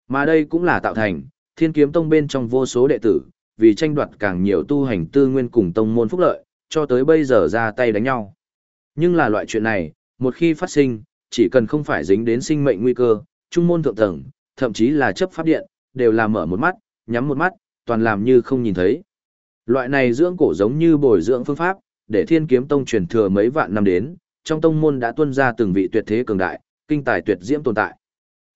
Mà đây cũng là tạo thành, Thiên Kiếm Tông bên trong vô số đệ tử, vì tranh đoạt càng nhiều tu hành tư nguyên cùng tông môn phúc lợi, cho tới bây giờ ra tay đánh nhau. Nhưng là loại chuyện này, một khi phát sinh, chỉ cần không phải dính đến sinh mệnh nguy cơ, trung môn thượng tầng, thậm chí là chấp pháp điện, đều là mở một mắt, nhắm một mắt, toàn làm như không nhìn thấy. Loại này dưỡng cổ giống như bồi dưỡng phương pháp, để thiên kiếm tông truyền thừa mấy vạn năm đến, trong tông môn đã tuân ra từng vị tuyệt thế cường đại, kinh tài tuyệt diễm tồn tại.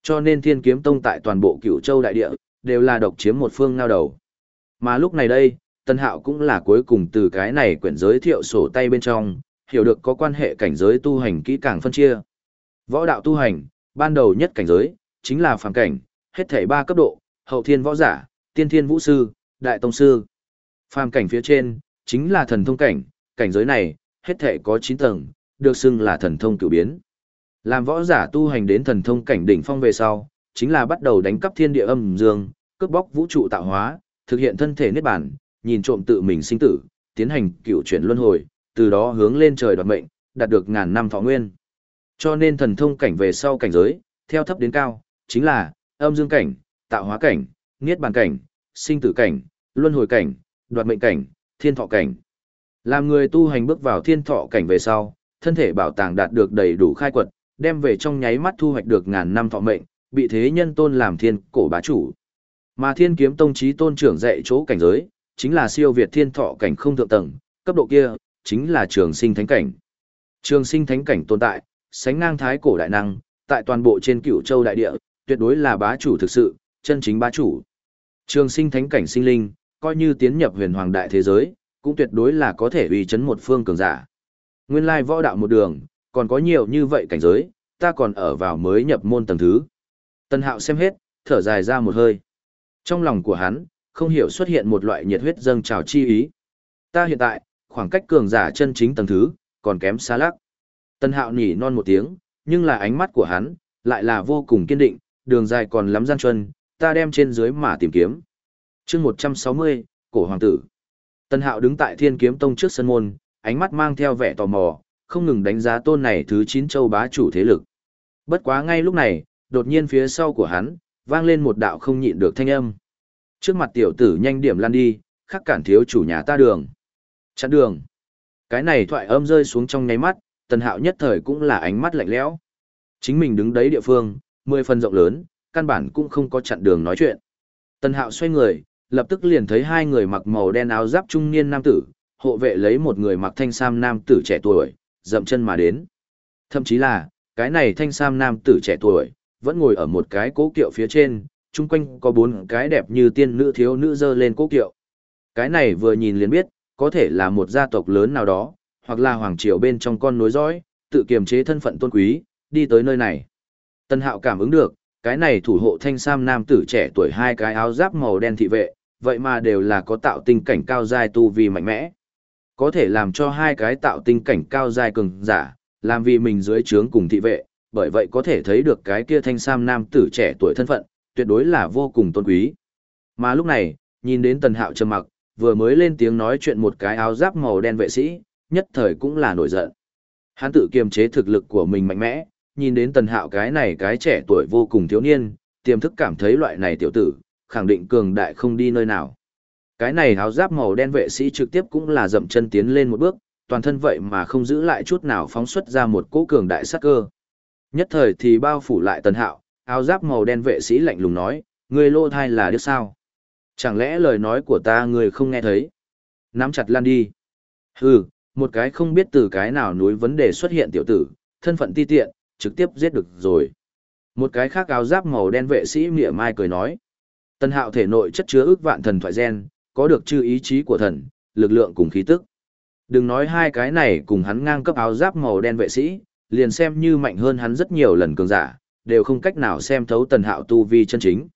Cho nên thiên kiếm tông tại toàn bộ cửu châu đại địa, đều là độc chiếm một phương ngao đầu. Mà lúc này đây, Tân Hạo cũng là cuối cùng từ cái này quyển giới thiệu sổ tay bên trong, hiểu được có quan hệ cảnh giới tu hành kỹ càng phân chia. Võ đạo tu hành, ban đầu nhất cảnh giới, chính là phàm cảnh, hết thảy ba cấp độ, hậu thiên võ giả, tiên thiên vũ sư, đại tông sư. Phàm cảnh phía trên, chính là thần thông cảnh, cảnh giới này, hết thể có 9 tầng, được xưng là thần thông cửu biến. Làm võ giả tu hành đến thần thông cảnh đỉnh phong về sau, chính là bắt đầu đánh cắp thiên địa âm dương, cướp bóc vũ trụ tạo hóa, thực hiện thân thể niết bản, nhìn trộm tự mình sinh tử, tiến hành cựu chuyển luân hồi, từ đó hướng lên trời đoạt mệnh, đạt được ngàn năm thọ nguyên. Cho nên thần thông cảnh về sau cảnh giới, theo thấp đến cao, chính là âm dương cảnh, tạo hóa cảnh, niết bàn cảnh, sinh tử cảnh, luân hồi cảnh, đoạt mệnh cảnh, thiên thọ cảnh. Làm người tu hành bước vào thiên thọ cảnh về sau, thân thể bảo tàng đạt được đầy đủ khai quật, đem về trong nháy mắt thu hoạch được ngàn năm thọ mệnh, bị thế nhân tôn làm thiên cổ bá chủ. Mà thiên kiếm tông trí tôn trưởng dạy chỗ cảnh giới, chính là siêu việt thiên thọ cảnh không thượng tầng, cấp độ kia, chính là trường sinh thánh cảnh. Trường sinh thánh cảnh tồn tại, sánh ngang thái cổ đại năng, tại toàn bộ trên cửu châu đại địa, tuyệt đối là bá chủ thực sự, chân chính bá chủ. Trường sinh thánh cảnh sinh linh, coi như tiến nhập huyền hoàng đại thế giới, cũng tuyệt đối là có thể uy chấn một phương cường giả. Nguyên lai võ đạo một đường, còn có nhiều như vậy cảnh giới, ta còn ở vào mới nhập môn tầng thứ. Tân hạo xem hết, thở dài ra một hơi. Trong lòng của hắn, không hiểu xuất hiện một loại nhiệt huyết dâng trào chi ý. Ta hiện tại, khoảng cách cường giả chân chính tầng thứ, còn kém xa lắc. Tân hạo nhỉ non một tiếng, nhưng là ánh mắt của hắn, lại là vô cùng kiên định, đường dài còn lắm gian truân, ta đem trên dưới mà tìm kiếm. chương 160, Cổ Hoàng tử. Tân hạo đứng tại thiên kiếm tông trước sân môn, ánh mắt mang theo vẻ tò mò, không ngừng đánh giá tôn này thứ 9 châu bá chủ thế lực. Bất quá ngay lúc này, đột nhiên phía sau của hắn, vang lên một đạo không nhịn được thanh âm. Trước mặt tiểu tử nhanh điểm lăn đi, khắc cản thiếu chủ nhà ta đường. Chặn đường. Cái này thoại âm rơi xuống trong nháy mắt, tần hạo nhất thời cũng là ánh mắt lạnh lẽo. Chính mình đứng đấy địa phương, mười phần rộng lớn, căn bản cũng không có chặn đường nói chuyện. Tần hạo xoay người, lập tức liền thấy hai người mặc màu đen áo giáp trung niên nam tử, hộ vệ lấy một người mặc thanh sam nam tử trẻ tuổi, dậm chân mà đến. Thậm chí là, cái này thanh sam nam tử trẻ tuổi, vẫn ngồi ở một cái cố kiệu phía trên, chung quanh có bốn cái đẹp như tiên nữ thiếu nữ dơ lên cố kiệu. Cái này vừa nhìn liền biết, có thể là một gia tộc lớn nào đó, hoặc là hoàng triều bên trong con nối dõi, tự kiềm chế thân phận tôn quý, đi tới nơi này. Tân hạo cảm ứng được, cái này thủ hộ thanh sam nam tử trẻ tuổi hai cái áo giáp màu đen thị vệ, vậy mà đều là có tạo tinh cảnh cao giai tu vi mạnh mẽ. Có thể làm cho hai cái tạo tinh cảnh cao giai cường giả, làm vì mình dưới trướng cùng thị vệ, bởi vậy có thể thấy được cái kia thanh sam nam tử trẻ tuổi thân phận, tuyệt đối là vô cùng tôn quý. Mà lúc này, nhìn đến tần hạo trầm mặc, vừa mới lên tiếng nói chuyện một cái áo giáp màu đen vệ sĩ, nhất thời cũng là nổi giận. Hắn tự kiềm chế thực lực của mình mạnh mẽ, nhìn đến tần hạo cái này cái trẻ tuổi vô cùng thiếu niên, tiềm thức cảm thấy loại này tiểu tử, khẳng định cường đại không đi nơi nào. Cái này áo giáp màu đen vệ sĩ trực tiếp cũng là dậm chân tiến lên một bước, toàn thân vậy mà không giữ lại chút nào phóng xuất ra một cỗ cường đại sát cơ. Nhất thời thì bao phủ lại tần hạo, áo giáp màu đen vệ sĩ lạnh lùng nói, người lô thai là đứa sao? Chẳng lẽ lời nói của ta người không nghe thấy? Nắm chặt lan đi. Hừ, một cái không biết từ cái nào núi vấn đề xuất hiện tiểu tử, thân phận ti tiện, trực tiếp giết được rồi. Một cái khác áo giáp màu đen vệ sĩ mỉa mai cười nói. Tân hạo thể nội chất chứa ước vạn thần thoại gen, có được chư ý chí của thần, lực lượng cùng khí tức. Đừng nói hai cái này cùng hắn ngang cấp áo giáp màu đen vệ sĩ, liền xem như mạnh hơn hắn rất nhiều lần cường giả, đều không cách nào xem thấu tần hạo tu vi chân chính.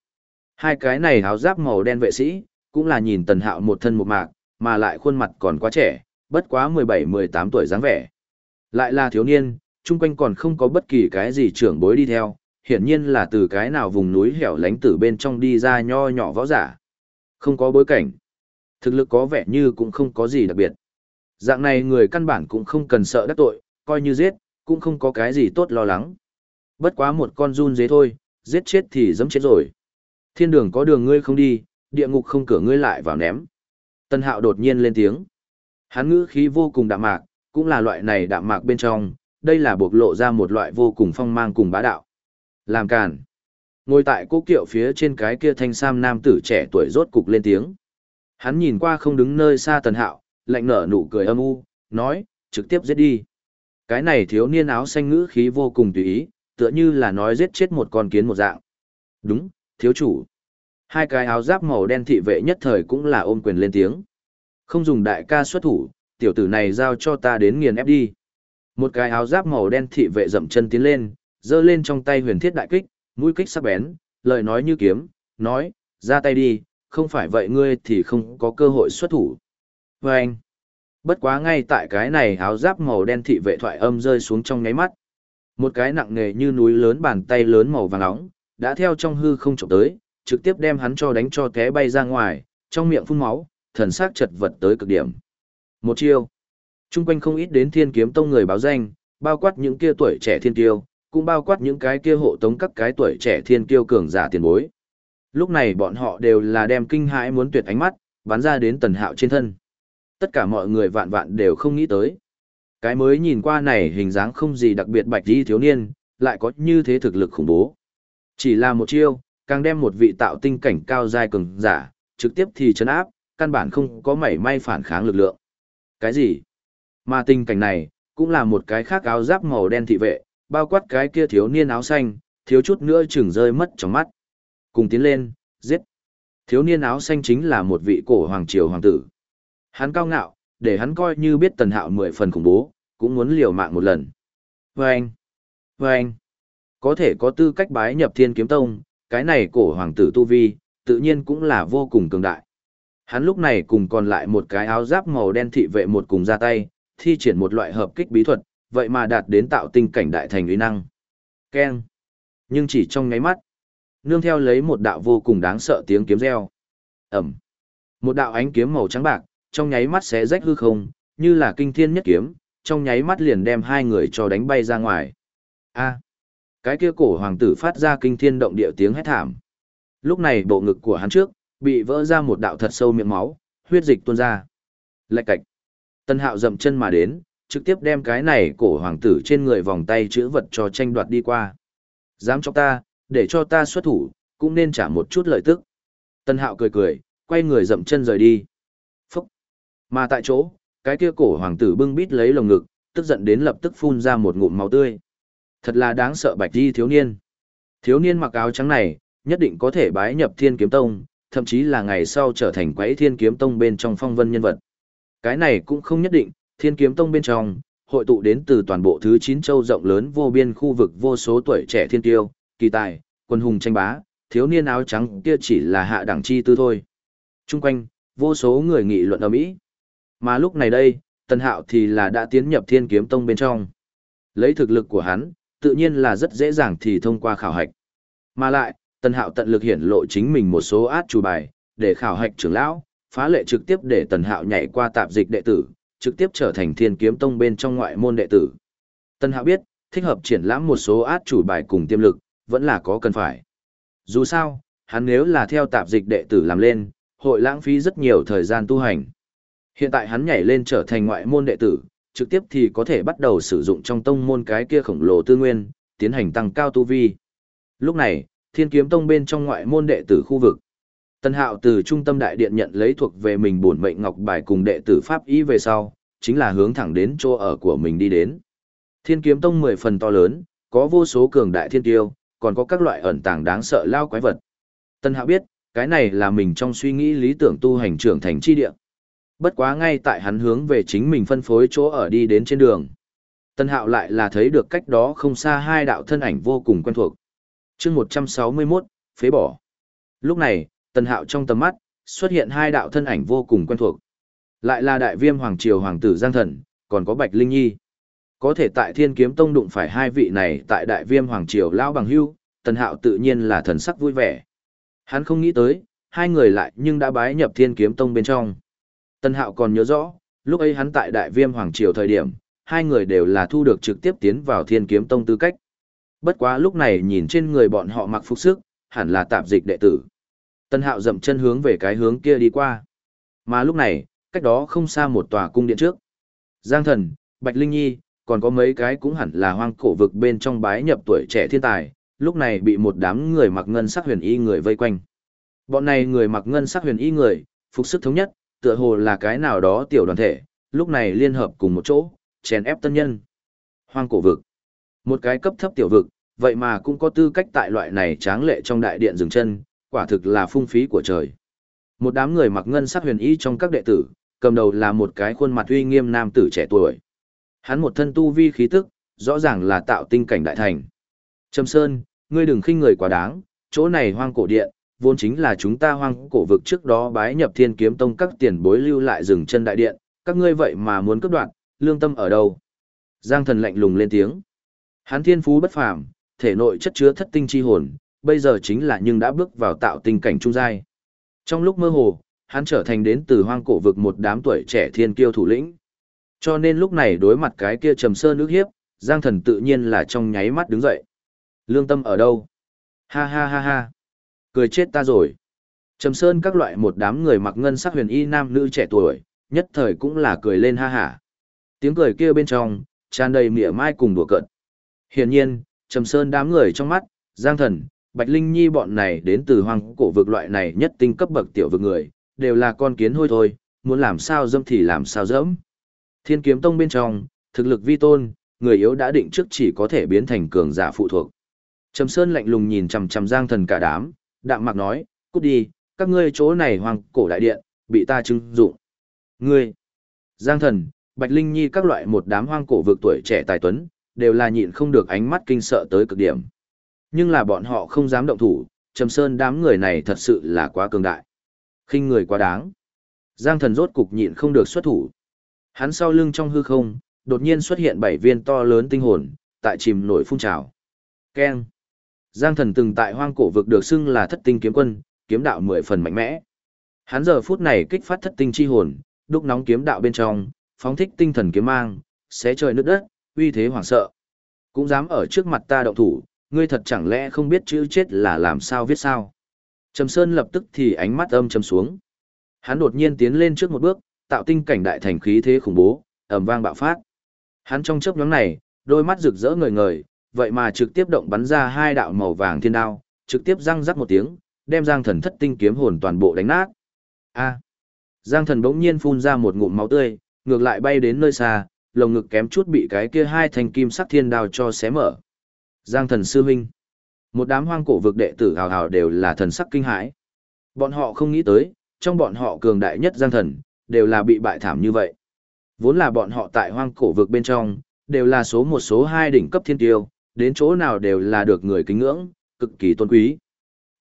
Hai cái này áo giáp màu đen vệ sĩ, cũng là nhìn tần hạo một thân một mạc, mà lại khuôn mặt còn quá trẻ, bất quá 17-18 tuổi dáng vẻ. Lại là thiếu niên, chung quanh còn không có bất kỳ cái gì trưởng bối đi theo, hiển nhiên là từ cái nào vùng núi hẻo lánh từ bên trong đi ra nho nhỏ võ giả. Không có bối cảnh. Thực lực có vẻ như cũng không có gì đặc biệt. Dạng này người căn bản cũng không cần sợ đắc tội, coi như giết, cũng không có cái gì tốt lo lắng. Bất quá một con run dế thôi, giết chết thì dẫm chết rồi. Thiên đường có đường ngươi không đi, địa ngục không cửa ngươi lại vào ném. Tân hạo đột nhiên lên tiếng. Hắn ngữ khí vô cùng đạm mạc, cũng là loại này đạm mạc bên trong, đây là bộc lộ ra một loại vô cùng phong mang cùng bá đạo. Làm càn. Ngồi tại cố kiệu phía trên cái kia thanh sam nam tử trẻ tuổi rốt cục lên tiếng. Hắn nhìn qua không đứng nơi xa tần hạo, lạnh nở nụ cười âm u, nói, trực tiếp giết đi. Cái này thiếu niên áo xanh ngữ khí vô cùng tùy ý, tựa như là nói giết chết một con kiến một dạng. Đúng, thiếu chủ. Hai cái áo giáp màu đen thị vệ nhất thời cũng là ôm quyền lên tiếng. Không dùng đại ca xuất thủ, tiểu tử này giao cho ta đến nghiền ép đi. Một cái áo giáp màu đen thị vệ dậm chân tiến lên, giơ lên trong tay huyền thiết đại kích, mũi kích sắc bén, lời nói như kiếm, nói, ra tay đi, không phải vậy ngươi thì không có cơ hội xuất thủ. Và anh, bất quá ngay tại cái này áo giáp màu đen thị vệ thoại âm rơi xuống trong ngáy mắt. Một cái nặng nề như núi lớn bàn tay lớn màu vàng nóng, đã theo trong hư không trộm tới, trực tiếp đem hắn cho đánh cho té bay ra ngoài, trong miệng phun máu, thần sắc chật vật tới cực điểm. Một chiêu. Trung quanh không ít đến thiên kiếm tông người báo danh, bao quát những kia tuổi trẻ thiên tiêu, cũng bao quát những cái kia hộ tống các cái tuổi trẻ thiên kiêu cường giả tiền bối. Lúc này bọn họ đều là đem kinh hãi muốn tuyệt ánh mắt, bắn ra đến tần hạo trên thân. Tất cả mọi người vạn vạn đều không nghĩ tới. Cái mới nhìn qua này hình dáng không gì đặc biệt bạch đi thiếu niên, lại có như thế thực lực khủng bố. Chỉ là một chiêu, càng đem một vị tạo tinh cảnh cao giai cường giả, trực tiếp thì chấn áp, căn bản không có mảy may phản kháng lực lượng. Cái gì? Mà tình cảnh này, cũng là một cái khác áo giáp màu đen thị vệ, bao quát cái kia thiếu niên áo xanh, thiếu chút nữa chừng rơi mất trong mắt. Cùng tiến lên, giết. Thiếu niên áo xanh chính là một vị cổ hoàng triều hoàng tử. Hắn cao ngạo, để hắn coi như biết tần hạo mười phần khủng bố, cũng muốn liều mạng một lần. Vâng! Vâng! Có thể có tư cách bái nhập thiên kiếm tông, cái này cổ hoàng tử tu vi, tự nhiên cũng là vô cùng cường đại. Hắn lúc này cùng còn lại một cái áo giáp màu đen thị vệ một cùng ra tay, thi triển một loại hợp kích bí thuật, vậy mà đạt đến tạo tinh cảnh đại thành uy năng. Keng. Nhưng chỉ trong nháy mắt, nương theo lấy một đạo vô cùng đáng sợ tiếng kiếm reo. Ẩm. Một đạo ánh kiếm màu trắng bạc, trong nháy mắt xé rách hư không, như là kinh thiên nhất kiếm, trong nháy mắt liền đem hai người cho đánh bay ra ngoài. A. Cái kia cổ hoàng tử phát ra kinh thiên động địa tiếng hét thảm. Lúc này bộ ngực của hắn trước, bị vỡ ra một đạo thật sâu miệng máu, huyết dịch tuôn ra. Lạch cạch. Tân hạo dậm chân mà đến, trực tiếp đem cái này cổ hoàng tử trên người vòng tay chữ vật cho tranh đoạt đi qua. Dám cho ta, để cho ta xuất thủ, cũng nên trả một chút lợi tức. Tân hạo cười cười, quay người dậm chân rời đi. Phúc! Mà tại chỗ, cái kia cổ hoàng tử bưng bít lấy lồng ngực, tức giận đến lập tức phun ra một ngụm máu tươi. Thật là đáng sợ bạch đi thiếu niên. Thiếu niên mặc áo trắng này, nhất định có thể bái nhập thiên kiếm tông, thậm chí là ngày sau trở thành quái thiên kiếm tông bên trong phong vân nhân vật. Cái này cũng không nhất định, thiên kiếm tông bên trong, hội tụ đến từ toàn bộ thứ 9 châu rộng lớn vô biên khu vực vô số tuổi trẻ thiên tiêu, kỳ tài, quân hùng tranh bá, thiếu niên áo trắng kia chỉ là hạ đẳng chi tư thôi. Trung quanh, vô số người nghị luận ở Mỹ. Mà lúc này đây, Tần Hạo thì là đã tiến nhập thiên kiếm tông bên trong. Lấy thực lực của hắn, tự nhiên là rất dễ dàng thì thông qua khảo hạch. Mà lại, Tần Hạo tận lực hiển lộ chính mình một số át chủ bài, để khảo hạch trưởng lão, phá lệ trực tiếp để Tần Hạo nhảy qua tạp dịch đệ tử, trực tiếp trở thành thiên kiếm tông bên trong ngoại môn đệ tử. Tân Hạo biết, thích hợp triển lãm một số át chủ bài cùng tiềm lực, vẫn là có cần phải. Dù sao, hắn nếu là theo tạp dịch đệ tử làm lên, hội lãng phí rất nhiều thời gian tu hành. Hiện tại hắn nhảy lên trở thành ngoại môn đệ tử, trực tiếp thì có thể bắt đầu sử dụng trong tông môn cái kia khổng lồ tư nguyên, tiến hành tăng cao tu vi. Lúc này, Thiên Kiếm Tông bên trong ngoại môn đệ tử khu vực. Tân Hạo từ trung tâm đại điện nhận lấy thuộc về mình bổn mệnh ngọc bài cùng đệ tử pháp ý về sau, chính là hướng thẳng đến chỗ ở của mình đi đến. Thiên Kiếm Tông mười phần to lớn, có vô số cường đại thiên tiêu, còn có các loại ẩn tàng đáng sợ lao quái vật. Tân Hạo biết, cái này là mình trong suy nghĩ lý tưởng tu hành trưởng thành chi địa. Bất quá ngay tại hắn hướng về chính mình phân phối chỗ ở đi đến trên đường. Tân Hạo lại là thấy được cách đó không xa hai đạo thân ảnh vô cùng quen thuộc. chương 161, phế bỏ. Lúc này, Tân Hạo trong tầm mắt, xuất hiện hai đạo thân ảnh vô cùng quen thuộc. Lại là đại viêm Hoàng Triều Hoàng tử Giang Thần, còn có Bạch Linh Nhi. Có thể tại Thiên Kiếm Tông đụng phải hai vị này tại Đại Viêm Hoàng Triều Lao Bằng Hưu, Tần Hạo tự nhiên là thần sắc vui vẻ. Hắn không nghĩ tới, hai người lại nhưng đã bái nhập Thiên Kiếm Tông bên trong. Tần Hạo còn nhớ rõ, lúc ấy hắn tại Đại Viêm Hoàng Triều thời điểm, hai người đều là thu được trực tiếp tiến vào Thiên Kiếm Tông tư cách. Bất quá lúc này nhìn trên người bọn họ mặc phục sức, hẳn là tạp dịch đệ tử. Tân Hạo dậm chân hướng về cái hướng kia đi qua. Mà lúc này, cách đó không xa một tòa cung điện trước. Giang Thần, Bạch Linh Nhi, còn có mấy cái cũng hẳn là hoang cổ vực bên trong bái nhập tuổi trẻ thiên tài, lúc này bị một đám người mặc ngân sắc huyền y người vây quanh. Bọn này người mặc ngân sắc huyền y người, phục sức thống nhất, tựa hồ là cái nào đó tiểu đoàn thể, lúc này liên hợp cùng một chỗ, chèn ép tân nhân. Hoang cổ vực. Một cái cấp thấp tiểu vực, vậy mà cũng có tư cách tại loại này tráng lệ trong đại điện dừng chân, quả thực là phung phí của trời. Một đám người mặc ngân sắc huyền y trong các đệ tử, cầm đầu là một cái khuôn mặt uy nghiêm nam tử trẻ tuổi. Hắn một thân tu vi khí tức, rõ ràng là tạo tinh cảnh đại thành. Trầm Sơn, ngươi đừng khinh người quá đáng, chỗ này hoang cổ điện, vốn chính là chúng ta hoang cổ vực trước đó bái nhập thiên kiếm tông các tiền bối lưu lại rừng chân đại điện, các ngươi vậy mà muốn cướp đoạt, lương tâm ở đâu? Giang thần lạnh lùng lên tiếng. Hắn thiên phú bất phàm, thể nội chất chứa thất tinh chi hồn, bây giờ chính là nhưng đã bước vào tạo tình cảnh trung giai. Trong lúc mơ hồ, hắn trở thành đến từ hoang cổ vực một đám tuổi trẻ thiên kiêu thủ lĩnh. Cho nên lúc này đối mặt cái kia trầm sơn nước hiếp, Giang thần tự nhiên là trong nháy mắt đứng dậy. Lương tâm ở đâu? Ha ha ha ha. Cười chết ta rồi. Trầm sơn các loại một đám người mặc ngân sắc huyền y nam nữ trẻ tuổi, nhất thời cũng là cười lên ha hả. Tiếng cười kia bên trong, tràn đầy mỉa mai cùng đùa cợt. Hiển nhiên, Trầm Sơn đám người trong mắt, Giang Thần, Bạch Linh Nhi bọn này đến từ hoang cổ vực loại này nhất tinh cấp bậc tiểu vực người, đều là con kiến hôi thôi, muốn làm sao dâm thì làm sao dẫm. Thiên kiếm tông bên trong, thực lực vi tôn, người yếu đã định trước chỉ có thể biến thành cường giả phụ thuộc. Trầm Sơn lạnh lùng nhìn chằm chằm Giang Thần cả đám, đạm mạc nói, cút đi, các ngươi chỗ này hoang cổ đại điện, bị ta trưng dụng. Ngươi, Giang Thần, Bạch Linh Nhi các loại một đám hoang cổ vực tuổi trẻ tài tuấn, đều là nhịn không được ánh mắt kinh sợ tới cực điểm. Nhưng là bọn họ không dám động thủ, Trầm Sơn đám người này thật sự là quá cường đại. khinh người quá đáng. Giang Thần rốt cục nhịn không được xuất thủ. Hắn sau lưng trong hư không, đột nhiên xuất hiện bảy viên to lớn tinh hồn, tại chìm nổi phun trào. Keng. Giang thần từng tại hoang cổ vực được xưng là thất tinh kiếm quân, kiếm đạo mười phần mạnh mẽ. Hắn giờ phút này kích phát thất tinh chi hồn, đúc nóng kiếm đạo bên trong, phóng thích tinh thần kiếm mang, xé trời nước đất, uy thế hoảng sợ. Cũng dám ở trước mặt ta động thủ, ngươi thật chẳng lẽ không biết chữ chết là làm sao viết sao? Trầm Sơn lập tức thì ánh mắt âm trầm xuống. Hắn đột nhiên tiến lên trước một bước, tạo tinh cảnh đại thành khí thế khủng bố, ầm vang bạo phát. Hắn trong chớp nhoáng này, đôi mắt rực rỡ ngời ngời, vậy mà trực tiếp động bắn ra hai đạo màu vàng thiên đao, trực tiếp răng rắc một tiếng, đem Giang Thần thất tinh kiếm hồn toàn bộ đánh nát. A. Giang Thần bỗng nhiên phun ra một ngụm máu tươi, ngược lại bay đến nơi xa, lồng ngực kém chút bị cái kia hai thanh kim sắc thiên đao cho xé mở. Giang Thần sư huynh. Một đám hoang cổ vực đệ tử hào hào đều là thần sắc kinh hãi. Bọn họ không nghĩ tới, trong bọn họ cường đại nhất Giang Thần, đều là bị bại thảm như vậy. Vốn là bọn họ tại hoang cổ vực bên trong, đều là số một số hai đỉnh cấp thiên tiêu, đến chỗ nào đều là được người kính ngưỡng, cực kỳ tôn quý.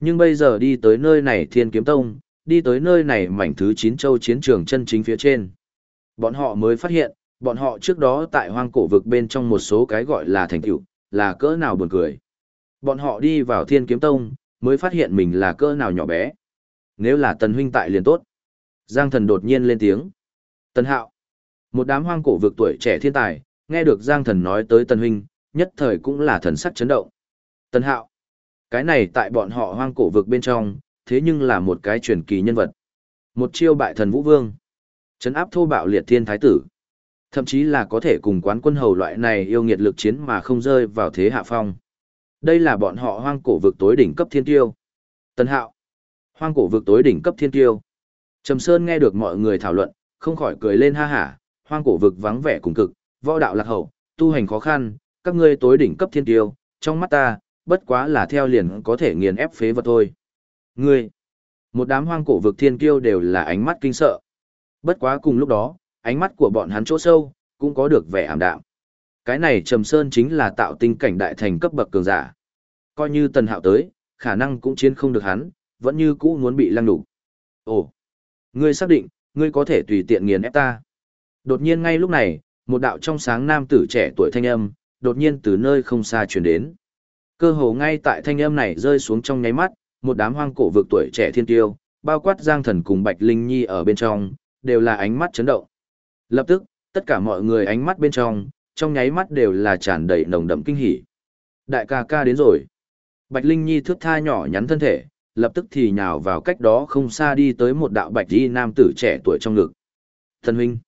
Nhưng bây giờ đi tới nơi này thiên kiếm tông, đi tới nơi này mảnh thứ chín châu chiến trường chân chính phía trên. Bọn họ mới phát hiện, bọn họ trước đó tại hoang cổ vực bên trong một số cái gọi là thành tựu, là cỡ nào buồn cười. Bọn họ đi vào thiên kiếm tông, mới phát hiện mình là cỡ nào nhỏ bé. Nếu là tần huynh tại liền tốt. Giang thần đột nhiên lên tiếng. Tần hạo. Một đám hoang cổ vực tuổi trẻ thiên tài, nghe được Giang thần nói tới tần huynh, nhất thời cũng là thần sắc chấn động. Tần hạo. Cái này tại bọn họ hoang cổ vực bên trong, thế nhưng là một cái truyền kỳ nhân vật. Một chiêu bại thần vũ vương. Chấn áp thô bạo liệt thiên thái tử. Thậm chí là có thể cùng quán quân hầu loại này yêu nghiệt lực chiến mà không rơi vào thế hạ phong. Đây là bọn họ hoang cổ vực tối đỉnh cấp thiên tiêu. Tân hạo. Hoang cổ vực tối đỉnh cấp thiên tiêu. Trầm Sơn nghe được mọi người thảo luận, không khỏi cười lên ha hả, hoang cổ vực vắng vẻ cùng cực, võ đạo lạc hậu, tu hành khó khăn, các ngươi tối đỉnh cấp thiên tiêu, trong mắt ta, bất quá là theo liền có thể nghiền ép phế vật thôi. Ngươi, một đám hoang cổ vực thiên tiêu đều là ánh mắt kinh sợ. Bất quá cùng lúc đó, ánh mắt của bọn hắn chỗ sâu, cũng có được vẻ ảm đạm. Cái này Trầm Sơn chính là tạo tinh cảnh đại thành cấp bậc cường giả. Coi như Tần Hạo tới, khả năng cũng chiến không được hắn, vẫn như cũ muốn bị lăng đủ. Ồ, ngươi xác định, ngươi có thể tùy tiện nghiền ép ta. Đột nhiên ngay lúc này, một đạo trong sáng nam tử trẻ tuổi thanh âm, đột nhiên từ nơi không xa truyền đến. Cơ hồ ngay tại thanh âm này rơi xuống trong nháy mắt, một đám hoang cổ vực tuổi trẻ thiên tiêu, bao quát Giang Thần cùng Bạch Linh Nhi ở bên trong, đều là ánh mắt chấn động. Lập tức, tất cả mọi người ánh mắt bên trong, trong nháy mắt đều là tràn đầy nồng đậm kinh hỉ. Đại ca ca đến rồi. Bạch Linh Nhi thước tha nhỏ nhắn thân thể, lập tức thì nhào vào cách đó không xa đi tới một đạo bạch y nam tử trẻ tuổi trong ngực. Thần huynh.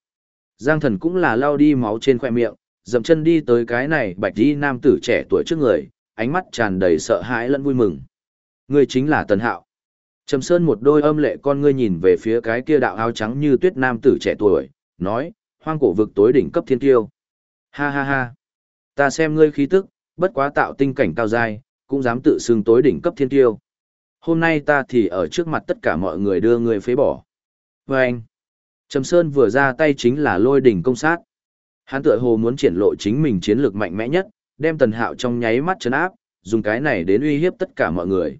Giang thần cũng là lao đi máu trên khoe miệng, dậm chân đi tới cái này bạch y nam tử trẻ tuổi trước người, ánh mắt tràn đầy sợ hãi lẫn vui mừng. Ngươi chính là Tần Hạo. Trầm Sơn một đôi âm lệ con ngươi nhìn về phía cái kia đạo áo trắng như tuyết nam tử trẻ tuổi, nói, hoang cổ vực tối đỉnh cấp thiên tiêu. Ha ha ha. Ta xem ngươi khí tức, bất quá tạo tinh cảnh cao dai, cũng dám tự xưng tối đỉnh cấp thiên tiêu. Hôm nay ta thì ở trước mặt tất cả mọi người đưa ngươi phế bỏ. Và anh, Trầm Sơn vừa ra tay chính là lôi đỉnh công sát. Hắn tựa hồ muốn triển lộ chính mình chiến lược mạnh mẽ nhất, đem tần hạo trong nháy mắt chấn áp, dùng cái này đến uy hiếp tất cả mọi người.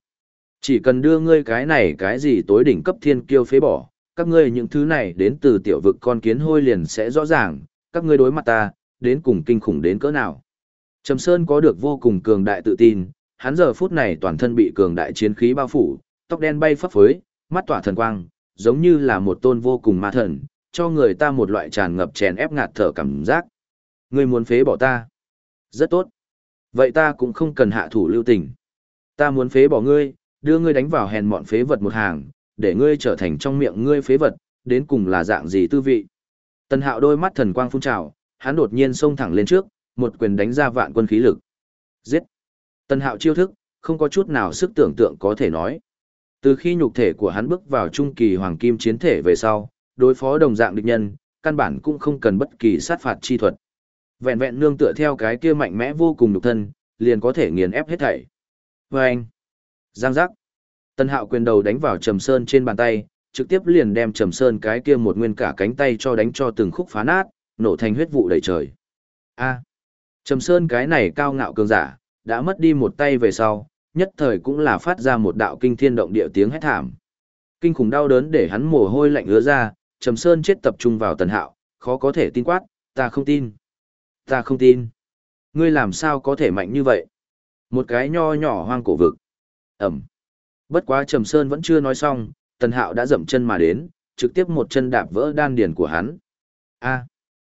Chỉ cần đưa ngươi cái này cái gì tối đỉnh cấp thiên kiêu phế bỏ, các ngươi những thứ này đến từ tiểu vực con kiến hôi liền sẽ rõ ràng, các ngươi đối mặt ta, đến cùng kinh khủng đến cỡ nào. Trầm Sơn có được vô cùng cường đại tự tin, hắn giờ phút này toàn thân bị cường đại chiến khí bao phủ, tóc đen bay phấp phới, mắt tỏa thần quang, giống như là một tôn vô cùng ma thần, cho người ta một loại tràn ngập chèn ép ngạt thở cảm giác. Ngươi muốn phế bỏ ta? Rất tốt. Vậy ta cũng không cần hạ thủ lưu tình. Ta muốn phế bỏ ngươi, đưa ngươi đánh vào hèn mọn phế vật một hàng, để ngươi trở thành trong miệng ngươi phế vật, đến cùng là dạng gì tư vị. Tần hạo đôi mắt thần quang phun trào, hắn đột nhiên xông thẳng lên trước, một quyền đánh ra vạn quân khí lực. Giết! Tần hạo chiêu thức, không có chút nào sức tưởng tượng có thể nói. Từ khi nhục thể của hắn bước vào trung kỳ hoàng kim chiến thể về sau, đối phó đồng dạng địch nhân, căn bản cũng không cần bất kỳ sát phạt chi thuật. Vẹn vẹn nương tựa theo cái kia mạnh mẽ vô cùng nhục thân, liền có thể nghiền ép hết thảy. Và anh, Giang giác. Tân hạo quyền đầu đánh vào trầm sơn trên bàn tay, trực tiếp liền đem trầm sơn cái kia một nguyên cả cánh tay cho đánh cho từng khúc phá nát, nổ thành huyết vụ đầy trời. A. Trầm sơn cái này cao ngạo cường giả, đã mất đi một tay về sau, nhất thời cũng là phát ra một đạo kinh thiên động địa tiếng hét thảm. Kinh khủng đau đớn để hắn mồ hôi lạnh ứa ra, Trầm Sơn chết tập trung vào Tần Hạo, khó có thể tin quát, ta không tin. Ta không tin. Ngươi làm sao có thể mạnh như vậy? Một cái nho nhỏ hoang cổ vực. Ẩm. Bất quá Trầm Sơn vẫn chưa nói xong, Tần Hạo đã dậm chân mà đến, trực tiếp một chân đạp vỡ đan điền của hắn. A.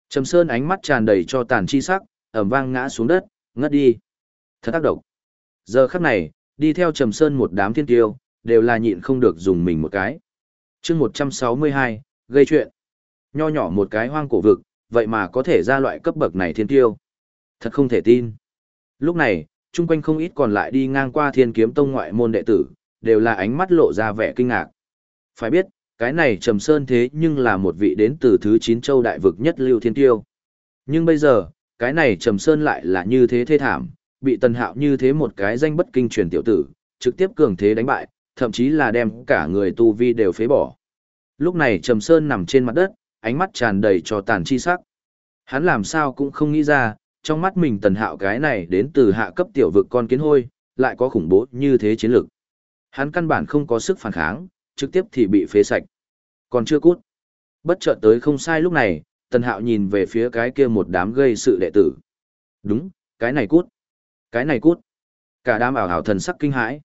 Trầm Sơn ánh mắt tràn đầy cho tàn chi sắc, ầm vang ngã xuống đất, ngất đi. Thật tác động. Giờ khắc này, đi theo Trầm Sơn một đám thiên tiêu, đều là nhịn không được dùng mình một cái. chương 162, gây chuyện. Nho nhỏ một cái hoang cổ vực, vậy mà có thể ra loại cấp bậc này thiên tiêu. Thật không thể tin. Lúc này, chung quanh không ít còn lại đi ngang qua thiên kiếm tông ngoại môn đệ tử, đều là ánh mắt lộ ra vẻ kinh ngạc. Phải biết, cái này Trầm Sơn thế nhưng là một vị đến từ thứ 9 châu đại vực nhất lưu thiên tiêu. Nhưng bây giờ, cái này Trầm Sơn lại là như thế thê thảm, bị tần hạo như thế một cái danh bất kinh truyền tiểu tử, trực tiếp cường thế đánh bại, thậm chí là đem cả người tu vi đều phế bỏ. Lúc này Trầm Sơn nằm trên mặt đất, ánh mắt tràn đầy cho tàn chi sắc. Hắn làm sao cũng không nghĩ ra, trong mắt mình tần hạo cái này đến từ hạ cấp tiểu vực con kiến hôi, lại có khủng bố như thế chiến lược. Hắn căn bản không có sức phản kháng, trực tiếp thì bị phế sạch. Còn chưa cút. Bất chợt tới không sai lúc này, tần hạo nhìn về phía cái kia một đám gây sự đệ tử. Đúng, cái này cút. Cái này cút. Cả đám ảo ảo thần sắc kinh hãi.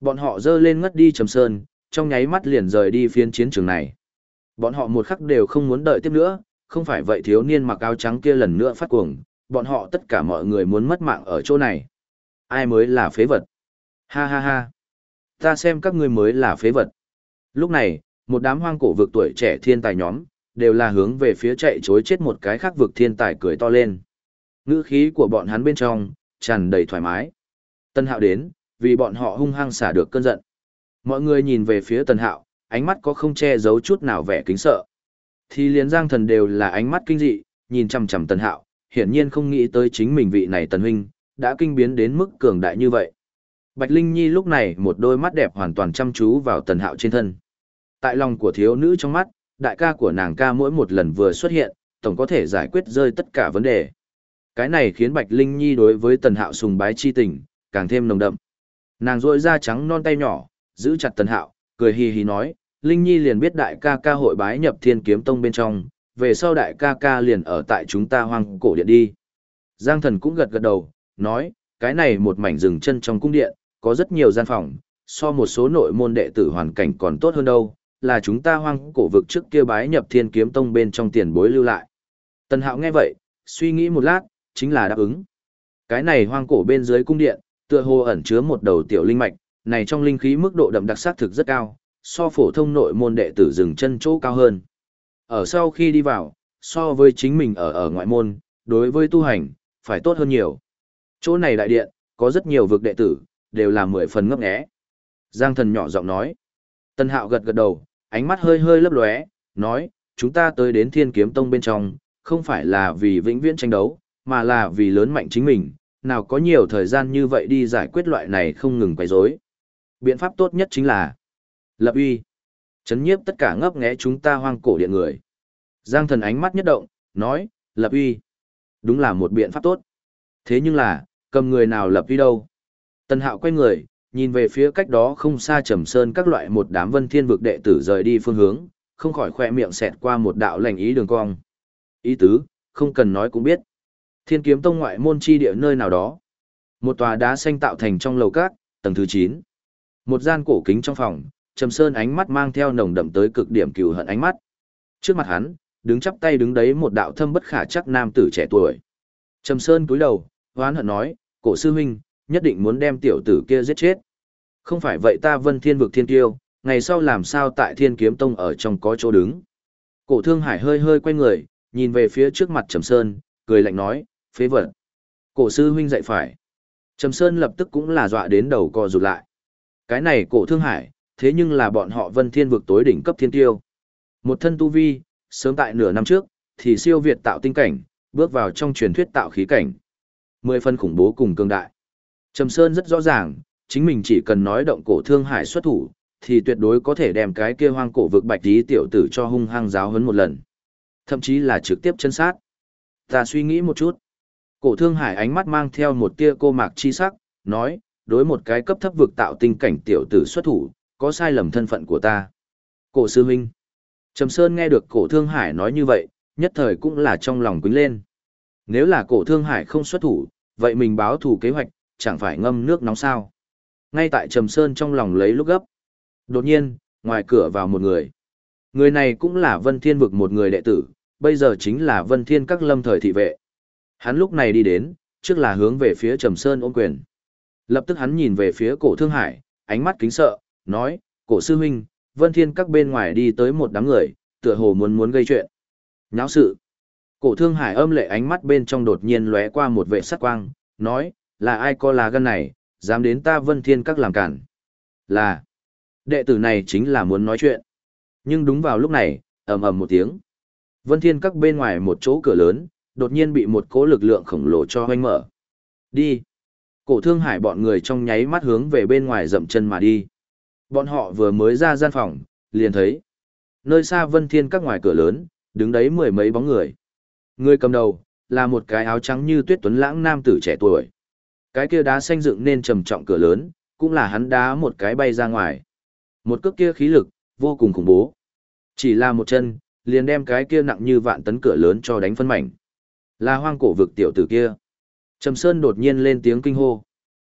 Bọn họ dơ lên ngất đi trầm sơn, trong nháy mắt liền rời đi phiên chiến trường này. Bọn họ một khắc đều không muốn đợi tiếp nữa, không phải vậy thiếu niên mặc áo trắng kia lần nữa phát cuồng, bọn họ tất cả mọi người muốn mất mạng ở chỗ này. Ai mới là phế vật? Ha ha ha. Ta xem các ngươi mới là phế vật. Lúc này, một đám hoang cổ vực tuổi trẻ thiên tài nhóm, đều là hướng về phía chạy chối chết một cái khác vực thiên tài cười to lên. Ngữ khí của bọn hắn bên trong, tràn đầy thoải mái. Tân hạo đến, vì bọn họ hung hăng xả được cơn giận. Mọi người nhìn về phía tân hạo, ánh mắt có không che giấu chút nào vẻ kính sợ. Thì liền giang thần đều là ánh mắt kinh dị, nhìn chằm chằm tân hạo, hiển nhiên không nghĩ tới chính mình vị này tần huynh, đã kinh biến đến mức cường đại như vậy. Bạch Linh Nhi lúc này một đôi mắt đẹp hoàn toàn chăm chú vào tần hạo trên thân. Tại lòng của thiếu nữ trong mắt, đại ca của nàng ca mỗi một lần vừa xuất hiện, tổng có thể giải quyết rơi tất cả vấn đề. Cái này khiến Bạch Linh Nhi đối với tần hạo sùng bái chi tình, càng thêm nồng đậm. Nàng rôi da trắng non tay nhỏ, giữ chặt tần hạo, cười hì hì nói, Linh Nhi liền biết đại ca ca hội bái nhập thiên kiếm tông bên trong, về sau đại ca ca liền ở tại chúng ta hoang cổ điện đi. Giang thần cũng gật gật đầu, nói, cái này một mảnh rừng chân trong cung điện, có rất nhiều gian phòng, so một số nội môn đệ tử hoàn cảnh còn tốt hơn đâu, là chúng ta hoang cổ vực trước kia bái nhập thiên kiếm tông bên trong tiền bối lưu lại. Tần hạo nghe vậy, suy nghĩ một lát, chính là đáp ứng. Cái này hoang cổ bên dưới cung điện, tựa hồ ẩn chứa một đầu tiểu linh mạch, này trong linh khí mức độ đậm đặc sắc thực rất cao, so phổ thông nội môn đệ tử dừng chân chỗ cao hơn. Ở sau khi đi vào, so với chính mình ở ở ngoại môn, đối với tu hành, phải tốt hơn nhiều. Chỗ này đại điện, có rất nhiều vực đệ tử, đều là mười phần ngấp nghé. Giang thần nhỏ giọng nói. Tân hạo gật gật đầu, ánh mắt hơi hơi lấp lóe, nói, chúng ta tới đến thiên kiếm tông bên trong, không phải là vì vĩnh viễn tranh đấu, mà là vì lớn mạnh chính mình, nào có nhiều thời gian như vậy đi giải quyết loại này không ngừng quấy rối. Biện pháp tốt nhất chính là lập uy, chấn nhiếp tất cả ngấp nghé chúng ta hoang cổ điện người. Giang thần ánh mắt nhất động, nói, lập uy, đúng là một biện pháp tốt. Thế nhưng là, cầm người nào lập uy đâu? Tần hạo quay người, nhìn về phía cách đó không xa trầm sơn các loại một đám vân thiên vực đệ tử rời đi phương hướng, không khỏi khoe miệng xẹt qua một đạo lành ý đường cong. Ý tứ, không cần nói cũng biết. Thiên kiếm tông ngoại môn chi địa nơi nào đó. Một tòa đá xanh tạo thành trong lầu cát, tầng thứ 9. Một gian cổ kính trong phòng, Trầm Sơn ánh mắt mang theo nồng đậm tới cực điểm cừu hận ánh mắt. Trước mặt hắn, đứng chắp tay đứng đấy một đạo thâm bất khả chắc nam tử trẻ tuổi. Trầm Sơn cúi đầu, hoán hận nói, cổ sư huynh, nhất định muốn đem tiểu tử kia giết chết. Không phải vậy ta vân thiên vực thiên tiêu, ngày sau làm sao tại thiên kiếm tông ở trong có chỗ đứng. Cổ thương hải hơi hơi quay người, nhìn về phía trước mặt Trầm Sơn, cười lạnh nói, phế vật. Cổ sư huynh dạy phải. Trầm Sơn lập tức cũng là dọa đến đầu co rụt lại. Cái này cổ thương hải, thế nhưng là bọn họ vân thiên vực tối đỉnh cấp thiên tiêu. Một thân tu vi, sớm tại nửa năm trước, thì siêu việt tạo tinh cảnh, bước vào trong truyền thuyết tạo khí cảnh. Mười phân khủng bố cùng cường đại. Trầm Sơn rất rõ ràng, chính mình chỉ cần nói động cổ thương hải xuất thủ, thì tuyệt đối có thể đem cái kia hoang cổ vực bạch tí tiểu tử cho hung hăng giáo huấn một lần. Thậm chí là trực tiếp chân sát. Ta suy nghĩ một chút. Cổ thương hải ánh mắt mang theo một tia cô mạc chi sắc, nói, đối một cái cấp thấp vực tạo tinh cảnh tiểu tử xuất thủ, có sai lầm thân phận của ta. Cổ sư huynh. Trầm Sơn nghe được cổ thương hải nói như vậy, nhất thời cũng là trong lòng quính lên. Nếu là cổ thương hải không xuất thủ, vậy mình báo thủ kế hoạch, chẳng phải ngâm nước nóng sao. Ngay tại Trầm Sơn trong lòng lấy lúc gấp. Đột nhiên, ngoài cửa vào một người. Người này cũng là Vân Thiên vực một người đệ tử, bây giờ chính là Vân Thiên các lâm thời thị vệ. Hắn lúc này đi đến, trước là hướng về phía Trầm Sơn ôm quyền. Lập tức hắn nhìn về phía cổ thương hải, ánh mắt kính sợ, nói, cổ sư huynh, Vân Thiên các bên ngoài đi tới một đám người, tựa hồ muốn muốn gây chuyện. Nháo sự. Cổ thương hải âm lệ ánh mắt bên trong đột nhiên lóe qua một vệ sắc quang, nói, là ai có là gân này, dám đến ta Vân Thiên các làm cản. Là, đệ tử này chính là muốn nói chuyện. Nhưng đúng vào lúc này, ầm ầm một tiếng. Vân Thiên các bên ngoài một chỗ cửa lớn, đột nhiên bị một cỗ lực lượng khổng lồ cho hoanh mở. Đi. Cổ thương hải bọn người trong nháy mắt hướng về bên ngoài dậm chân mà đi. Bọn họ vừa mới ra gian phòng, liền thấy. Nơi xa vân thiên các ngoài cửa lớn, đứng đấy mười mấy bóng người. Người cầm đầu, là một cái áo trắng như tuyết tuấn lãng nam tử trẻ tuổi. Cái kia đá xanh dựng nên trầm trọng cửa lớn, cũng là hắn đá một cái bay ra ngoài. Một cước kia khí lực, vô cùng khủng bố. Chỉ là một chân, liền đem cái kia nặng như vạn tấn cửa lớn cho đánh phân mảnh. Là hoang cổ vực tiểu tử kia. Trầm Sơn đột nhiên lên tiếng kinh hô.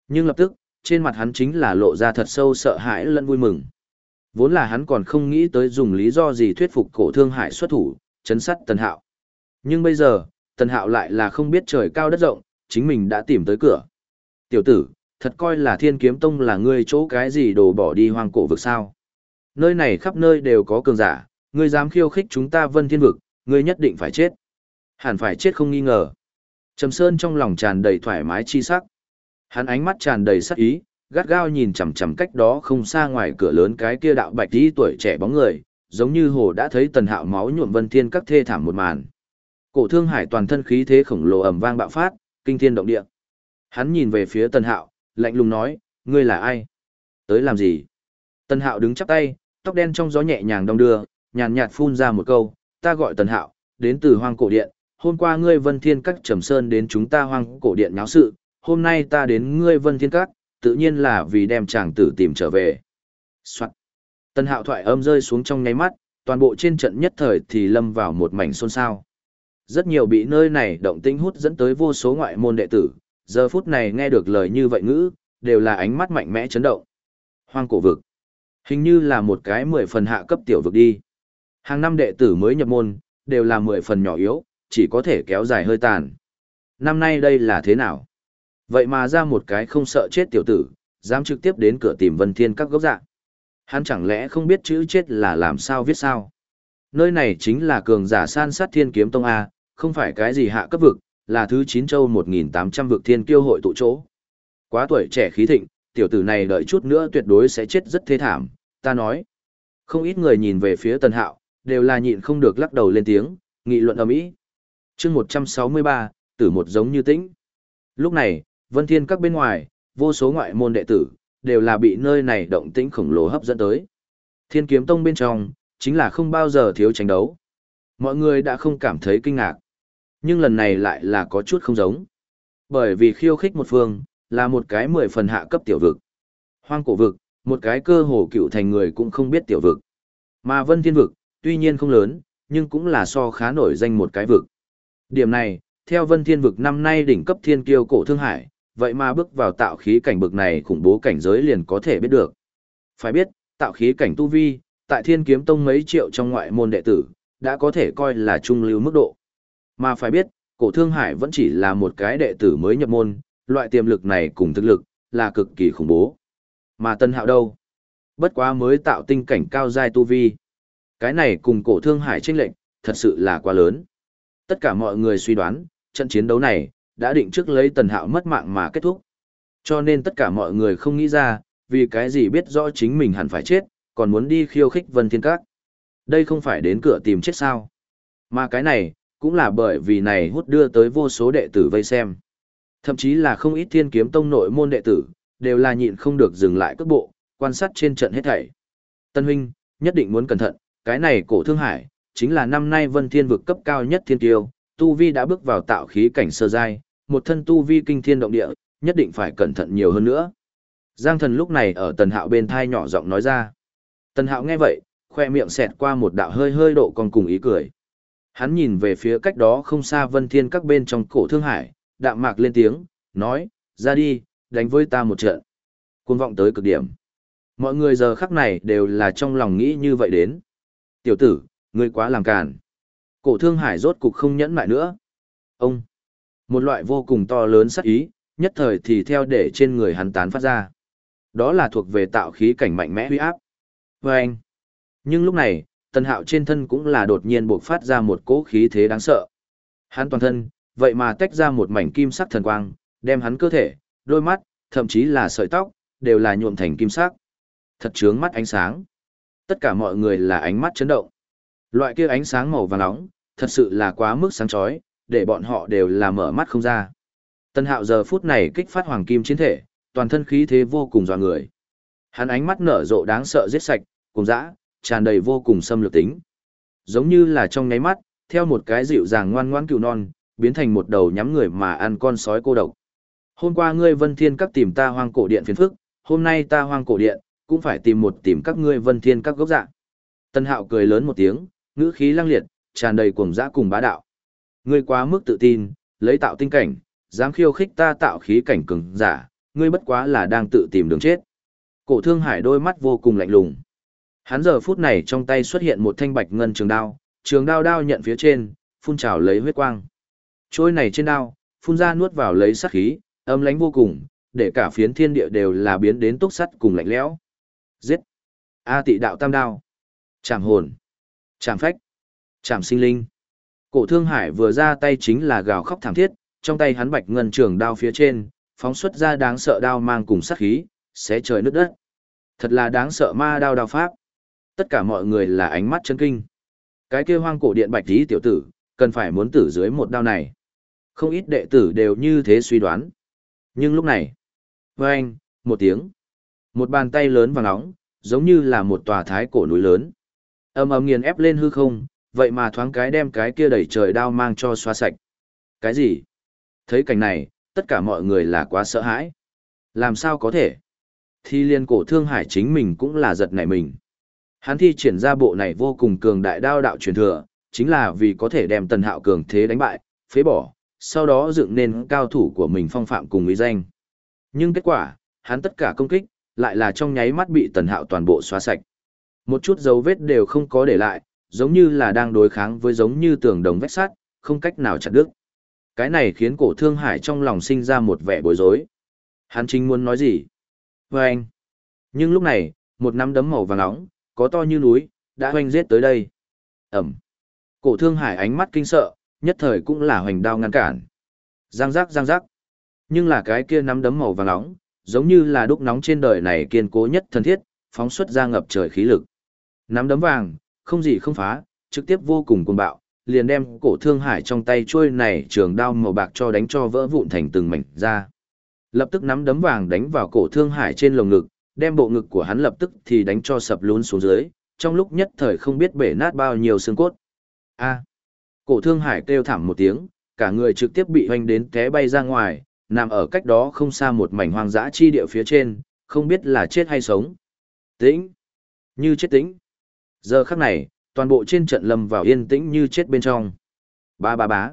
Nhưng lập tức, trên mặt hắn chính là lộ ra thật sâu sợ hãi lẫn vui mừng. Vốn là hắn còn không nghĩ tới dùng lý do gì thuyết phục cổ thương hải xuất thủ, chấn sắt Tần Hạo. Nhưng bây giờ, Tần Hạo lại là không biết trời cao đất rộng, chính mình đã tìm tới cửa. Tiểu tử, thật coi là thiên kiếm tông là ngươi chỗ cái gì đồ bỏ đi hoang cổ vực sao. Nơi này khắp nơi đều có cường giả, Ngươi dám khiêu khích chúng ta vân thiên vực, ngươi nhất định phải chết. Hẳn phải chết không nghi ngờ. Trầm Sơn trong lòng tràn đầy thoải mái chi sắc. Hắn ánh mắt tràn đầy sắc ý, gắt gao nhìn chằm chằm cách đó không xa ngoài cửa lớn cái kia đạo bạch tí tuổi trẻ bóng người, giống như hồ đã thấy tần hạo máu nhuộm vân thiên các thê thảm một màn. Cổ thương hải toàn thân khí thế khổng lồ ầm vang bạo phát, kinh thiên động địa. Hắn nhìn về phía tần hạo, lạnh lùng nói, ngươi là ai? Tới làm gì? Tần hạo đứng chắp tay, tóc đen trong gió nhẹ nhàng đong đưa, nhàn nhạt phun ra một câu, ta gọi tần hạo, đến từ hoang cổ điện, hôm qua ngươi vân thiên các trầm sơn đến chúng ta hoang cổ điện nháo sự, hôm nay ta đến ngươi vân thiên các, tự nhiên là vì đem chàng tử tìm trở về. Soạn. Tần hạo thoại âm rơi xuống trong nháy mắt, toàn bộ trên trận nhất thời thì lâm vào một mảnh xôn xao. Rất nhiều bị nơi này động tĩnh hút dẫn tới vô số ngoại môn đệ tử, giờ phút này nghe được lời như vậy ngữ, đều là ánh mắt mạnh mẽ chấn động. Hoang cổ vực. Hình như là một cái mười phần hạ cấp tiểu vực đi. Hàng năm đệ tử mới nhập môn, đều là mười phần nhỏ yếu, chỉ có thể kéo dài hơi tàn. Năm nay đây là thế nào? Vậy mà ra một cái không sợ chết tiểu tử, dám trực tiếp đến cửa tìm Vân Thiên các gốc dạng. Hắn chẳng lẽ không biết chữ chết là làm sao viết sao? Nơi này chính là cường giả san sát thiên kiếm tông A, không phải cái gì hạ cấp vực, là thứ 9 châu 1.800 vực thiên kiêu hội tụ chỗ. Quá tuổi trẻ khí thịnh, tiểu tử này đợi chút nữa tuyệt đối sẽ chết rất thê thảm, ta nói. Không ít người nhìn về phía tần hạo, đều là nhịn không được lắc đầu lên tiếng, nghị luận ầm ĩ. chương 163, tử một giống như tĩnh. Lúc này, vân thiên các bên ngoài, vô số ngoại môn đệ tử, đều là bị nơi này động tĩnh khổng lồ hấp dẫn tới. Thiên kiếm tông bên trong, chính là không bao giờ thiếu tranh đấu. Mọi người đã không cảm thấy kinh ngạc. Nhưng lần này lại là có chút không giống. Bởi vì khiêu khích một phương, là một cái mười phần hạ cấp tiểu vực. Hoang cổ vực, một cái cơ hồ cựu thành người cũng không biết tiểu vực. Mà vân thiên vực, tuy nhiên không lớn, nhưng cũng là so khá nổi danh một cái vực. Điểm này, theo vân thiên vực năm nay đỉnh cấp thiên kiêu cổ thương hải, vậy mà bước vào tạo khí cảnh bực này khủng bố cảnh giới liền có thể biết được. Phải biết, tạo khí cảnh tu vi, tại thiên kiếm tông mấy triệu trong ngoại môn đệ tử, đã có thể coi là trung lưu mức độ. Mà phải biết, cổ thương hải vẫn chỉ là một cái đệ tử mới nhập môn, loại tiềm lực này cùng thực lực, là cực kỳ khủng bố. Mà tân hạo đâu? Bất quá mới tạo tinh cảnh cao giai tu vi. Cái này cùng cổ thương hải tranh lệnh, thật sự là quá lớn. Tất cả mọi người suy đoán, trận chiến đấu này, đã định trước lấy tần hạo mất mạng mà kết thúc. Cho nên tất cả mọi người không nghĩ ra, vì cái gì biết rõ chính mình hẳn phải chết, còn muốn đi khiêu khích vân thiên các. Đây không phải đến cửa tìm chết sao. Mà cái này, cũng là bởi vì này hút đưa tới vô số đệ tử vây xem. Thậm chí là không ít thiên kiếm tông nội môn đệ tử, đều là nhịn không được dừng lại cước bộ, quan sát trên trận hết thảy. Tân huynh, nhất định muốn cẩn thận, cái này cổ thương hải, chính là năm nay vân thiên vực cấp cao nhất thiên tiêu, tu vi đã bước vào tạo khí cảnh sơ giai, một thân tu vi kinh thiên động địa, nhất định phải cẩn thận nhiều hơn nữa. Giang thần lúc này ở tần hạo bên thai nhỏ giọng nói ra. Tần hạo nghe vậy, khoe miệng xẹt qua một đạo hơi hơi độ còn cùng ý cười. Hắn nhìn về phía cách đó không xa vân thiên các bên trong cổ thương hải, đạm mạc lên tiếng, nói, ra đi, đánh với ta một trận. Cuồng vọng tới cực điểm. Mọi người giờ khắc này đều là trong lòng nghĩ như vậy đến. Tiểu tử, ngươi quá làm càn. Cổ thương hải rốt cục không nhẫn mại nữa. Ông, một loại vô cùng to lớn sắc ý, nhất thời thì theo để trên người hắn tán phát ra. Đó là thuộc về tạo khí cảnh mạnh mẽ huy áp. Vâng! anh, nhưng lúc này, tần hạo trên thân cũng là đột nhiên buộc phát ra một cỗ khí thế đáng sợ. Hắn toàn thân, vậy mà tách ra một mảnh kim sắc thần quang, đem hắn cơ thể, đôi mắt, thậm chí là sợi tóc, đều là nhuộm thành kim sắc. Thật trướng mắt ánh sáng. Tất cả mọi người là ánh mắt chấn động. Loại kia ánh sáng màu vàng nóng, thật sự là quá mức sáng chói, để bọn họ đều là mở mắt không ra. Tân hạo giờ phút này kích phát hoàng kim chiến thể, toàn thân khí thế vô cùng dọa người. Hắn ánh mắt nở rộ đáng sợ giết sạch, cùng dã, tràn đầy vô cùng xâm lược tính. Giống như là trong nháy mắt, theo một cái dịu dàng ngoan ngoãn cừu non, biến thành một đầu nhắm người mà ăn con sói cô độc. Hôm qua ngươi Vân Thiên các tìm ta hoang cổ điện phiền phức, hôm nay ta hoang cổ điện, cũng phải tìm một tìm các ngươi Vân Thiên các gốc dạng. Tân Hạo cười lớn một tiếng, ngữ khí lăng liệt, tràn đầy cuồng dã cùng bá đạo. Ngươi quá mức tự tin, lấy tạo tinh cảnh, dám khiêu khích ta tạo khí cảnh cường giả, ngươi bất quá là đang tự tìm đường chết. Cổ Thương Hải đôi mắt vô cùng lạnh lùng. Hắn giờ phút này trong tay xuất hiện một thanh bạch ngân trường đao, trường đao đao nhận phía trên, phun trào lấy huyết quang. Trôi này trên đao, phun ra nuốt vào lấy sát khí, âm lãnh vô cùng, để cả phiến thiên địa đều là biến đến túc sắt cùng lạnh lẽo. Giết! A tị đạo tam đao. Chạm hồn. Chạm phách. Chạm sinh linh. Cổ thương hải vừa ra tay chính là gào khóc thảm thiết, trong tay hắn bạch ngân trường đao phía trên, phóng xuất ra đáng sợ đao mang cùng sát khí, xé trời nước đất. Thật là đáng sợ ma đao đao pháp. Tất cả mọi người là ánh mắt chân kinh. Cái kia hoang cổ điện bạch tí tiểu tử, cần phải muốn tử dưới một đao này. Không ít đệ tử đều như thế suy đoán. Nhưng lúc này, vang một tiếng, một bàn tay lớn và nóng, giống như là một tòa thái cổ núi lớn. Âm ầm nghiền ép lên hư không, vậy mà thoáng cái đem cái kia đẩy trời đao mang cho xoa sạch. Cái gì? Thấy cảnh này, tất cả mọi người là quá sợ hãi. Làm sao có thể? Thi liên cổ thương hải chính mình cũng là giật nảy mình. Hắn thi triển ra bộ này vô cùng cường đại đao đạo truyền thừa, chính là vì có thể đem tần hạo cường thế đánh bại, phế bỏ, sau đó dựng nên cao thủ của mình phong phạm cùng ý danh. Nhưng kết quả, hắn tất cả công kích, lại là trong nháy mắt bị tần hạo toàn bộ xóa sạch. Một chút dấu vết đều không có để lại, giống như là đang đối kháng với giống như tường đồng vách sắt, không cách nào chặt đứt. Cái này khiến cổ thương hải trong lòng sinh ra một vẻ bối rối. Hắn chính muốn nói gì? Và anh. Nhưng lúc này, một nắm đấm màu vàng nóng, có to như núi, đã hoành giết tới đây. Ẩm. Cổ thương hải ánh mắt kinh sợ, nhất thời cũng là hoành đao ngăn cản. Giang giác giang giác. Nhưng là cái kia nắm đấm màu vàng nóng, giống như là đúc nóng trên đời này kiên cố nhất thân thiết, phóng xuất ra ngập trời khí lực. Nắm đấm vàng, không gì không phá, trực tiếp vô cùng cuồng bạo, liền đem cổ thương hải trong tay trôi này trường đao màu bạc cho đánh cho vỡ vụn thành từng mảnh ra. Lập tức nắm đấm vàng đánh vào cổ thương hải trên lồng ngực, đem bộ ngực của hắn lập tức thì đánh cho sập lún xuống dưới, trong lúc nhất thời không biết bể nát bao nhiêu xương cốt. A. cổ thương hải kêu thảm một tiếng, cả người trực tiếp bị hoành đến té bay ra ngoài, nằm ở cách đó không xa một mảnh hoang dã chi địa phía trên, không biết là chết hay sống. Tĩnh. Như chết tĩnh. Giờ khắc này, toàn bộ trên trận lâm vào yên tĩnh như chết bên trong. Ba ba bá.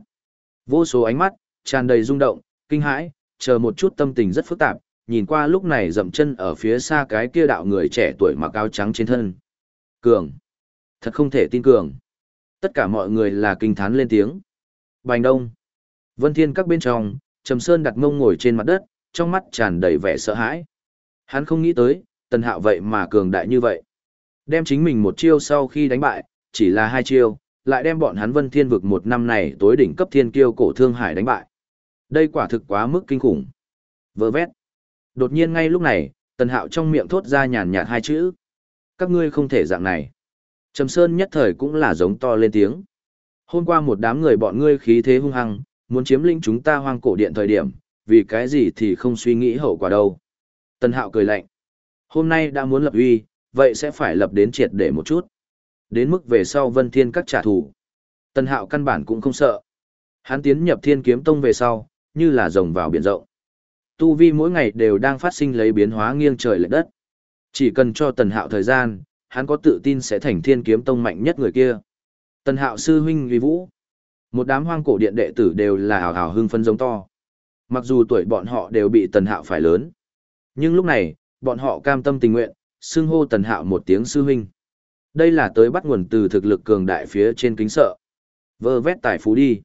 Vô số ánh mắt, tràn đầy rung động, kinh hãi, chờ một chút tâm tình rất phức tạp, nhìn qua lúc này dậm chân ở phía xa cái kia đạo người trẻ tuổi mặc áo trắng trên thân. Cường. Thật không thể tin cường. Tất cả mọi người là kinh thán lên tiếng. Bành đông. Vân thiên các bên trong, Trầm Sơn đặt mông ngồi trên mặt đất, trong mắt tràn đầy vẻ sợ hãi. Hắn không nghĩ tới, tần hạo vậy mà cường đại như vậy. Đem chính mình một chiêu sau khi đánh bại, chỉ là hai chiêu, lại đem bọn hắn vân thiên vực một năm này tối đỉnh cấp thiên kiêu cổ thương hải đánh bại. Đây quả thực quá mức kinh khủng. Vơ vét. Đột nhiên ngay lúc này, tần hạo trong miệng thốt ra nhàn nhạt hai chữ. Các ngươi không thể dạng này. Trầm Sơn nhất thời cũng là giống to lên tiếng. Hôm qua một đám người bọn ngươi khí thế hung hăng, muốn chiếm lĩnh chúng ta hoang cổ điện thời điểm, vì cái gì thì không suy nghĩ hậu quả đâu. Tần Hạo cười lạnh. Hôm nay đã muốn lập uy, vậy sẽ phải lập đến triệt để một chút. Đến mức về sau vân thiên các trả thù. Tần Hạo căn bản cũng không sợ. Hắn tiến nhập thiên kiếm tông về sau, như là rồng vào biển rộng. Tu vi mỗi ngày đều đang phát sinh lấy biến hóa nghiêng trời lệ đất. Chỉ cần cho Tần Hạo thời gian, hắn có tự tin sẽ thành thiên kiếm tông mạnh nhất người kia. Tần Hạo sư huynh uy vũ. Một đám hoang cổ điện đệ tử đều là hào hào hưng phân giống to. Mặc dù tuổi bọn họ đều bị Tần Hạo phải lớn. Nhưng lúc này, bọn họ cam tâm tình nguyện, xưng hô Tần Hạo một tiếng sư huynh. Đây là tới bắt nguồn từ thực lực cường đại phía trên kính sợ. Vơ vét tài phú đi.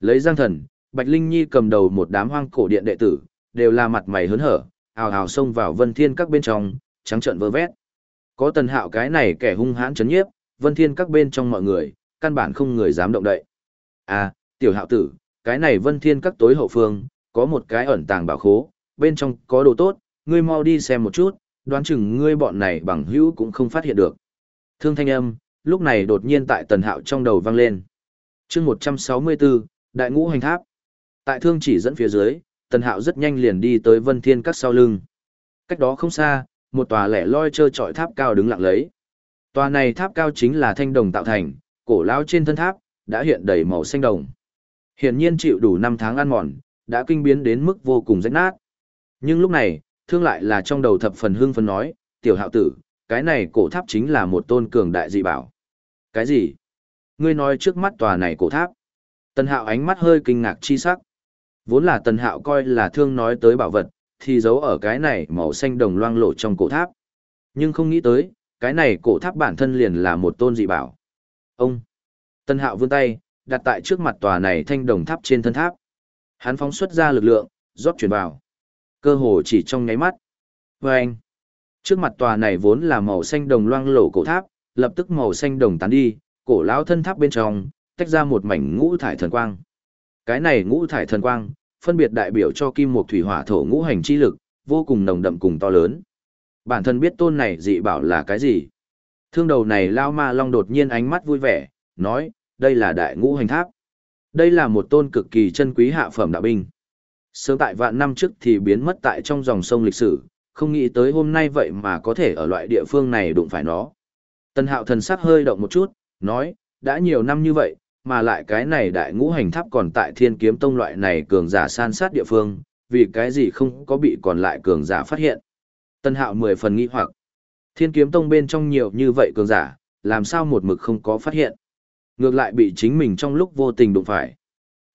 Lấy giang thần, Bạch Linh Nhi cầm đầu một đám hoang cổ điện đệ tử, đều là mặt mày hớn hở, ào ào xông vào vân thiên các bên trong, trắng trợn vơ vét. Có tần hạo cái này kẻ hung hãn chấn nhiếp, vân thiên các bên trong mọi người, căn bản không người dám động đậy. À, tiểu hạo tử, cái này vân thiên các tối hậu phương, có một cái ẩn tàng bảo khố, bên trong có đồ tốt, ngươi mau đi xem một chút, đoán chừng ngươi bọn này bằng hữu cũng không phát hiện được. Thương thanh âm, lúc này đột nhiên tại tần hạo trong đầu vang lên. chương 164, Đại ngũ hành tháp. Tại thương chỉ dẫn phía dưới, tần hạo rất nhanh liền đi tới vân thiên các sau lưng. Cách đó không xa, một tòa lẻ loi trơ trọi tháp cao đứng lặng lấy. Tòa này tháp cao chính là thanh đồng tạo thành, cổ lão trên thân tháp, đã hiện đầy màu xanh đồng. Hiển nhiên chịu đủ năm tháng ăn mòn, đã kinh biến đến mức vô cùng rách nát. Nhưng lúc này, thương lại là trong đầu thập phần hương phấn nói, tiểu hạo tử, cái này cổ tháp chính là một tôn cường đại dị bảo. Cái gì? Ngươi nói trước mắt tòa này cổ tháp. Tần hạo ánh mắt hơi kinh ngạc chi sắc. Vốn là tần hạo coi là thương nói tới bảo vật, thì giấu ở cái này màu xanh đồng loang lộ trong cổ tháp. Nhưng không nghĩ tới, cái này cổ tháp bản thân liền là một tôn dị bảo. Ông! Tân hạo vươn tay, đặt tại trước mặt tòa này thanh đồng tháp trên thân tháp. Hắn phóng xuất ra lực lượng, rót chuyển vào. Cơ hồ chỉ trong nháy mắt. Và anh! Trước mặt tòa này vốn là màu xanh đồng loang lổ cổ tháp, lập tức màu xanh đồng tán đi, cổ lão thân tháp bên trong, tách ra một mảnh ngũ thải thần quang. Cái này ngũ thải thần quang, phân biệt đại biểu cho kim một thủy hỏa thổ ngũ hành chi lực, vô cùng nồng đậm cùng to lớn. Bản thân biết tôn này dị bảo là cái gì. Thương đầu này lao ma long đột nhiên ánh mắt vui vẻ, nói, đây là đại ngũ hành tháp. Đây là một tôn cực kỳ chân quý hạ phẩm đạo binh. Sớm tại vạn năm trước thì biến mất tại trong dòng sông lịch sử, không nghĩ tới hôm nay vậy mà có thể ở loại địa phương này đụng phải nó. Tân hạo thần sắc hơi động một chút, nói, đã nhiều năm như vậy, mà lại cái này đại ngũ hành tháp còn tại thiên kiếm tông loại này cường giả san sát địa phương, vì cái gì không có bị còn lại cường giả phát hiện. Tân hạo mười phần nghi hoặc, thiên kiếm tông bên trong nhiều như vậy cường giả, làm sao một mực không có phát hiện. Ngược lại bị chính mình trong lúc vô tình đụng phải.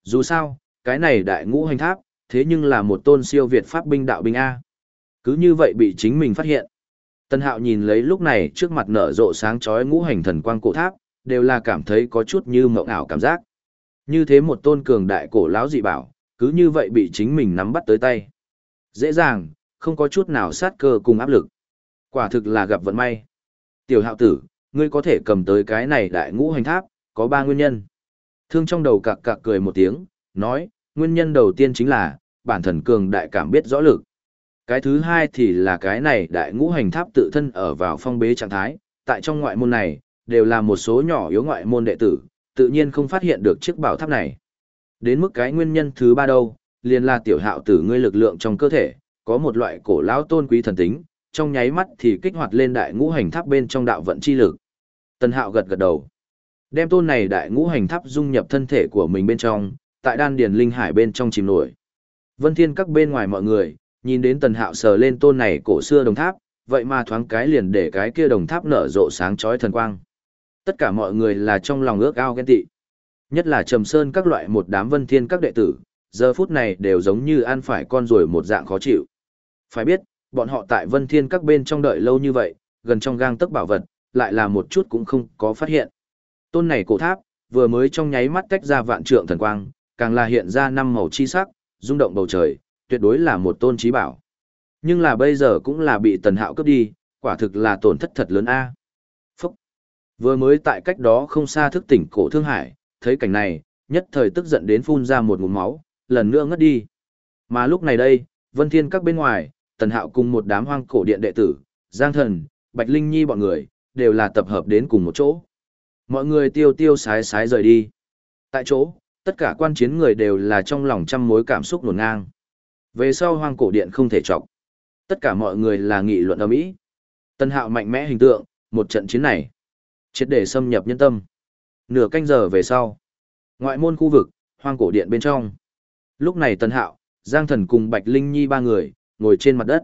Dù sao, cái này đại ngũ hành tháp, thế nhưng là một tôn siêu Việt Pháp binh đạo binh A. Cứ như vậy bị chính mình phát hiện. Tân hạo nhìn lấy lúc này trước mặt nở rộ sáng chói ngũ hành thần quang cổ tháp, đều là cảm thấy có chút như mộng ảo cảm giác. Như thế một tôn cường đại cổ lão dị bảo, cứ như vậy bị chính mình nắm bắt tới tay. Dễ dàng, không có chút nào sát cơ cùng áp lực. Quả thực là gặp vận may. Tiểu hạo tử, ngươi có thể cầm tới cái này đại ngũ hành tháp, có ba nguyên nhân. Thương trong đầu cạc cạc cười một tiếng, nói, nguyên nhân đầu tiên chính là, bản thần cường đại cảm biết rõ lực. Cái thứ hai thì là cái này đại ngũ hành tháp tự thân ở vào phong bế trạng thái, tại trong ngoại môn này, đều là một số nhỏ yếu ngoại môn đệ tử, tự nhiên không phát hiện được chiếc bảo tháp này. Đến mức cái nguyên nhân thứ ba đâu, liền là tiểu hạo tử ngươi lực lượng trong cơ thể, có một loại cổ lão tôn quý thần tính, trong nháy mắt thì kích hoạt lên đại ngũ hành tháp bên trong đạo vận chi lực. Tần hạo gật gật đầu. Đem tôn này đại ngũ hành tháp dung nhập thân thể của mình bên trong, tại đan điền linh hải bên trong chìm nổi. Vân thiên các bên ngoài mọi người, nhìn đến tần hạo sờ lên tôn này cổ xưa đồng tháp, vậy mà thoáng cái liền để cái kia đồng tháp nở rộ sáng chói thần quang. Tất cả mọi người là trong lòng ước ao ghen tị. Nhất là Trầm Sơn các loại một đám vân thiên các đệ tử, giờ phút này đều giống như ăn phải con ruồi một dạng khó chịu. Phải biết, bọn họ tại vân thiên các bên trong đợi lâu như vậy, gần trong gang tấc bảo vật, lại là một chút cũng không có phát hiện. Tôn này cổ tháp, vừa mới trong nháy mắt tách ra vạn trượng thần quang, càng là hiện ra năm màu chi sắc, rung động bầu trời, tuyệt đối là một tôn trí bảo. Nhưng là bây giờ cũng là bị tần hạo cướp đi, quả thực là tổn thất thật lớn a. Vừa mới tại cách đó không xa thức tỉnh cổ thương hải, thấy cảnh này, nhất thời tức giận đến phun ra một ngụm máu, lần nữa ngất đi. Mà lúc này đây, vân thiên các bên ngoài, tần hạo cùng một đám hoang cổ điện đệ tử, Giang Thần, Bạch Linh Nhi bọn người, đều là tập hợp đến cùng một chỗ. Mọi người tiêu tiêu sái sái rời đi. Tại chỗ, tất cả quan chiến người đều là trong lòng trăm mối cảm xúc nổn ngang. Về sau hoang cổ điện không thể chọc. Tất cả mọi người là nghị luận ở mỹ. Tân hạo mạnh mẽ hình tượng, một trận chiến này. Triệt để xâm nhập nhân tâm. Nửa canh giờ về sau. Ngoại môn khu vực, hoang cổ điện bên trong. Lúc này Tân hạo, Giang thần cùng Bạch Linh Nhi ba người, ngồi trên mặt đất.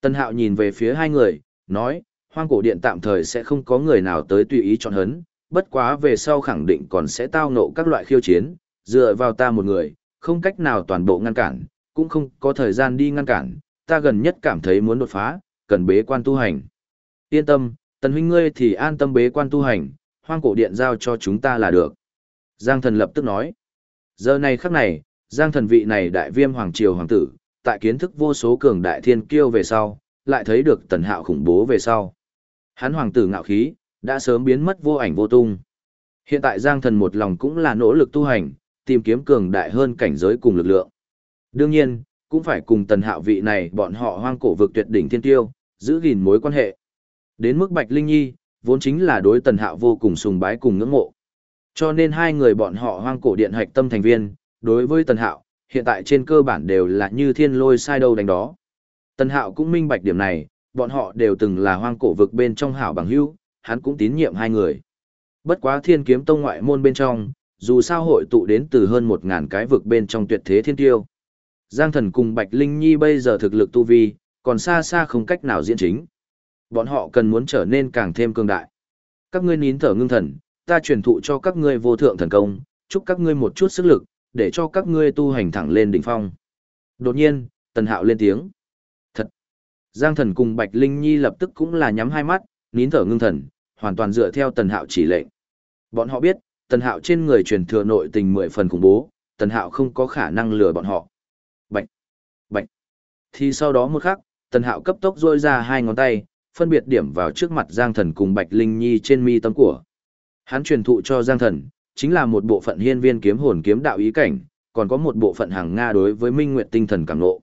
Tân hạo nhìn về phía hai người, nói, hoang cổ điện tạm thời sẽ không có người nào tới tùy ý chọn hấn, bất quá về sau khẳng định còn sẽ tao nộ các loại khiêu chiến, dựa vào ta một người, không cách nào toàn bộ ngăn cản, cũng không có thời gian đi ngăn cản, ta gần nhất cảm thấy muốn đột phá, cần bế quan tu hành. Yên tâm, tần huynh ngươi thì an tâm bế quan tu hành, hoang cổ điện giao cho chúng ta là được. Giang thần lập tức nói. Giờ này khắc này, Giang thần vị này đại viêm hoàng triều hoàng tử, tại kiến thức vô số cường đại thiên kiêu về sau, lại thấy được tần hạo khủng bố về sau. Hắn hoàng tử ngạo khí, đã sớm biến mất vô ảnh vô tung. Hiện tại Giang thần một lòng cũng là nỗ lực tu hành, tìm kiếm cường đại hơn cảnh giới cùng lực lượng. Đương nhiên, cũng phải cùng tần hạo vị này bọn họ hoang cổ vực tuyệt đỉnh thiên tiêu, giữ gìn mối quan hệ. Đến mức Bạch Linh Nhi, vốn chính là đối tần hạo vô cùng sùng bái cùng ngưỡng mộ. Cho nên hai người bọn họ hoang cổ điện hạch tâm thành viên, đối với tần hạo, hiện tại trên cơ bản đều là như thiên lôi sai đâu đánh đó. Tần hạo cũng minh bạch điểm này, bọn họ đều từng là hoang cổ vực bên trong hảo bằng hữu, hắn cũng tín nhiệm hai người. Bất quá thiên kiếm tông ngoại môn bên trong, dù sao hội tụ đến từ hơn một ngàn cái vực bên trong tuyệt thế thiên tiêu. Giang thần cùng Bạch Linh Nhi bây giờ thực lực tu vi, còn xa xa không cách nào diễn chính. Bọn họ cần muốn trở nên càng thêm cường đại. Các ngươi nín thở ngưng thần, ta truyền thụ cho các ngươi vô thượng thần công, chúc các ngươi một chút sức lực, để cho các ngươi tu hành thẳng lên đỉnh phong. Đột nhiên, Tần Hạo lên tiếng. Thật! Giang thần cùng Bạch Linh Nhi lập tức cũng là nhắm hai mắt, nín thở ngưng thần, hoàn toàn dựa theo Tần Hạo chỉ lệnh. Bọn họ biết, Tần Hạo trên người truyền thừa nội tình mười phần khủng bố, Tần Hạo không có khả năng lừa bọn họ. Bạch! Bạch! Thì sau đó một khắc, Tần Hạo cấp tốc rôi ra hai ngón tay, phân biệt điểm vào trước mặt Giang Thần cùng Bạch Linh Nhi trên mi tâm của. Hắn truyền thụ cho Giang Thần, chính là một bộ phận hiên viên kiếm hồn kiếm đạo ý cảnh, còn có một bộ phận hàng Nga đối với minh nguyệt tinh thần cảm ngộ.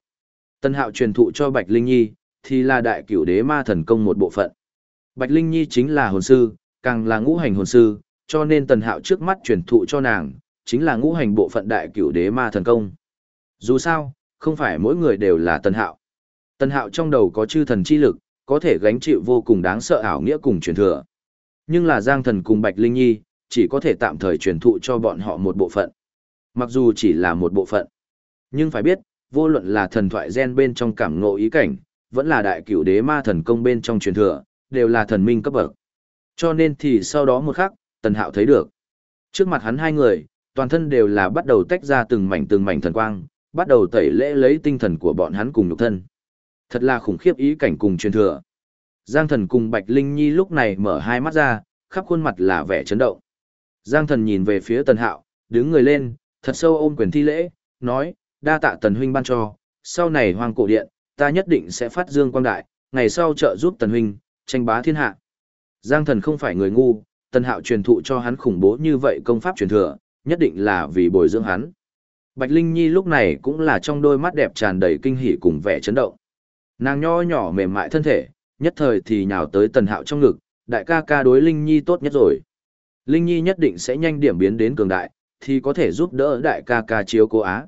Tân Hạo truyền thụ cho Bạch Linh Nhi, thì là đại cửu đế ma thần công một bộ phận. Bạch Linh Nhi chính là hồn sư, càng là ngũ hành hồn sư, cho nên Tần Hạo trước mắt truyền thụ cho nàng, chính là ngũ hành bộ phận đại cửu đế ma thần công. Dù sao, không phải mỗi người đều là Tần Hạo. Tần Hạo trong đầu có chư thần chi lực, có thể gánh chịu vô cùng đáng sợ ảo nghĩa cùng truyền thừa. Nhưng là Giang Thần cùng Bạch Linh Nhi, chỉ có thể tạm thời truyền thụ cho bọn họ một bộ phận. Mặc dù chỉ là một bộ phận. Nhưng phải biết, vô luận là thần thoại gen bên trong cảm ngộ ý cảnh, vẫn là đại cửu đế ma thần công bên trong truyền thừa, đều là thần minh cấp bậc. Cho nên thì sau đó một khắc, Tần Hạo thấy được. Trước mặt hắn hai người, toàn thân đều là bắt đầu tách ra từng mảnh từng mảnh thần quang, bắt đầu tẩy lễ lấy tinh thần của bọn hắn cùng nhục thân. Thật là khủng khiếp ý cảnh cùng truyền thừa. Giang thần cùng Bạch Linh Nhi lúc này mở hai mắt ra, khắp khuôn mặt là vẻ chấn động. Giang thần nhìn về phía Tần Hạo, đứng người lên, thật sâu ôm quyền thi lễ, nói, đa tạ Tần Huynh ban cho, sau này hoàng cổ điện, ta nhất định sẽ phát dương quang đại, ngày sau trợ giúp Tần Huynh, tranh bá thiên hạ. Giang thần không phải người ngu, Tần Hạo truyền thụ cho hắn khủng bố như vậy công pháp truyền thừa, nhất định là vì bồi dưỡng hắn. Bạch Linh Nhi lúc này cũng là trong đôi mắt đẹp tràn đầy kinh hỉ cùng vẻ chấn động. Nàng nho nhỏ mềm mại thân thể, nhất thời thì nhào tới Tần Hạo trong ngực, đại ca ca đối Linh Nhi tốt nhất rồi. Linh Nhi nhất định sẽ nhanh điểm biến đến cường đại, thì có thể giúp đỡ đại ca ca chiếu cố á.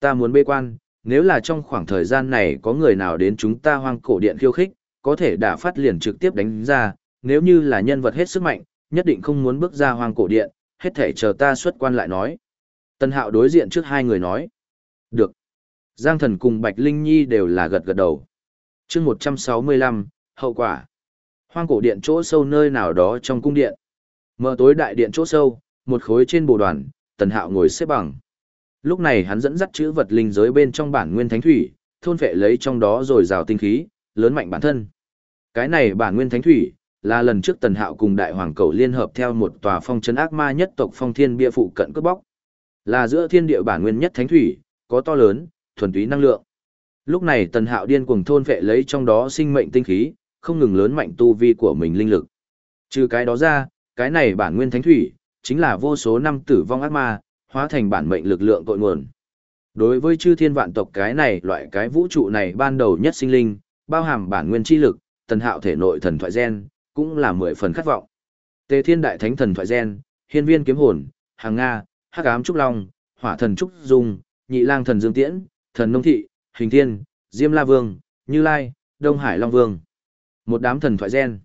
Ta muốn bê quan, nếu là trong khoảng thời gian này có người nào đến chúng ta hoang cổ điện khiêu khích, có thể đả phát liền trực tiếp đánh ra, nếu như là nhân vật hết sức mạnh, nhất định không muốn bước ra hoang cổ điện, hết thể chờ ta xuất quan lại nói. Tân hạo đối diện trước hai người nói. Được. Giang thần cùng Bạch Linh Nhi đều là gật gật đầu chương 165, hậu quả. Hoang cổ điện chỗ sâu nơi nào đó trong cung điện. Mở tối đại điện chỗ sâu, một khối trên bồ đoàn, tần hạo ngồi xếp bằng. Lúc này hắn dẫn dắt chữ vật linh giới bên trong bản nguyên thánh thủy, thôn phệ lấy trong đó rồi rào tinh khí, lớn mạnh bản thân. Cái này bản nguyên thánh thủy, là lần trước tần hạo cùng đại hoàng cầu liên hợp theo một tòa phong trấn ác ma nhất tộc phong thiên bia phụ cận cướp bóc. Là giữa thiên địa bản nguyên nhất thánh thủy, có to lớn, thuần túy năng lượng. Lúc này tần hạo điên cuồng thôn vệ lấy trong đó sinh mệnh tinh khí, không ngừng lớn mạnh tu vi của mình linh lực. Trừ cái đó ra, cái này bản nguyên thánh thủy, chính là vô số năm tử vong ác ma, hóa thành bản mệnh lực lượng cội nguồn. Đối với chư thiên vạn tộc cái này loại cái vũ trụ này ban đầu nhất sinh linh, bao hàm bản nguyên chi lực, tần hạo thể nội thần thoại gen, cũng là mười phần khát vọng. Tề thiên đại thánh thần thoại gen, hiên viên kiếm hồn, hàng Nga, hắc ám trúc long, hỏa thần trúc dung, nhị lang thần dương tiễn, thần nông thị, hình thiên, diêm la vương, như lai, đông hải long vương. Một đám thần thoại gen.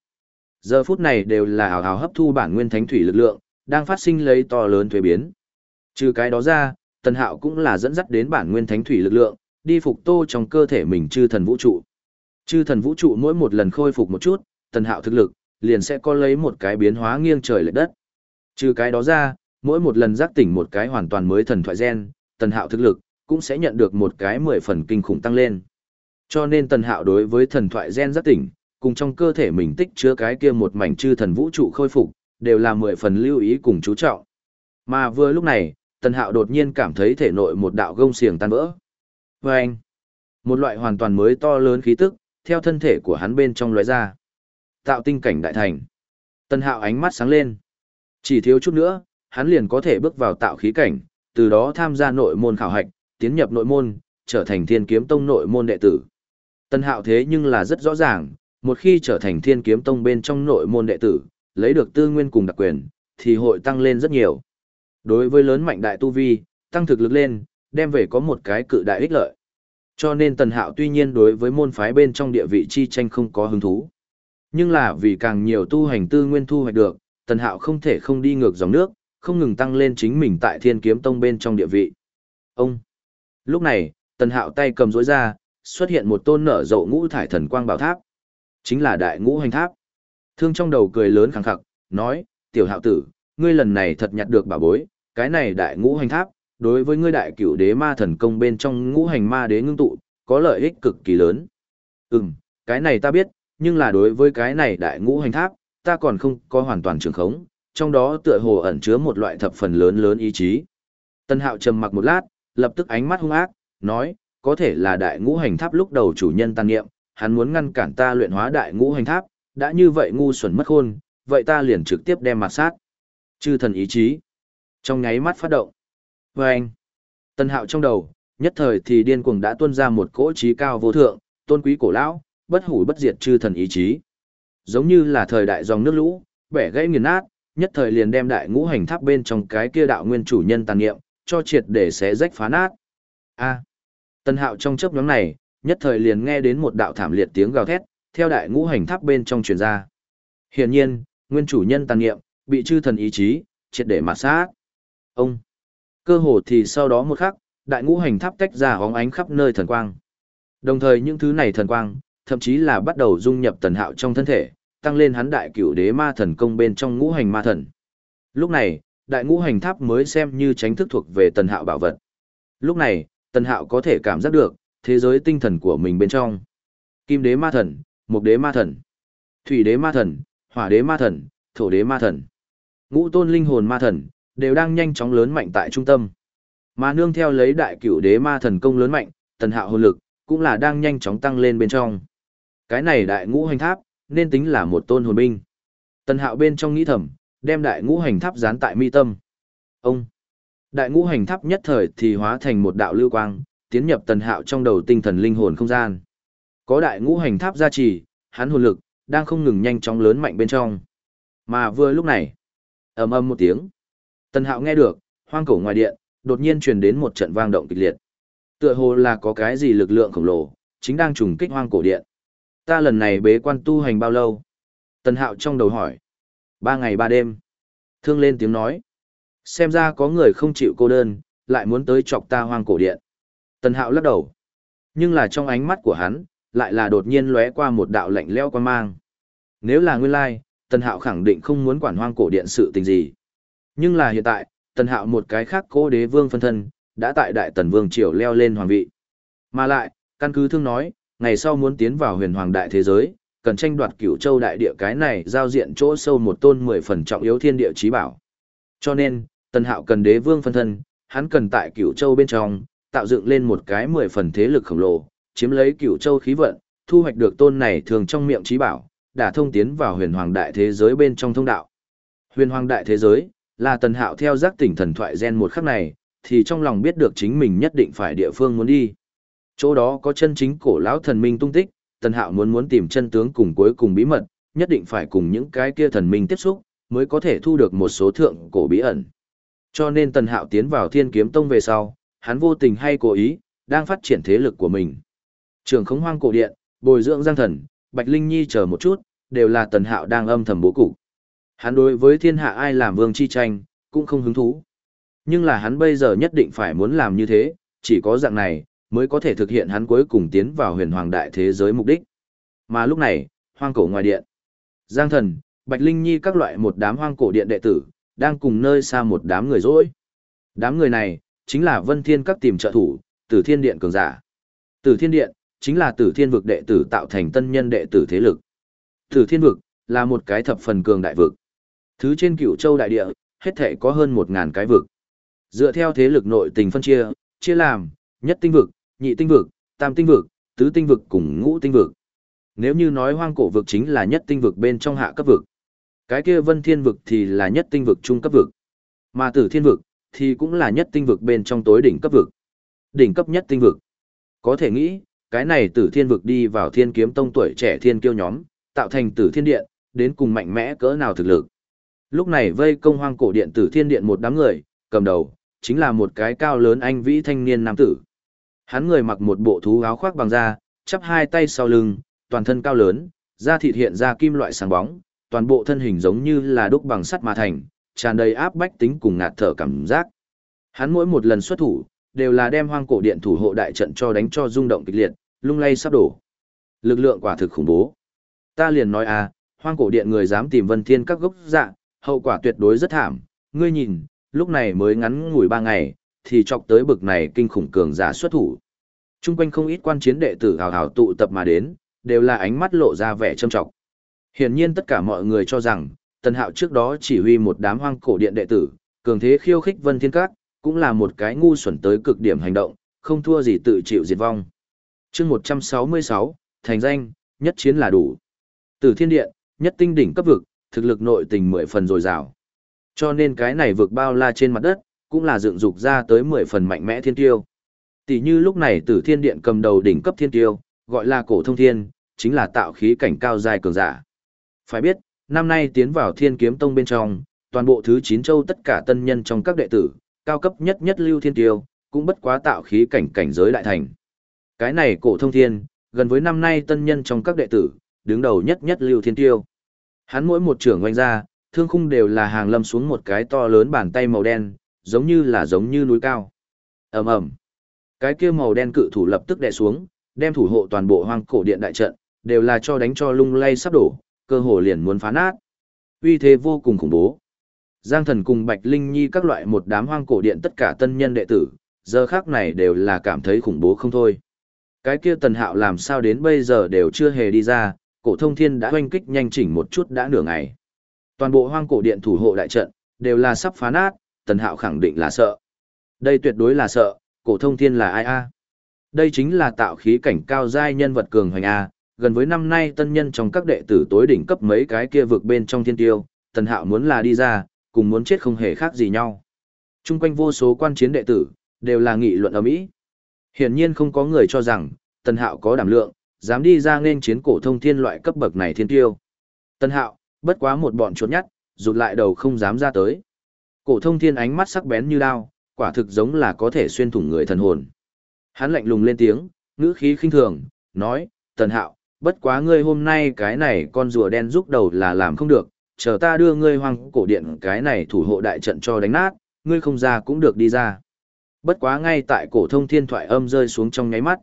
Giờ phút này đều là hào hào hấp thu bản nguyên thánh thủy lực lượng, đang phát sinh lấy to lớn thuế biến. Trừ cái đó ra, Tần Hạo cũng là dẫn dắt đến bản nguyên thánh thủy lực lượng, đi phục tô trong cơ thể mình chư thần vũ trụ. Chư thần vũ trụ mỗi một lần khôi phục một chút, Tần Hạo thực lực liền sẽ có lấy một cái biến hóa nghiêng trời lệch đất. Trừ cái đó ra, mỗi một lần giác tỉnh một cái hoàn toàn mới thần thoại gen, Tần Hạo thực lực cũng sẽ nhận được một cái mười phần kinh khủng tăng lên. Cho nên Tần Hạo đối với thần thoại gen giác tỉnh, cùng trong cơ thể mình tích chứa cái kia một mảnh chư thần vũ trụ khôi phục, đều là mười phần lưu ý cùng chú trọng. Mà vừa lúc này, Tần Hạo đột nhiên cảm thấy thể nội một đạo gông xiềng tan vỡ. Và anh, một loại hoàn toàn mới to lớn khí tức, theo thân thể của hắn bên trong lóe ra. Tạo tinh cảnh đại thành. Tần Hạo ánh mắt sáng lên. Chỉ thiếu chút nữa, hắn liền có thể bước vào tạo khí cảnh, từ đó tham gia nội môn khảo hạch, tiến nhập nội môn, trở thành thiên kiếm tông nội môn đệ tử. Tần Hạo thế nhưng là rất rõ ràng, một khi trở thành thiên kiếm tông bên trong nội môn đệ tử, lấy được tư nguyên cùng đặc quyền, thì hội tăng lên rất nhiều. Đối với lớn mạnh đại tu vi, tăng thực lực lên, đem về có một cái cự đại ích lợi. Cho nên Tần Hạo tuy nhiên đối với môn phái bên trong địa vị chi tranh không có hứng thú. Nhưng là vì càng nhiều tu hành tư nguyên thu hoạch được, Tần Hạo không thể không đi ngược dòng nước, không ngừng tăng lên chính mình tại Thiên Kiếm Tông bên trong địa vị. Ông. Lúc này, Tần Hạo tay cầm rối ra, xuất hiện một tôn nở rộ ngũ thải thần quang bảo tháp. Chính là đại ngũ hành tháp. Thương trong đầu cười lớn khẳng khặc, nói, tiểu hạo tử, ngươi lần này thật nhặt được bảo bối, cái này đại ngũ hành tháp, đối với ngươi đại cửu đế ma thần công bên trong ngũ hành ma đế ngưng tụ, có lợi ích cực kỳ lớn. Ừm, cái này ta biết, nhưng là đối với cái này đại ngũ hành tháp, ta còn không có hoàn toàn trường khống, trong đó tựa hồ ẩn chứa một loại thập phần lớn lớn ý chí. Tân hạo trầm mặc một lát, lập tức ánh mắt hung ác, nói, có thể là đại ngũ hành tháp lúc đầu chủ nhân tăng nghiệm, hắn muốn ngăn cản ta luyện hóa đại ngũ hành tháp, đã như vậy ngu xuẩn mất khôn, vậy ta liền trực tiếp đem mặt sát. Chư thần ý chí. Trong nháy mắt phát động. Và anh. Tân hạo trong đầu, nhất thời thì điên cuồng đã tuôn ra một cỗ trí cao vô thượng, tôn quý cổ lão, bất hủ bất diệt chư thần ý chí. Giống như là thời đại dòng nước lũ, bẻ gãy nghiền nát, nhất thời liền đem đại ngũ hành tháp bên trong cái kia đạo nguyên chủ nhân tàn niệm, cho triệt để xé rách phá nát. A. Tân Hạo trong chớp nhoáng này, nhất thời liền nghe đến một đạo thảm liệt tiếng gào thét, theo đại ngũ hành tháp bên trong truyền ra. Hiển nhiên, nguyên chủ nhân tàn niệm, bị chư thần ý chí, triệt để mà sát. Ông. Cơ hồ thì sau đó một khắc, đại ngũ hành tháp tách ra hóng ánh khắp nơi thần quang. Đồng thời những thứ này thần quang, thậm chí là bắt đầu dung nhập tần hạo trong thân thể, tăng lên hắn đại cửu đế ma thần công bên trong ngũ hành ma thần. Lúc này, đại ngũ hành tháp mới xem như tránh thức thuộc về tần hạo bảo vật. Lúc này, tần hạo có thể cảm giác được, thế giới tinh thần của mình bên trong. Kim đế ma thần, mục đế ma thần, thủy đế ma thần, hỏa đế ma thần, thổ đế ma thần, ngũ tôn linh hồn ma thần, đều đang nhanh chóng lớn mạnh tại trung tâm. Mà nương theo lấy đại cửu đế ma thần công lớn mạnh, tần hạo hồn lực, cũng là đang nhanh chóng tăng lên bên trong. Cái này đại ngũ hành tháp, nên tính là một tôn hồn binh. Tần hạo bên trong nghĩ thầm, đem đại ngũ hành tháp dán tại mi tâm. Ông! Đại ngũ hành tháp nhất thời thì hóa thành một đạo lưu quang, tiến nhập tần hạo trong đầu tinh thần linh hồn không gian. Có đại ngũ hành tháp gia trì, hắn hồn lực, đang không ngừng nhanh chóng lớn mạnh bên trong. Mà vừa lúc này, ầm ầm một tiếng. Tần hạo nghe được, hoang cổ ngoài điện, đột nhiên truyền đến một trận vang động kịch liệt. Tựa hồ là có cái gì lực lượng khổng lồ, chính đang trùng kích hoang cổ điện. Ta lần này bế quan tu hành bao lâu? Tần hạo trong đầu hỏi. Ba ngày ba đêm. Thương lên tiếng nói. Xem ra có người không chịu cô đơn, lại muốn tới chọc ta hoang cổ điện. Tần hạo lắc đầu. Nhưng là trong ánh mắt của hắn, lại là đột nhiên lóe qua một đạo lạnh leo quan mang. Nếu là nguyên lai, Tần hạo khẳng định không muốn quản hoang cổ điện sự tình gì. Nhưng là hiện tại, Tần hạo một cái khác cố đế vương phân thân, đã tại đại tần vương triều leo lên hoàng vị. Mà lại, căn cứ thương nói, ngày sau muốn tiến vào huyền hoàng đại thế giới, cần tranh đoạt cửu châu đại địa cái này giao diện chỗ sâu một tôn mười phần trọng yếu thiên địa trí bảo. Cho nên, tần hạo cần đế vương phân thân, hắn cần tại cửu châu bên trong, tạo dựng lên một cái mười phần thế lực khổng lồ, chiếm lấy cửu châu khí vận, thu hoạch được tôn này thường trong miệng trí bảo, đã thông tiến vào huyền hoàng đại thế giới bên trong thông đạo. Huyền hoàng đại thế giới, là tần hạo theo giác tỉnh thần thoại gen một khắc này, thì trong lòng biết được chính mình nhất định phải địa phương muốn đi. Chỗ đó có chân chính cổ lão thần minh tung tích, Tần Hạo muốn muốn tìm chân tướng cùng cuối cùng bí mật, nhất định phải cùng những cái kia thần minh tiếp xúc, mới có thể thu được một số thượng cổ bí ẩn. Cho nên Tần Hạo tiến vào Thiên Kiếm Tông về sau, hắn vô tình hay cố ý, đang phát triển thế lực của mình. Trường Khống Hoang cổ điện, bồi dưỡng Giang Thần, Bạch Linh Nhi chờ một chút, đều là Tần Hạo đang âm thầm bố cục. Hắn đối với thiên hạ ai làm vương chi tranh, cũng không hứng thú. Nhưng là hắn bây giờ nhất định phải muốn làm như thế, chỉ có dạng này, mới có thể thực hiện hắn cuối cùng tiến vào huyền hoàng đại thế giới mục đích. Mà lúc này, hoang cổ ngoài điện, Giang Thần, Bạch Linh Nhi các loại một đám hoang cổ điện đệ tử, đang cùng nơi xa một đám người rỗi. Đám người này, chính là Vân Thiên các tìm trợ thủ, Tử Thiên Điện cường giả. Tử Thiên Điện, chính là Tử Thiên vực đệ tử tạo thành tân nhân đệ tử thế lực. Tử Thiên vực, là một cái thập phần cường đại vực. Thứ trên cửu châu đại địa, hết thể có hơn một ngàn cái vực. Dựa theo thế lực nội tình phân chia, chia làm, nhất tinh vực, nhị tinh vực, tam tinh vực, tứ tinh vực cùng ngũ tinh vực. Nếu như nói hoang cổ vực chính là nhất tinh vực bên trong hạ cấp vực, cái kia vân thiên vực thì là nhất tinh vực trung cấp vực, mà tử thiên vực thì cũng là nhất tinh vực bên trong tối đỉnh cấp vực. Đỉnh cấp nhất tinh vực. Có thể nghĩ, cái này tử thiên vực đi vào thiên kiếm tông tuổi trẻ thiên kiêu nhóm, tạo thành tử thiên điện, đến cùng mạnh mẽ cỡ nào thực lực. Lúc này vây công hoang cổ điện tử thiên điện một đám người, cầm đầu, chính là một cái cao lớn anh vĩ thanh niên nam tử. Hắn người mặc một bộ thú áo khoác bằng da, chắp hai tay sau lưng, toàn thân cao lớn, da thịt hiện ra kim loại sáng bóng, toàn bộ thân hình giống như là đúc bằng sắt mà thành, tràn đầy áp bách tính cùng ngạt thở cảm giác. Hắn mỗi một lần xuất thủ, đều là đem hoang cổ điện thủ hộ đại trận cho đánh cho rung động kịch liệt, lung lay sắp đổ. Lực lượng quả thực khủng bố. Ta liền nói à, hoang cổ điện người dám tìm vân thiên các gốc dạ, hậu quả tuyệt đối rất thảm. Ngươi nhìn, lúc này mới ngắn ngủi ba ngày, thì chọc tới bực này kinh khủng cường giả xuất thủ. Trung quanh không ít quan chiến đệ tử hào hào tụ tập mà đến, đều là ánh mắt lộ ra vẻ trâm trọng. Hiển nhiên tất cả mọi người cho rằng, Tần Hạo trước đó chỉ huy một đám hoang cổ điện đệ tử, cường thế khiêu khích Vân Thiên Các, cũng là một cái ngu xuẩn tới cực điểm hành động, không thua gì tự chịu diệt vong. chương 166, thành danh, nhất chiến là đủ. Tử Thiên Điện, nhất tinh đỉnh cấp vực, thực lực nội tình mười phần dồi dào. Cho nên cái này vượt bao la trên mặt đất, cũng là dựng dục ra tới 10 phần mạnh mẽ thiên tiêu. Tỷ như lúc này tử thiên điện cầm đầu đỉnh cấp thiên tiêu, gọi là cổ thông thiên, chính là tạo khí cảnh cao dài cường giả. Phải biết, năm nay tiến vào thiên kiếm tông bên trong, toàn bộ thứ 9 châu tất cả tân nhân trong các đệ tử, cao cấp nhất nhất lưu thiên tiêu, cũng bất quá tạo khí cảnh cảnh giới đại thành. Cái này cổ thông thiên, gần với năm nay tân nhân trong các đệ tử, đứng đầu nhất nhất lưu thiên tiêu. Hắn mỗi một trưởng oanh ra, thương khung đều là hàng lâm xuống một cái to lớn bàn tay màu đen, giống như là giống như núi cao. ầm ầm, cái kia màu đen cự thủ lập tức đè xuống, đem thủ hộ toàn bộ hoang cổ điện đại trận, đều là cho đánh cho lung lay sắp đổ, cơ hồ liền muốn phá nát. Uy thế vô cùng khủng bố. Giang thần cùng Bạch Linh Nhi các loại một đám hoang cổ điện tất cả tân nhân đệ tử, giờ khác này đều là cảm thấy khủng bố không thôi. Cái kia tần hạo làm sao đến bây giờ đều chưa hề đi ra, cổ thông thiên đã hoanh kích nhanh chỉnh một chút đã nửa ngày. Toàn bộ hoang cổ điện thủ hộ đại trận, đều là sắp phá nát, tần hạo khẳng định là sợ. Đây tuyệt đối là sợ, cổ thông thiên là ai a Đây chính là tạo khí cảnh cao giai nhân vật cường hoành a gần với năm nay tân nhân trong các đệ tử tối đỉnh cấp mấy cái kia vực bên trong thiên tiêu, tần hạo muốn là đi ra, cùng muốn chết không hề khác gì nhau. Trung quanh vô số quan chiến đệ tử, đều là nghị luận ở Mỹ. Hiển nhiên không có người cho rằng, tần hạo có đảm lượng, dám đi ra nên chiến cổ thông thiên loại cấp bậc này thiên tiêu. Tần hạo, bất quá một bọn chuột nhắt, rụt lại đầu không dám ra tới. Cổ thông thiên ánh mắt sắc bén như đao, quả thực giống là có thể xuyên thủng người thần hồn. Hắn lạnh lùng lên tiếng, ngữ khí khinh thường, nói, tần hạo, bất quá ngươi hôm nay cái này con rùa đen rút đầu là làm không được, chờ ta đưa ngươi hoang cổ điện cái này thủ hộ đại trận cho đánh nát, ngươi không ra cũng được đi ra. Bất quá ngay tại cổ thông thiên thoại âm rơi xuống trong nháy mắt.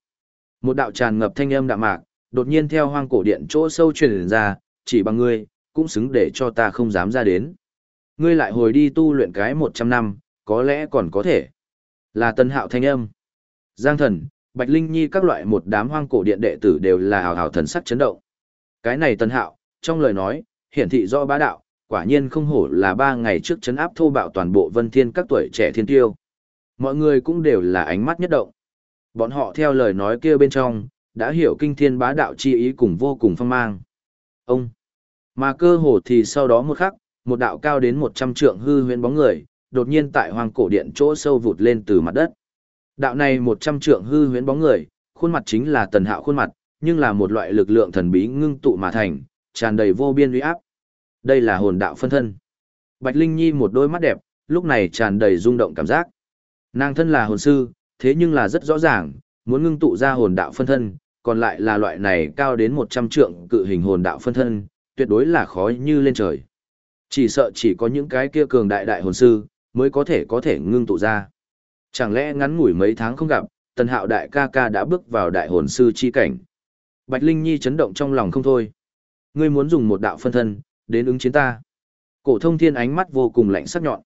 Một đạo tràn ngập thanh âm đạm mạc, đột nhiên theo hoang cổ điện chỗ sâu truyền ra, chỉ bằng ngươi, cũng xứng để cho ta không dám ra đến. Ngươi lại hồi đi tu luyện cái 100 năm, có lẽ còn có thể. Là tân hạo thanh âm. Giang thần, Bạch Linh Nhi các loại một đám hoang cổ điện đệ tử đều là hào hào thần sắc chấn động. Cái này tân hạo, trong lời nói, hiển thị rõ bá đạo, quả nhiên không hổ là ba ngày trước chấn áp thô bạo toàn bộ vân thiên các tuổi trẻ thiên tiêu. Mọi người cũng đều là ánh mắt nhất động. Bọn họ theo lời nói kia bên trong, đã hiểu kinh thiên bá đạo chi ý cùng vô cùng phong mang. Ông! Mà cơ hồ thì sau đó một khắc, một đạo cao đến 100 trượng hư huyễn bóng người, đột nhiên tại hoàng cổ điện chỗ sâu vụt lên từ mặt đất. Đạo này 100 trượng hư huyễn bóng người, khuôn mặt chính là tần hạo khuôn mặt, nhưng là một loại lực lượng thần bí ngưng tụ mà thành, tràn đầy vô biên uy áp. Đây là hồn đạo phân thân. Bạch Linh Nhi một đôi mắt đẹp, lúc này tràn đầy rung động cảm giác. Nàng thân là hồn sư, thế nhưng là rất rõ ràng, muốn ngưng tụ ra hồn đạo phân thân, còn lại là loại này cao đến 100 trượng cự hình hồn đạo phân thân, tuyệt đối là khó như lên trời. Chỉ sợ chỉ có những cái kia cường đại đại hồn sư, mới có thể có thể ngưng tụ ra. Chẳng lẽ ngắn ngủi mấy tháng không gặp, tần hạo đại ca ca đã bước vào đại hồn sư chi cảnh. Bạch Linh Nhi chấn động trong lòng không thôi. Ngươi muốn dùng một đạo phân thân, đến ứng chiến ta. Cổ thông thiên ánh mắt vô cùng lạnh sắc nhọn.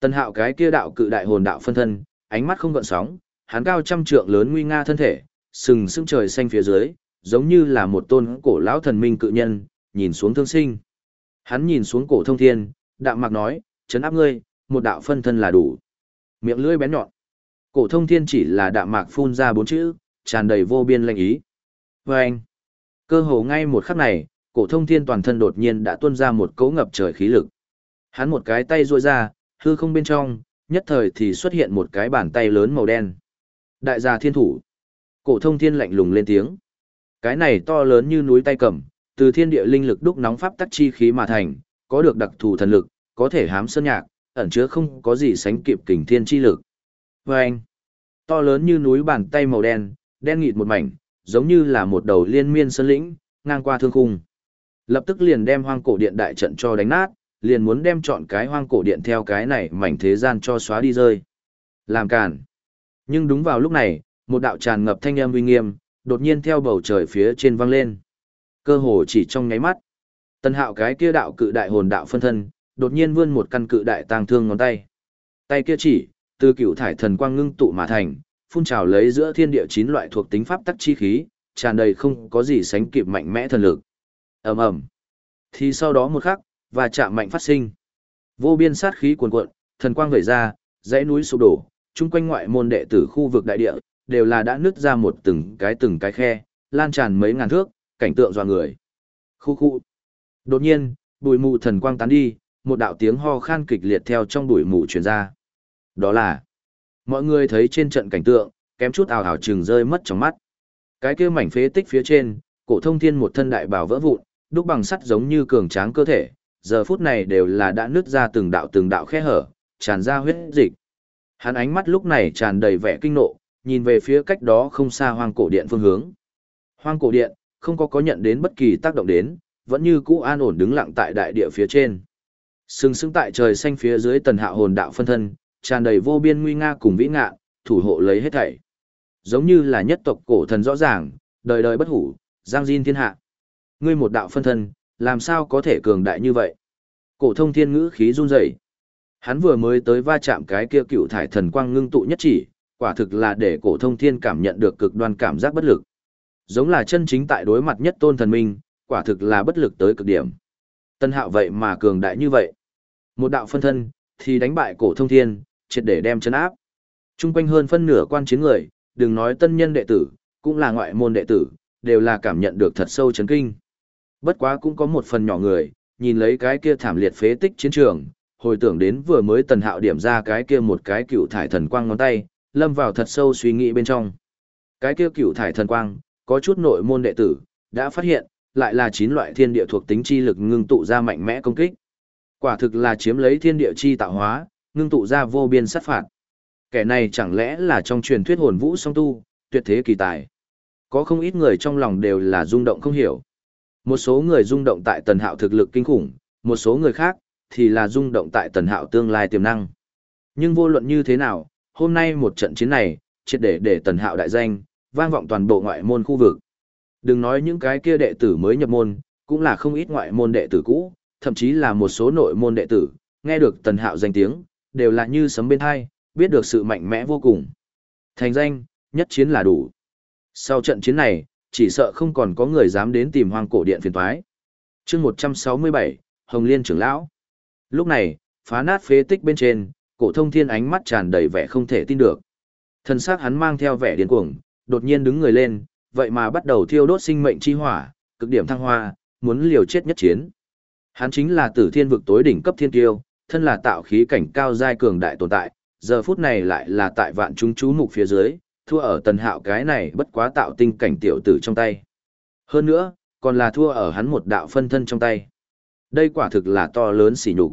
Tần hạo cái kia đạo cự đại hồn đạo phân thân, ánh mắt không gợn sóng, hắn cao trăm trượng lớn nguy nga thân thể, sừng sững trời xanh phía dưới, giống như là một tôn cổ lão thần minh cự nhân, nhìn xuống thương sinh. Hắn nhìn xuống cổ thông thiên, đạm mạc nói, chấn áp ngươi, một đạo phân thân là đủ. Miệng lưỡi bén nhọn. Cổ thông thiên chỉ là đạm mạc phun ra bốn chữ, tràn đầy vô biên lanh ý. Và anh, cơ hồ ngay một khắc này, cổ thông thiên toàn thân đột nhiên đã tuôn ra một cỗ ngập trời khí lực. Hắn một cái tay duỗi ra, hư không bên trong, nhất thời thì xuất hiện một cái bàn tay lớn màu đen. Đại gia thiên thủ. Cổ thông thiên lạnh lùng lên tiếng. Cái này to lớn như núi tay cầm, từ thiên địa linh lực đúc nóng pháp tắc chi khí mà thành, có được đặc thù thần lực, có thể hám sơn nhạc, ẩn chứa không có gì sánh kịp kình thiên chi lực. Và anh, to lớn như núi bàn tay màu đen, đen nghịt một mảnh, giống như là một đầu liên miên sơn lĩnh, ngang qua thương khung. Lập tức liền đem hoang cổ điện đại trận cho đánh nát, liền muốn đem chọn cái hoang cổ điện theo cái này mảnh thế gian cho xóa đi rơi. Làm cản. Nhưng đúng vào lúc này, một đạo tràn ngập thanh âm uy nghiêm, đột nhiên theo bầu trời phía trên vang lên. Cơ hồ chỉ trong nháy mắt. Tân hạo cái kia đạo cự đại hồn đạo phân thân, đột nhiên vươn một căn cự đại tang thương ngón tay. Tay kia chỉ, từ cựu thải thần quang ngưng tụ mà thành, phun trào lấy giữa thiên địa chín loại thuộc tính pháp tắc chi khí, tràn đầy không có gì sánh kịp mạnh mẽ thần lực. Ầm ầm. Thì sau đó một khắc, và chạm mạnh phát sinh. Vô biên sát khí cuồn cuộn, thần quang vẩy ra, dãy núi sụp đổ, chung quanh ngoại môn đệ tử khu vực đại địa, đều là đã nứt ra một từng cái từng cái khe, lan tràn mấy ngàn thước, cảnh tượng dọa người. Khu khu. Đột nhiên, bụi mù thần quang tán đi, một đạo tiếng ho khan kịch liệt theo trong bụi mù truyền ra. Đó là, mọi người thấy trên trận cảnh tượng, kém chút ảo ảo chừng rơi mất trong mắt. Cái kia mảnh phế tích phía trên, cổ thông thiên một thân đại bào vỡ vụn, đúc bằng sắt giống như cường tráng cơ thể, giờ phút này đều là đã nứt ra từng đạo từng đạo khe hở, tràn ra huyết dịch. Hắn ánh mắt lúc này tràn đầy vẻ kinh nộ, nhìn về phía cách đó không xa hoang cổ điện phương hướng. Hoang cổ điện, không có có nhận đến bất kỳ tác động đến, vẫn như cũ an ổn đứng lặng tại đại địa phía trên. Sừng sững tại trời xanh phía dưới tần hạ hồn đạo phân thân, tràn đầy vô biên nguy nga cùng vĩ ngạ, thủ hộ lấy hết thảy. Giống như là nhất tộc cổ thần rõ ràng, đời đời bất hủ, giang diên thiên hạ. Ngươi một đạo phân thân, làm sao có thể cường đại như vậy? Cổ thông thiên ngữ khí run rẩy. Hắn vừa mới tới va chạm cái kia cựu thải thần quang ngưng tụ nhất chỉ, quả thực là để cổ thông thiên cảm nhận được cực đoan cảm giác bất lực. Giống là chân chính tại đối mặt nhất tôn thần minh, quả thực là bất lực tới cực điểm. Tân hạo vậy mà cường đại như vậy. Một đạo phân thân, thì đánh bại cổ thông thiên, triệt để đem chấn áp. Trung quanh hơn phân nửa quan chiến người, đừng nói tân nhân đệ tử, cũng là ngoại môn đệ tử, đều là cảm nhận được thật sâu chấn kinh. Bất quá cũng có một phần nhỏ người, nhìn lấy cái kia thảm liệt phế tích chiến trường, hồi tưởng đến vừa mới tần hạo điểm ra cái kia một cái cựu thải thần quang ngón tay, lâm vào thật sâu suy nghĩ bên trong. Cái kia cựu thải thần quang, có chút nội môn đệ tử, đã phát hiện, lại là chín loại thiên địa thuộc tính chi lực ngưng tụ ra mạnh mẽ công kích. Quả thực là chiếm lấy thiên địa chi tạo hóa, ngưng tụ ra vô biên sát phạt. Kẻ này chẳng lẽ là trong truyền thuyết hồn vũ song tu, tuyệt thế kỳ tài. Có không ít người trong lòng đều là rung động không hiểu. Một số người rung động tại tần hạo thực lực kinh khủng, một số người khác, thì là rung động tại tần hạo tương lai tiềm năng. Nhưng vô luận như thế nào, hôm nay một trận chiến này, triệt để để tần hạo đại danh, vang vọng toàn bộ ngoại môn khu vực. Đừng nói những cái kia đệ tử mới nhập môn, cũng là không ít ngoại môn đệ tử cũ, thậm chí là một số nội môn đệ tử, nghe được tần hạo danh tiếng, đều là như sấm bên tai, biết được sự mạnh mẽ vô cùng. Thành danh, nhất chiến là đủ. Sau trận chiến này, chỉ sợ không còn có người dám đến tìm hoang cổ điện phiền toái. chương 167, Hồng Liên trưởng lão. Lúc này, phá nát phế tích bên trên, cổ thông thiên ánh mắt tràn đầy vẻ không thể tin được. Thân xác hắn mang theo vẻ điên cuồng, đột nhiên đứng người lên, vậy mà bắt đầu thiêu đốt sinh mệnh chi hỏa, cực điểm thăng hoa, muốn liều chết nhất chiến. Hắn chính là tử thiên vực tối đỉnh cấp thiên kiêu, thân là tạo khí cảnh cao giai cường đại tồn tại, giờ phút này lại là tại vạn chúng chú mục phía dưới, thua ở tần hạo cái này bất quá tạo tinh cảnh tiểu tử trong tay. Hơn nữa, còn là thua ở hắn một đạo phân thân trong tay. Đây quả thực là to lớn xỉ nhục.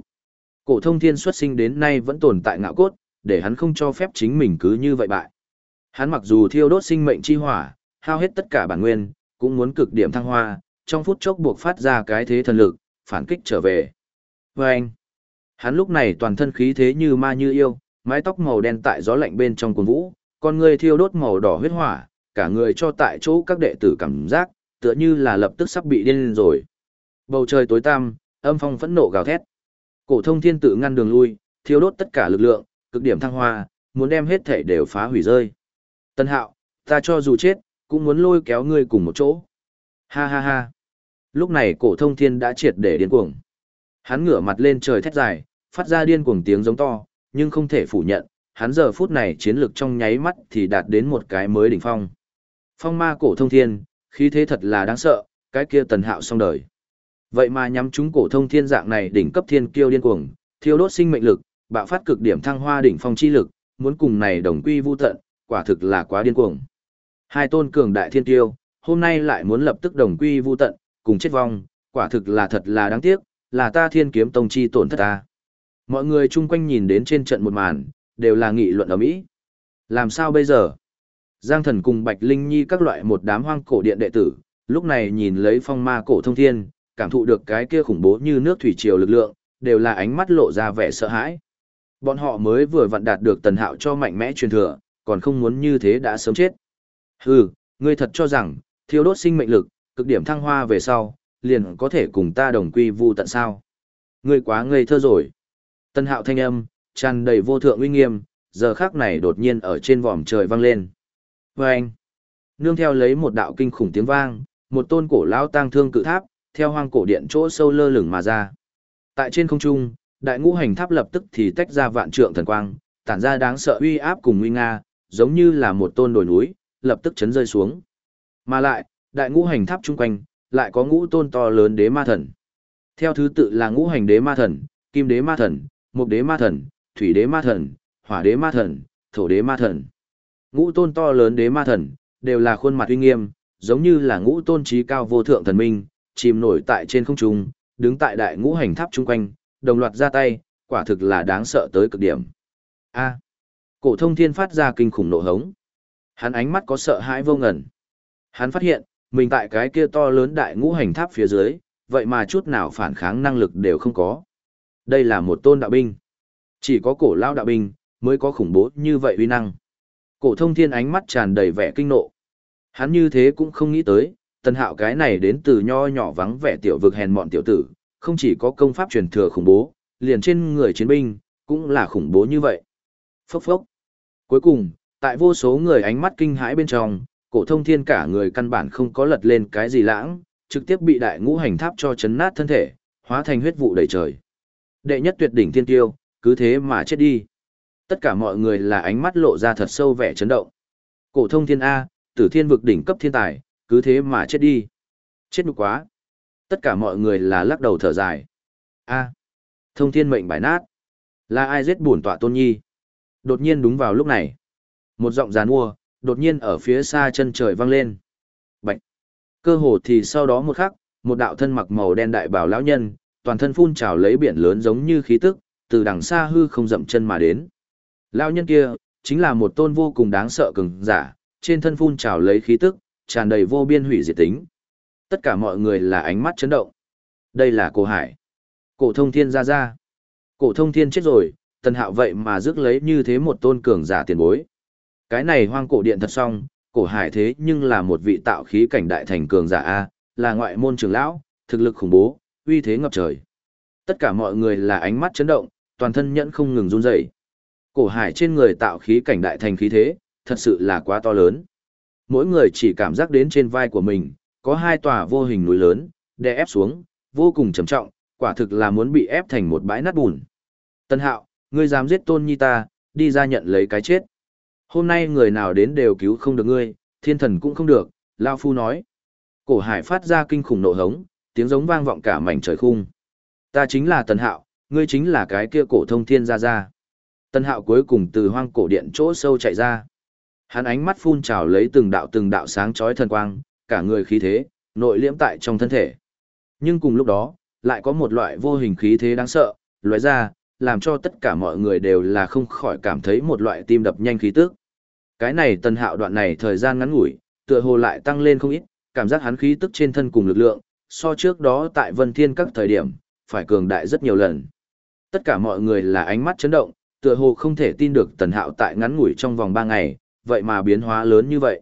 Cổ thông thiên xuất sinh đến nay vẫn tồn tại ngạo cốt, để hắn không cho phép chính mình cứ như vậy bại. Hắn mặc dù thiêu đốt sinh mệnh chi hỏa, hao hết tất cả bản nguyên, cũng muốn cực điểm thăng hoa, trong phút chốc buộc phát ra cái thế thần lực, phản kích trở về. Và anh, hắn lúc này toàn thân khí thế như ma như yêu, mái tóc màu đen tại gió lạnh bên trong cuồng vũ, con người thiêu đốt màu đỏ huyết hỏa, cả người cho tại chỗ các đệ tử cảm giác, tựa như là lập tức sắp bị điên lên rồi. Bầu trời tối tăm, âm phong phẫn nộ gào thét. Cổ thông thiên tự ngăn đường lui, thiêu đốt tất cả lực lượng, cực điểm thăng hoa, muốn đem hết thể đều phá hủy rơi. Tân hạo, ta cho dù chết, cũng muốn lôi kéo ngươi cùng một chỗ. Ha ha ha. Lúc này cổ thông thiên đã triệt để điên cuồng. Hắn ngửa mặt lên trời thét dài, phát ra điên cuồng tiếng giống to, nhưng không thể phủ nhận, hắn giờ phút này chiến lực trong nháy mắt thì đạt đến một cái mới đỉnh phong. Phong ma cổ thông thiên, khí thế thật là đáng sợ, cái kia tần hạo xong đời. Vậy mà nhắm chúng cổ thông thiên dạng này đỉnh cấp thiên kiêu điên cuồng, thiêu đốt sinh mệnh lực, bạo phát cực điểm thăng hoa đỉnh phong chi lực, muốn cùng này đồng quy vu tận, quả thực là quá điên cuồng. Hai tôn cường đại thiên tiêu, hôm nay lại muốn lập tức đồng quy vu tận, cùng chết vong, quả thực là thật là đáng tiếc, là ta thiên kiếm tông chi tổn thất ta. Mọi người chung quanh nhìn đến trên trận một màn, đều là nghị luận ở Mỹ. Làm sao bây giờ? Giang thần cùng Bạch Linh Nhi các loại một đám hoang cổ điện đệ tử, lúc này nhìn lấy phong ma cổ thông thiên, cảm thụ được cái kia khủng bố như nước thủy triều lực lượng, đều là ánh mắt lộ ra vẻ sợ hãi. Bọn họ mới vừa vặn đạt được tần hạo cho mạnh mẽ truyền thừa, còn không muốn như thế đã sớm chết. Hừ, ngươi thật cho rằng, thiếu đốt sinh mệnh lực, cực điểm thăng hoa về sau, liền có thể cùng ta đồng quy vu tận sao. Ngươi quá ngây thơ rồi. tân hạo thanh âm, tràn đầy vô thượng uy nghiêm, giờ khác này đột nhiên ở trên vòm trời vang lên. Vâng! nương theo lấy một đạo kinh khủng tiếng vang, một tôn cổ lão tang thương cự tháp, theo hoang cổ điện chỗ sâu lơ lửng mà ra. Tại trên không trung, đại ngũ hành tháp lập tức thì tách ra vạn trượng thần quang, tản ra đáng sợ uy áp cùng uy nga, giống như là một tôn đồi núi, lập tức chấn rơi xuống. Mà lại, đại ngũ hành tháp chung quanh, lại có ngũ tôn to lớn đế ma thần. Theo thứ tự là ngũ hành đế ma thần, kim đế ma thần, mục đế ma thần, thủy đế ma thần, hỏa đế ma thần, thổ đế ma thần. Ngũ tôn to lớn đế ma thần, đều là khuôn mặt uy nghiêm, giống như là ngũ tôn trí cao vô thượng thần minh, chìm nổi tại trên không trung, đứng tại đại ngũ hành tháp chung quanh, đồng loạt ra tay, quả thực là đáng sợ tới cực điểm. A cổ thông thiên phát ra kinh khủng nộ hống. Hắn ánh mắt có sợ hãi vô ngần. Hắn phát hiện, mình tại cái kia to lớn đại ngũ hành tháp phía dưới, vậy mà chút nào phản kháng năng lực đều không có. Đây là một tôn đạo binh. Chỉ có cổ lao đạo binh, mới có khủng bố như vậy uy năng. Cổ thông thiên ánh mắt tràn đầy vẻ kinh nộ. Hắn như thế cũng không nghĩ tới, tần hạo cái này đến từ nho nhỏ vắng vẻ tiểu vực hèn mọn tiểu tử, không chỉ có công pháp truyền thừa khủng bố, liền trên người chiến binh, cũng là khủng bố như vậy. Phốc phốc. Cuối cùng, tại vô số người ánh mắt kinh hãi bên trong, cổ thông thiên cả người căn bản không có lật lên cái gì lãng, trực tiếp bị đại ngũ hành tháp cho chấn nát thân thể, hóa thành huyết vụ đầy trời. Đệ nhất tuyệt đỉnh thiên tiêu, cứ thế mà chết đi. Tất cả mọi người là ánh mắt lộ ra thật sâu vẻ chấn động. Cổ thông thiên A, tử thiên vực đỉnh cấp thiên tài, cứ thế mà chết đi. Chết nhục quá. Tất cả mọi người là lắc đầu thở dài. A, thông thiên mệnh bài nát. Là ai giết bổn tọa tôn nhi? Đột nhiên đúng vào lúc này. Một giọng giàn mua, đột nhiên ở phía xa chân trời vang lên. Bạch. Cơ hồ thì sau đó một khắc, một đạo thân mặc màu đen đại bảo lão nhân, toàn thân phun trào lấy biển lớn giống như khí tức, từ đằng xa hư không dậm chân mà đến. Lão nhân kia, chính là một tôn vô cùng đáng sợ cường giả, trên thân phun trào lấy khí tức, tràn đầy vô biên hủy diệt tính. Tất cả mọi người là ánh mắt chấn động. Đây là cổ hải. Cổ thông thiên ra ra. Cổ thông thiên chết rồi, tần hạo vậy mà rước lấy như thế một tôn cường giả tiền bối. Cái này hoang cổ điện thật xong, cổ hải thế nhưng là một vị tạo khí cảnh đại thành cường giả A, là ngoại môn trưởng lão, thực lực khủng bố, uy thế ngập trời. Tất cả mọi người là ánh mắt chấn động, toàn thân nhẫn không ngừng run rẩy. Cổ hải trên người tạo khí cảnh đại thành khí thế, thật sự là quá to lớn. Mỗi người chỉ cảm giác đến trên vai của mình, có hai tòa vô hình núi lớn, đè ép xuống, vô cùng trầm trọng, quả thực là muốn bị ép thành một bãi nát bùn. Tân hạo, ngươi dám giết tôn nhi ta, đi ra nhận lấy cái chết. Hôm nay người nào đến đều cứu không được ngươi, thiên thần cũng không được, Lao Phu nói. Cổ hải phát ra kinh khủng nộ hống, tiếng giống vang vọng cả mảnh trời khung. Ta chính là Tần Hạo, ngươi chính là cái kia cổ thông thiên ra ra. Tần Hạo cuối cùng từ hoang cổ điện chỗ sâu chạy ra. Hắn ánh mắt phun trào lấy từng đạo từng đạo sáng chói thần quang, cả người khí thế, nội liễm tại trong thân thể. Nhưng cùng lúc đó, lại có một loại vô hình khí thế đáng sợ, lóe ra, làm cho tất cả mọi người đều là không khỏi cảm thấy một loại tim đập nhanh khí tức. Cái này tần hạo đoạn này thời gian ngắn ngủi, tựa hồ lại tăng lên không ít, cảm giác hắn khí tức trên thân cùng lực lượng, so trước đó tại Vân Thiên các thời điểm, phải cường đại rất nhiều lần. Tất cả mọi người là ánh mắt chấn động, tựa hồ không thể tin được tần hạo tại ngắn ngủi trong vòng 3 ngày, vậy mà biến hóa lớn như vậy.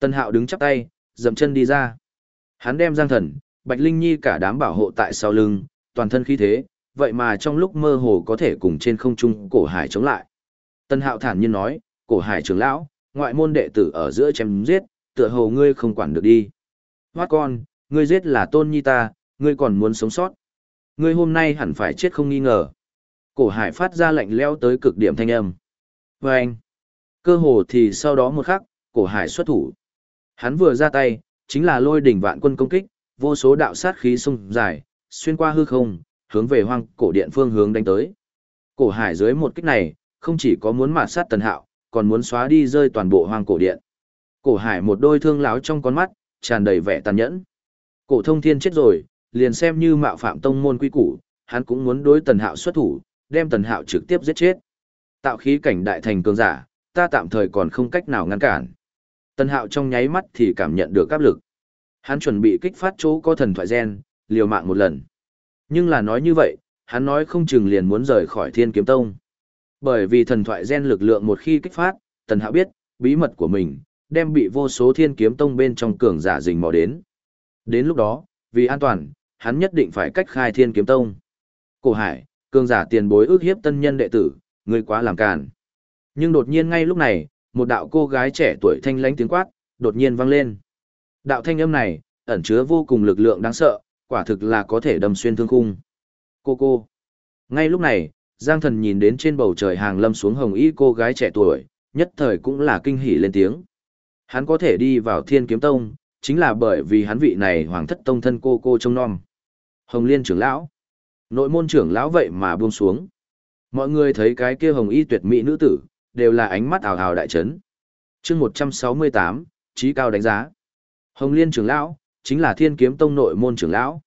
Tần hạo đứng chắp tay, dầm chân đi ra. Hắn đem giang thần, Bạch Linh Nhi cả đám bảo hộ tại sau lưng, toàn thân khí thế, vậy mà trong lúc mơ hồ có thể cùng trên không trung cổ hải chống lại. Tân Hạo thản nhiên nói, cổ hải trưởng lão, ngoại môn đệ tử ở giữa chém giết, tựa hồ ngươi không quản được đi. Hoát con, ngươi giết là tôn nhi ta, ngươi còn muốn sống sót. Ngươi hôm nay hẳn phải chết không nghi ngờ. Cổ hải phát ra lạnh leo tới cực điểm thanh âm. Và anh, cơ hồ thì sau đó một khắc, cổ hải xuất thủ. Hắn vừa ra tay, chính là lôi đỉnh vạn quân công kích, vô số đạo sát khí sung dài, xuyên qua hư không, hướng về hoang cổ điện phương hướng đánh tới. Cổ hải dưới một kích này, không chỉ có muốn mạt sát tần hạo, còn muốn xóa đi rơi toàn bộ hoang cổ điện. Cổ hải một đôi thương láo trong con mắt, tràn đầy vẻ tàn nhẫn. Cổ thông thiên chết rồi, liền xem như mạo phạm tông môn quy củ, hắn cũng muốn đối tần hạo xuất thủ, đem tần hạo trực tiếp giết chết. Tạo khí cảnh đại thành cường giả, ta tạm thời còn không cách nào ngăn cản. Tần hạo trong nháy mắt thì cảm nhận được áp lực. Hắn chuẩn bị kích phát chỗ có thần thoại gen, liều mạng một lần. Nhưng là nói như vậy, hắn nói không chừng liền muốn rời khỏi thiên kiếm tông. Bởi vì thần thoại gen lực lượng một khi kích phát, tần hạo biết, bí mật của mình, đem bị vô số thiên kiếm tông bên trong cường giả rình mò đến. Đến lúc đó, vì an toàn, hắn nhất định phải cách khai thiên kiếm tông. Cổ hải, cường giả tiền bối ước hiếp tân nhân đệ tử, người quá làm càn. Nhưng đột nhiên ngay lúc này, một đạo cô gái trẻ tuổi thanh lãnh tiếng quát, đột nhiên vang lên. Đạo thanh âm này, ẩn chứa vô cùng lực lượng đáng sợ, quả thực là có thể đâm xuyên thương khung. Cô cô. Ngay lúc này, Giang thần nhìn đến trên bầu trời hàng lâm xuống hồng y cô gái trẻ tuổi, nhất thời cũng là kinh hỉ lên tiếng. Hắn có thể đi vào thiên kiếm tông, chính là bởi vì hắn vị này hoàng thất tông thân cô cô trông non. Hồng liên trưởng lão. Nội môn trưởng lão vậy mà buông xuống. Mọi người thấy cái kia hồng y tuyệt mỹ nữ tử, đều là ánh mắt ảo hào đại chấn. chương 168, trí cao đánh giá. Hồng Liên trưởng lão, chính là thiên kiếm tông nội môn trưởng lão.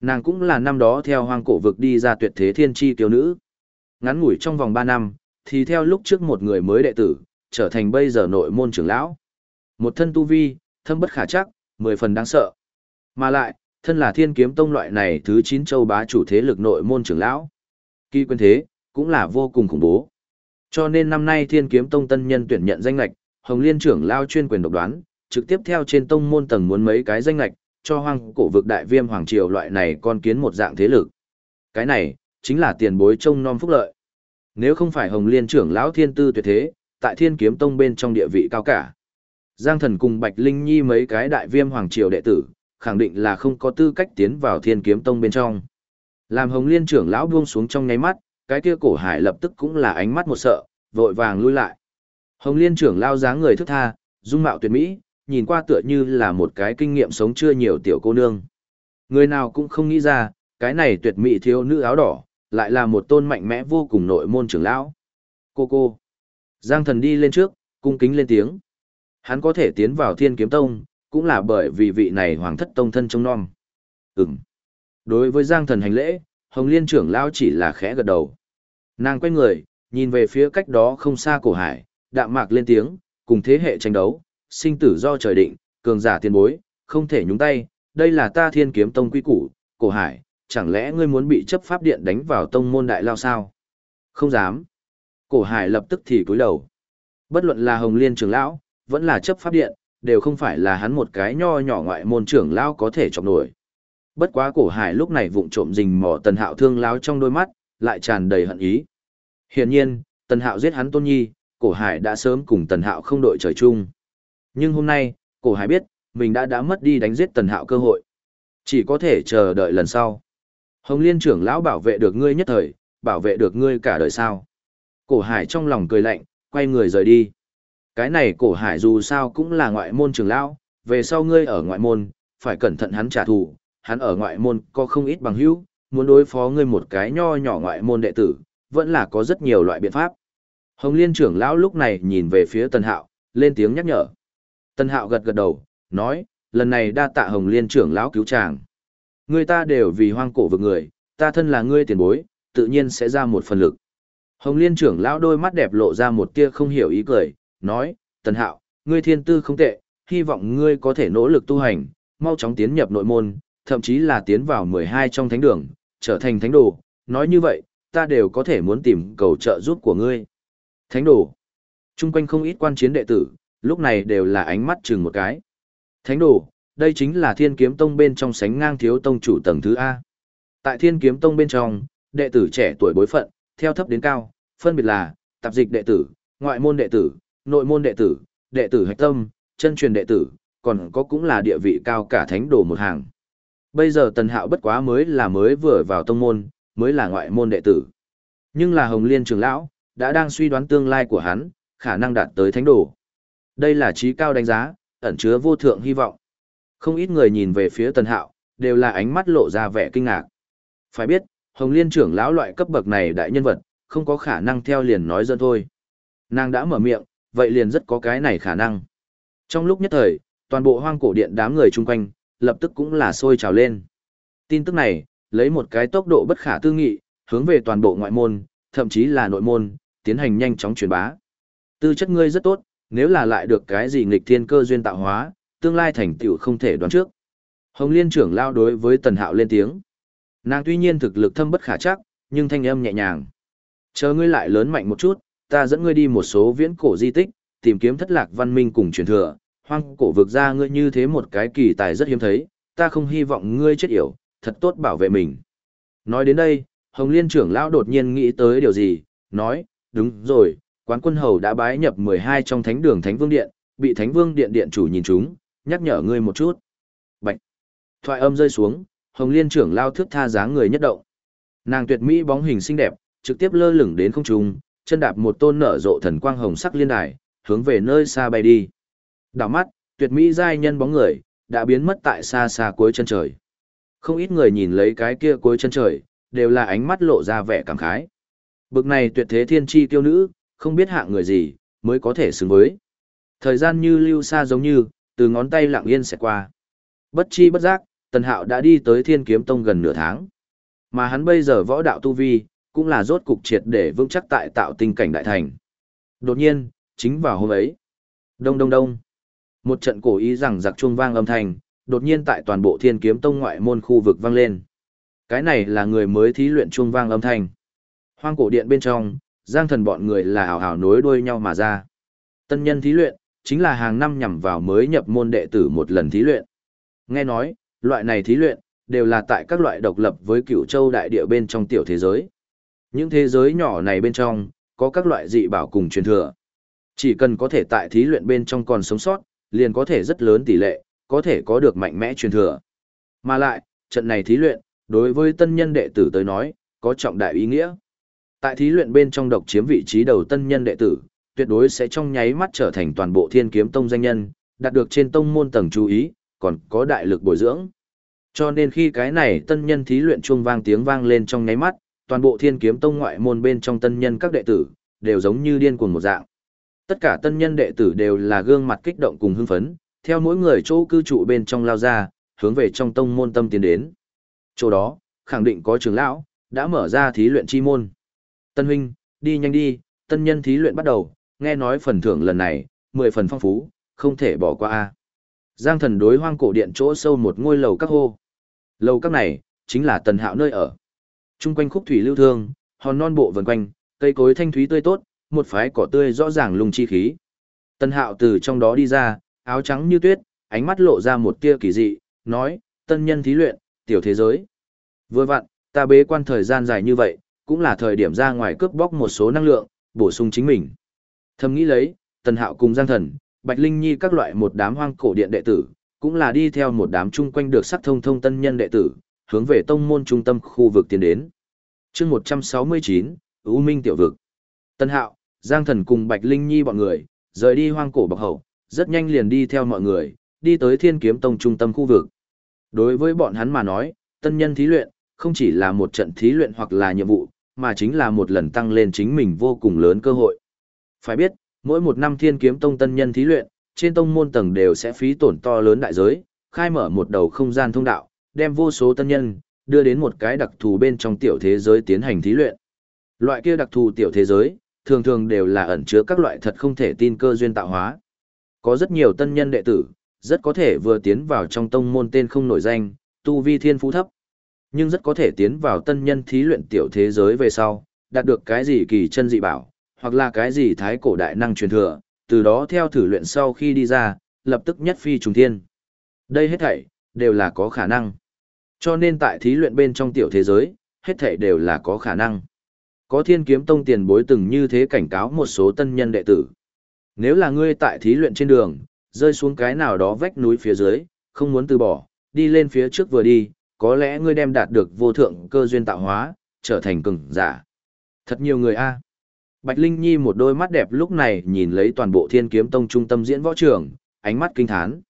Nàng cũng là năm đó theo hoang cổ vực đi ra tuyệt thế thiên chi tiểu nữ. Ngắn ngủi trong vòng 3 năm, thì theo lúc trước một người mới đệ tử, trở thành bây giờ nội môn trưởng lão. Một thân tu vi, thâm bất khả chắc, mười phần đáng sợ. Mà lại, thân là thiên kiếm tông loại này thứ 9 châu bá chủ thế lực nội môn trưởng lão. Kỳ quân thế, cũng là vô cùng khủng bố. Cho nên năm nay thiên kiếm tông tân nhân tuyển nhận danh lạch, Hồng Liên trưởng lao chuyên quyền độc đoán, trực tiếp theo trên tông môn tầng muốn mấy cái danh lạch, cho hoang cổ vực đại viêm hoàng triều loại này con kiến một dạng thế lực. Cái này, chính là tiền bối trông non phúc lợi. Nếu không phải Hồng Liên trưởng lão thiên tư tuyệt thế, tại thiên kiếm tông bên trong địa vị cao cả. Giang thần cùng Bạch Linh Nhi mấy cái đại viêm hoàng triều đệ tử, khẳng định là không có tư cách tiến vào thiên kiếm tông bên trong. Làm Hồng Liên trưởng lão buông xuống trong nháy mắt, cái kia cổ hải lập tức cũng là ánh mắt một sợ, vội vàng lui lại. Hồng Liên trưởng lao dáng người thức tha, dung mạo tuyệt mỹ, nhìn qua tựa như là một cái kinh nghiệm sống chưa nhiều tiểu cô nương. Người nào cũng không nghĩ ra, cái này tuyệt mỹ thiếu nữ áo đỏ, lại là một tôn mạnh mẽ vô cùng nội môn trưởng lão. Cô cô. Giang thần đi lên trước, cung kính lên tiếng. Hắn có thể tiến vào thiên kiếm tông, cũng là bởi vì vị này hoàng thất tông thân trông non. Ừm. Đối với Giang thần hành lễ, Hồng Liên trưởng lão chỉ là khẽ gật đầu. Nàng quay người, nhìn về phía cách đó không xa cổ hải, đạm mạc lên tiếng, cùng thế hệ tranh đấu, sinh tử do trời định, cường giả tiền bối, không thể nhúng tay, đây là ta thiên kiếm tông quy củ, cổ hải, chẳng lẽ ngươi muốn bị chấp pháp điện đánh vào tông môn đại lao sao? Không dám. Cổ hải lập tức thì cúi đầu. Bất luận là Hồng Liên trưởng lão, vẫn là chấp pháp điện, đều không phải là hắn một cái nho nhỏ ngoại môn trưởng lão có thể chọc nổi. Bất quá cổ hải lúc này vụng trộm rình mò tần hạo thương lão trong đôi mắt, lại tràn đầy hận ý. Hiển nhiên, tần hạo giết hắn tôn nhi, cổ hải đã sớm cùng tần hạo không đội trời chung. Nhưng hôm nay, cổ hải biết, mình đã đã mất đi đánh giết tần hạo cơ hội. Chỉ có thể chờ đợi lần sau. Hồng liên trưởng lão bảo vệ được ngươi nhất thời, bảo vệ được ngươi cả đời sao. Cổ hải trong lòng cười lạnh, quay người rời đi. Cái này cổ hải dù sao cũng là ngoại môn trưởng lão, về sau ngươi ở ngoại môn, phải cẩn thận hắn trả thù, hắn ở ngoại môn có không ít bằng hữu, muốn đối phó ngươi một cái nho nhỏ ngoại môn đệ tử, vẫn là có rất nhiều loại biện pháp. Hồng Liên trưởng lão lúc này nhìn về phía Tần Hạo, lên tiếng nhắc nhở. Tân Hạo gật gật đầu, nói, lần này đa tạ Hồng Liên trưởng lão cứu chàng. Người ta đều vì hoang cổ vực người, ta thân là ngươi tiền bối, tự nhiên sẽ ra một phần lực. Hồng Liên trưởng lão đôi mắt đẹp lộ ra một tia không hiểu ý cười, nói, Tân Hạo, ngươi thiên tư không tệ, hy vọng ngươi có thể nỗ lực tu hành, mau chóng tiến nhập nội môn, thậm chí là tiến vào 12 trong thánh đường, trở thành thánh đồ. Nói như vậy, ta đều có thể muốn tìm cầu trợ giúp của ngươi. Thánh đồ. Trung quanh không ít quan chiến đệ tử, lúc này đều là ánh mắt chừng một cái. Thánh đồ, đây chính là thiên kiếm tông bên trong sánh ngang thiếu tông chủ tầng thứ A. Tại thiên kiếm tông bên trong, đệ tử trẻ tuổi bối phận, theo thấp đến cao, phân biệt là, tạp dịch đệ tử, ngoại môn đệ tử, nội môn đệ tử, đệ tử hạch tâm, chân truyền đệ tử, còn có cũng là địa vị cao cả thánh đồ một hàng. Bây giờ tần hạo bất quá mới là mới vừa vào tông môn, mới là ngoại môn đệ tử. Nhưng là Hồng Liên trưởng lão, đã đang suy đoán tương lai của hắn, khả năng đạt tới thánh đồ. Đây là trí cao đánh giá, ẩn chứa vô thượng hy vọng. Không ít người nhìn về phía Tần Hạo, đều là ánh mắt lộ ra vẻ kinh ngạc. Phải biết, Hồng Liên trưởng lão loại cấp bậc này đại nhân vật, không có khả năng theo liền nói dân thôi. Nàng đã mở miệng, vậy liền rất có cái này khả năng. Trong lúc nhất thời, toàn bộ hoang cổ điện đám người chung quanh, lập tức cũng là sôi trào lên. Tin tức này, lấy một cái tốc độ bất khả tư nghị, hướng về toàn bộ ngoại môn, thậm chí là nội môn, tiến hành nhanh chóng truyền bá. Tư chất ngươi rất tốt, nếu là lại được cái gì nghịch thiên cơ duyên tạo hóa, tương lai thành tựu không thể đoán trước. Hồng Liên trưởng lao đối với Tần Hạo lên tiếng. Nàng tuy nhiên thực lực thâm bất khả chắc, nhưng thanh âm nhẹ nhàng. Chờ ngươi lại lớn mạnh một chút, ta dẫn ngươi đi một số viễn cổ di tích, tìm kiếm thất lạc văn minh cùng truyền thừa, hoang cổ vực ra ngươi như thế một cái kỳ tài rất hiếm thấy, ta không hy vọng ngươi chết yểu, thật tốt bảo vệ mình. Nói đến đây, Hồng Liên trưởng lão đột nhiên nghĩ tới điều gì, nói, đúng rồi, quán quân hầu đã bái nhập 12 trong thánh đường thánh vương điện, bị thánh vương điện điện chủ nhìn chúng, nhắc nhở ngươi một chút. Bạch! Thoại âm rơi xuống, Hồng Liên trưởng lao thước tha dáng người nhất động. Nàng tuyệt mỹ bóng hình xinh đẹp, trực tiếp lơ lửng đến không trung, chân đạp một tôn nở rộ thần quang hồng sắc liên đài, hướng về nơi xa bay đi. Đảo mắt, tuyệt mỹ giai nhân bóng người, đã biến mất tại xa xa cuối chân trời. Không ít người nhìn lấy cái kia cuối chân trời, đều là ánh mắt lộ ra vẻ cảm khái. Bực này tuyệt thế thiên chi tiêu nữ, không biết hạng người gì, mới có thể xứng với. Thời gian như lưu xa giống như, từ ngón tay lặng yên sẽ qua. Bất chi bất giác, Tần Hạo đã đi tới Thiên Kiếm Tông gần nửa tháng. Mà hắn bây giờ võ đạo tu vi, cũng là rốt cục triệt để vững chắc tại tạo tinh cảnh đại thành. Đột nhiên, chính vào hôm ấy. Đông đông đông. Một trận cổ ý rằng giặc chuông vang âm thanh, đột nhiên tại toàn bộ Thiên Kiếm Tông ngoại môn khu vực vang lên. Cái này là người mới thí luyện chuông vang âm thanh. Hoang cổ điện bên trong, giang thần bọn người là hào hào nối đuôi nhau mà ra. Tân nhân thí luyện, chính là hàng năm nhằm vào mới nhập môn đệ tử một lần thí luyện. Nghe nói, loại này thí luyện, đều là tại các loại độc lập với cửu châu đại địa bên trong tiểu thế giới. Những thế giới nhỏ này bên trong, có các loại dị bảo cùng truyền thừa. Chỉ cần có thể tại thí luyện bên trong còn sống sót, liền có thể rất lớn tỷ lệ, có thể có được mạnh mẽ truyền thừa. Mà lại, trận này thí luyện, đối với tân nhân đệ tử tới nói, có trọng đại ý nghĩa. Tại thí luyện bên trong độc chiếm vị trí đầu tân nhân đệ tử, tuyệt đối sẽ trong nháy mắt trở thành toàn bộ thiên kiếm tông danh nhân, đạt được trên tông môn tầng chú ý, còn có đại lực bồi dưỡng. Cho nên khi cái này tân nhân thí luyện chuông vang tiếng vang lên trong nháy mắt, toàn bộ thiên kiếm tông ngoại môn bên trong tân nhân các đệ tử, đều giống như điên cuồng một dạng. Tất cả tân nhân đệ tử đều là gương mặt kích động cùng hưng phấn, theo mỗi người chỗ cư trụ bên trong lao ra, hướng về trong tông môn tâm tiến đến. Chỗ đó, khẳng định có trưởng lão, đã mở ra thí luyện chi môn. Tân huynh, đi nhanh đi, tân nhân thí luyện bắt đầu, nghe nói phần thưởng lần này, 10 phần phong phú, không thể bỏ qua a. Giang thần đối hoang cổ điện chỗ sâu một ngôi lầu các hô. Lầu các này, chính là tần hạo nơi ở. Trung quanh khúc thủy lưu thương, hòn non bộ vần quanh, cây cối thanh thúy tươi tốt, một phái cỏ tươi rõ ràng lung chi khí. Tần hạo từ trong đó đi ra, áo trắng như tuyết, ánh mắt lộ ra một tia kỳ dị, nói, tân nhân thí luyện, tiểu thế giới. Vừa vặn, ta bế quan thời gian dài như vậy, cũng là thời điểm ra ngoài cướp bóc một số năng lượng, bổ sung chính mình. Thầm nghĩ lấy, Tần Hạo cùng Giang Thần, Bạch Linh Nhi các loại một đám hoang cổ điện đệ tử, cũng là đi theo một đám chung quanh được sắc thông thông tân nhân đệ tử, hướng về tông môn trung tâm khu vực tiến đến. chương 169, U Minh Tiểu Vực. Tần Hạo, Giang Thần cùng Bạch Linh Nhi bọn người, rời đi hoang cổ bọc hậu, rất nhanh liền đi theo mọi người, đi tới Thiên Kiếm Tông trung tâm khu vực. Đối với bọn hắn mà nói, tân nhân thí luyện, không chỉ là một trận thí luyện hoặc là nhiệm vụ, mà chính là một lần tăng lên chính mình vô cùng lớn cơ hội. Phải biết, mỗi một năm thiên kiếm tông tân nhân thí luyện, trên tông môn tầng đều sẽ phí tổn to lớn đại giới, khai mở một đầu không gian thông đạo, đem vô số tân nhân, đưa đến một cái đặc thù bên trong tiểu thế giới tiến hành thí luyện. Loại kia đặc thù tiểu thế giới, thường thường đều là ẩn chứa các loại thật không thể tin cơ duyên tạo hóa. Có rất nhiều tân nhân đệ tử, rất có thể vừa tiến vào trong tông môn tên không nổi danh, tu vi thiên phú thấp, nhưng rất có thể tiến vào tân nhân thí luyện tiểu thế giới về sau, đạt được cái gì kỳ chân dị bảo, hoặc là cái gì thái cổ đại năng truyền thừa, từ đó theo thử luyện sau khi đi ra, lập tức nhất phi trùng thiên. Đây hết thảy, đều là có khả năng. Cho nên tại thí luyện bên trong tiểu thế giới, hết thảy đều là có khả năng. Có thiên kiếm tông tiền bối từng như thế cảnh cáo một số tân nhân đệ tử. Nếu là ngươi tại thí luyện trên đường, rơi xuống cái nào đó vách núi phía dưới, không muốn từ bỏ, đi lên phía trước vừa đi, có lẽ ngươi đem đạt được vô thượng cơ duyên tạo hóa, trở thành cường giả. Thật nhiều người a. Bạch Linh Nhi một đôi mắt đẹp lúc này nhìn lấy toàn bộ Thiên Kiếm Tông trung tâm diễn võ trường, ánh mắt kinh thán.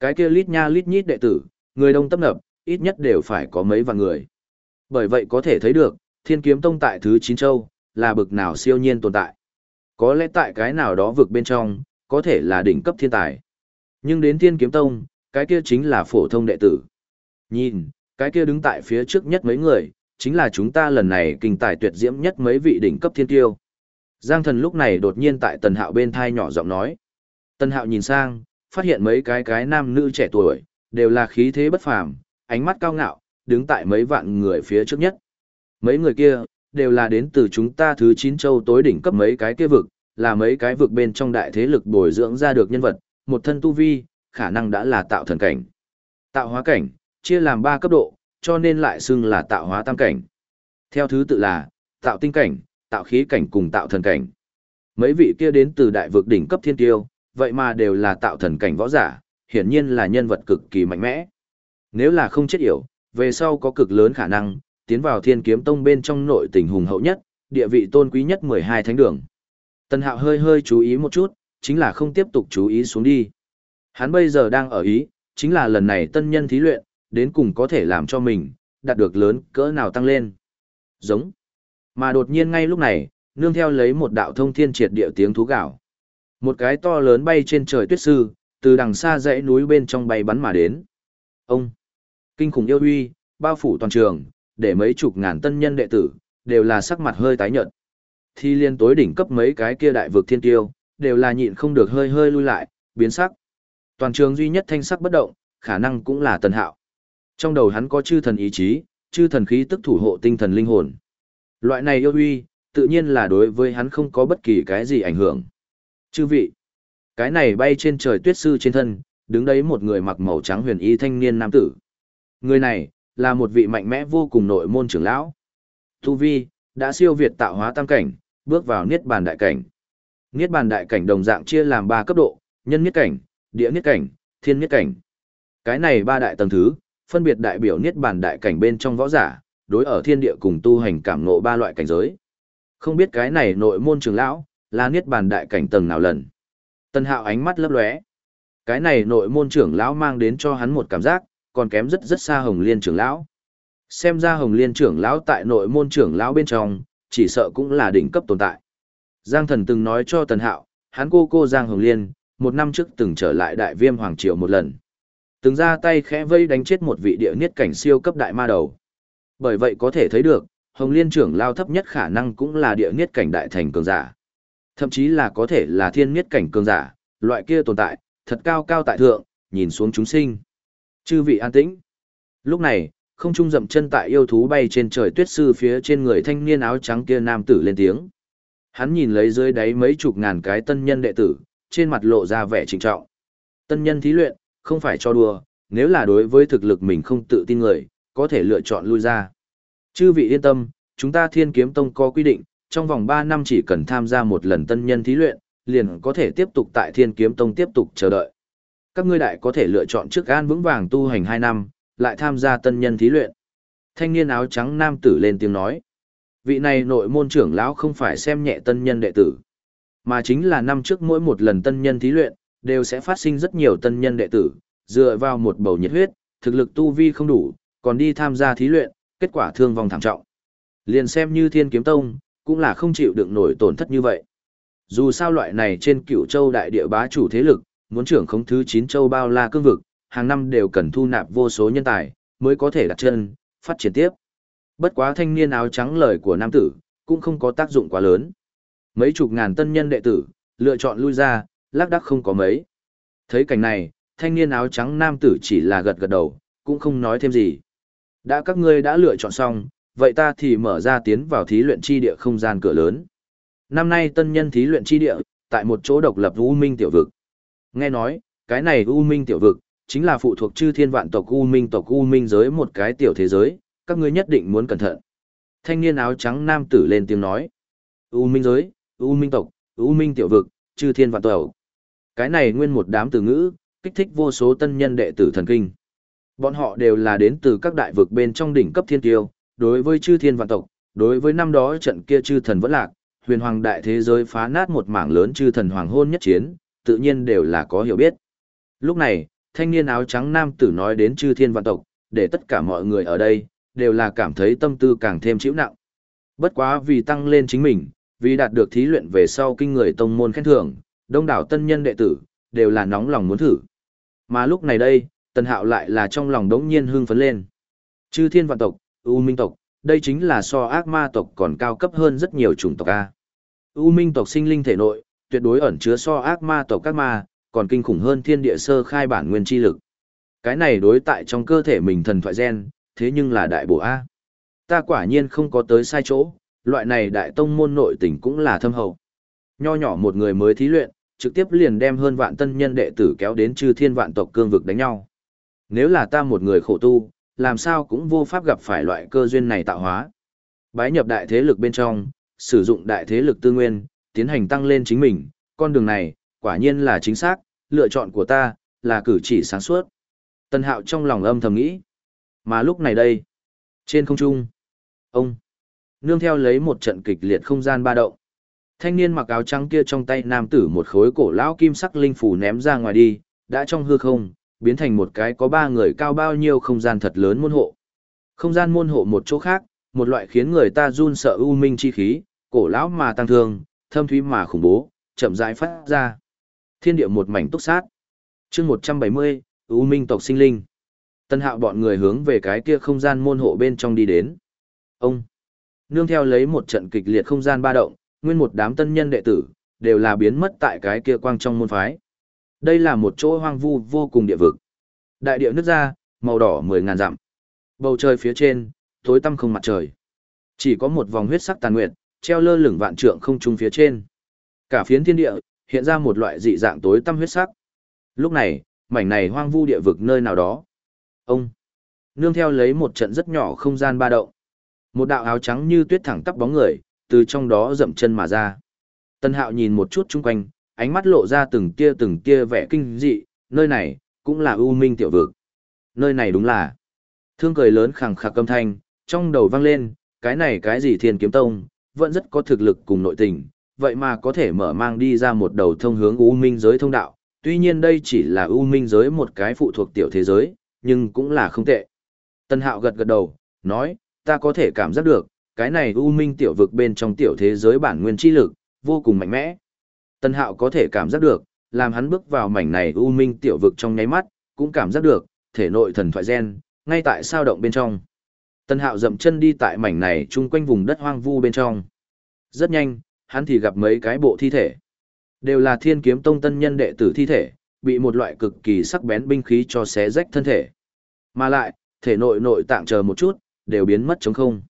Cái kia lít nha lít nhít đệ tử, người đông tấp nập, ít nhất đều phải có mấy vạn người. Bởi vậy có thể thấy được, Thiên Kiếm Tông tại thứ 9 châu, là bực nào siêu nhiên tồn tại. Có lẽ tại cái nào đó vực bên trong, có thể là đỉnh cấp thiên tài. Nhưng đến Thiên Kiếm Tông, cái kia chính là phổ thông đệ tử. Nhìn, cái kia đứng tại phía trước nhất mấy người, chính là chúng ta lần này kinh tài tuyệt diễm nhất mấy vị đỉnh cấp thiên tiêu. Giang thần lúc này đột nhiên tại tần hạo bên thai nhỏ giọng nói. Tần hạo nhìn sang, phát hiện mấy cái cái nam nữ trẻ tuổi, đều là khí thế bất phàm, ánh mắt cao ngạo, đứng tại mấy vạn người phía trước nhất. Mấy người kia, đều là đến từ chúng ta thứ 9 châu tối đỉnh cấp mấy cái kia vực, là mấy cái vực bên trong đại thế lực bồi dưỡng ra được nhân vật, một thân tu vi, khả năng đã là tạo thần cảnh. Tạo hóa cảnh, chia làm ba cấp độ, cho nên lại xưng là tạo hóa tam cảnh. Theo thứ tự là, tạo tinh cảnh, tạo khí cảnh cùng tạo thần cảnh. Mấy vị kia đến từ đại vực đỉnh cấp thiên tiêu, vậy mà đều là tạo thần cảnh võ giả, hiển nhiên là nhân vật cực kỳ mạnh mẽ. Nếu là không chết yểu, về sau có cực lớn khả năng, tiến vào thiên kiếm tông bên trong nội tình hùng hậu nhất, địa vị tôn quý nhất 12 thánh đường. Tần hạo hơi hơi chú ý một chút, chính là không tiếp tục chú ý xuống đi. Hắn bây giờ đang ở ý, chính là lần này tân nhân thí luyện, đến cùng có thể làm cho mình, đạt được lớn cỡ nào tăng lên. Giống. Mà đột nhiên ngay lúc này, nương theo lấy một đạo thông thiên triệt địa tiếng thú gạo. Một cái to lớn bay trên trời tuyết sư, từ đằng xa dãy núi bên trong bay bắn mà đến. Ông. Kinh khủng yêu uy, bao phủ toàn trường, để mấy chục ngàn tân nhân đệ tử, đều là sắc mặt hơi tái nhợt. Thi liên tối đỉnh cấp mấy cái kia đại vực thiên tiêu, đều là nhịn không được hơi hơi lui lại, biến sắc. Toàn trường duy nhất thanh sắc bất động, khả năng cũng là tần hạo. Trong đầu hắn có chư thần ý chí, chư thần khí tức thủ hộ tinh thần linh hồn. Loại này yêu huy, tự nhiên là đối với hắn không có bất kỳ cái gì ảnh hưởng. Chư vị, cái này bay trên trời tuyết sư trên thân, đứng đấy một người mặc màu trắng huyền y thanh niên nam tử. Người này, là một vị mạnh mẽ vô cùng nội môn trưởng lão. Tu Vi, đã siêu việt tạo hóa tam cảnh, bước vào niết bàn đại cảnh. Niết bàn đại cảnh đồng dạng chia làm ba cấp độ, nhân niết cảnh, địa niết cảnh, thiên niết cảnh. Cái này ba đại tầng thứ, phân biệt đại biểu niết bàn đại cảnh bên trong võ giả, đối ở thiên địa cùng tu hành cảm ngộ ba loại cảnh giới. Không biết cái này nội môn trưởng lão, là niết bàn đại cảnh tầng nào lần. Tân hạo ánh mắt lấp lóe. Cái này nội môn trưởng lão mang đến cho hắn một cảm giác, còn kém rất rất xa hồng liên trưởng lão. Xem ra hồng liên trưởng lão tại nội môn trưởng lão bên trong, chỉ sợ cũng là đỉnh cấp tồn tại. Giang thần từng nói cho tần hạo, hắn cô cô Giang hồng liên, một năm trước từng trở lại đại viêm hoàng triều một lần. Từng ra tay khẽ vây đánh chết một vị địa niết cảnh siêu cấp đại ma đầu. Bởi vậy có thể thấy được, Hồng Liên trưởng lao thấp nhất khả năng cũng là địa niết cảnh đại thành cường giả. Thậm chí là có thể là thiên niết cảnh cường giả, loại kia tồn tại, thật cao cao tại thượng, nhìn xuống chúng sinh. Chư vị an tĩnh. Lúc này, không trung dậm chân tại yêu thú bay trên trời tuyết sư phía trên người thanh niên áo trắng kia nam tử lên tiếng. Hắn nhìn lấy dưới đáy mấy chục ngàn cái tân nhân đệ tử, trên mặt lộ ra vẻ trịnh trọng. Tân nhân thí luyện, không phải cho đùa, nếu là đối với thực lực mình không tự tin người, có thể lựa chọn lui ra. Chư vị yên tâm, chúng ta thiên kiếm tông có quy định, trong vòng 3 năm chỉ cần tham gia một lần tân nhân thí luyện, liền có thể tiếp tục tại thiên kiếm tông tiếp tục chờ đợi. Các ngươi đại có thể lựa chọn trước an vững vàng tu hành 2 năm, lại tham gia tân nhân thí luyện. Thanh niên áo trắng nam tử lên tiếng nói. Vị này nội môn trưởng lão không phải xem nhẹ tân nhân đệ tử, mà chính là năm trước mỗi một lần tân nhân thí luyện, đều sẽ phát sinh rất nhiều tân nhân đệ tử, dựa vào một bầu nhiệt huyết, thực lực tu vi không đủ, còn đi tham gia thí luyện, kết quả thương vong thảm trọng. Liền xem như thiên kiếm tông, cũng là không chịu đựng nổi tổn thất như vậy. Dù sao loại này trên cửu châu đại địa bá chủ thế lực, muốn trưởng không thứ 9 châu bao la cương vực, hàng năm đều cần thu nạp vô số nhân tài, mới có thể đặt chân, phát triển tiếp. Bất quá thanh niên áo trắng lời của nam tử, cũng không có tác dụng quá lớn. Mấy chục ngàn tân nhân đệ tử, lựa chọn lui ra, lác đắc không có mấy. Thấy cảnh này, thanh niên áo trắng nam tử chỉ là gật gật đầu, cũng không nói thêm gì. Đã các ngươi đã lựa chọn xong, vậy ta thì mở ra tiến vào thí luyện chi địa không gian cửa lớn. Năm nay tân nhân thí luyện chi địa, tại một chỗ độc lập U Minh tiểu vực. Nghe nói, cái này U Minh tiểu vực, chính là phụ thuộc chư thiên vạn tộc U Minh tộc U Minh giới một cái tiểu thế giới, các ngươi nhất định muốn cẩn thận. Thanh niên áo trắng nam tử lên tiếng nói. U Minh giới, U Minh tộc, U Minh tiểu vực, chư thiên vạn tộc. Cái này nguyên một đám từ ngữ, kích thích vô số tân nhân đệ tử thần kinh. Bọn họ đều là đến từ các đại vực bên trong đỉnh cấp thiên tiêu, đối với chư thiên vạn tộc, đối với năm đó trận kia chư thần vẫn lạc, huyền hoàng đại thế giới phá nát một mảng lớn chư thần hoàng hôn nhất chiến, tự nhiên đều là có hiểu biết. Lúc này, thanh niên áo trắng nam tử nói đến chư thiên vạn tộc, để tất cả mọi người ở đây, đều là cảm thấy tâm tư càng thêm chịu nặng. Bất quá vì tăng lên chính mình, vì đạt được thí luyện về sau kinh người tông môn khen thưởng, đông đảo tân nhân đệ tử, đều là nóng lòng muốn thử. Mà lúc này đây, Tần Hạo lại là trong lòng đống nhiên hưng phấn lên. Chư thiên vạn tộc, U Minh tộc, đây chính là so ác ma tộc còn cao cấp hơn rất nhiều chủng tộc A. U Minh tộc sinh linh thể nội, tuyệt đối ẩn chứa so ác ma tộc các ma, còn kinh khủng hơn thiên địa sơ khai bản nguyên chi lực. Cái này đối tại trong cơ thể mình thần thoại gen, thế nhưng là đại bổ A. Ta quả nhiên không có tới sai chỗ, loại này đại tông môn nội tình cũng là thâm hậu. Nho nhỏ một người mới thí luyện, trực tiếp liền đem hơn vạn tân nhân đệ tử kéo đến chư thiên vạn tộc cương vực đánh nhau. Nếu là ta một người khổ tu, làm sao cũng vô pháp gặp phải loại cơ duyên này tạo hóa. Bái nhập đại thế lực bên trong, sử dụng đại thế lực tư nguyên, tiến hành tăng lên chính mình, con đường này, quả nhiên là chính xác, lựa chọn của ta, là cử chỉ sáng suốt. Tân hạo trong lòng âm thầm nghĩ. Mà lúc này đây, trên không trung, ông, nương theo lấy một trận kịch liệt không gian ba động. Thanh niên mặc áo trắng kia trong tay nam tử một khối cổ lão kim sắc linh phủ ném ra ngoài đi, đã trong hư không, biến thành một cái có ba người cao bao nhiêu không gian thật lớn môn hộ. Không gian môn hộ một chỗ khác, một loại khiến người ta run sợ u minh chi khí, cổ lão mà tăng thương, thâm thúy mà khủng bố, chậm rãi phát ra. Thiên địa một mảnh túc sát. Chương 170, U Minh tộc sinh linh. Tân Hạo bọn người hướng về cái kia không gian môn hộ bên trong đi đến. Ông nương theo lấy một trận kịch liệt không gian ba động, nguyên một đám tân nhân đệ tử đều là biến mất tại cái kia quang trong môn phái. Đây là một chỗ hoang vu vô cùng địa vực. Đại địa nứt ra, màu đỏ mười ngàn dặm. Bầu trời phía trên, tối tăm không mặt trời. Chỉ có một vòng huyết sắc tàn nguyệt, treo lơ lửng vạn trượng không trung phía trên. Cả phiến thiên địa, hiện ra một loại dị dạng tối tăm huyết sắc. Lúc này, mảnh này hoang vu địa vực nơi nào đó. Ông, nương theo lấy một trận rất nhỏ không gian ba động. Một đạo áo trắng như tuyết thẳng tắp bóng người, từ trong đó dậm chân mà ra. Tân hạo nhìn một chút chung quanh, ánh mắt lộ ra từng tia từng tia vẻ kinh dị, nơi này, cũng là U Minh tiểu vực. Nơi này đúng là. Thương cười lớn khẳng khà âm thanh, trong đầu vang lên, cái này cái gì thiên kiếm tông, vẫn rất có thực lực cùng nội tình, vậy mà có thể mở mang đi ra một đầu thông hướng U Minh giới thông đạo. Tuy nhiên đây chỉ là U Minh giới một cái phụ thuộc tiểu thế giới, nhưng cũng là không tệ. Tân hạo gật gật đầu, nói, ta có thể cảm giác được, cái này U Minh tiểu vực bên trong tiểu thế giới bản nguyên chi lực, vô cùng mạnh mẽ. Tân hạo có thể cảm giác được, làm hắn bước vào mảnh này U Minh tiểu vực trong nháy mắt, cũng cảm giác được, thể nội thần thoại gen, ngay tại sao động bên trong. Tân hạo dậm chân đi tại mảnh này chung quanh vùng đất hoang vu bên trong. Rất nhanh, hắn thì gặp mấy cái bộ thi thể. Đều là thiên kiếm tông tân nhân đệ tử thi thể, bị một loại cực kỳ sắc bén binh khí cho xé rách thân thể. Mà lại, thể nội nội tạng chờ một chút, đều biến mất trống không.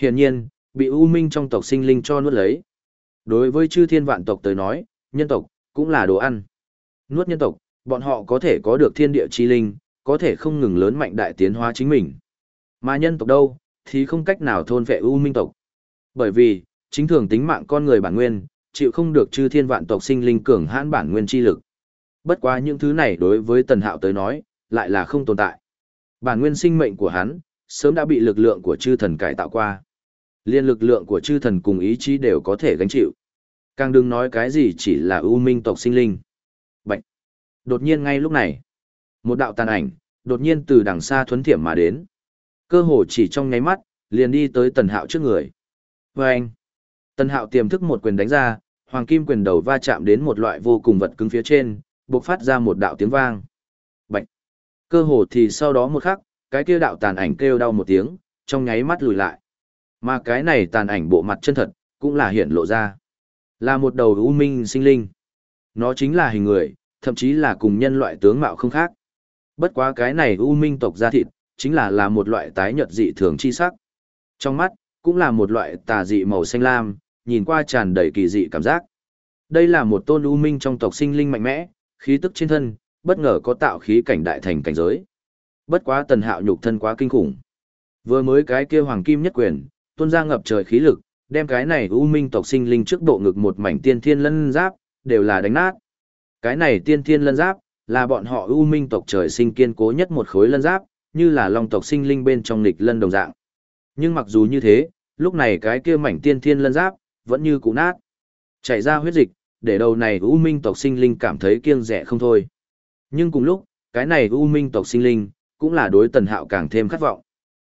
Hiển nhiên, bị U Minh trong tộc sinh linh cho nuốt lấy. Đối với chư thiên vạn tộc tới nói, nhân tộc, cũng là đồ ăn. Nuốt nhân tộc, bọn họ có thể có được thiên địa chi linh, có thể không ngừng lớn mạnh đại tiến hóa chính mình. Mà nhân tộc đâu, thì không cách nào thôn vệ U Minh tộc. Bởi vì, chính thường tính mạng con người bản nguyên, chịu không được chư thiên vạn tộc sinh linh cường hãn bản nguyên chi lực. Bất quá những thứ này đối với Tần Hạo tới nói, lại là không tồn tại. Bản nguyên sinh mệnh của hắn, sớm đã bị lực lượng của chư thần cải tạo qua. Liên lực lượng của chư thần cùng ý chí đều có thể gánh chịu. Càng đừng nói cái gì chỉ là ưu minh tộc sinh linh. Bạch! Đột nhiên ngay lúc này, một đạo tàn ảnh, đột nhiên từ đằng xa thuấn thiểm mà đến. Cơ hồ chỉ trong nháy mắt, liền đi tới tần hạo trước người. Và anh! Tần hạo tiềm thức một quyền đánh ra, hoàng kim quyền đầu va chạm đến một loại vô cùng vật cứng phía trên, bộc phát ra một đạo tiếng vang. Bạch! Cơ hồ thì sau đó một khắc, cái kia đạo tàn ảnh kêu đau một tiếng, trong nháy mắt lùi lại. Mà cái này tàn ảnh bộ mặt chân thật, cũng là hiện lộ ra. Là một đầu u minh sinh linh. Nó chính là hình người, thậm chí là cùng nhân loại tướng mạo không khác. Bất quá cái này u minh tộc da thịt, chính là là một loại tái nhợt dị thường chi sắc. Trong mắt, cũng là một loại tà dị màu xanh lam, nhìn qua tràn đầy kỳ dị cảm giác. Đây là một tôn u minh trong tộc sinh linh mạnh mẽ, khí tức trên thân, bất ngờ có tạo khí cảnh đại thành cảnh giới. Bất quá tần hạo nhục thân quá kinh khủng. Vừa mới cái kia hoàng kim nhất quyền, tuôn ra ngập trời khí lực, đem cái này u minh tộc sinh linh trước bộ ngực một mảnh tiên thiên lân giáp, đều là đánh nát. Cái này tiên thiên lân giáp, là bọn họ u minh tộc trời sinh kiên cố nhất một khối lân giáp, như là long tộc sinh linh bên trong nghịch lân đồng dạng. Nhưng mặc dù như thế, lúc này cái kia mảnh tiên thiên lân giáp, vẫn như cũ nát. Chảy ra huyết dịch, để đầu này u minh tộc sinh linh cảm thấy kiêng rẻ không thôi. Nhưng cùng lúc, cái này u minh tộc sinh linh, cũng là đối tần hạo càng thêm khát vọng.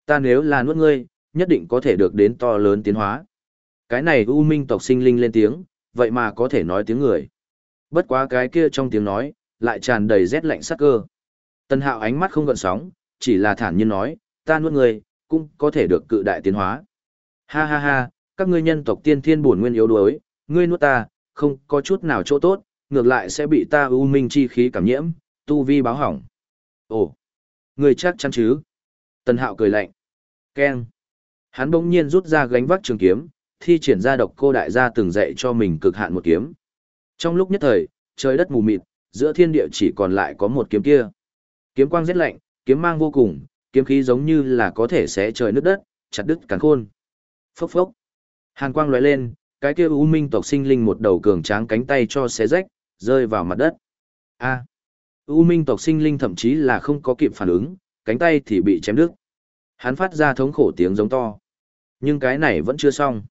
Ta nếu là nuốt ngươi, nhất định có thể được đến to lớn tiến hóa. Cái này u minh tộc sinh linh lên tiếng, vậy mà có thể nói tiếng người. Bất quá cái kia trong tiếng nói, lại tràn đầy rét lạnh sắc cơ. Tần hạo ánh mắt không gợn sóng, chỉ là thản nhiên nói, ta nuốt người cũng có thể được cự đại tiến hóa. Ha ha ha, các ngươi nhân tộc tiên thiên bổn nguyên yếu đuối, ngươi nuốt ta, không có chút nào chỗ tốt, ngược lại sẽ bị ta u minh chi khí cảm nhiễm, tu vi báo hỏng. Ồ, ngươi chắc chắn chứ? Tần Hạo cười lạnh. Keng. Hắn bỗng nhiên rút ra gánh vác trường kiếm, thi triển ra độc cô đại gia từng dạy cho mình cực hạn một kiếm. Trong lúc nhất thời, trời đất mù mịt, giữa thiên địa chỉ còn lại có một kiếm kia. Kiếm quang rất lạnh, kiếm mang vô cùng, kiếm khí giống như là có thể xé trời nứt đất, chặt đứt cắn khôn. Phốc phốc. Hàn quang lóe lên, cái kia u minh tộc sinh linh một đầu cường tráng cánh tay cho xé rách, rơi vào mặt đất. A. U minh tộc sinh linh thậm chí là không có kịp phản ứng, cánh tay thì bị chém đứt. Hắn phát ra thống khổ tiếng giống to. Nhưng cái này vẫn chưa xong.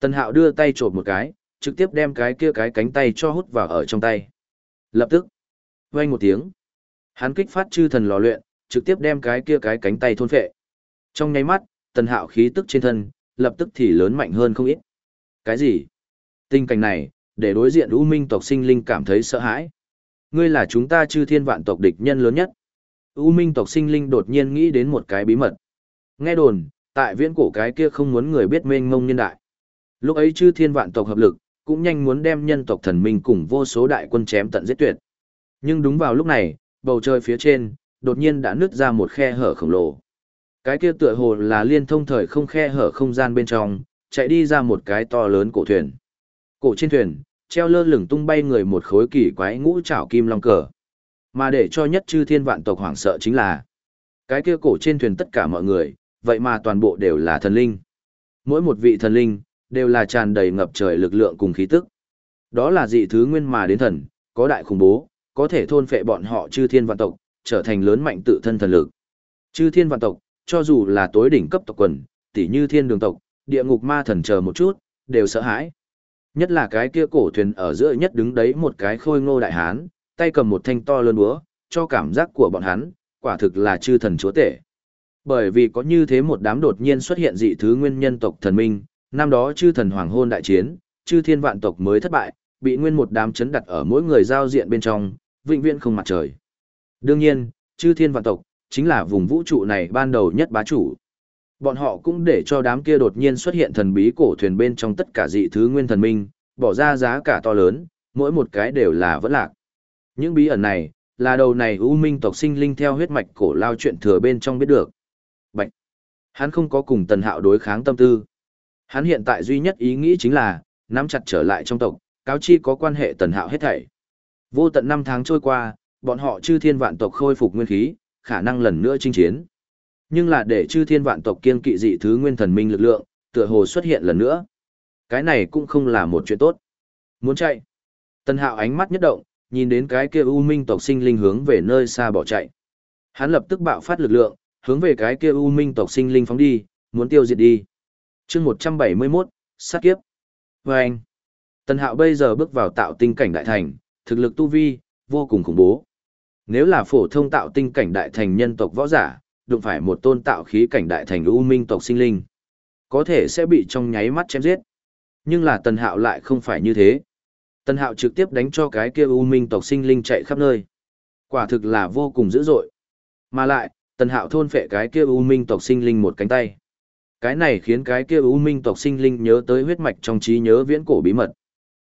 Tần Hạo đưa tay trộm một cái, trực tiếp đem cái kia cái cánh tay cho hút vào ở trong tay. Lập tức, vang một tiếng. Hắn kích phát chư thần lò luyện, trực tiếp đem cái kia cái cánh tay thôn phệ. Trong nháy mắt, tần hạo khí tức trên thân, lập tức thì lớn mạnh hơn không ít. Cái gì? Tình cảnh này, để đối diện U Minh tộc sinh linh cảm thấy sợ hãi. Ngươi là chúng ta chư thiên vạn tộc địch nhân lớn nhất. U Minh tộc sinh linh đột nhiên nghĩ đến một cái bí mật. Nghe đồn, tại viễn cổ cái kia không muốn người biết mênh mông nhân đại. Lúc ấy chư thiên vạn tộc hợp lực, cũng nhanh muốn đem nhân tộc thần minh cùng vô số đại quân chém tận giết tuyệt. Nhưng đúng vào lúc này, bầu trời phía trên, đột nhiên đã nứt ra một khe hở khổng lồ. Cái kia tựa hồ là liên thông thời không khe hở không gian bên trong, chạy đi ra một cái to lớn cổ thuyền. Cổ trên thuyền, treo lơ lửng tung bay người một khối kỳ quái ngũ trảo kim long cờ. Mà để cho nhất chư thiên vạn tộc hoảng sợ chính là, cái kia cổ trên thuyền tất cả mọi người, vậy mà toàn bộ đều là thần linh. Mỗi một vị thần linh, đều là tràn đầy ngập trời lực lượng cùng khí tức. Đó là dị thứ nguyên mà đến thần, có đại khủng bố, có thể thôn phệ bọn họ chư thiên vạn tộc, trở thành lớn mạnh tự thân thần lực. Chư thiên vạn tộc, cho dù là tối đỉnh cấp tộc quần, tỷ như thiên đường tộc, địa ngục ma thần chờ một chút, đều sợ hãi. Nhất là cái kia cổ thuyền ở giữa nhất đứng đấy một cái khôi ngô đại hán, tay cầm một thanh to lớn búa, cho cảm giác của bọn hắn, quả thực là chư thần chúa tể. Bởi vì có như thế một đám đột nhiên xuất hiện dị thứ nguyên nhân tộc thần minh, năm đó chư thần hoàng hôn đại chiến, chư thiên vạn tộc mới thất bại, bị nguyên một đám chấn đặt ở mỗi người giao diện bên trong, vĩnh viễn không mặt trời. Đương nhiên, chư thiên vạn tộc, chính là vùng vũ trụ này ban đầu nhất bá chủ. Bọn họ cũng để cho đám kia đột nhiên xuất hiện thần bí cổ thuyền bên trong tất cả dị thứ nguyên thần minh, bỏ ra giá cả to lớn, mỗi một cái đều là vẫn lạc. Những bí ẩn này, là đầu này U Minh tộc sinh linh theo huyết mạch cổ lao chuyện thừa bên trong biết được. Bạch! Hắn không có cùng tần hạo đối kháng tâm tư. Hắn hiện tại duy nhất ý nghĩ chính là, nắm chặt trở lại trong tộc, cáo chi có quan hệ tần hạo hết thảy. Vô tận năm tháng trôi qua, bọn họ chư thiên vạn tộc khôi phục nguyên khí, khả năng lần nữa chinh chiến. Nhưng là để chư thiên vạn tộc kiên kỵ dị thứ nguyên thần minh lực lượng, tựa hồ xuất hiện lần nữa. Cái này cũng không là một chuyện tốt. Muốn chạy. Tần hạo ánh mắt nhất động, nhìn đến cái kia u minh tộc sinh linh hướng về nơi xa bỏ chạy. Hắn lập tức bạo phát lực lượng, hướng về cái kia u minh tộc sinh linh phóng đi, muốn tiêu diệt đi. chương 171, sát kiếp. Và anh, Tần Hạo bây giờ bước vào tạo tinh cảnh đại thành, thực lực tu vi, vô cùng khủng bố. Nếu là phổ thông tạo tinh cảnh đại thành nhân tộc võ giả, đụng phải một tôn tạo khí cảnh đại thành u minh tộc sinh linh, có thể sẽ bị trong nháy mắt chém giết. Nhưng là Tần Hạo lại không phải như thế. Tần Hạo trực tiếp đánh cho cái kia u minh tộc sinh linh chạy khắp nơi. Quả thực là vô cùng dữ dội. Mà lại, Tần Hạo thôn phệ cái kia u minh tộc sinh linh một cánh tay. Cái này khiến cái kia u minh tộc sinh linh nhớ tới huyết mạch trong trí nhớ viễn cổ bí mật.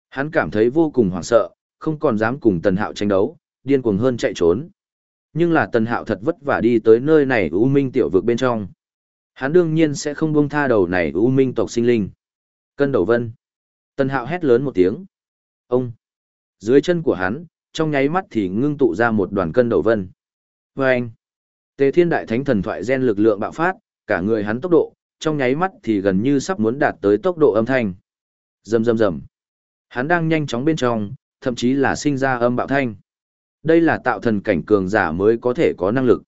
Hắn cảm thấy vô cùng hoảng sợ, không còn dám cùng Tần Hạo tranh đấu, điên cuồng hơn chạy trốn. Nhưng là Tần Hạo thật vất vả đi tới nơi này u minh tiểu vực bên trong. Hắn đương nhiên sẽ không buông tha đầu này u minh tộc sinh linh. Cân đầu vân. Tần Hạo hét lớn một tiếng. Ông! Dưới chân của hắn, trong nháy mắt thì ngưng tụ ra một đoàn cân đầu vân. Vâng! Tề thiên đại thánh thần thoại gen lực lượng bạo phát, cả người hắn tốc độ, trong nháy mắt thì gần như sắp muốn đạt tới tốc độ âm thanh. Rầm rầm rầm. Hắn đang nhanh chóng bên trong, thậm chí là sinh ra âm bạo thanh. Đây là tạo thần cảnh cường giả mới có thể có năng lực.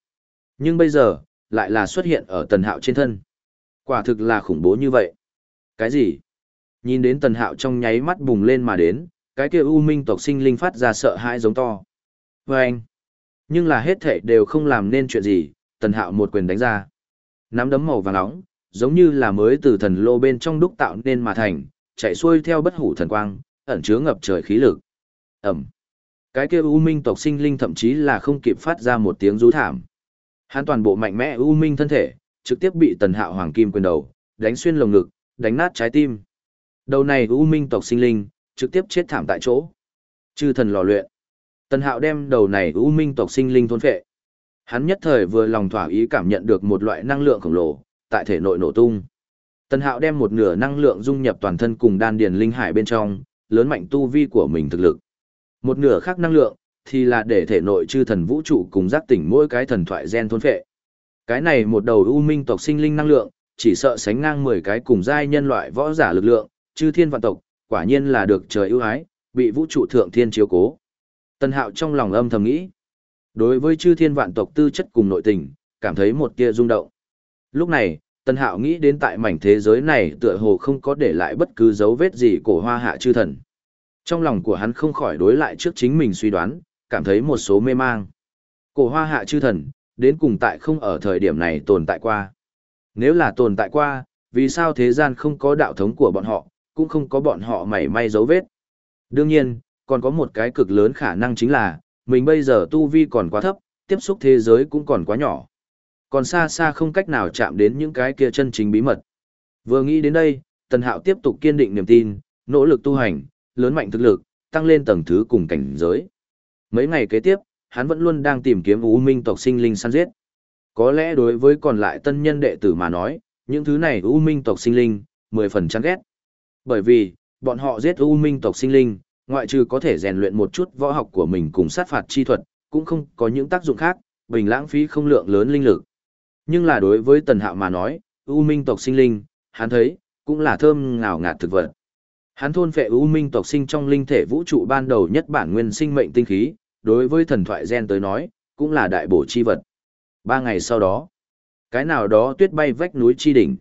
Nhưng bây giờ, lại là xuất hiện ở tần hạo trên thân. Quả thực là khủng bố như vậy. Cái gì? Nhìn đến tần hạo trong nháy mắt bùng lên mà đến, cái kia u minh tộc sinh linh phát ra sợ hãi giống to. Và anh, nhưng là hết thảy đều không làm nên chuyện gì, tần hạo một quyền đánh ra. Nắm đấm màu vàng nóng, giống như là mới từ thần lô bên trong đúc tạo nên mà thành, chạy xuôi theo bất hủ thần quang, ẩn chứa ngập trời khí lực. Ẩm. Cái kia u minh tộc sinh linh thậm chí là không kịp phát ra một tiếng rú thảm. Hắn toàn bộ mạnh mẽ u minh thân thể, trực tiếp bị tần hạo hoàng kim quyền đầu, đánh xuyên lồng ngực, đánh nát trái tim. Đầu này u minh tộc sinh linh, trực tiếp chết thảm tại chỗ. Chư thần lò luyện. Tần Hạo đem đầu này U Minh tộc sinh linh thôn phệ. Hắn nhất thời vừa lòng thỏa ý cảm nhận được một loại năng lượng khổng lồ tại thể nội nổ tung. Tần Hạo đem một nửa năng lượng dung nhập toàn thân cùng đan điền linh hải bên trong, lớn mạnh tu vi của mình thực lực. Một nửa khác năng lượng thì là để thể nội chư thần vũ trụ cùng giác tỉnh mỗi cái thần thoại gen thôn phệ. Cái này một đầu U Minh tộc sinh linh năng lượng, chỉ sợ sánh ngang 10 cái cùng giai nhân loại võ giả lực lượng, chư thiên vạn tộc, quả nhiên là được trời ưu ái, bị vũ trụ thượng thiên chiếu cố. Tân hạo trong lòng âm thầm nghĩ. Đối với chư thiên vạn tộc tư chất cùng nội tình, cảm thấy một tia rung động. Lúc này, Tân hạo nghĩ đến tại mảnh thế giới này tựa hồ không có để lại bất cứ dấu vết gì của hoa hạ chư thần. Trong lòng của hắn không khỏi đối lại trước chính mình suy đoán, cảm thấy một số mê mang. Cổ hoa hạ chư thần, đến cùng tại không ở thời điểm này tồn tại qua. Nếu là tồn tại qua, vì sao thế gian không có đạo thống của bọn họ, cũng không có bọn họ mảy may dấu vết. Đương nhiên, còn có một cái cực lớn khả năng chính là, mình bây giờ tu vi còn quá thấp, tiếp xúc thế giới cũng còn quá nhỏ. Còn xa xa không cách nào chạm đến những cái kia chân chính bí mật. Vừa nghĩ đến đây, Tần Hạo tiếp tục kiên định niềm tin, nỗ lực tu hành, lớn mạnh thực lực, tăng lên tầng thứ cùng cảnh giới. Mấy ngày kế tiếp, hắn vẫn luôn đang tìm kiếm U Minh tộc sinh linh săn giết. Có lẽ đối với còn lại tân nhân đệ tử mà nói, những thứ này U Minh tộc sinh linh, mười phần chán ghét. Bởi vì, bọn họ giết U Minh tộc sinh linh, ngoại trừ có thể rèn luyện một chút võ học của mình cùng sát phạt chi thuật, cũng không có những tác dụng khác, bình lãng phí không lượng lớn linh lực. Nhưng là đối với Tần Hạo mà nói, U Minh tộc sinh linh, hắn thấy, cũng là thơm ngào ngạt thực vật. Hắn thôn phệ U Minh tộc sinh trong linh thể vũ trụ ban đầu nhất bản nguyên sinh mệnh tinh khí, đối với thần thoại gen tới nói, cũng là đại bổ chi vật. Ba ngày sau đó, cái nào đó tuyết bay vách núi chi đỉnh.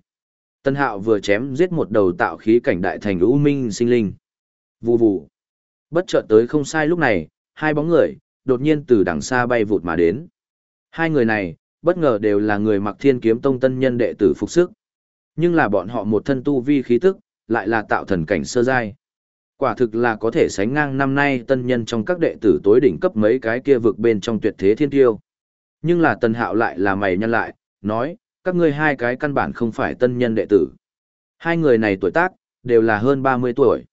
Tân Hạo vừa chém giết một đầu tạo khí cảnh đại thành U Minh sinh linh. Vù vù. Bất chợt tới không sai lúc này, hai bóng người, đột nhiên từ đằng xa bay vụt mà đến. Hai người này, bất ngờ đều là người mặc thiên kiếm tông tân nhân đệ tử phục sức. Nhưng là bọn họ một thân tu vi khí tức, lại là tạo thần cảnh sơ giai. Quả thực là có thể sánh ngang năm nay tân nhân trong các đệ tử tối đỉnh cấp mấy cái kia vực bên trong tuyệt thế thiên tiêu. Nhưng là tân hạo lại là mày nhân lại, nói, các ngươi hai cái căn bản không phải tân nhân đệ tử. Hai người này tuổi tác, đều là hơn 30 tuổi.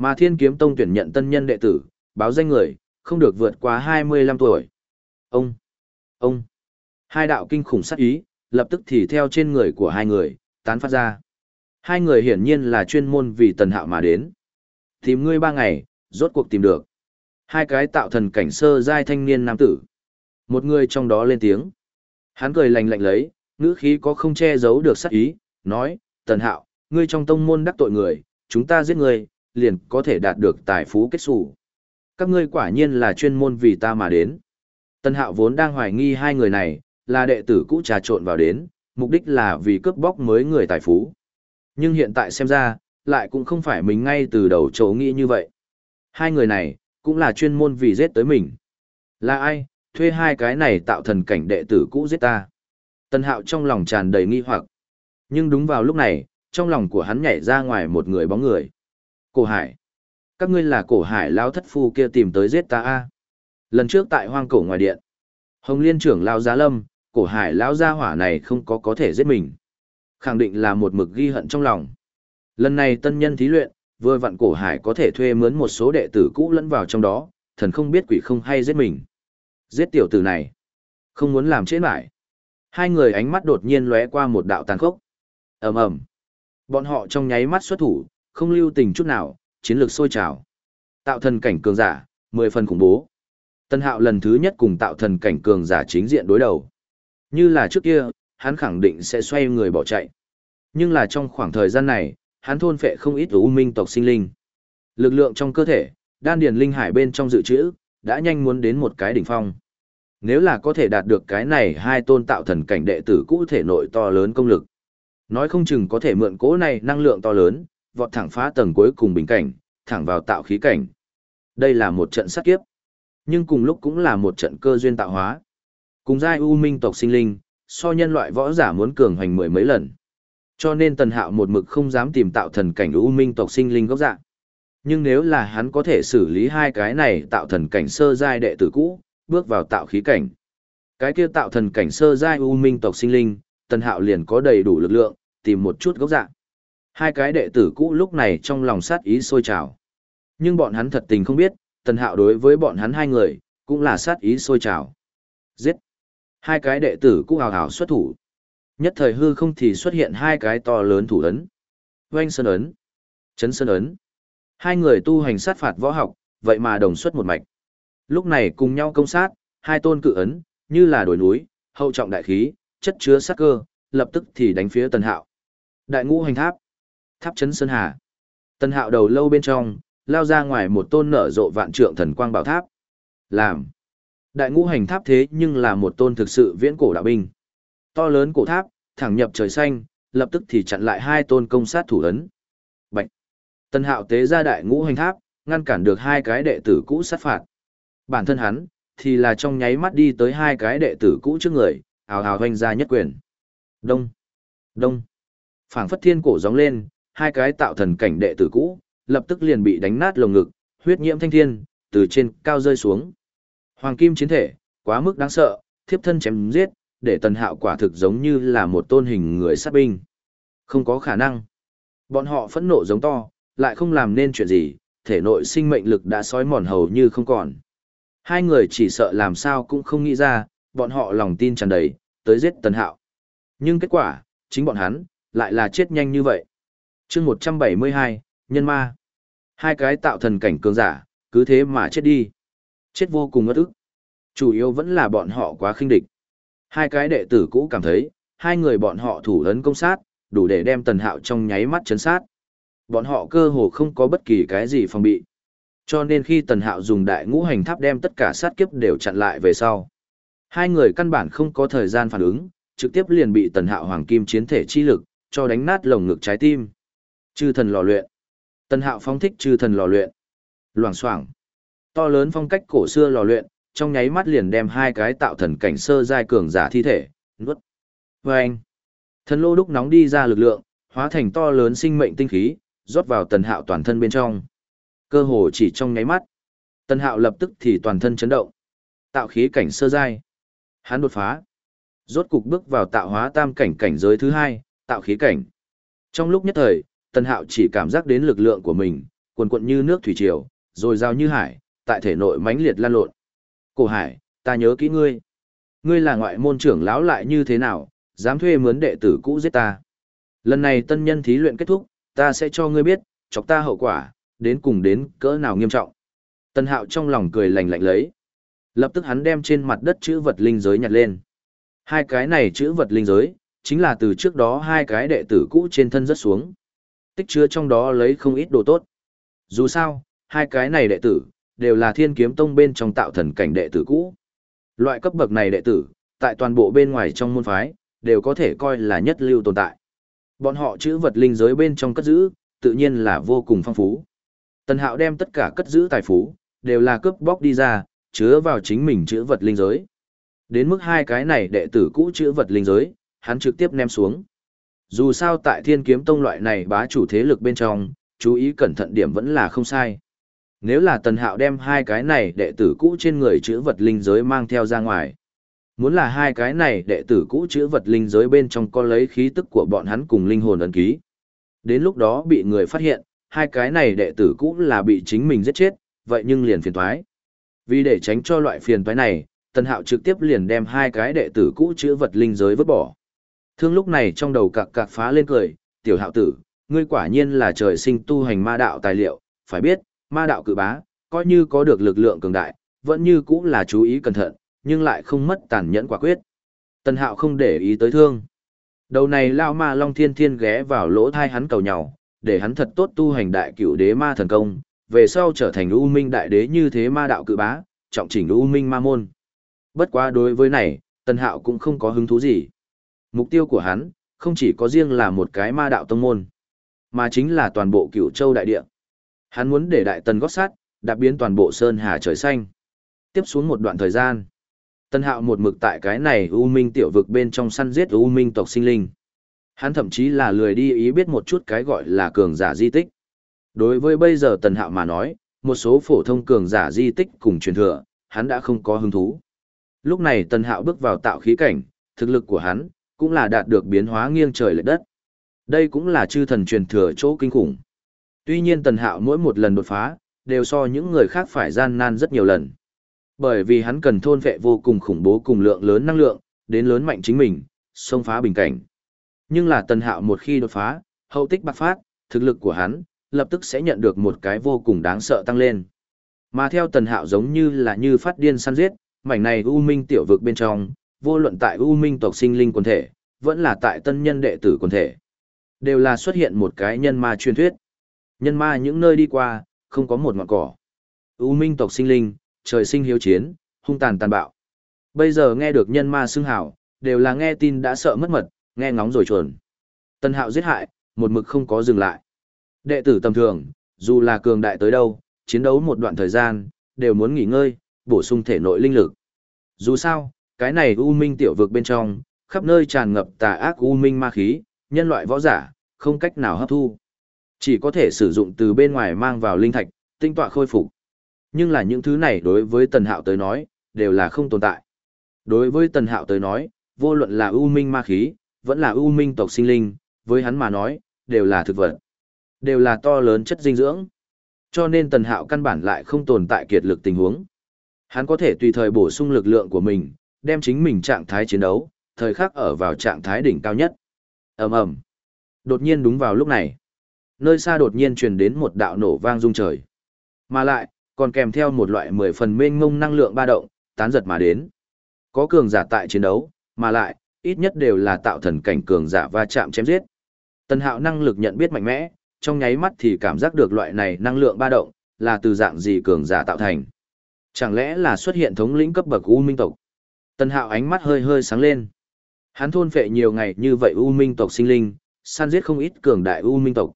Mà thiên kiếm tông tuyển nhận tân nhân đệ tử, báo danh người, không được vượt quá 25 tuổi. Ông, ông, hai đạo kinh khủng sát ý, lập tức thì theo trên người của hai người, tán phát ra. Hai người hiển nhiên là chuyên môn vì tần hạo mà đến. Tìm ngươi ba ngày, rốt cuộc tìm được. Hai cái tạo thần cảnh sơ giai thanh niên nam tử. Một người trong đó lên tiếng. Hắn cười lạnh lạnh lấy, ngữ khí có không che giấu được sát ý, nói, tần hạo, ngươi trong tông môn đắc tội người, chúng ta giết ngươi, liền có thể đạt được tài phú kết xù. Các ngươi quả nhiên là chuyên môn vì ta mà đến. Tần hạo vốn đang hoài nghi hai người này, là đệ tử cũ trà trộn vào đến, mục đích là vì cướp bóc mới người tài phú. Nhưng hiện tại xem ra, lại cũng không phải mình ngay từ đầu chỗ nghĩ như vậy. Hai người này, cũng là chuyên môn vì giết tới mình. Là ai, thuê hai cái này tạo thần cảnh đệ tử cũ giết ta. Tân hạo trong lòng tràn đầy nghi hoặc. Nhưng đúng vào lúc này, trong lòng của hắn nhảy ra ngoài một người bóng người. Cổ hải. Các ngươi là cổ hải lao thất phu kia tìm tới giết ta a Lần trước tại hoang cổ ngoài điện. Hồng liên trưởng lao giá lâm, cổ hải lão gia hỏa này không có có thể giết mình. Khẳng định là một mực ghi hận trong lòng. Lần này tân nhân thí luyện, vừa vặn cổ hải có thể thuê mướn một số đệ tử cũ lẫn vào trong đó, thần không biết quỷ không hay giết mình. Giết tiểu tử này. Không muốn làm chết lại. Hai người ánh mắt đột nhiên lóe qua một đạo tàn khốc. ầm ầm Bọn họ trong nháy mắt xuất thủ, không lưu tình chút nào, chiến lược sôi trào. Tạo thần cảnh cường giả, mười phần khủng bố. Tân hạo lần thứ nhất cùng tạo thần cảnh cường giả chính diện đối đầu. Như là trước kia, hắn khẳng định sẽ xoay người bỏ chạy. Nhưng là trong khoảng thời gian này, hắn thôn phệ không ít u minh tộc sinh linh. Lực lượng trong cơ thể, đan điền linh hải bên trong dự trữ, đã nhanh muốn đến một cái đỉnh phong. Nếu là có thể đạt được cái này hai tôn tạo thần cảnh đệ tử cũ thể nội to lớn công lực. Nói không chừng có thể mượn cố này năng lượng to lớn, vọt thẳng phá tầng cuối cùng bình cảnh, thẳng vào tạo khí cảnh. Đây là một trận sát kiếp, nhưng cùng lúc cũng là một trận cơ duyên tạo hóa. Cùng giai u minh tộc sinh linh, so nhân loại võ giả muốn cường hoành mười mấy lần. Cho nên Tần Hạo một mực không dám tìm tạo thần cảnh u minh tộc sinh linh gốc dạng. Nhưng nếu là hắn có thể xử lý hai cái này tạo thần cảnh sơ giai đệ tử cũ, bước vào tạo khí cảnh. Cái kia tạo thần cảnh sơ giai u minh tộc sinh linh, Tần Hạo liền có đầy đủ lực lượng, tìm một chút gốc dạng. Hai cái đệ tử cũ lúc này trong lòng sát ý sôi trào. Nhưng bọn hắn thật tình không biết, Tần Hạo đối với bọn hắn hai người, cũng là sát ý sôi trào. Giết! Hai cái đệ tử cũ hào hào xuất thủ. Nhất thời hư không thì xuất hiện hai cái to lớn thủ ấn. Oanh Sơn ấn, Chấn Sơn ấn. Hai người tu hành sát phạt võ học, vậy mà đồng xuất một mạch. Lúc này cùng nhau công sát, hai tôn cự ấn, như là đổi núi, hậu trọng đại khí, chất chứa sát cơ, lập tức thì đánh phía Tần Hạo. Đại ngũ hành tháp, tháp chấn sơn hà. Tần Hạo đầu lâu bên trong, lao ra ngoài một tôn nở rộ vạn trượng thần quang bảo tháp. Làm. Đại ngũ hành tháp thế nhưng là một tôn thực sự viễn cổ đạo binh. To lớn cổ tháp, thẳng nhập trời xanh, lập tức thì chặn lại hai tôn công sát thủ ấn. Bạch. Tân hạo tế ra đại ngũ hành tháp, ngăn cản được hai cái đệ tử cũ sát phạt. Bản thân hắn, thì là trong nháy mắt đi tới hai cái đệ tử cũ trước người, hào hào hoanh ra nhất quyền. Đông. Đông. Phảng phất thiên cổ gióng lên, hai cái tạo thần cảnh đệ tử cũ, lập tức liền bị đánh nát lồng ngực, huyết nhiễm thanh thiên, từ trên cao rơi xuống. Hoàng kim chiến thể, quá mức đáng sợ, thiếp thân chém giết, để tần hạo quả thực giống như là một tôn hình người sát binh. Không có khả năng. Bọn họ phẫn nộ giống to, lại không làm nên chuyện gì, thể nội sinh mệnh lực đã sói mòn hầu như không còn. Hai người chỉ sợ làm sao cũng không nghĩ ra, bọn họ lòng tin tràn đầy, tới giết tần hạo. Nhưng kết quả, chính bọn hắn, lại là chết nhanh như vậy chương 172, Nhân Ma. Hai cái tạo thần cảnh cường giả, cứ thế mà chết đi. Chết vô cùng ngất ức. Chủ yếu vẫn là bọn họ quá khinh địch. Hai cái đệ tử cũ cảm thấy, hai người bọn họ thủ ấn công sát, đủ để đem tần hạo trong nháy mắt chấn sát. Bọn họ cơ hồ không có bất kỳ cái gì phòng bị. Cho nên khi tần hạo dùng đại ngũ hành tháp đem tất cả sát kiếp đều chặn lại về sau. Hai người căn bản không có thời gian phản ứng, trực tiếp liền bị tần hạo hoàng kim chiến thể chi lực, cho đánh nát lồng ngực trái tim. Chư thần lò luyện. tân hạo phong thích chư thần lò luyện. Loảng xoảng To lớn phong cách cổ xưa lò luyện, trong nháy mắt liền đem hai cái tạo thần cảnh sơ giai cường giả thi thể, nuốt. Và anh, thần lô đúc nóng đi ra lực lượng, hóa thành to lớn sinh mệnh tinh khí, rót vào tần hạo toàn thân bên trong. Cơ hồ chỉ trong nháy mắt. Tần hạo lập tức thì toàn thân chấn động. Tạo khí cảnh sơ giai. Hắn đột phá. Rốt cục bước vào tạo hóa tam cảnh cảnh giới thứ hai, tạo khí cảnh. Trong lúc nhất thời, tần hạo chỉ cảm giác đến lực lượng của mình, cuồn cuộn như nước thủy triều, rồi giao như hải, tại thể nội mãnh liệt lan lộn. Cổ hải, ta nhớ kỹ ngươi. Ngươi là ngoại môn trưởng lão lại như thế nào, dám thuê mướn đệ tử cũ giết ta. Lần này tân nhân thí luyện kết thúc, ta sẽ cho ngươi biết, chọc ta hậu quả, đến cùng đến cỡ nào nghiêm trọng. Tân hạo trong lòng cười lạnh lạnh lấy. Lập tức hắn đem trên mặt đất chữ vật linh giới nhặt lên. Hai cái này chữ vật linh giới, chính là từ trước đó hai cái đệ tử cũ trên thân rất xuống. Tích chứa trong đó lấy không ít đồ tốt. Dù sao, hai cái này đệ tử, đều là thiên kiếm tông bên trong tạo thần cảnh đệ tử cũ. Loại cấp bậc này đệ tử, tại toàn bộ bên ngoài trong môn phái, đều có thể coi là nhất lưu tồn tại. Bọn họ chữ vật linh giới bên trong cất giữ, tự nhiên là vô cùng phong phú. Tần Hạo đem tất cả cất giữ tài phú, đều là cướp bóc đi ra, chứa vào chính mình chữ vật linh giới. Đến mức hai cái này đệ tử cũ chữ vật linh giới, hắn trực tiếp ném xuống. Dù sao tại thiên kiếm tông loại này bá chủ thế lực bên trong, chú ý cẩn thận điểm vẫn là không sai. Nếu là tần hạo đem hai cái này đệ tử cũ trên người chữ vật linh giới mang theo ra ngoài. Muốn là hai cái này đệ tử cũ chữ vật linh giới bên trong có lấy khí tức của bọn hắn cùng linh hồn ấn ký. Đến lúc đó bị người phát hiện, hai cái này đệ tử cũ là bị chính mình giết chết, vậy nhưng liền phiền thoái. Vì để tránh cho loại phiền toái này, Tần Hạo trực tiếp liền đem hai cái đệ tử cũ chữ vật linh giới vứt bỏ. Thương lúc này trong đầu cạc cạc phá lên cười, tiểu hạo tử, ngươi quả nhiên là trời sinh tu hành ma đạo tài liệu, phải biết, ma đạo cự bá, coi như có được lực lượng cường đại, vẫn như cũng là chú ý cẩn thận, nhưng lại không mất tàn nhẫn quả quyết. Tần Hạo không để ý tới thương. Đầu này lao ma long thiên thiên ghé vào lỗ thai hắn cầu nhau, để hắn thật tốt tu hành đại cửu đế ma thần công, về sau trở thành u minh đại đế như thế ma đạo cự bá, trọng chỉnh u minh ma môn. Bất quá đối với này, Tần Hạo cũng không có hứng thú gì. Mục tiêu của hắn, không chỉ có riêng là một cái ma đạo tông môn, mà chính là toàn bộ cửu châu đại địa. Hắn muốn để đại tần gót sát, đạp biến toàn bộ sơn hà trời xanh. Tiếp xuống một đoạn thời gian, Tân Hạo một mực tại cái này U Minh tiểu vực bên trong săn giết U Minh tộc sinh linh. Hắn thậm chí là lười đi ý biết một chút cái gọi là cường giả di tích. Đối với bây giờ Tần Hạo mà nói, một số phổ thông cường giả di tích cùng truyền thừa, hắn đã không có hứng thú. Lúc này Tần Hạo bước vào tạo khí cảnh, thực lực của hắn cũng là đạt được biến hóa nghiêng trời lệch đất. Đây cũng là chư thần truyền thừa chỗ kinh khủng. Tuy nhiên Tần Hạo mỗi một lần đột phá, đều so những người khác phải gian nan rất nhiều lần. Bởi vì hắn cần thôn vệ vô cùng khủng bố cùng lượng lớn năng lượng, đến lớn mạnh chính mình, xông phá bình cảnh. Nhưng là Tần Hạo một khi đột phá, hậu tích bạc phát, thực lực của hắn, lập tức sẽ nhận được một cái vô cùng đáng sợ tăng lên. Mà theo Tần Hạo giống như là như phát điên săn giết, mảnh này U Minh tiểu vực bên trong, vô luận tại U Minh tộc sinh linh quần thể, vẫn là tại tân nhân đệ tử quần thể. Đều là xuất hiện một cái nhân ma truyền thuyết. Nhân ma những nơi đi qua, không có một ngọn cỏ. U minh tộc sinh linh, trời sinh hiếu chiến, hung tàn tàn bạo. Bây giờ nghe được nhân ma xưng hào đều là nghe tin đã sợ mất mật, nghe ngóng rồi chuồn. Tân hạo giết hại, một mực không có dừng lại. Đệ tử tầm thường, dù là cường đại tới đâu, chiến đấu một đoạn thời gian, đều muốn nghỉ ngơi, bổ sung thể nội linh lực. Dù sao, cái này U Minh tiểu vực bên trong, khắp nơi tràn ngập tà ác U Minh ma khí, nhân loại võ giả, không cách nào hấp thu. Chỉ có thể sử dụng từ bên ngoài mang vào linh thạch, tinh tọa khôi phục. Nhưng là những thứ này đối với Tần Hạo tới nói, đều là không tồn tại. Đối với Tần Hạo tới nói, vô luận là u minh ma khí, vẫn là u minh tộc sinh linh, với hắn mà nói, đều là thực vật. Đều là to lớn chất dinh dưỡng. Cho nên Tần Hạo căn bản lại không tồn tại kiệt lực tình huống. Hắn có thể tùy thời bổ sung lực lượng của mình, đem chính mình trạng thái chiến đấu, thời khắc ở vào trạng thái đỉnh cao nhất. ầm ầm Đột nhiên đúng vào lúc này, nơi xa đột nhiên truyền đến một đạo nổ vang rung trời. Mà lại, còn kèm theo một loại mười phần mênh ngông năng lượng ba động, tán giật mà đến. Có cường giả tại chiến đấu, mà lại, ít nhất đều là tạo thần cảnh cường giả va chạm chém giết. Tần Hạo năng lực nhận biết mạnh mẽ, trong nháy mắt thì cảm giác được loại này năng lượng ba động, là từ dạng gì cường giả tạo thành. Chẳng lẽ là xuất hiện thống lĩnh cấp bậc U Minh tộc? Tần Hạo ánh mắt hơi hơi sáng lên. Hắn thôn phệ nhiều ngày như vậy U Minh tộc sinh linh, săn giết không ít cường đại U Minh tộc.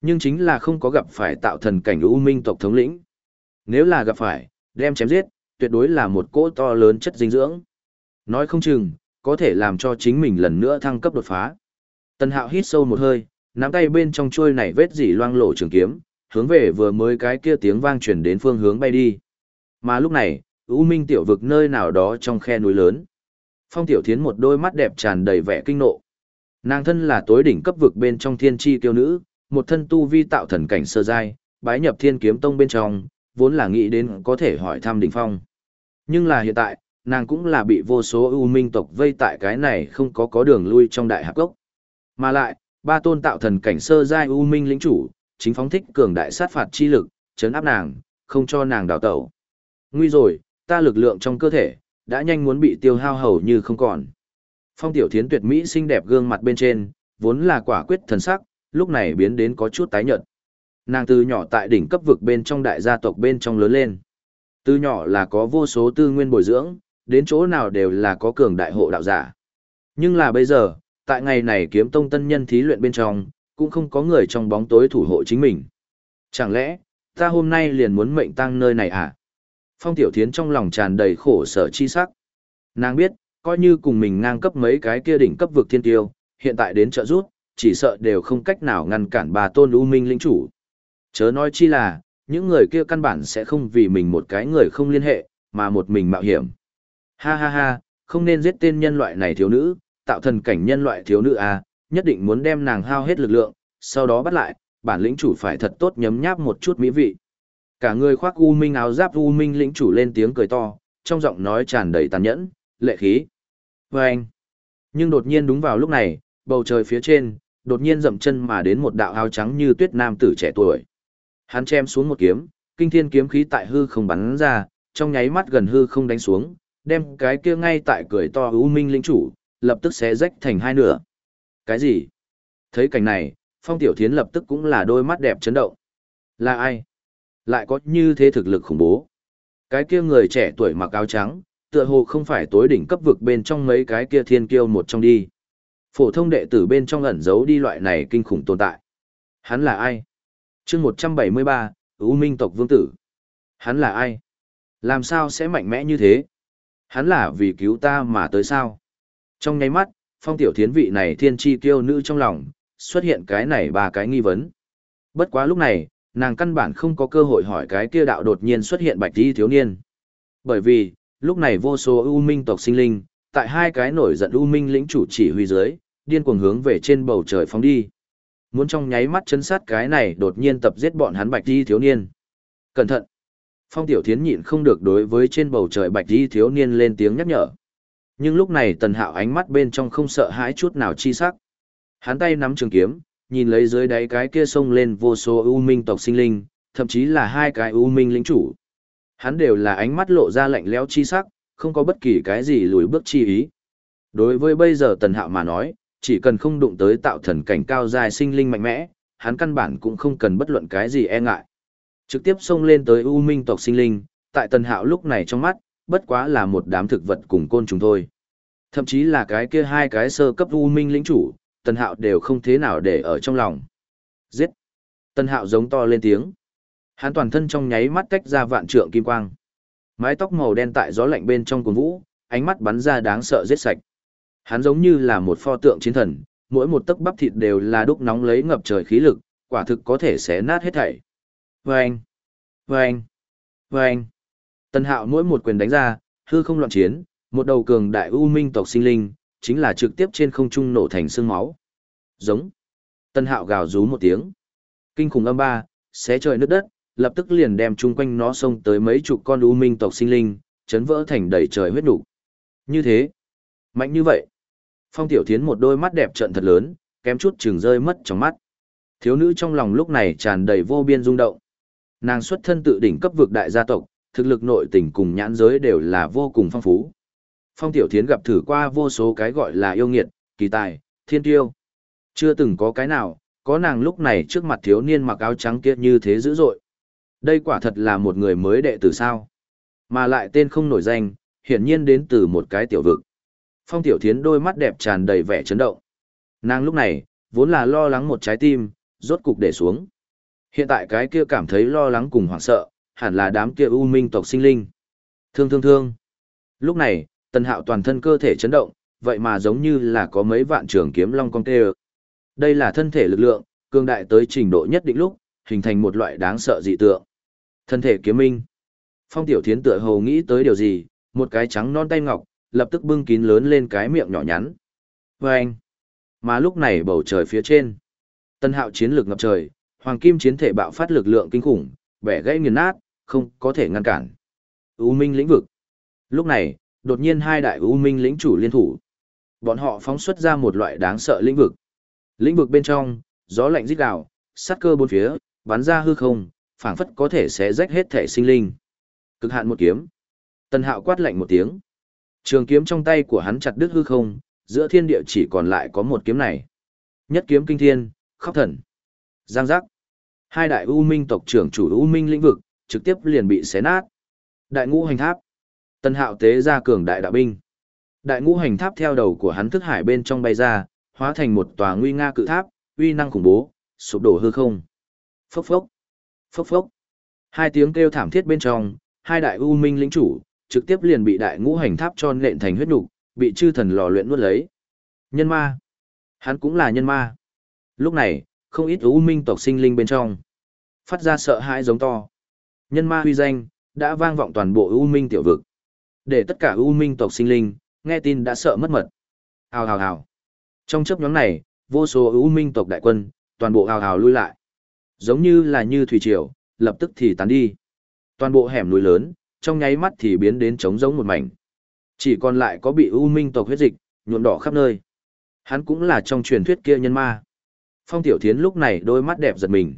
Nhưng chính là không có gặp phải tạo thần cảnh U Minh tộc thống lĩnh. Nếu là gặp phải, đem chém giết, tuyệt đối là một cỗ to lớn chất dinh dưỡng. Nói không chừng, có thể làm cho chính mình lần nữa thăng cấp đột phá. Tần Hạo hít sâu một hơi, nắm tay bên trong chuôi này vết dỉ loang lổ trường kiếm, hướng về vừa mới cái kia tiếng vang truyền đến phương hướng bay đi. Mà lúc này, U Minh tiểu vực nơi nào đó trong khe núi lớn. Phong Tiểu Thiến một đôi mắt đẹp tràn đầy vẻ kinh nộ. Nàng thân là tối đỉnh cấp vực bên trong thiên chi tiêu nữ, một thân tu vi tạo thần cảnh sơ giai, bái nhập thiên kiếm tông bên trong, vốn là nghĩ đến có thể hỏi thăm đỉnh phong. Nhưng là hiện tại, nàng cũng là bị vô số ưu minh tộc vây tại cái này không có có đường lui trong đại hạp gốc. Mà lại, ba tôn tạo thần cảnh sơ giai ưu minh lĩnh chủ, chính phóng thích cường đại sát phạt chi lực, chấn áp nàng, không cho nàng đào tẩu. Nguy rồi, ta lực lượng trong cơ thể, đã nhanh muốn bị tiêu hao hầu như không còn. Phong tiểu thiến tuyệt mỹ xinh đẹp gương mặt bên trên, vốn là quả quyết thần sắc, lúc này biến đến có chút tái nhợt. Nàng từ nhỏ tại đỉnh cấp vực bên trong đại gia tộc bên trong lớn lên. Từ nhỏ là có vô số tư nguyên bồi dưỡng, đến chỗ nào đều là có cường đại hộ đạo giả. Nhưng là bây giờ, tại ngày này kiếm tông tân nhân thí luyện bên trong, cũng không có người trong bóng tối thủ hộ chính mình. Chẳng lẽ, ta hôm nay liền muốn mệnh tăng nơi này à? Phong Tiểu Thiến trong lòng tràn đầy khổ sở chi sắc. Nàng biết, coi như cùng mình ngang cấp mấy cái kia đỉnh cấp vực thiên tiêu, hiện tại đến trợ rút, chỉ sợ đều không cách nào ngăn cản bà tôn U Minh linh chủ. Chớ nói chi là, những người kia căn bản sẽ không vì mình một cái người không liên hệ, mà một mình mạo hiểm. Ha ha ha, không nên giết tên nhân loại này thiếu nữ, tạo thần cảnh nhân loại thiếu nữ à, nhất định muốn đem nàng hao hết lực lượng, sau đó bắt lại, bản lĩnh chủ phải thật tốt nhấm nháp một chút mỹ vị. Cả người khoác u minh áo giáp u minh lĩnh chủ lên tiếng cười to, trong giọng nói tràn đầy tàn nhẫn, lệ khí. Và anh. Nhưng đột nhiên đúng vào lúc này, bầu trời phía trên, đột nhiên dậm chân mà đến một đạo áo trắng như tuyết nam tử trẻ tuổi. Hắn chém xuống một kiếm, kinh thiên kiếm khí tại hư không bắn ra, trong nháy mắt gần hư không đánh xuống, đem cái kia ngay tại cười to u minh lĩnh chủ, lập tức xé rách thành hai nửa. Cái gì? Thấy cảnh này, Phong Tiểu Thiến lập tức cũng là đôi mắt đẹp chấn động. Là ai? Lại có như thế thực lực khủng bố. Cái kia người trẻ tuổi mặc áo trắng, tựa hồ không phải tối đỉnh cấp vực bên trong mấy cái kia thiên kiêu một trong đi. Phổ thông đệ tử bên trong ẩn giấu đi loại này kinh khủng tồn tại. Hắn là ai? chương 173, ưu minh tộc vương tử. Hắn là ai? Làm sao sẽ mạnh mẽ như thế? Hắn là vì cứu ta mà tới sao? Trong nháy mắt, phong tiểu thiến vị này thiên chi kiêu nữ trong lòng, xuất hiện cái này ba cái nghi vấn. Bất quá lúc này, nàng căn bản không có cơ hội hỏi cái kia đạo đột nhiên xuất hiện bạch đi thiếu niên. Bởi vì, lúc này vô số ưu minh tộc sinh linh, tại hai cái nổi giận ưu minh lĩnh chủ chỉ huy dưới, điên cuồng hướng về trên bầu trời phóng đi. Muốn trong nháy mắt chấn sát cái này đột nhiên tập giết bọn hắn bạch đi thiếu niên. Cẩn thận! Phong tiểu thiến nhịn không được đối với trên bầu trời bạch đi thiếu niên lên tiếng nhắc nhở. Nhưng lúc này tần hạo ánh mắt bên trong không sợ hãi chút nào chi sắc. Hắn tay nắm trường kiếm, nhìn lấy dưới đáy cái kia sông lên vô số ưu minh tộc sinh linh, thậm chí là hai cái ưu minh lĩnh chủ. Hắn đều là ánh mắt lộ ra lạnh lẽo chi sắc, không có bất kỳ cái gì lùi bước chi ý. Đối với bây giờ tần hạo mà nói, chỉ cần không đụng tới tạo thần cảnh cao dài sinh linh mạnh mẽ, hắn căn bản cũng không cần bất luận cái gì e ngại. Trực tiếp xông lên tới u minh tộc sinh linh, tại tần hạo lúc này trong mắt, bất quá là một đám thực vật cùng côn trùng thôi. Thậm chí là cái kia hai cái sơ cấp u minh lĩnh chủ, tần hạo đều không thế nào để ở trong lòng. Giết! Tần hạo giống to lên tiếng. Hắn toàn thân trong nháy mắt cách ra vạn trượng kim quang. Mái tóc màu đen tại gió lạnh bên trong cuồng vũ, ánh mắt bắn ra đáng sợ giết sạch. Hắn giống như là một pho tượng chiến thần, mỗi một tấc bắp thịt đều là đúc nóng lấy ngập trời khí lực, quả thực có thể xé nát hết thảy. Vâng! Vâng! Vâng! Tân hạo mỗi một quyền đánh ra, hư không loạn chiến, một đầu cường đại u minh tộc sinh linh, chính là trực tiếp trên không trung nổ thành xương máu. Giống. Tân hạo gào rú một tiếng. Kinh khủng âm ba, xé trời nước đất, lập tức liền đem chung quanh nó xông tới mấy chục con u minh tộc sinh linh, chấn vỡ thành đầy trời huyết đủ. Như thế. Mạnh như vậy. Phong tiểu thiến một đôi mắt đẹp trận thật lớn, kém chút chừng rơi mất trong mắt. Thiếu nữ trong lòng lúc này tràn đầy vô biên rung động. Nàng xuất thân tự đỉnh cấp vực đại gia tộc, thực lực nội tình cùng nhãn giới đều là vô cùng phong phú. Phong Tiểu Thiến gặp thử qua vô số cái gọi là yêu nghiệt, kỳ tài, thiên tiêu. Chưa từng có cái nào, có nàng lúc này trước mặt thiếu niên mặc áo trắng kia như thế dữ dội. Đây quả thật là một người mới đệ tử sao. Mà lại tên không nổi danh, hiển nhiên đến từ một cái tiểu vực. Phong Tiểu Thiến đôi mắt đẹp tràn đầy vẻ chấn động. Nàng lúc này, vốn là lo lắng một trái tim, rốt cục để xuống. Hiện tại cái kia cảm thấy lo lắng cùng hoảng sợ, hẳn là đám kia u minh tộc sinh linh. Thương thương thương. Lúc này, tần hạo toàn thân cơ thể chấn động, vậy mà giống như là có mấy vạn trường kiếm long cong tê Đây là thân thể lực lượng, cường đại tới trình độ nhất định lúc, hình thành một loại đáng sợ dị tượng. Thân thể kiếm minh. Phong tiểu thiến tựa hồ nghĩ tới điều gì, một cái trắng non tay ngọc, lập tức bưng kín lớn lên cái miệng nhỏ nhắn. Và anh. Mà lúc này bầu trời phía trên. Tân hạo chiến lược ngập trời, hoàng kim chiến thể bạo phát lực lượng kinh khủng, bẻ gãy nghiền nát, không có thể ngăn cản. U Minh lĩnh vực. Lúc này, đột nhiên hai đại U Minh lĩnh chủ liên thủ. Bọn họ phóng xuất ra một loại đáng sợ lĩnh vực. Lĩnh vực bên trong, gió lạnh rít gào, sát cơ bốn phía, bắn ra hư không, phảng phất có thể sẽ rách hết thể sinh linh. Cực hạn một kiếm. Tần Hạo quát lạnh một tiếng. Trường kiếm trong tay của hắn chặt đứt hư không, giữa thiên địa chỉ còn lại có một kiếm này. Nhất kiếm kinh thiên, khóc thần. Giang giác. Hai đại U Minh tộc trưởng chủ U Minh lĩnh vực, trực tiếp liền bị xé nát. Đại ngũ hành tháp. Tân hạo tế ra cường đại đạo binh. Đại ngũ hành tháp theo đầu của hắn thức hải bên trong bay ra, hóa thành một tòa nguy nga cự tháp, uy năng khủng bố, sụp đổ hư không. Phốc phốc. Phốc phốc. Hai tiếng kêu thảm thiết bên trong, hai đại u minh lĩnh chủ, trực tiếp liền bị đại ngũ hành tháp cho nện thành huyết nục, bị chư thần lò luyện nuốt lấy. Nhân ma. Hắn cũng là nhân ma. Lúc này, không ít u minh tộc sinh linh bên trong. Phát ra sợ hãi giống to. Nhân ma huy danh, đã vang vọng toàn bộ U Minh tiểu vực. Để tất cả U Minh tộc sinh linh, nghe tin đã sợ mất mật. Hào hào hào. Trong chấp nhóm này, vô số U Minh tộc đại quân, toàn bộ hào hào lui lại. Giống như là như thủy triều, lập tức thì tán đi. Toàn bộ hẻm núi lớn, trong nháy mắt thì biến đến trống giống một mảnh. Chỉ còn lại có bị U Minh tộc huyết dịch, nhuộm đỏ khắp nơi. Hắn cũng là trong truyền thuyết kia nhân ma. Phong Tiểu Thiến lúc này đôi mắt đẹp giật mình.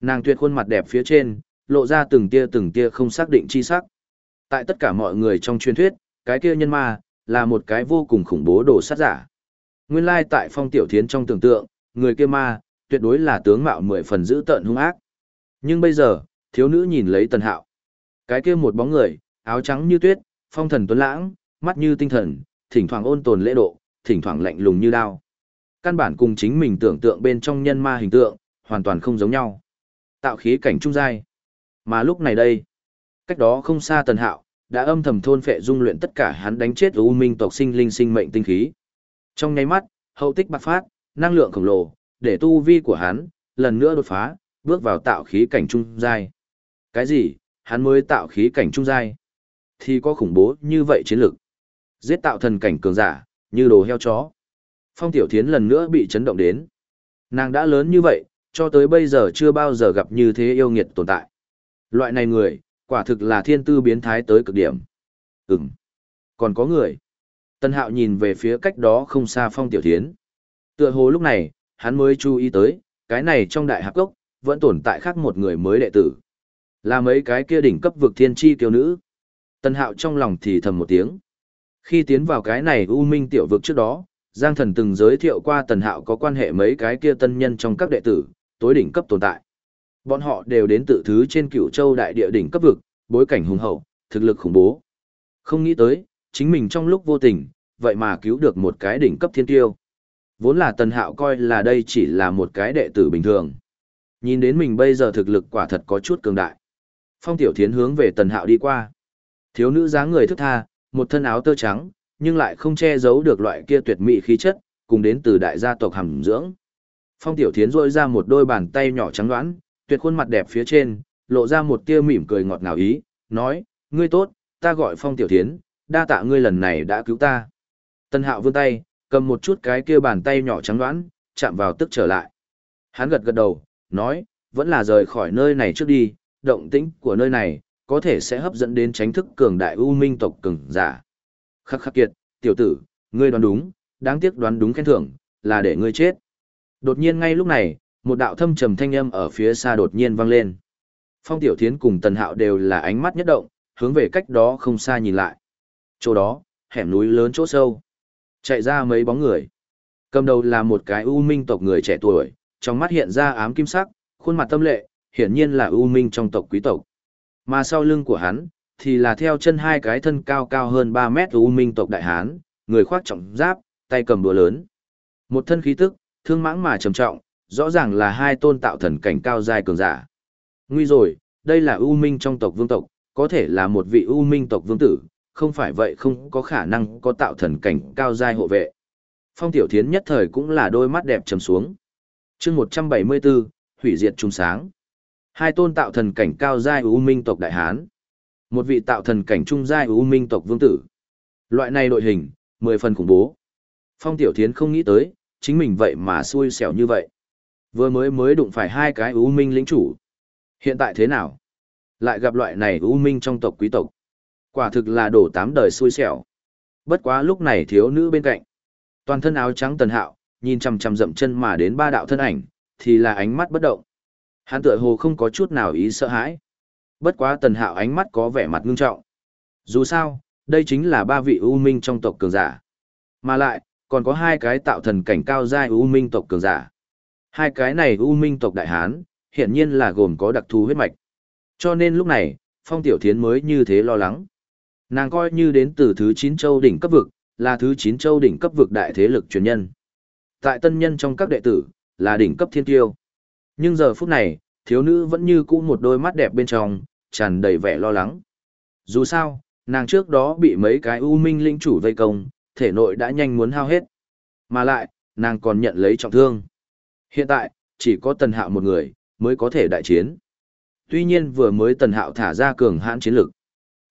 Nàng tuyệt khuôn mặt đẹp phía trên, lộ ra từng tia từng tia không xác định chi sắc. Tại tất cả mọi người trong truyền thuyết, cái kia nhân ma, là một cái vô cùng khủng bố đồ sát giả. Nguyên lai tại phong tiểu thiến trong tưởng tượng, người kia ma, tuyệt đối là tướng mạo mười phần dữ tợn hung ác. Nhưng bây giờ, thiếu nữ nhìn lấy tần hạo. Cái kia một bóng người, áo trắng như tuyết, phong thần tuấn lãng, mắt như tinh thần, thỉnh thoảng ôn tồn lễ độ, thỉnh thoảng lạnh lùng như đao. Căn bản cùng chính mình tưởng tượng bên trong nhân ma hình tượng, hoàn toàn không giống nhau. Tạo khí cảnh trung giai. Mà lúc này đây, cách đó không xa Tần Hạo, đã âm thầm thôn phệ dung luyện tất cả hắn đánh chết U Minh tộc sinh linh sinh mệnh tinh khí. Trong nháy mắt, hậu tích bạc phát, năng lượng khổng lồ, để tu vi của hắn lần nữa đột phá, bước vào tạo khí cảnh trung giai. Cái gì? Hắn mới tạo khí cảnh trung giai? Thì có khủng bố như vậy chiến lực. Giết tạo thần cảnh cường giả, như đồ heo chó. Phong Tiểu Thiến lần nữa bị chấn động đến. Nàng đã lớn như vậy, cho tới bây giờ chưa bao giờ gặp như thế yêu nghiệt tồn tại. Loại này người, quả thực là thiên tư biến thái tới cực điểm. Ừm. Còn có người. Tân hạo nhìn về phía cách đó không xa phong tiểu thiến. Tựa hồ lúc này, hắn mới chú ý tới, cái này trong đại hạp cốc, vẫn tồn tại khác một người mới đệ tử. Là mấy cái kia đỉnh cấp vực thiên chi kiêu nữ. Tân hạo trong lòng thì thầm một tiếng. Khi tiến vào cái này u minh tiểu vực trước đó, Giang thần từng giới thiệu qua tần hạo có quan hệ mấy cái kia tân nhân trong các đệ tử, tối đỉnh cấp tồn tại. Bọn họ đều đến tự thứ trên cửu châu đại địa đỉnh cấp vực, bối cảnh hùng hậu, thực lực khủng bố. Không nghĩ tới, chính mình trong lúc vô tình, vậy mà cứu được một cái đỉnh cấp thiên tiêu. Vốn là tần hạo coi là đây chỉ là một cái đệ tử bình thường. Nhìn đến mình bây giờ thực lực quả thật có chút cường đại. Phong tiểu thiến hướng về tần hạo đi qua. Thiếu nữ dáng người thức tha, một thân áo tơ trắng, nhưng lại không che giấu được loại kia tuyệt mỹ khí chất, cùng đến từ đại gia tộc hàm dưỡng. Phong Tiểu Thiến rôi ra một đôi bàn tay nhỏ trắng đoán, tuyệt khuôn mặt đẹp phía trên, lộ ra một tia mỉm cười ngọt ngào ý, nói, ngươi tốt, ta gọi Phong Tiểu Thiến, đa tạ ngươi lần này đã cứu ta. Tân Hạo vươn tay, cầm một chút cái kia bàn tay nhỏ trắng đoán, chạm vào tức trở lại. Hắn gật gật đầu, nói, vẫn là rời khỏi nơi này trước đi, động tĩnh của nơi này, có thể sẽ hấp dẫn đến tránh thức cường đại u minh tộc cường giả. Khắc khắc kiệt, tiểu tử, ngươi đoán đúng, đáng tiếc đoán đúng khen thưởng, là để ngươi chết. Đột nhiên ngay lúc này, một đạo thâm trầm thanh âm ở phía xa đột nhiên vang lên. Phong Tiểu Thiến cùng Tần Hạo đều là ánh mắt nhất động, hướng về cách đó không xa nhìn lại. Chỗ đó, hẻm núi lớn chỗ sâu. Chạy ra mấy bóng người. Cầm đầu là một cái U Minh tộc người trẻ tuổi, trong mắt hiện ra ám kim sắc, khuôn mặt tâm lệ, hiển nhiên là U Minh trong tộc quý tộc. Mà sau lưng của hắn, thì là theo chân hai cái thân cao cao hơn 3 mét U Minh tộc đại hán, người khoác trọng giáp, tay cầm đũa lớn. Một thân khí tức, thương mãng mà trầm trọng, rõ ràng là hai tôn tạo thần cảnh cao dài cường giả. Nguy rồi, đây là U Minh trong tộc vương tộc, có thể là một vị U Minh tộc vương tử, không phải vậy không có khả năng có tạo thần cảnh cao dài hộ vệ. Phong Tiểu Thiến nhất thời cũng là đôi mắt đẹp trầm xuống. chương 174, hủy diệt trung sáng. Hai tôn tạo thần cảnh cao giai U Minh tộc đại hán. Một vị tạo thần cảnh trung giai U Minh tộc vương tử. Loại này đội hình, mười phần khủng bố. Phong Tiểu Thiến không nghĩ tới, chính mình vậy mà xui xẻo như vậy. Vừa mới mới đụng phải hai cái U Minh lĩnh chủ. Hiện tại thế nào? Lại gặp loại này U Minh trong tộc quý tộc. Quả thực là đổ tám đời xui xẻo. Bất quá lúc này thiếu nữ bên cạnh. Toàn thân áo trắng tần hạo, nhìn chằm chằm dậm chân mà đến ba đạo thân ảnh, thì là ánh mắt bất động. Hắn tựa hồ không có chút nào ý sợ hãi. Bất quá tần hạo ánh mắt có vẻ mặt ngưng trọng. Dù sao, đây chính là ba vị U Minh trong tộc cường giả. Mà lại, còn có hai cái tạo thần cảnh cao giai U Minh tộc cường giả. Hai cái này U Minh tộc đại hán, hiển nhiên là gồm có đặc thù huyết mạch. Cho nên lúc này, Phong Tiểu Thiến mới như thế lo lắng. Nàng coi như đến từ thứ 9 châu đỉnh cấp vực, là thứ 9 châu đỉnh cấp vực đại thế lực truyền nhân. Tại tân nhân trong các đệ tử, là đỉnh cấp thiên tiêu. Nhưng giờ phút này, thiếu nữ vẫn như cũ một đôi mắt đẹp bên trong, tràn đầy vẻ lo lắng. Dù sao, nàng trước đó bị mấy cái u minh linh chủ vây công, thể nội đã nhanh muốn hao hết. Mà lại, nàng còn nhận lấy trọng thương. Hiện tại, chỉ có tần hạo một người, mới có thể đại chiến. Tuy nhiên vừa mới tần hạo thả ra cường hãn chiến lực.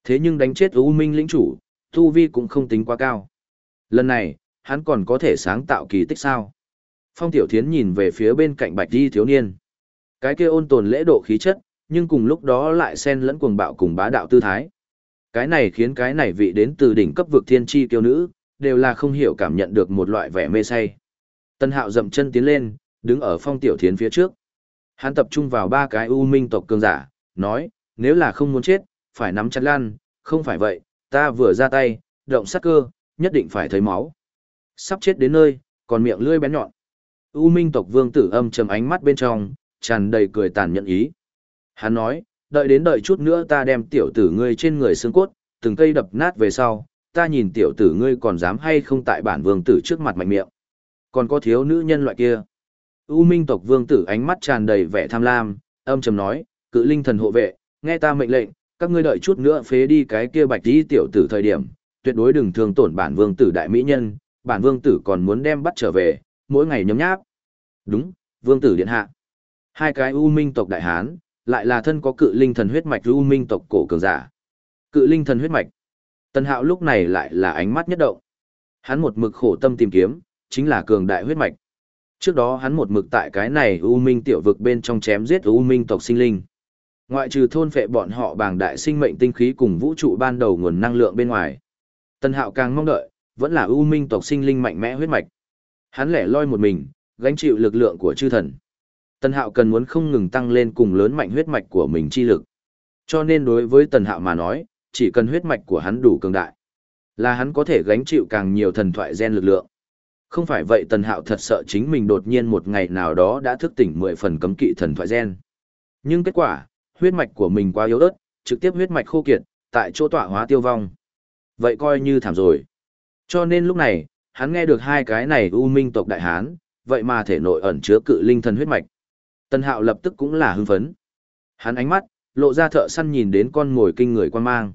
Thế nhưng đánh chết U Minh lĩnh chủ, tu vi cũng không tính quá cao. Lần này, hắn còn có thể sáng tạo kỳ tích sao? Phong Tiểu Thiến nhìn về phía bên cạnh Bạch Di thiếu niên. Cái kia ôn tồn lễ độ khí chất, nhưng cùng lúc đó lại xen lẫn cuồng bạo cùng bá đạo tư thái. Cái này khiến cái này vị đến từ đỉnh cấp vực thiên chi kiêu nữ, đều là không hiểu cảm nhận được một loại vẻ mê say. Tân Hạo dậm chân tiến lên, đứng ở Phong Tiểu Thiến phía trước. Hắn tập trung vào ba cái u minh tộc cường giả, nói, nếu là không muốn chết, phải nắm chặt lan, không phải vậy, ta vừa ra tay, động sát cơ, nhất định phải thấy máu. Sắp chết đến nơi, còn miệng lưỡi bén nhọn. U minh tộc vương tử âm trầm ánh mắt bên trong, tràn đầy cười tàn nhẫn ý. Hắn nói, đợi đến đợi chút nữa ta đem tiểu tử ngươi trên người xương cốt, từng cây đập nát về sau, ta nhìn tiểu tử ngươi còn dám hay không tại bản vương tử trước mặt mạnh miệng. Còn có thiếu nữ nhân loại kia. U minh tộc vương tử ánh mắt tràn đầy vẻ tham lam, âm trầm nói, cự linh thần hộ vệ, nghe ta mệnh lệnh, các ngươi đợi chút nữa phế đi cái kia bạch đi tiểu tử thời điểm, tuyệt đối đừng thương tổn bản vương tử đại mỹ nhân, bản vương tử còn muốn đem bắt trở về, mỗi ngày nhấm nháp. Đúng, vương tử điện hạ. Hai cái U Minh tộc đại hán, lại là thân có cự linh thần huyết mạch U Minh tộc cổ cường giả. Cự linh thần huyết mạch. Tân Hạo lúc này lại là ánh mắt nhất động. Hắn một mực khổ tâm tìm kiếm, chính là cường đại huyết mạch. Trước đó hắn một mực tại cái này U Minh tiểu vực bên trong chém giết U Minh tộc sinh linh. Ngoại trừ thôn phệ bọn họ bằng đại sinh mệnh tinh khí cùng vũ trụ ban đầu nguồn năng lượng bên ngoài. Tân Hạo càng mong đợi, vẫn là U Minh tộc sinh linh mạnh mẽ huyết mạch. Hắn lẻ loi một mình, gánh chịu lực lượng của chư thần. Tần Hạo cần muốn không ngừng tăng lên cùng lớn mạnh huyết mạch của mình chi lực. Cho nên đối với Tần Hạo mà nói, chỉ cần huyết mạch của hắn đủ cường đại, là hắn có thể gánh chịu càng nhiều thần thoại gen lực lượng. Không phải vậy Tần Hạo thật sợ chính mình đột nhiên một ngày nào đó đã thức tỉnh mười phần cấm kỵ thần thoại gen. Nhưng kết quả, huyết mạch của mình quá yếu ớt, trực tiếp huyết mạch khô kiệt, tại chỗ tọa hóa tiêu vong. Vậy coi như thảm rồi. Cho nên lúc này, hắn nghe được hai cái này u minh tộc đại hán, vậy mà thể nội ẩn chứa cự linh thần huyết mạch. Tân Hạo lập tức cũng là hưng phấn. Hắn ánh mắt, lộ ra thợ săn nhìn đến con ngồi kinh người quan mang.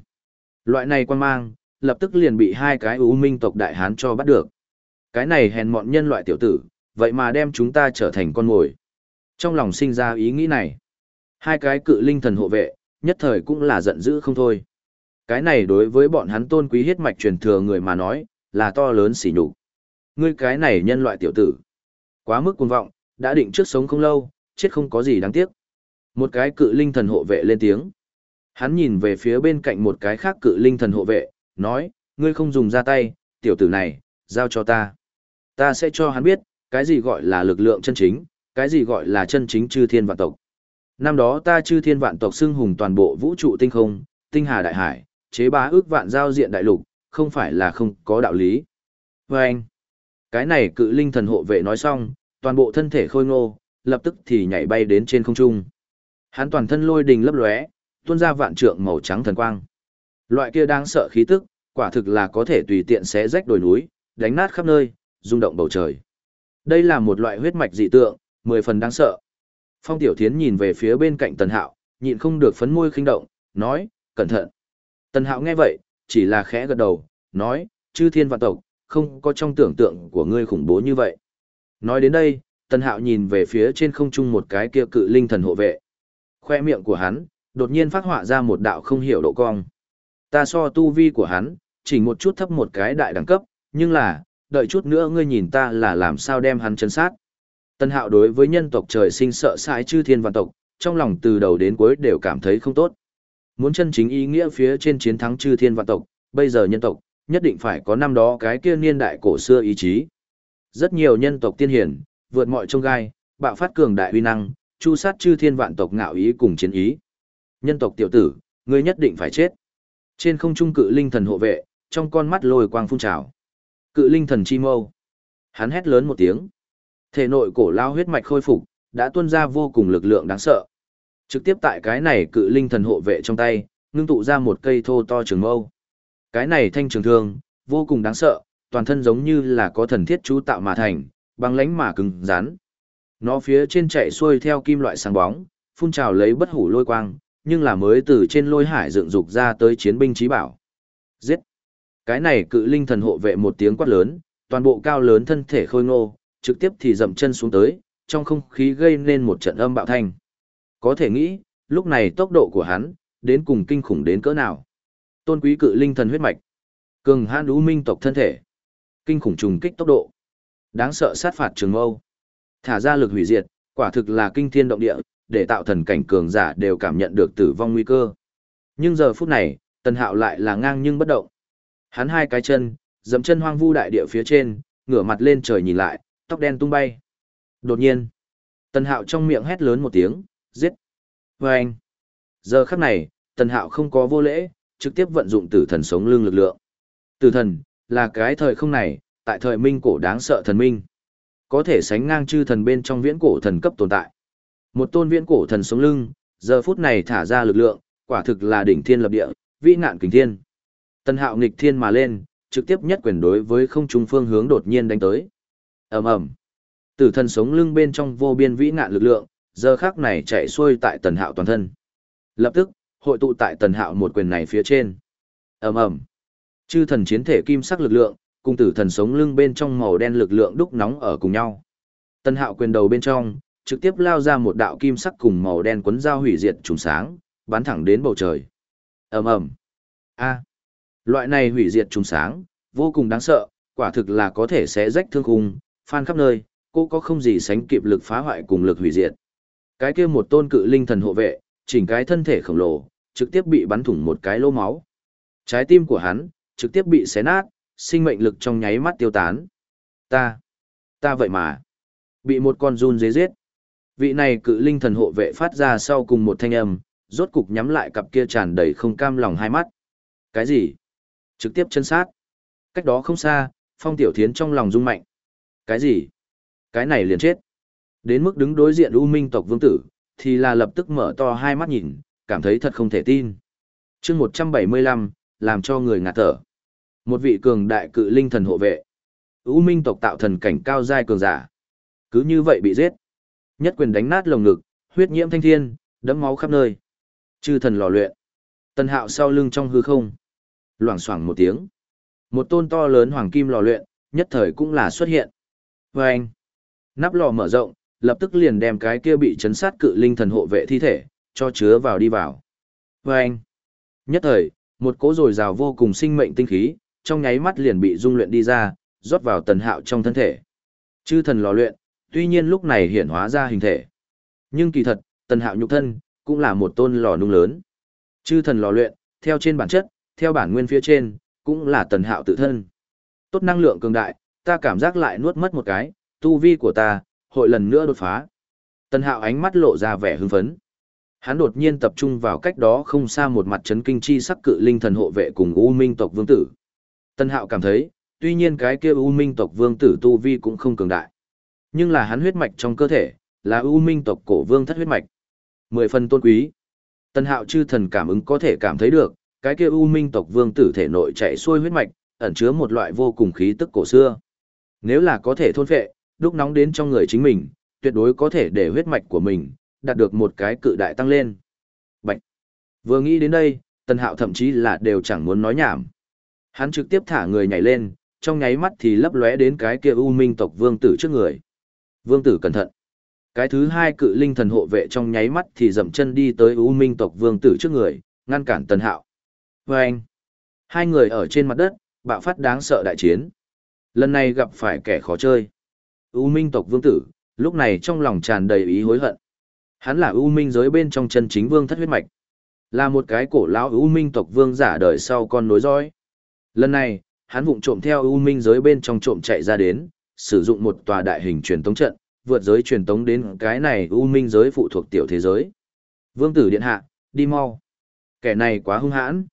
Loại này quan mang, lập tức liền bị hai cái u minh tộc đại hán cho bắt được. Cái này hèn mọn nhân loại tiểu tử, vậy mà đem chúng ta trở thành con mồi. Trong lòng sinh ra ý nghĩ này, hai cái cự linh thần hộ vệ, nhất thời cũng là giận dữ không thôi. Cái này đối với bọn hắn tôn quý huyết mạch truyền thừa người mà nói, là to lớn xỉ nhục. Ngươi cái này nhân loại tiểu tử, quá mức cuồng vọng, đã định trước sống không lâu, chết không có gì đáng tiếc. Một cái cự linh thần hộ vệ lên tiếng. Hắn nhìn về phía bên cạnh một cái khác cự linh thần hộ vệ, nói, ngươi không dùng ra tay, tiểu tử này, giao cho ta. Ta sẽ cho hắn biết, cái gì gọi là lực lượng chân chính, cái gì gọi là chân chính chư thiên vạn tộc. Năm đó ta chư thiên vạn tộc xưng hùng toàn bộ vũ trụ tinh không, tinh hà đại hải, chế bá ước vạn giao diện đại lục, không phải là không có đạo lý. Và anh, cái này cự linh thần hộ vệ nói xong, toàn bộ thân thể khôi ngô, lập tức thì nhảy bay đến trên không trung. Hắn toàn thân lôi đình lấp lóe, tuôn ra vạn trượng màu trắng thần quang. Loại kia đáng sợ khí tức, quả thực là có thể tùy tiện xé rách đồi núi, đánh nát khắp nơi, rung động bầu trời. Đây là một loại huyết mạch dị tượng, mười phần đáng sợ. Phong Tiểu Thiến nhìn về phía bên cạnh Tần Hạo, nhịn không được phấn môi khinh động, nói, cẩn thận. Tần Hạo nghe vậy, chỉ là khẽ gật đầu, nói, chư thiên vạn tộc, không có trong tưởng tượng của ngươi khủng bố như vậy. Nói đến đây, Tần Hạo nhìn về phía trên không trung một cái kia cự linh thần hộ vệ. Khoe miệng của hắn, đột nhiên phát họa ra một đạo không hiểu độ cong. Ta so tu vi của hắn, chỉ một chút thấp một cái đại đẳng cấp, nhưng là, đợi chút nữa ngươi nhìn ta là làm sao đem hắn chân sát. Tân hạo đối với nhân tộc trời sinh sợ sãi chư thiên vạn tộc, trong lòng từ đầu đến cuối đều cảm thấy không tốt. Muốn chân chính ý nghĩa phía trên chiến thắng chư thiên vạn tộc, bây giờ nhân tộc, nhất định phải có năm đó cái kia niên đại cổ xưa ý chí. Rất nhiều nhân tộc tiên hiển, vượt mọi trông gai, bạo phát cường đại uy năng, chu sát chư thiên vạn tộc ngạo ý cùng chiến ý. Nhân tộc tiểu tử, ngươi nhất định phải chết. Trên không trung cự linh thần hộ vệ, trong con mắt lồi quang phun trào. Cự linh thần chi mâu. Hắn hét lớn một tiếng. Thể nội cổ lao huyết mạch khôi phục, đã tuôn ra vô cùng lực lượng đáng sợ. Trực tiếp tại cái này cự linh thần hộ vệ trong tay, ngưng tụ ra một cây thô to trường mâu. Cái này thanh trường thương, vô cùng đáng sợ, toàn thân giống như là có thần thiết chú tạo mà thành, băng lánh mà cứng rắn. Nó phía trên chạy xuôi theo kim loại sáng bóng, phun trào lấy bất hủ lôi quang, nhưng là mới từ trên lôi hải dựng dục ra tới chiến binh trí bảo. Giết! Cái này cự linh thần hộ vệ một tiếng quát lớn, toàn bộ cao lớn thân thể khôi ngô, trực tiếp thì dậm chân xuống tới, trong không khí gây nên một trận âm bạo thanh. Có thể nghĩ, lúc này tốc độ của hắn, đến cùng kinh khủng đến cỡ nào. Tôn quý cự linh thần huyết mạch, cường hãn đú minh tộc thân thể, kinh khủng trùng kích tốc độ, đáng sợ sát phạt trường mâu, thả ra lực hủy diệt, quả thực là kinh thiên động địa, để tạo thần cảnh cường giả đều cảm nhận được tử vong nguy cơ. Nhưng giờ phút này, Tần Hạo lại là ngang nhưng bất động. Hắn hai cái chân, dẫm chân hoang vu đại địa phía trên, ngửa mặt lên trời nhìn lại, tóc đen tung bay. Đột nhiên, Tần Hạo trong miệng hét lớn một tiếng, giết. Và anh. Giờ khắc này, Tần Hạo không có vô lễ, trực tiếp vận dụng tử thần sống Lương lực lượng. Tử thần, là cái thời không này, tại thời minh cổ đáng sợ thần minh. Có thể sánh ngang chư thần bên trong viễn cổ thần cấp tồn tại. Một tôn viễn cổ thần sống lưng, giờ phút này thả ra lực lượng, quả thực là đỉnh thiên lập địa, vĩ nạn kinh thiên. Tần Hạo nghịch thiên mà lên, trực tiếp nhất quyền đối với không trung phương hướng đột nhiên đánh tới. Ầm ầm. Tử thần sống lưng bên trong vô biên vĩ ngạn lực lượng, giờ khắc này chạy xuôi tại Tần Hạo toàn thân. Lập tức, hội tụ tại Tần Hạo một quyền này phía trên. Ầm ầm. Chư thần chiến thể kim sắc lực lượng, cùng tử thần sống lưng bên trong màu đen lực lượng đúc nóng ở cùng nhau. Tần Hạo quyền đầu bên trong, trực tiếp lao ra một đạo kim sắc cùng màu đen quấn dao hủy diệt trùng sáng, bắn thẳng đến bầu trời. Ầm ầm. A. Loại này hủy diệt trùng sáng, vô cùng đáng sợ, quả thực là có thể sẽ rách thương khung, phan khắp nơi, cô có không gì sánh kịp lực phá hoại cùng lực hủy diệt. Cái kia một tôn cự linh thần hộ vệ, chỉnh cái thân thể khổng lồ, trực tiếp bị bắn thủng một cái lỗ máu. Trái tim của hắn, trực tiếp bị xé nát, sinh mệnh lực trong nháy mắt tiêu tán. Ta, ta vậy mà, bị một con run dế giết. Vị này cự linh thần hộ vệ phát ra sau cùng một thanh âm, rốt cục nhắm lại cặp kia tràn đầy không cam lòng hai mắt. Cái gì? Trực tiếp chân sát. Cách đó không xa, phong tiểu thiến trong lòng rung mạnh. Cái gì? Cái này liền chết. Đến mức đứng đối diện U Minh tộc vương tử, thì là lập tức mở to hai mắt nhìn, cảm thấy thật không thể tin. chương 175, làm cho người ngạt thở. Một vị cường đại cự linh thần hộ vệ. U Minh tộc tạo thần cảnh cao giai cường giả. Cứ như vậy bị giết. Nhất quyền đánh nát lồng ngực, huyết nhiễm thanh thiên, đẫm máu khắp nơi. Chư thần lò luyện. Tần Hạo sau lưng trong hư không. Loảng xoảng một tiếng. Một tôn to lớn hoàng kim lò luyện, nhất thời cũng là xuất hiện. Và anh, nắp lò mở rộng, lập tức liền đem cái kia bị chấn sát cự linh thần hộ vệ thi thể, cho chứa vào đi vào. Và anh, nhất thời, một cỗ rồi rào vô cùng sinh mệnh tinh khí, trong nháy mắt liền bị dung luyện đi ra, rót vào tần hạo trong thân thể. Chư thần lò luyện, tuy nhiên lúc này hiển hóa ra hình thể. Nhưng kỳ thật, tần hạo nhục thân, cũng là một tôn lò nung lớn. Chư thần lò luyện, theo trên bản chất, theo bản nguyên phía trên, cũng là tần hạo tự thân. Tốt năng lượng cường đại, ta cảm giác lại nuốt mất một cái, tu vi của ta, hội lần nữa đột phá. Tần hạo ánh mắt lộ ra vẻ hưng phấn. Hắn đột nhiên tập trung vào cách đó không xa một mặt chấn kinh chi sắc cự linh thần hộ vệ cùng U Minh tộc vương tử. Tần hạo cảm thấy, tuy nhiên cái kia U Minh tộc vương tử tu vi cũng không cường đại. Nhưng là hắn huyết mạch trong cơ thể, là U Minh tộc cổ vương thất huyết mạch. Mười phần tôn quý. Tần hạo chư thần cảm ứng có thể cảm thấy được, cái kia U Minh tộc vương tử thể nội chạy xuôi huyết mạch, ẩn chứa một loại vô cùng khí tức cổ xưa. Nếu là có thể thôn phệ, đúc nóng đến trong người chính mình, tuyệt đối có thể để huyết mạch của mình đạt được một cái cự đại tăng lên. Bạch. Vừa nghĩ đến đây, Tần Hạo thậm chí là đều chẳng muốn nói nhảm. Hắn trực tiếp thả người nhảy lên, trong nháy mắt thì lấp lóe đến cái kia U Minh tộc vương tử trước người. Vương tử cẩn thận. Cái thứ hai cự linh thần hộ vệ trong nháy mắt thì dậm chân đi tới U Minh tộc vương tử trước người, ngăn cản Tần Hạo. Và anh, hai người ở trên mặt đất, bạo phát đáng sợ đại chiến. Lần này gặp phải kẻ khó chơi. U Minh tộc vương tử, lúc này trong lòng tràn đầy ý hối hận. Hắn là U Minh giới bên trong chân chính vương thất huyết mạch. Là một cái cổ lão U Minh tộc vương giả đời sau con nối dõi. Lần này, hắn vụng trộm theo U Minh giới bên trong trộm chạy ra đến, sử dụng một tòa đại hình truyền tống trận, vượt giới truyền tống đến cái này U Minh giới phụ thuộc tiểu thế giới. Vương tử điện hạ, đi mau. Kẻ này quá hung hãn.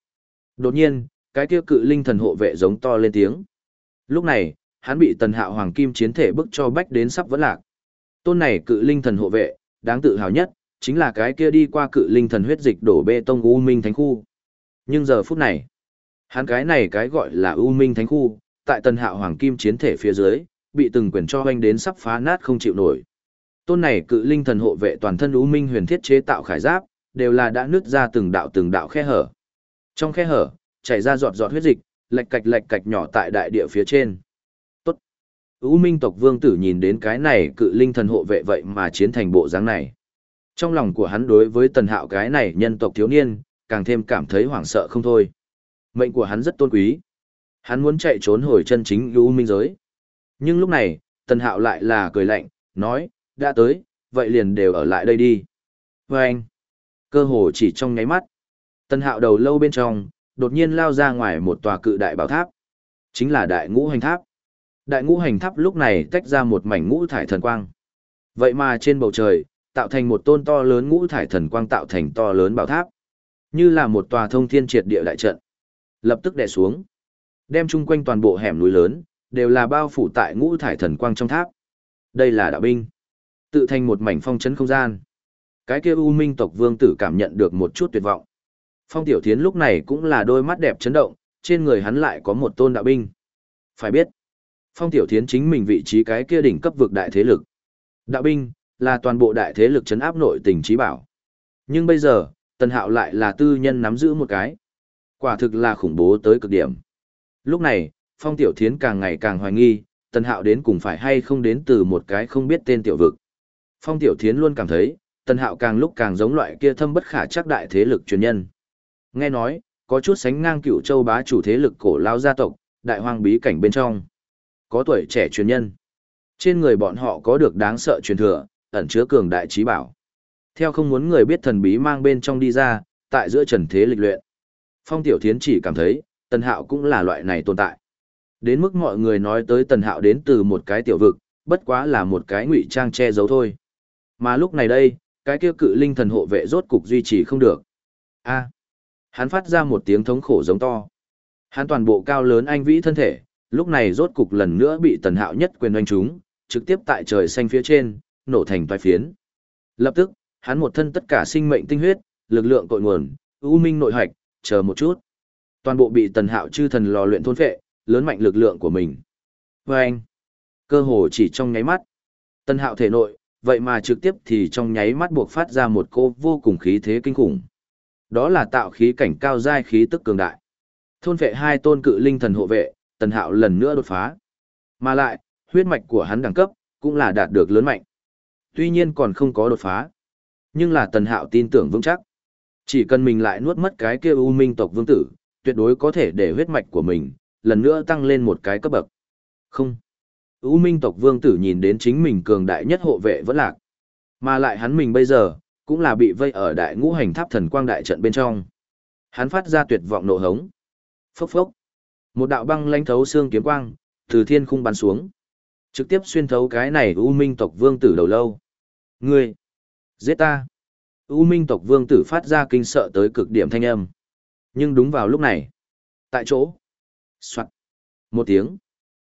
Đột nhiên, cái kia cự linh thần hộ vệ giống to lên tiếng. Lúc này, hắn bị tần hạo hoàng kim chiến thể bức cho bách đến sắp vẫn lạc. Tôn này cự linh thần hộ vệ, đáng tự hào nhất, chính là cái kia đi qua cự linh thần huyết dịch đổ bê tông U Minh Thánh Khu. Nhưng giờ phút này, hắn cái này cái gọi là U Minh Thánh Khu, tại tần hạo hoàng kim chiến thể phía dưới, bị từng quyền cho hoanh đến sắp phá nát không chịu nổi. Tôn này cự linh thần hộ vệ toàn thân U Minh huyền thiết chế tạo khải giáp, đều là đã nứt ra từng đạo từng đạo khe hở. Trong khe hở, chảy ra giọt giọt huyết dịch, lệch cạch lệch cạch nhỏ tại đại địa phía trên. Tốt. U Minh tộc vương tử nhìn đến cái này cự linh thần hộ vệ vậy mà chiến thành bộ dáng này. Trong lòng của hắn đối với tần hạo cái này nhân tộc thiếu niên, càng thêm cảm thấy hoảng sợ không thôi. Mệnh của hắn rất tôn quý. Hắn muốn chạy trốn hồi chân chính U Minh giới. Nhưng lúc này, tần hạo lại là cười lạnh, nói, đã tới, vậy liền đều ở lại đây đi. Và anh, cơ hồ chỉ trong nháy mắt. Tân hạo đầu lâu bên trong, đột nhiên lao ra ngoài một tòa cự đại bảo tháp. Chính là đại ngũ hành tháp. Đại ngũ hành tháp lúc này tách ra một mảnh ngũ thải thần quang. Vậy mà trên bầu trời, tạo thành một tôn to lớn ngũ thải thần quang tạo thành to lớn bảo tháp. Như là một tòa thông thiên triệt địa đại trận. Lập tức đè xuống. Đem chung quanh toàn bộ hẻm núi lớn, đều là bao phủ tại ngũ thải thần quang trong tháp. Đây là đạo binh. Tự thành một mảnh phong trấn không gian. Cái kia U Minh tộc vương tử cảm nhận được một chút tuyệt vọng. Phong Tiểu Thiến lúc này cũng là đôi mắt đẹp chấn động, trên người hắn lại có một tôn đạo binh. Phải biết, Phong Tiểu Thiến chính mình vị trí cái kia đỉnh cấp vực đại thế lực. Đạo binh, là toàn bộ đại thế lực chấn áp nội tình trí bảo. Nhưng bây giờ, Tần Hạo lại là tư nhân nắm giữ một cái. Quả thực là khủng bố tới cực điểm. Lúc này, Phong Tiểu Thiến càng ngày càng hoài nghi, Tần Hạo đến cùng phải hay không đến từ một cái không biết tên tiểu vực. Phong Tiểu Thiến luôn cảm thấy, Tần Hạo càng lúc càng giống loại kia thâm bất khả chắc đại thế lực truyền nhân. Nghe nói, có chút sánh ngang cựu châu bá chủ thế lực cổ lao gia tộc, đại hoang bí cảnh bên trong. Có tuổi trẻ truyền nhân. Trên người bọn họ có được đáng sợ truyền thừa, ẩn chứa cường đại trí bảo. Theo không muốn người biết thần bí mang bên trong đi ra, tại giữa trần thế lịch luyện. Phong Tiểu Thiến chỉ cảm thấy, Tần Hạo cũng là loại này tồn tại. Đến mức mọi người nói tới Tần Hạo đến từ một cái tiểu vực, bất quá là một cái ngụy trang che giấu thôi. Mà lúc này đây, cái kia cự linh thần hộ vệ rốt cục duy trì không được. A. Hắn phát ra một tiếng thống khổ giống to. Hắn toàn bộ cao lớn anh vĩ thân thể, lúc này rốt cục lần nữa bị tần hạo nhất quyền oanh trúng, trực tiếp tại trời xanh phía trên, nổ thành toái phiến. Lập tức, hắn một thân tất cả sinh mệnh tinh huyết, lực lượng cội nguồn, ưu minh nội hoạch, chờ một chút. Toàn bộ bị tần hạo chư thần lò luyện thôn phệ, lớn mạnh lực lượng của mình. Và anh, cơ hồ chỉ trong nháy mắt. Tần hạo thể nội, vậy mà trực tiếp thì trong nháy mắt buộc phát ra một cô vô cùng khí thế kinh khủng. Đó là tạo khí cảnh cao giai khí tức cường đại. Thôn vệ hai tôn cự linh thần hộ vệ, tần hạo lần nữa đột phá. Mà lại, huyết mạch của hắn đẳng cấp, cũng là đạt được lớn mạnh. Tuy nhiên còn không có đột phá. Nhưng là tần hạo tin tưởng vững chắc. Chỉ cần mình lại nuốt mất cái kia u minh tộc vương tử, tuyệt đối có thể để huyết mạch của mình, lần nữa tăng lên một cái cấp bậc. Không. U minh tộc vương tử nhìn đến chính mình cường đại nhất hộ vệ vẫn lạc. Mà lại hắn mình bây giờ, cũng là bị vây ở đại ngũ hành tháp thần quang đại trận bên trong. Hắn phát ra tuyệt vọng nộ hống. Phốc phốc. Một đạo băng lãnh thấu xương kiếm quang, từ thiên khung bắn xuống. Trực tiếp xuyên thấu cái này U Minh tộc vương tử đầu lâu. Ngươi! Giết ta! U Minh tộc vương tử phát ra kinh sợ tới cực điểm thanh âm. Nhưng đúng vào lúc này. Tại chỗ. Soạn. Một tiếng.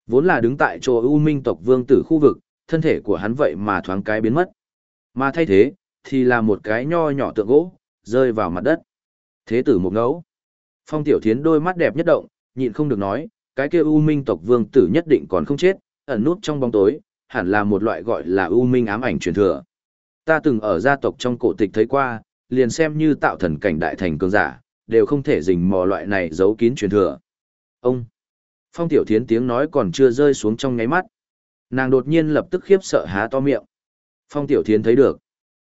Vốn là đứng tại chỗ U Minh tộc vương tử khu vực, thân thể của hắn vậy mà thoáng cái biến mất. Mà thay thế, thì là một cái nho nhỏ tượng gỗ, rơi vào mặt đất. Thế tử một ngẫu. Phong tiểu thiến đôi mắt đẹp nhất động, nhịn không được nói, cái kia U Minh tộc vương tử nhất định còn không chết, ẩn nút trong bóng tối, hẳn là một loại gọi là U Minh ám ảnh truyền thừa. Ta từng ở gia tộc trong cổ tịch thấy qua, liền xem như tạo thần cảnh đại thành cường giả, đều không thể dình mò loại này giấu kín truyền thừa. Ông! Phong tiểu thiến tiếng nói còn chưa rơi xuống trong ngáy mắt. Nàng đột nhiên lập tức khiếp sợ há to miệng. Phong tiểu thiến thấy được.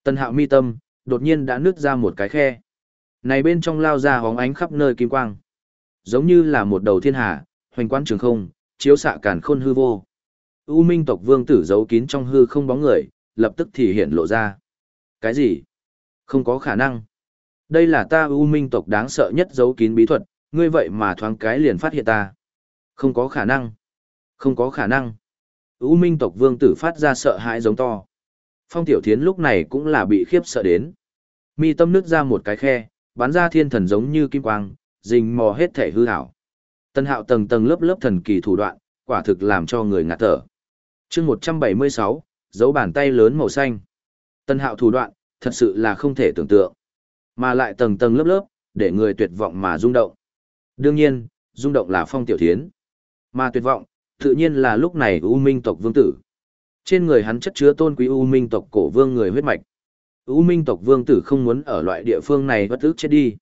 Tần hạo mi tâm, đột nhiên đã nứt ra một cái khe. Này bên trong lao ra hóng ánh khắp nơi kim quang. Giống như là một đầu thiên hà, hoành quán trường không, chiếu xạ càn khôn hư vô. U minh tộc vương tử giấu kín trong hư không bóng người, lập tức thì hiện lộ ra. Cái gì? Không có khả năng. Đây là ta U minh tộc đáng sợ nhất giấu kín bí thuật, ngươi vậy mà thoáng cái liền phát hiện ta. Không có khả năng. Không có khả năng. U minh tộc vương tử phát ra sợ hãi giống to. Phong tiểu thiến lúc này cũng là bị khiếp sợ đến. Mi tâm nứt ra một cái khe, bắn ra thiên thần giống như kim quang, rình mò hết thể hư hảo. Tân hạo tầng tầng lớp lớp thần kỳ thủ đoạn, quả thực làm cho người ngạt thở. chương 176, dấu bàn tay lớn màu xanh. Tân hạo thủ đoạn, thật sự là không thể tưởng tượng. Mà lại tầng tầng lớp lớp, để người tuyệt vọng mà rung động. Đương nhiên, rung động là phong tiểu thiến. Mà tuyệt vọng, tự nhiên là lúc này U Minh tộc vương tử. Trên người hắn chất chứa tôn quý U Minh tộc cổ vương người huyết mạch. U Minh tộc vương tử không muốn ở loại địa phương này bất ức chết đi.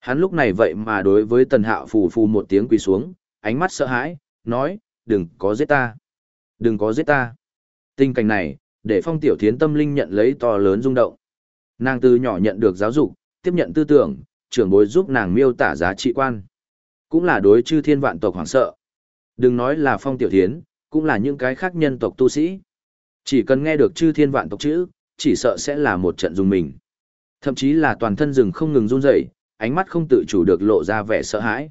Hắn lúc này vậy mà đối với tần hạo phù phù một tiếng quỳ xuống, ánh mắt sợ hãi, nói, đừng có giết ta. Đừng có giết ta. Tình cảnh này, để phong tiểu thiến tâm linh nhận lấy to lớn rung động. Nàng từ nhỏ nhận được giáo dục, tiếp nhận tư tưởng, trưởng bối giúp nàng miêu tả giá trị quan. Cũng là đối chư thiên vạn tộc hoảng sợ. Đừng nói là phong tiểu thiến, cũng là những cái khác nhân tộc tu sĩ. Chỉ cần nghe được chư thiên vạn tộc chữ, chỉ sợ sẽ là một trận dùng mình. Thậm chí là toàn thân rừng không ngừng run rẩy, ánh mắt không tự chủ được lộ ra vẻ sợ hãi.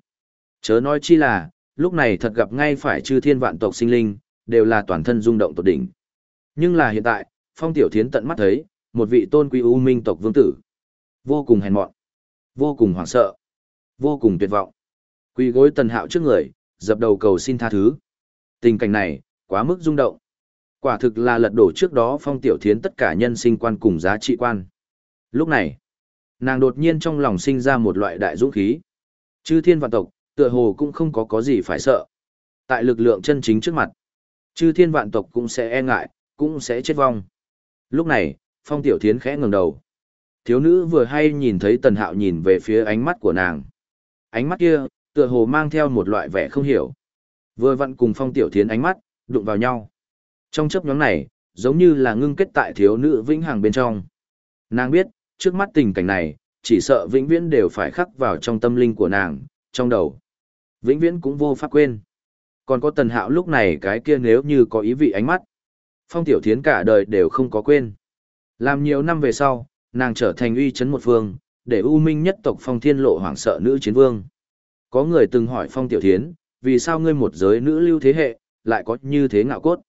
Chớ nói chi là, lúc này thật gặp ngay phải chư thiên vạn tộc sinh linh, đều là toàn thân rung động tột đỉnh. Nhưng là hiện tại, Phong Tiểu Thiến tận mắt thấy, một vị tôn quý u minh tộc vương tử. Vô cùng hèn mọn, vô cùng hoảng sợ, vô cùng tuyệt vọng. Quỳ gối tần hạo trước người, dập đầu cầu xin tha thứ. Tình cảnh này, quá mức rung động. Quả thực là lật đổ trước đó Phong Tiểu Thiến tất cả nhân sinh quan cùng giá trị quan. Lúc này, nàng đột nhiên trong lòng sinh ra một loại đại dũng khí. Chư thiên vạn tộc, tựa hồ cũng không có có gì phải sợ. Tại lực lượng chân chính trước mặt, chư thiên vạn tộc cũng sẽ e ngại, cũng sẽ chết vong. Lúc này, phong tiểu thiến khẽ ngẩng đầu. Thiếu nữ vừa hay nhìn thấy tần hạo nhìn về phía ánh mắt của nàng. Ánh mắt kia, tựa hồ mang theo một loại vẻ không hiểu. Vừa vặn cùng phong tiểu thiến ánh mắt, đụng vào nhau. Trong chấp nhóm này, giống như là ngưng kết tại thiếu nữ vĩnh hằng bên trong. Nàng biết, trước mắt tình cảnh này, chỉ sợ vĩnh viễn đều phải khắc vào trong tâm linh của nàng, trong đầu. Vĩnh viễn cũng vô pháp quên. Còn có tần hạo lúc này cái kia nếu như có ý vị ánh mắt. Phong tiểu thiến cả đời đều không có quên. Làm nhiều năm về sau, nàng trở thành uy chấn một phương, để u minh nhất tộc phong thiên lộ hoảng sợ nữ chiến vương. Có người từng hỏi phong tiểu thiến, vì sao ngươi một giới nữ lưu thế hệ, lại có như thế ngạo cốt.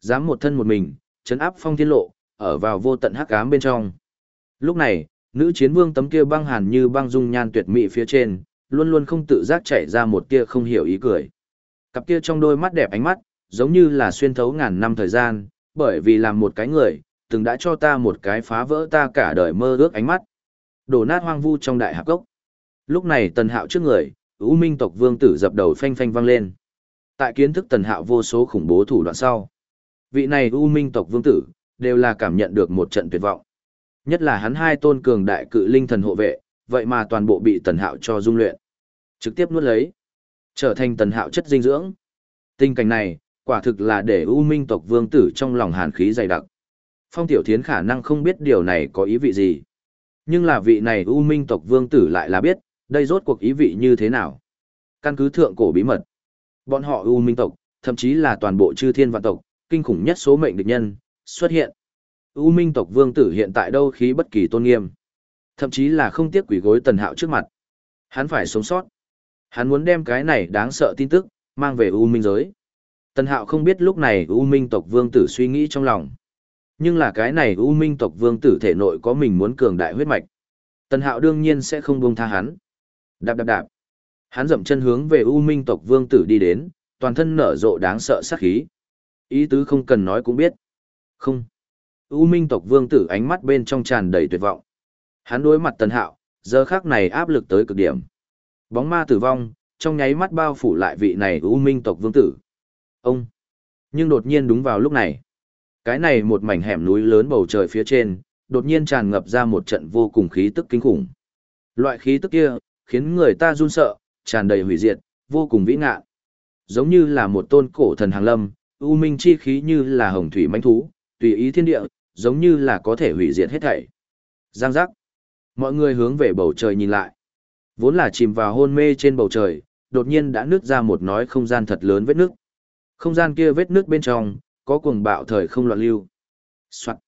Dám một thân một mình, chấn áp phong thiên lộ, ở vào vô tận hắc ám bên trong. Lúc này, nữ chiến vương tấm kia băng hàn như băng dung nhan tuyệt mỹ phía trên, luôn luôn không tự giác chảy ra một tia không hiểu ý cười. Cặp kia trong đôi mắt đẹp ánh mắt, giống như là xuyên thấu ngàn năm thời gian, bởi vì làm một cái người, từng đã cho ta một cái phá vỡ ta cả đời mơ ước ánh mắt. Đổ nát hoang vu trong đại hạp gốc. Lúc này tần hạo trước người, ưu minh tộc vương tử dập đầu phanh phanh vang lên. Tại kiến thức tần hạo vô số khủng bố thủ đoạn sau. Vị này U minh tộc vương tử, đều là cảm nhận được một trận tuyệt vọng. Nhất là hắn hai tôn cường đại cự linh thần hộ vệ, vậy mà toàn bộ bị tần hạo cho dung luyện. Trực tiếp nuốt lấy. Trở thành tần hạo chất dinh dưỡng. Tình cảnh này, Quả thực là để U Minh tộc vương tử trong lòng hàn khí dày đặc. Phong Tiểu Thiến khả năng không biết điều này có ý vị gì. Nhưng là vị này U Minh tộc vương tử lại là biết, đây rốt cuộc ý vị như thế nào. Căn cứ thượng cổ bí mật. Bọn họ U Minh tộc, thậm chí là toàn bộ chư thiên vạn tộc, kinh khủng nhất số mệnh địch nhân, xuất hiện. U Minh tộc vương tử hiện tại đâu khí bất kỳ tôn nghiêm. Thậm chí là không tiếc quỷ gối tần hạo trước mặt. Hắn phải sống sót. Hắn muốn đem cái này đáng sợ tin tức, mang về U Minh giới. Tần hạo không biết lúc này U Minh tộc vương tử suy nghĩ trong lòng. Nhưng là cái này U Minh tộc vương tử thể nội có mình muốn cường đại huyết mạch. Tần hạo đương nhiên sẽ không buông tha hắn. Đạp đạp đạp. Hắn dậm chân hướng về U Minh tộc vương tử đi đến, toàn thân nở rộ đáng sợ sát khí. Ý tứ không cần nói cũng biết. Không. U Minh tộc vương tử ánh mắt bên trong tràn đầy tuyệt vọng. Hắn đối mặt Tần Hạo, giờ khắc này áp lực tới cực điểm. Bóng ma tử vong, trong nháy mắt bao phủ lại vị này U Minh tộc vương tử. Ông. Nhưng đột nhiên đúng vào lúc này, cái này một mảnh hẻm núi lớn bầu trời phía trên, đột nhiên tràn ngập ra một trận vô cùng khí tức kinh khủng. Loại khí tức kia, khiến người ta run sợ, tràn đầy hủy diệt, vô cùng vĩ ngạ. Giống như là một tôn cổ thần hàng lâm, u minh chi khí như là hồng thủy manh thú, tùy ý thiên địa, giống như là có thể hủy diệt hết thảy. Giang giác. Mọi người hướng về bầu trời nhìn lại. Vốn là chìm vào hôn mê trên bầu trời, đột nhiên đã nứt ra một nói không gian thật lớn vết nước. Không gian kia vết nước bên trong, có cuồng bạo thời không loạn lưu. Soạn.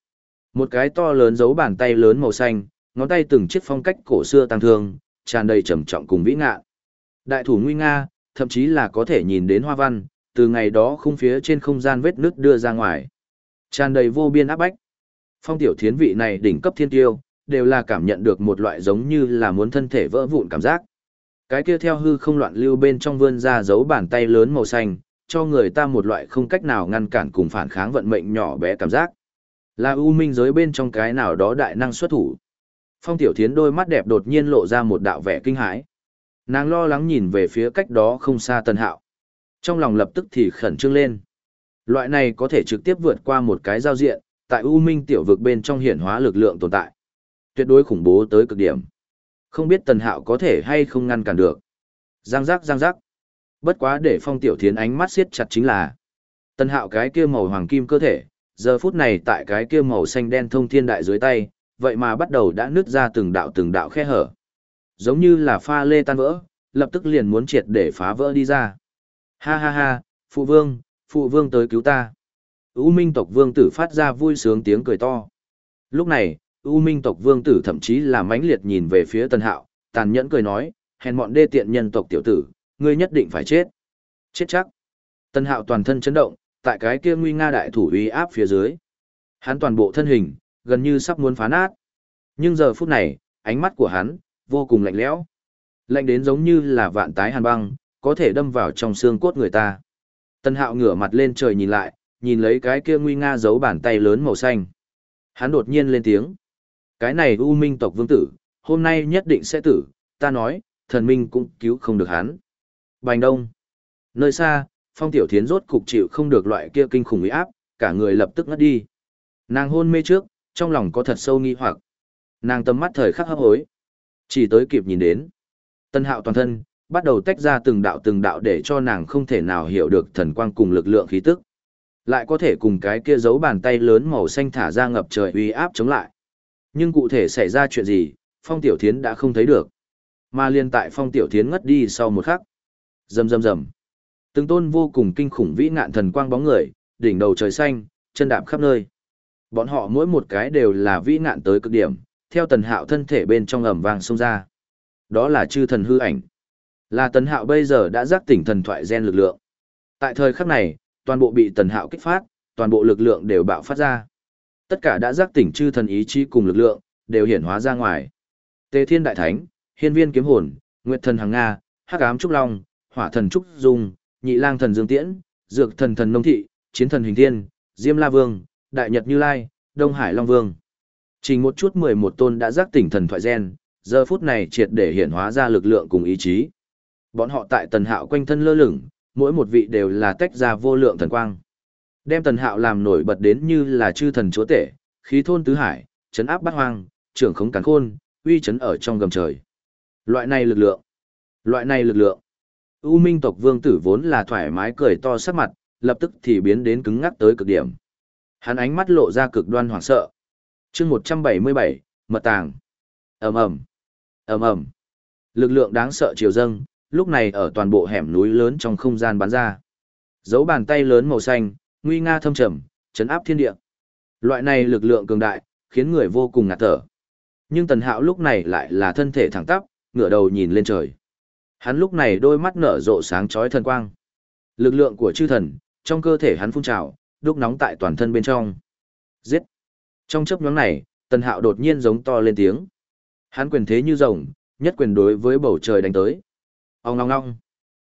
Một cái to lớn giấu bàn tay lớn màu xanh, ngón tay từng chiếc phong cách cổ xưa tăng thương, tràn đầy trầm trọng cùng vĩ ngạ. Đại thủ nguy nga, thậm chí là có thể nhìn đến hoa văn, từ ngày đó khung phía trên không gian vết nước đưa ra ngoài. Tràn đầy vô biên áp bách. Phong tiểu thiến vị này đỉnh cấp thiên tiêu, đều là cảm nhận được một loại giống như là muốn thân thể vỡ vụn cảm giác. Cái kia theo hư không loạn lưu bên trong vươn ra dấu bàn tay lớn màu xanh, cho người ta một loại không cách nào ngăn cản cùng phản kháng vận mệnh nhỏ bé cảm giác. Là u minh giới bên trong cái nào đó đại năng xuất thủ. Phong tiểu thiến đôi mắt đẹp đột nhiên lộ ra một đạo vẻ kinh hãi. Nàng lo lắng nhìn về phía cách đó không xa Tân Hạo. Trong lòng lập tức thì khẩn trương lên. Loại này có thể trực tiếp vượt qua một cái giao diện, tại U Minh tiểu vực bên trong hiển hóa lực lượng tồn tại. Tuyệt đối khủng bố tới cực điểm. Không biết Tần Hạo có thể hay không ngăn cản được. Giang giác giang giác. Bất quá để Phong Tiểu Thiến ánh mắt siết chặt chính là Tần Hạo cái kia màu hoàng kim cơ thể, giờ phút này tại cái kia màu xanh đen thông thiên đại dưới tay, vậy mà bắt đầu đã nứt ra từng đạo từng đạo khe hở. Giống như là pha lê tan vỡ, lập tức liền muốn triệt để phá vỡ đi ra. Ha ha ha, phụ vương, phụ vương tới cứu ta. U Minh tộc vương tử phát ra vui sướng tiếng cười to. Lúc này, U Minh tộc vương tử thậm chí là mãnh liệt nhìn về phía Tân Hạo, tàn nhẫn cười nói, hèn mọn đê tiện nhân tộc tiểu tử, ngươi nhất định phải chết. Chết chắc. Tân Hạo toàn thân chấn động, tại cái kia nguy nga đại thủ uy áp phía dưới. Hắn toàn bộ thân hình, gần như sắp muốn phá nát. Nhưng giờ phút này, ánh mắt của hắn, vô cùng lạnh lẽo. Lạnh đến giống như là vạn tái hàn băng, có thể đâm vào trong xương cốt người ta. Tân hạo ngửa mặt lên trời nhìn lại, nhìn lấy cái kia nguy nga giấu bàn tay lớn màu xanh. Hắn đột nhiên lên tiếng. Cái này U Minh tộc vương tử, hôm nay nhất định sẽ tử, ta nói, thần minh cũng cứu không được hắn. Bành đông. Nơi xa, phong tiểu thiến rốt cục chịu không được loại kia kinh khủng uy áp, cả người lập tức ngất đi. Nàng hôn mê trước, trong lòng có thật sâu nghi hoặc. Nàng tầm mắt thời khắc hấp hối. Chỉ tới kịp nhìn đến. Tân hạo toàn thân, bắt đầu tách ra từng đạo từng đạo để cho nàng không thể nào hiểu được thần quang cùng lực lượng khí tức. Lại có thể cùng cái kia giấu bàn tay lớn màu xanh thả ra ngập trời uy áp chống lại. Nhưng cụ thể xảy ra chuyện gì, Phong Tiểu Thiến đã không thấy được. Mà liên tại Phong Tiểu Thiến ngất đi sau một khắc. Rầm rầm rầm. Từng tôn vô cùng kinh khủng vĩ nạn thần quang bóng người, đỉnh đầu trời xanh, chân đạp khắp nơi. Bọn họ mỗi một cái đều là vĩ nạn tới cực điểm, theo tần hạo thân thể bên trong ẩm vàng xông ra. Đó là chư thần hư ảnh. Là tần hạo bây giờ đã giác tỉnh thần thoại gen lực lượng. Tại thời khắc này, toàn bộ bị tần hạo kích phát, toàn bộ lực lượng đều bạo phát ra. Tất cả đã giác tỉnh chư thần ý chí cùng lực lượng, đều hiển hóa ra ngoài. Tề Thiên Đại Thánh, Hiên Viên Kiếm Hồn, Nguyệt Thần Hằng Nga, Hắc Ám Trúc Long, Hỏa Thần Trúc Dung, Nhị Lang Thần Dương Tiễn, Dược Thần Thần Nông Thị, Chiến Thần Hình Thiên, Diêm La Vương, Đại Nhật Như Lai, Đông Hải Long Vương. Chỉ một chút 11 tôn đã giác tỉnh thần thoại gen, giờ phút này triệt để hiện hóa ra lực lượng cùng ý chí. Bọn họ tại tần hạo quanh thân lơ lửng, mỗi một vị đều là tách ra vô lượng thần quang. Đem tần hạo làm nổi bật đến như là chư thần chúa tể, khí thôn tứ hải, chấn áp bát hoang, trưởng khống cắn khôn, uy chấn ở trong gầm trời. Loại này lực lượng, loại này lực lượng. U Minh tộc vương tử vốn là thoải mái cười to sắc mặt, lập tức thì biến đến cứng ngắc tới cực điểm. Hắn ánh mắt lộ ra cực đoan hoảng sợ. chương 177, mật tàng. ầm ầm ầm ầm Lực lượng đáng sợ chiều dâng, lúc này ở toàn bộ hẻm núi lớn trong không gian bắn ra. Dấu bàn tay lớn màu xanh, nguy nga thâm trầm, chấn áp thiên địa. Loại này lực lượng cường đại, khiến người vô cùng ngạt thở. Nhưng Tần Hạo lúc này lại là thân thể thẳng tắp, ngửa đầu nhìn lên trời. Hắn lúc này đôi mắt nở rộ sáng chói thần quang. Lực lượng của chư thần, trong cơ thể hắn phun trào, đúc nóng tại toàn thân bên trong. Giết! Trong chấp nhóm này, Tần Hạo đột nhiên giống to lên tiếng. Hắn quyền thế như rồng, nhất quyền đối với bầu trời đánh tới. Ông ngong ngong.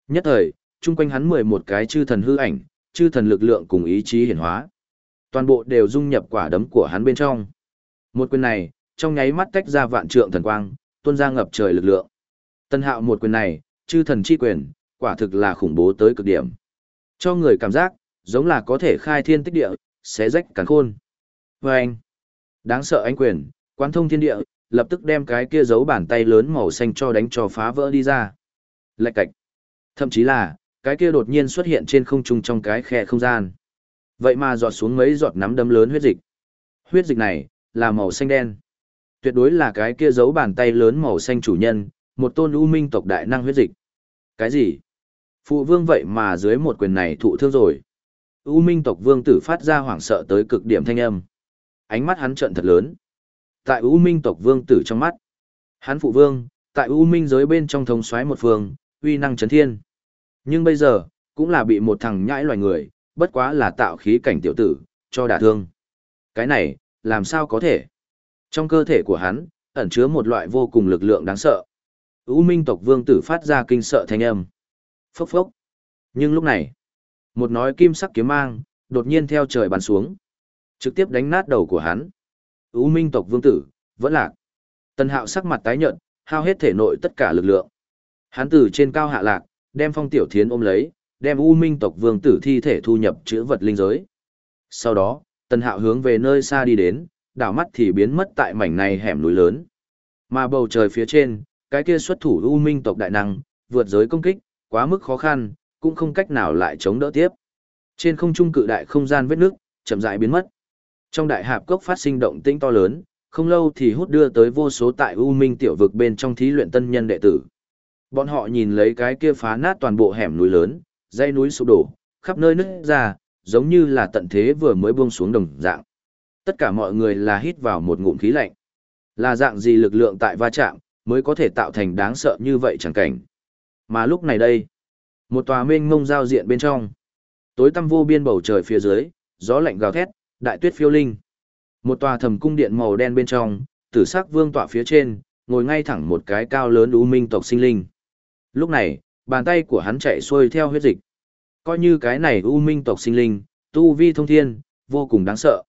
Nhất thời, chung quanh hắn mười một cái chư thần hư ảnh, chư thần lực lượng cùng ý chí hiển hóa. Toàn bộ đều dung nhập quả đấm của hắn bên trong. Một quyền này, trong nháy mắt tách ra vạn trượng thần quang, tuôn ra ngập trời lực lượng. Tân hạo một quyền này, chư thần chi quyền, quả thực là khủng bố tới cực điểm. Cho người cảm giác, giống là có thể khai thiên tích địa, xé rách cắn khôn. Và anh, đáng sợ anh quyền, quán thông thiên địa, lập tức đem cái kia giấu bàn tay lớn màu xanh cho đánh cho phá vỡ đi ra. Lạch cạch. Thậm chí là, cái kia đột nhiên xuất hiện trên không trung trong cái khe không gian. Vậy mà giọt xuống mấy giọt nắm đấm lớn huyết dịch. Huyết dịch này, là màu xanh đen. Tuyệt đối là cái kia giấu bàn tay lớn màu xanh chủ nhân, một tôn u minh tộc đại năng huyết dịch. Cái gì? Phụ vương vậy mà dưới một quyền này thụ thương rồi. U minh tộc vương tử phát ra hoảng sợ tới cực điểm thanh âm. Ánh mắt hắn trợn thật lớn. Tại U minh tộc vương tử trong mắt. Hắn phụ vương, tại U minh giới bên trong thống xoáy một phương, uy năng chấn thiên. Nhưng bây giờ, cũng là bị một thằng nhãi loài người, bất quá là tạo khí cảnh tiểu tử, cho đả thương. Cái này, làm sao có thể? Trong cơ thể của hắn, ẩn chứa một loại vô cùng lực lượng đáng sợ. U minh tộc vương tử phát ra kinh sợ thanh âm. Phốc phốc. Nhưng lúc này, một nói kim sắc kiếm mang, đột nhiên theo trời bắn xuống. Trực tiếp đánh nát đầu của hắn. U minh tộc vương tử, vẫn lạc. Tần hạo sắc mặt tái nhợt, hao hết thể nội tất cả lực lượng. Hắn từ trên cao hạ lạc, đem phong tiểu thiến ôm lấy, đem U minh tộc vương tử thi thể thu nhập chữ vật linh giới. Sau đó, tần hạo hướng về nơi xa đi đến, đảo mắt thì biến mất tại mảnh này hẻm núi lớn. Mà bầu trời phía trên, cái kia xuất thủ U minh tộc đại năng, vượt giới công kích, quá mức khó khăn, cũng không cách nào lại chống đỡ tiếp. Trên không trung cự đại không gian vết nước, chậm rãi biến mất. Trong đại hạp cốc phát sinh động tĩnh to lớn, không lâu thì hút đưa tới vô số tại U Minh tiểu vực bên trong thí luyện tân nhân đệ tử. Bọn họ nhìn lấy cái kia phá nát toàn bộ hẻm núi lớn, dãy núi sụp đổ, khắp nơi nứt ra, giống như là tận thế vừa mới buông xuống đồng dạng. Tất cả mọi người là hít vào một ngụm khí lạnh. Là dạng gì lực lượng tại va chạm, mới có thể tạo thành đáng sợ như vậy chẳng cảnh. Mà lúc này đây, một tòa mênh mông giao diện bên trong, tối tăm vô biên bầu trời phía dưới, gió lạnh gào thét, đại tuyết phiêu linh. Một tòa thầm cung điện màu đen bên trong, tử sắc vương tọa phía trên, ngồi ngay thẳng một cái cao lớn u minh tộc sinh linh. Lúc này, bàn tay của hắn chạy xuôi theo huyết dịch. Coi như cái này u minh tộc sinh linh, tu vi thông thiên, vô cùng đáng sợ.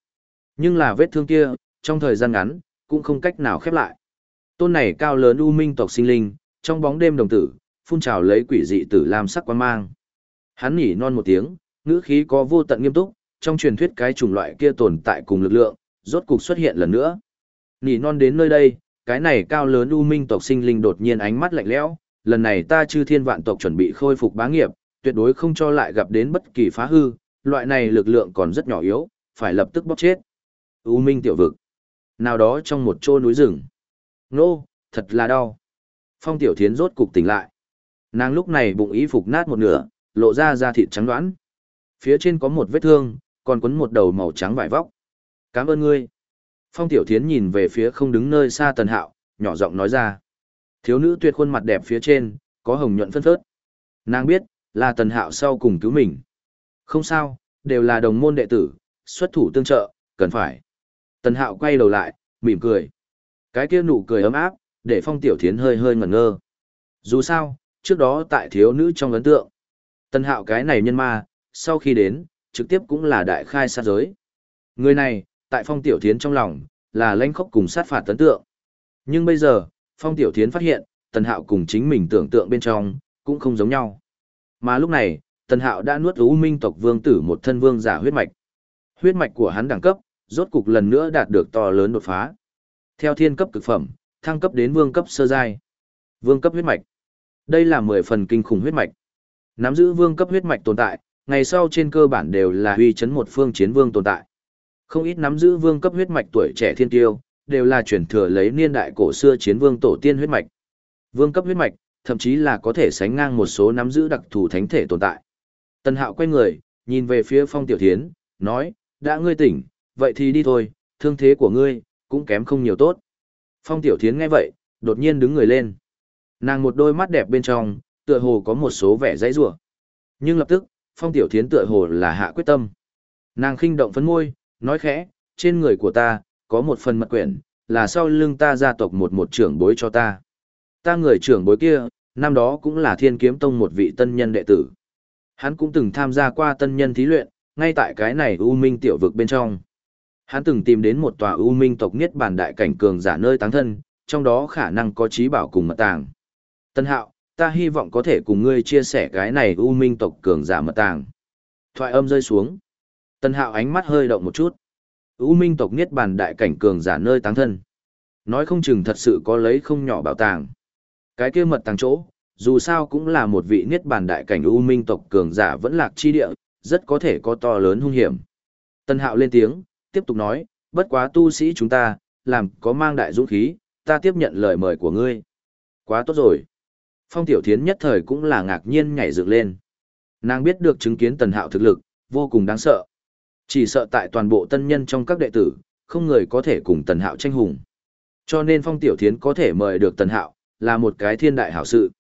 Nhưng là vết thương kia, trong thời gian ngắn, cũng không cách nào khép lại. Tôn này cao lớn u minh tộc sinh linh, trong bóng đêm đồng tử, phun trào lấy quỷ dị tử lam sắc quan mang. Hắn nhỉ non một tiếng, ngữ khí có vô tận nghiêm túc, trong truyền thuyết cái chủng loại kia tồn tại cùng lực lượng, rốt cục xuất hiện lần nữa. Nhỉ non đến nơi đây, cái này cao lớn u minh tộc sinh linh đột nhiên ánh mắt lạnh lẽo, lần này ta chư thiên vạn tộc chuẩn bị khôi phục bá nghiệp, tuyệt đối không cho lại gặp đến bất kỳ phá hư, loại này lực lượng còn rất nhỏ yếu, phải lập tức bóc chết. U minh tiểu vực. Nào đó trong một chỗ núi rừng. Nô, thật là đau. Phong tiểu thiến rốt cục tỉnh lại. Nàng lúc này bụng ý phục nát một nửa, lộ ra da thịt trắng đoán. Phía trên có một vết thương, còn quấn một đầu màu trắng vải vóc. Cảm ơn ngươi. Phong tiểu thiến nhìn về phía không đứng nơi xa tần hạo, nhỏ giọng nói ra. Thiếu nữ tuyệt khuôn mặt đẹp phía trên, có hồng nhuận phân phớt. Nàng biết, là tần hạo sau cùng cứu mình. Không sao, đều là đồng môn đệ tử, xuất thủ tương trợ, cần phải. Tần hạo quay đầu lại, mỉm cười. Cái kia nụ cười ấm áp, để phong tiểu thiến hơi hơi ngẩn ngơ. Dù sao, trước đó tại thiếu nữ trong ấn tượng. Tần hạo cái này nhân ma, sau khi đến, trực tiếp cũng là đại khai sát giới. Người này, tại phong tiểu thiến trong lòng, là lãnh khốc cùng sát phạt tấn tượng. Nhưng bây giờ, phong tiểu thiến phát hiện, tần hạo cùng chính mình tưởng tượng bên trong, cũng không giống nhau. Mà lúc này, tần hạo đã nuốt U minh tộc vương tử một thân vương giả huyết mạch. Huyết mạch của hắn đẳng cấp, rốt cục lần nữa đạt được to lớn đột phá. Theo thiên cấp cực phẩm, thăng cấp đến vương cấp sơ giai. Vương cấp huyết mạch. Đây là 10 phần kinh khủng huyết mạch. Nắm giữ vương cấp huyết mạch tồn tại, ngày sau trên cơ bản đều là huy chấn một phương chiến vương tồn tại. Không ít nắm giữ vương cấp huyết mạch tuổi trẻ thiên tiêu, đều là chuyển thừa lấy niên đại cổ xưa chiến vương tổ tiên huyết mạch. Vương cấp huyết mạch, thậm chí là có thể sánh ngang một số nắm giữ đặc thù thánh thể tồn tại. Tân Hạo quay người, nhìn về phía Phong Tiểu Thiến, nói, đã ngươi tỉnh, vậy thì đi thôi, thương thế của ngươi, cũng kém không nhiều tốt. Phong Tiểu Thiến nghe vậy, đột nhiên đứng người lên. Nàng một đôi mắt đẹp bên trong, tựa hồ có một số vẻ dãy rủa. Nhưng lập tức, Phong Tiểu Thiến tựa hồ là hạ quyết tâm. Nàng khinh động phấn môi, nói khẽ, trên người của ta, có một phần mật quyển, là sau lưng ta gia tộc một một trưởng bối cho ta. Ta người trưởng bối kia, năm đó cũng là thiên kiếm tông một vị tân nhân đệ tử. Hắn cũng từng tham gia qua tân nhân thí luyện, ngay tại cái này U Minh tiểu vực bên trong. Hắn từng tìm đến một tòa U Minh tộc niết bàn đại cảnh cường giả nơi táng thân, trong đó khả năng có trí bảo cùng mật tàng. Tân hạo, ta hy vọng có thể cùng ngươi chia sẻ cái này U Minh tộc cường giả mật tàng. Thoại âm rơi xuống. Tân hạo ánh mắt hơi động một chút. U Minh tộc niết bàn đại cảnh cường giả nơi táng thân. Nói không chừng thật sự có lấy không nhỏ bảo tàng. Cái kia mật tàng chỗ, dù sao cũng là một vị niết bàn đại cảnh U Minh tộc cường giả vẫn lạc chi địa, rất có thể có to lớn hung hiểm. Tân hạo lên tiếng, tiếp tục nói, bất quá tu sĩ chúng ta, làm có mang đại dũng khí, ta tiếp nhận lời mời của ngươi. Quá tốt rồi. Phong Tiểu Thiến nhất thời cũng là ngạc nhiên nhảy dựng lên. Nàng biết được chứng kiến Tần Hạo thực lực, vô cùng đáng sợ. Chỉ sợ tại toàn bộ tân nhân trong các đệ tử, không người có thể cùng Tần Hạo tranh hùng. Cho nên Phong Tiểu Thiến có thể mời được Tần Hạo, là một cái thiên đại hảo sự.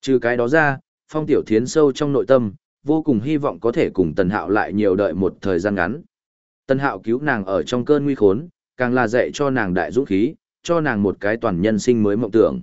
Trừ cái đó ra, Phong Tiểu Thiến sâu trong nội tâm, vô cùng hy vọng có thể cùng Tần Hạo lại nhiều đợi một thời gian ngắn. Tần Hạo cứu nàng ở trong cơn nguy khốn, càng là dạy cho nàng đại dũng khí, cho nàng một cái toàn nhân sinh mới mộng tưởng.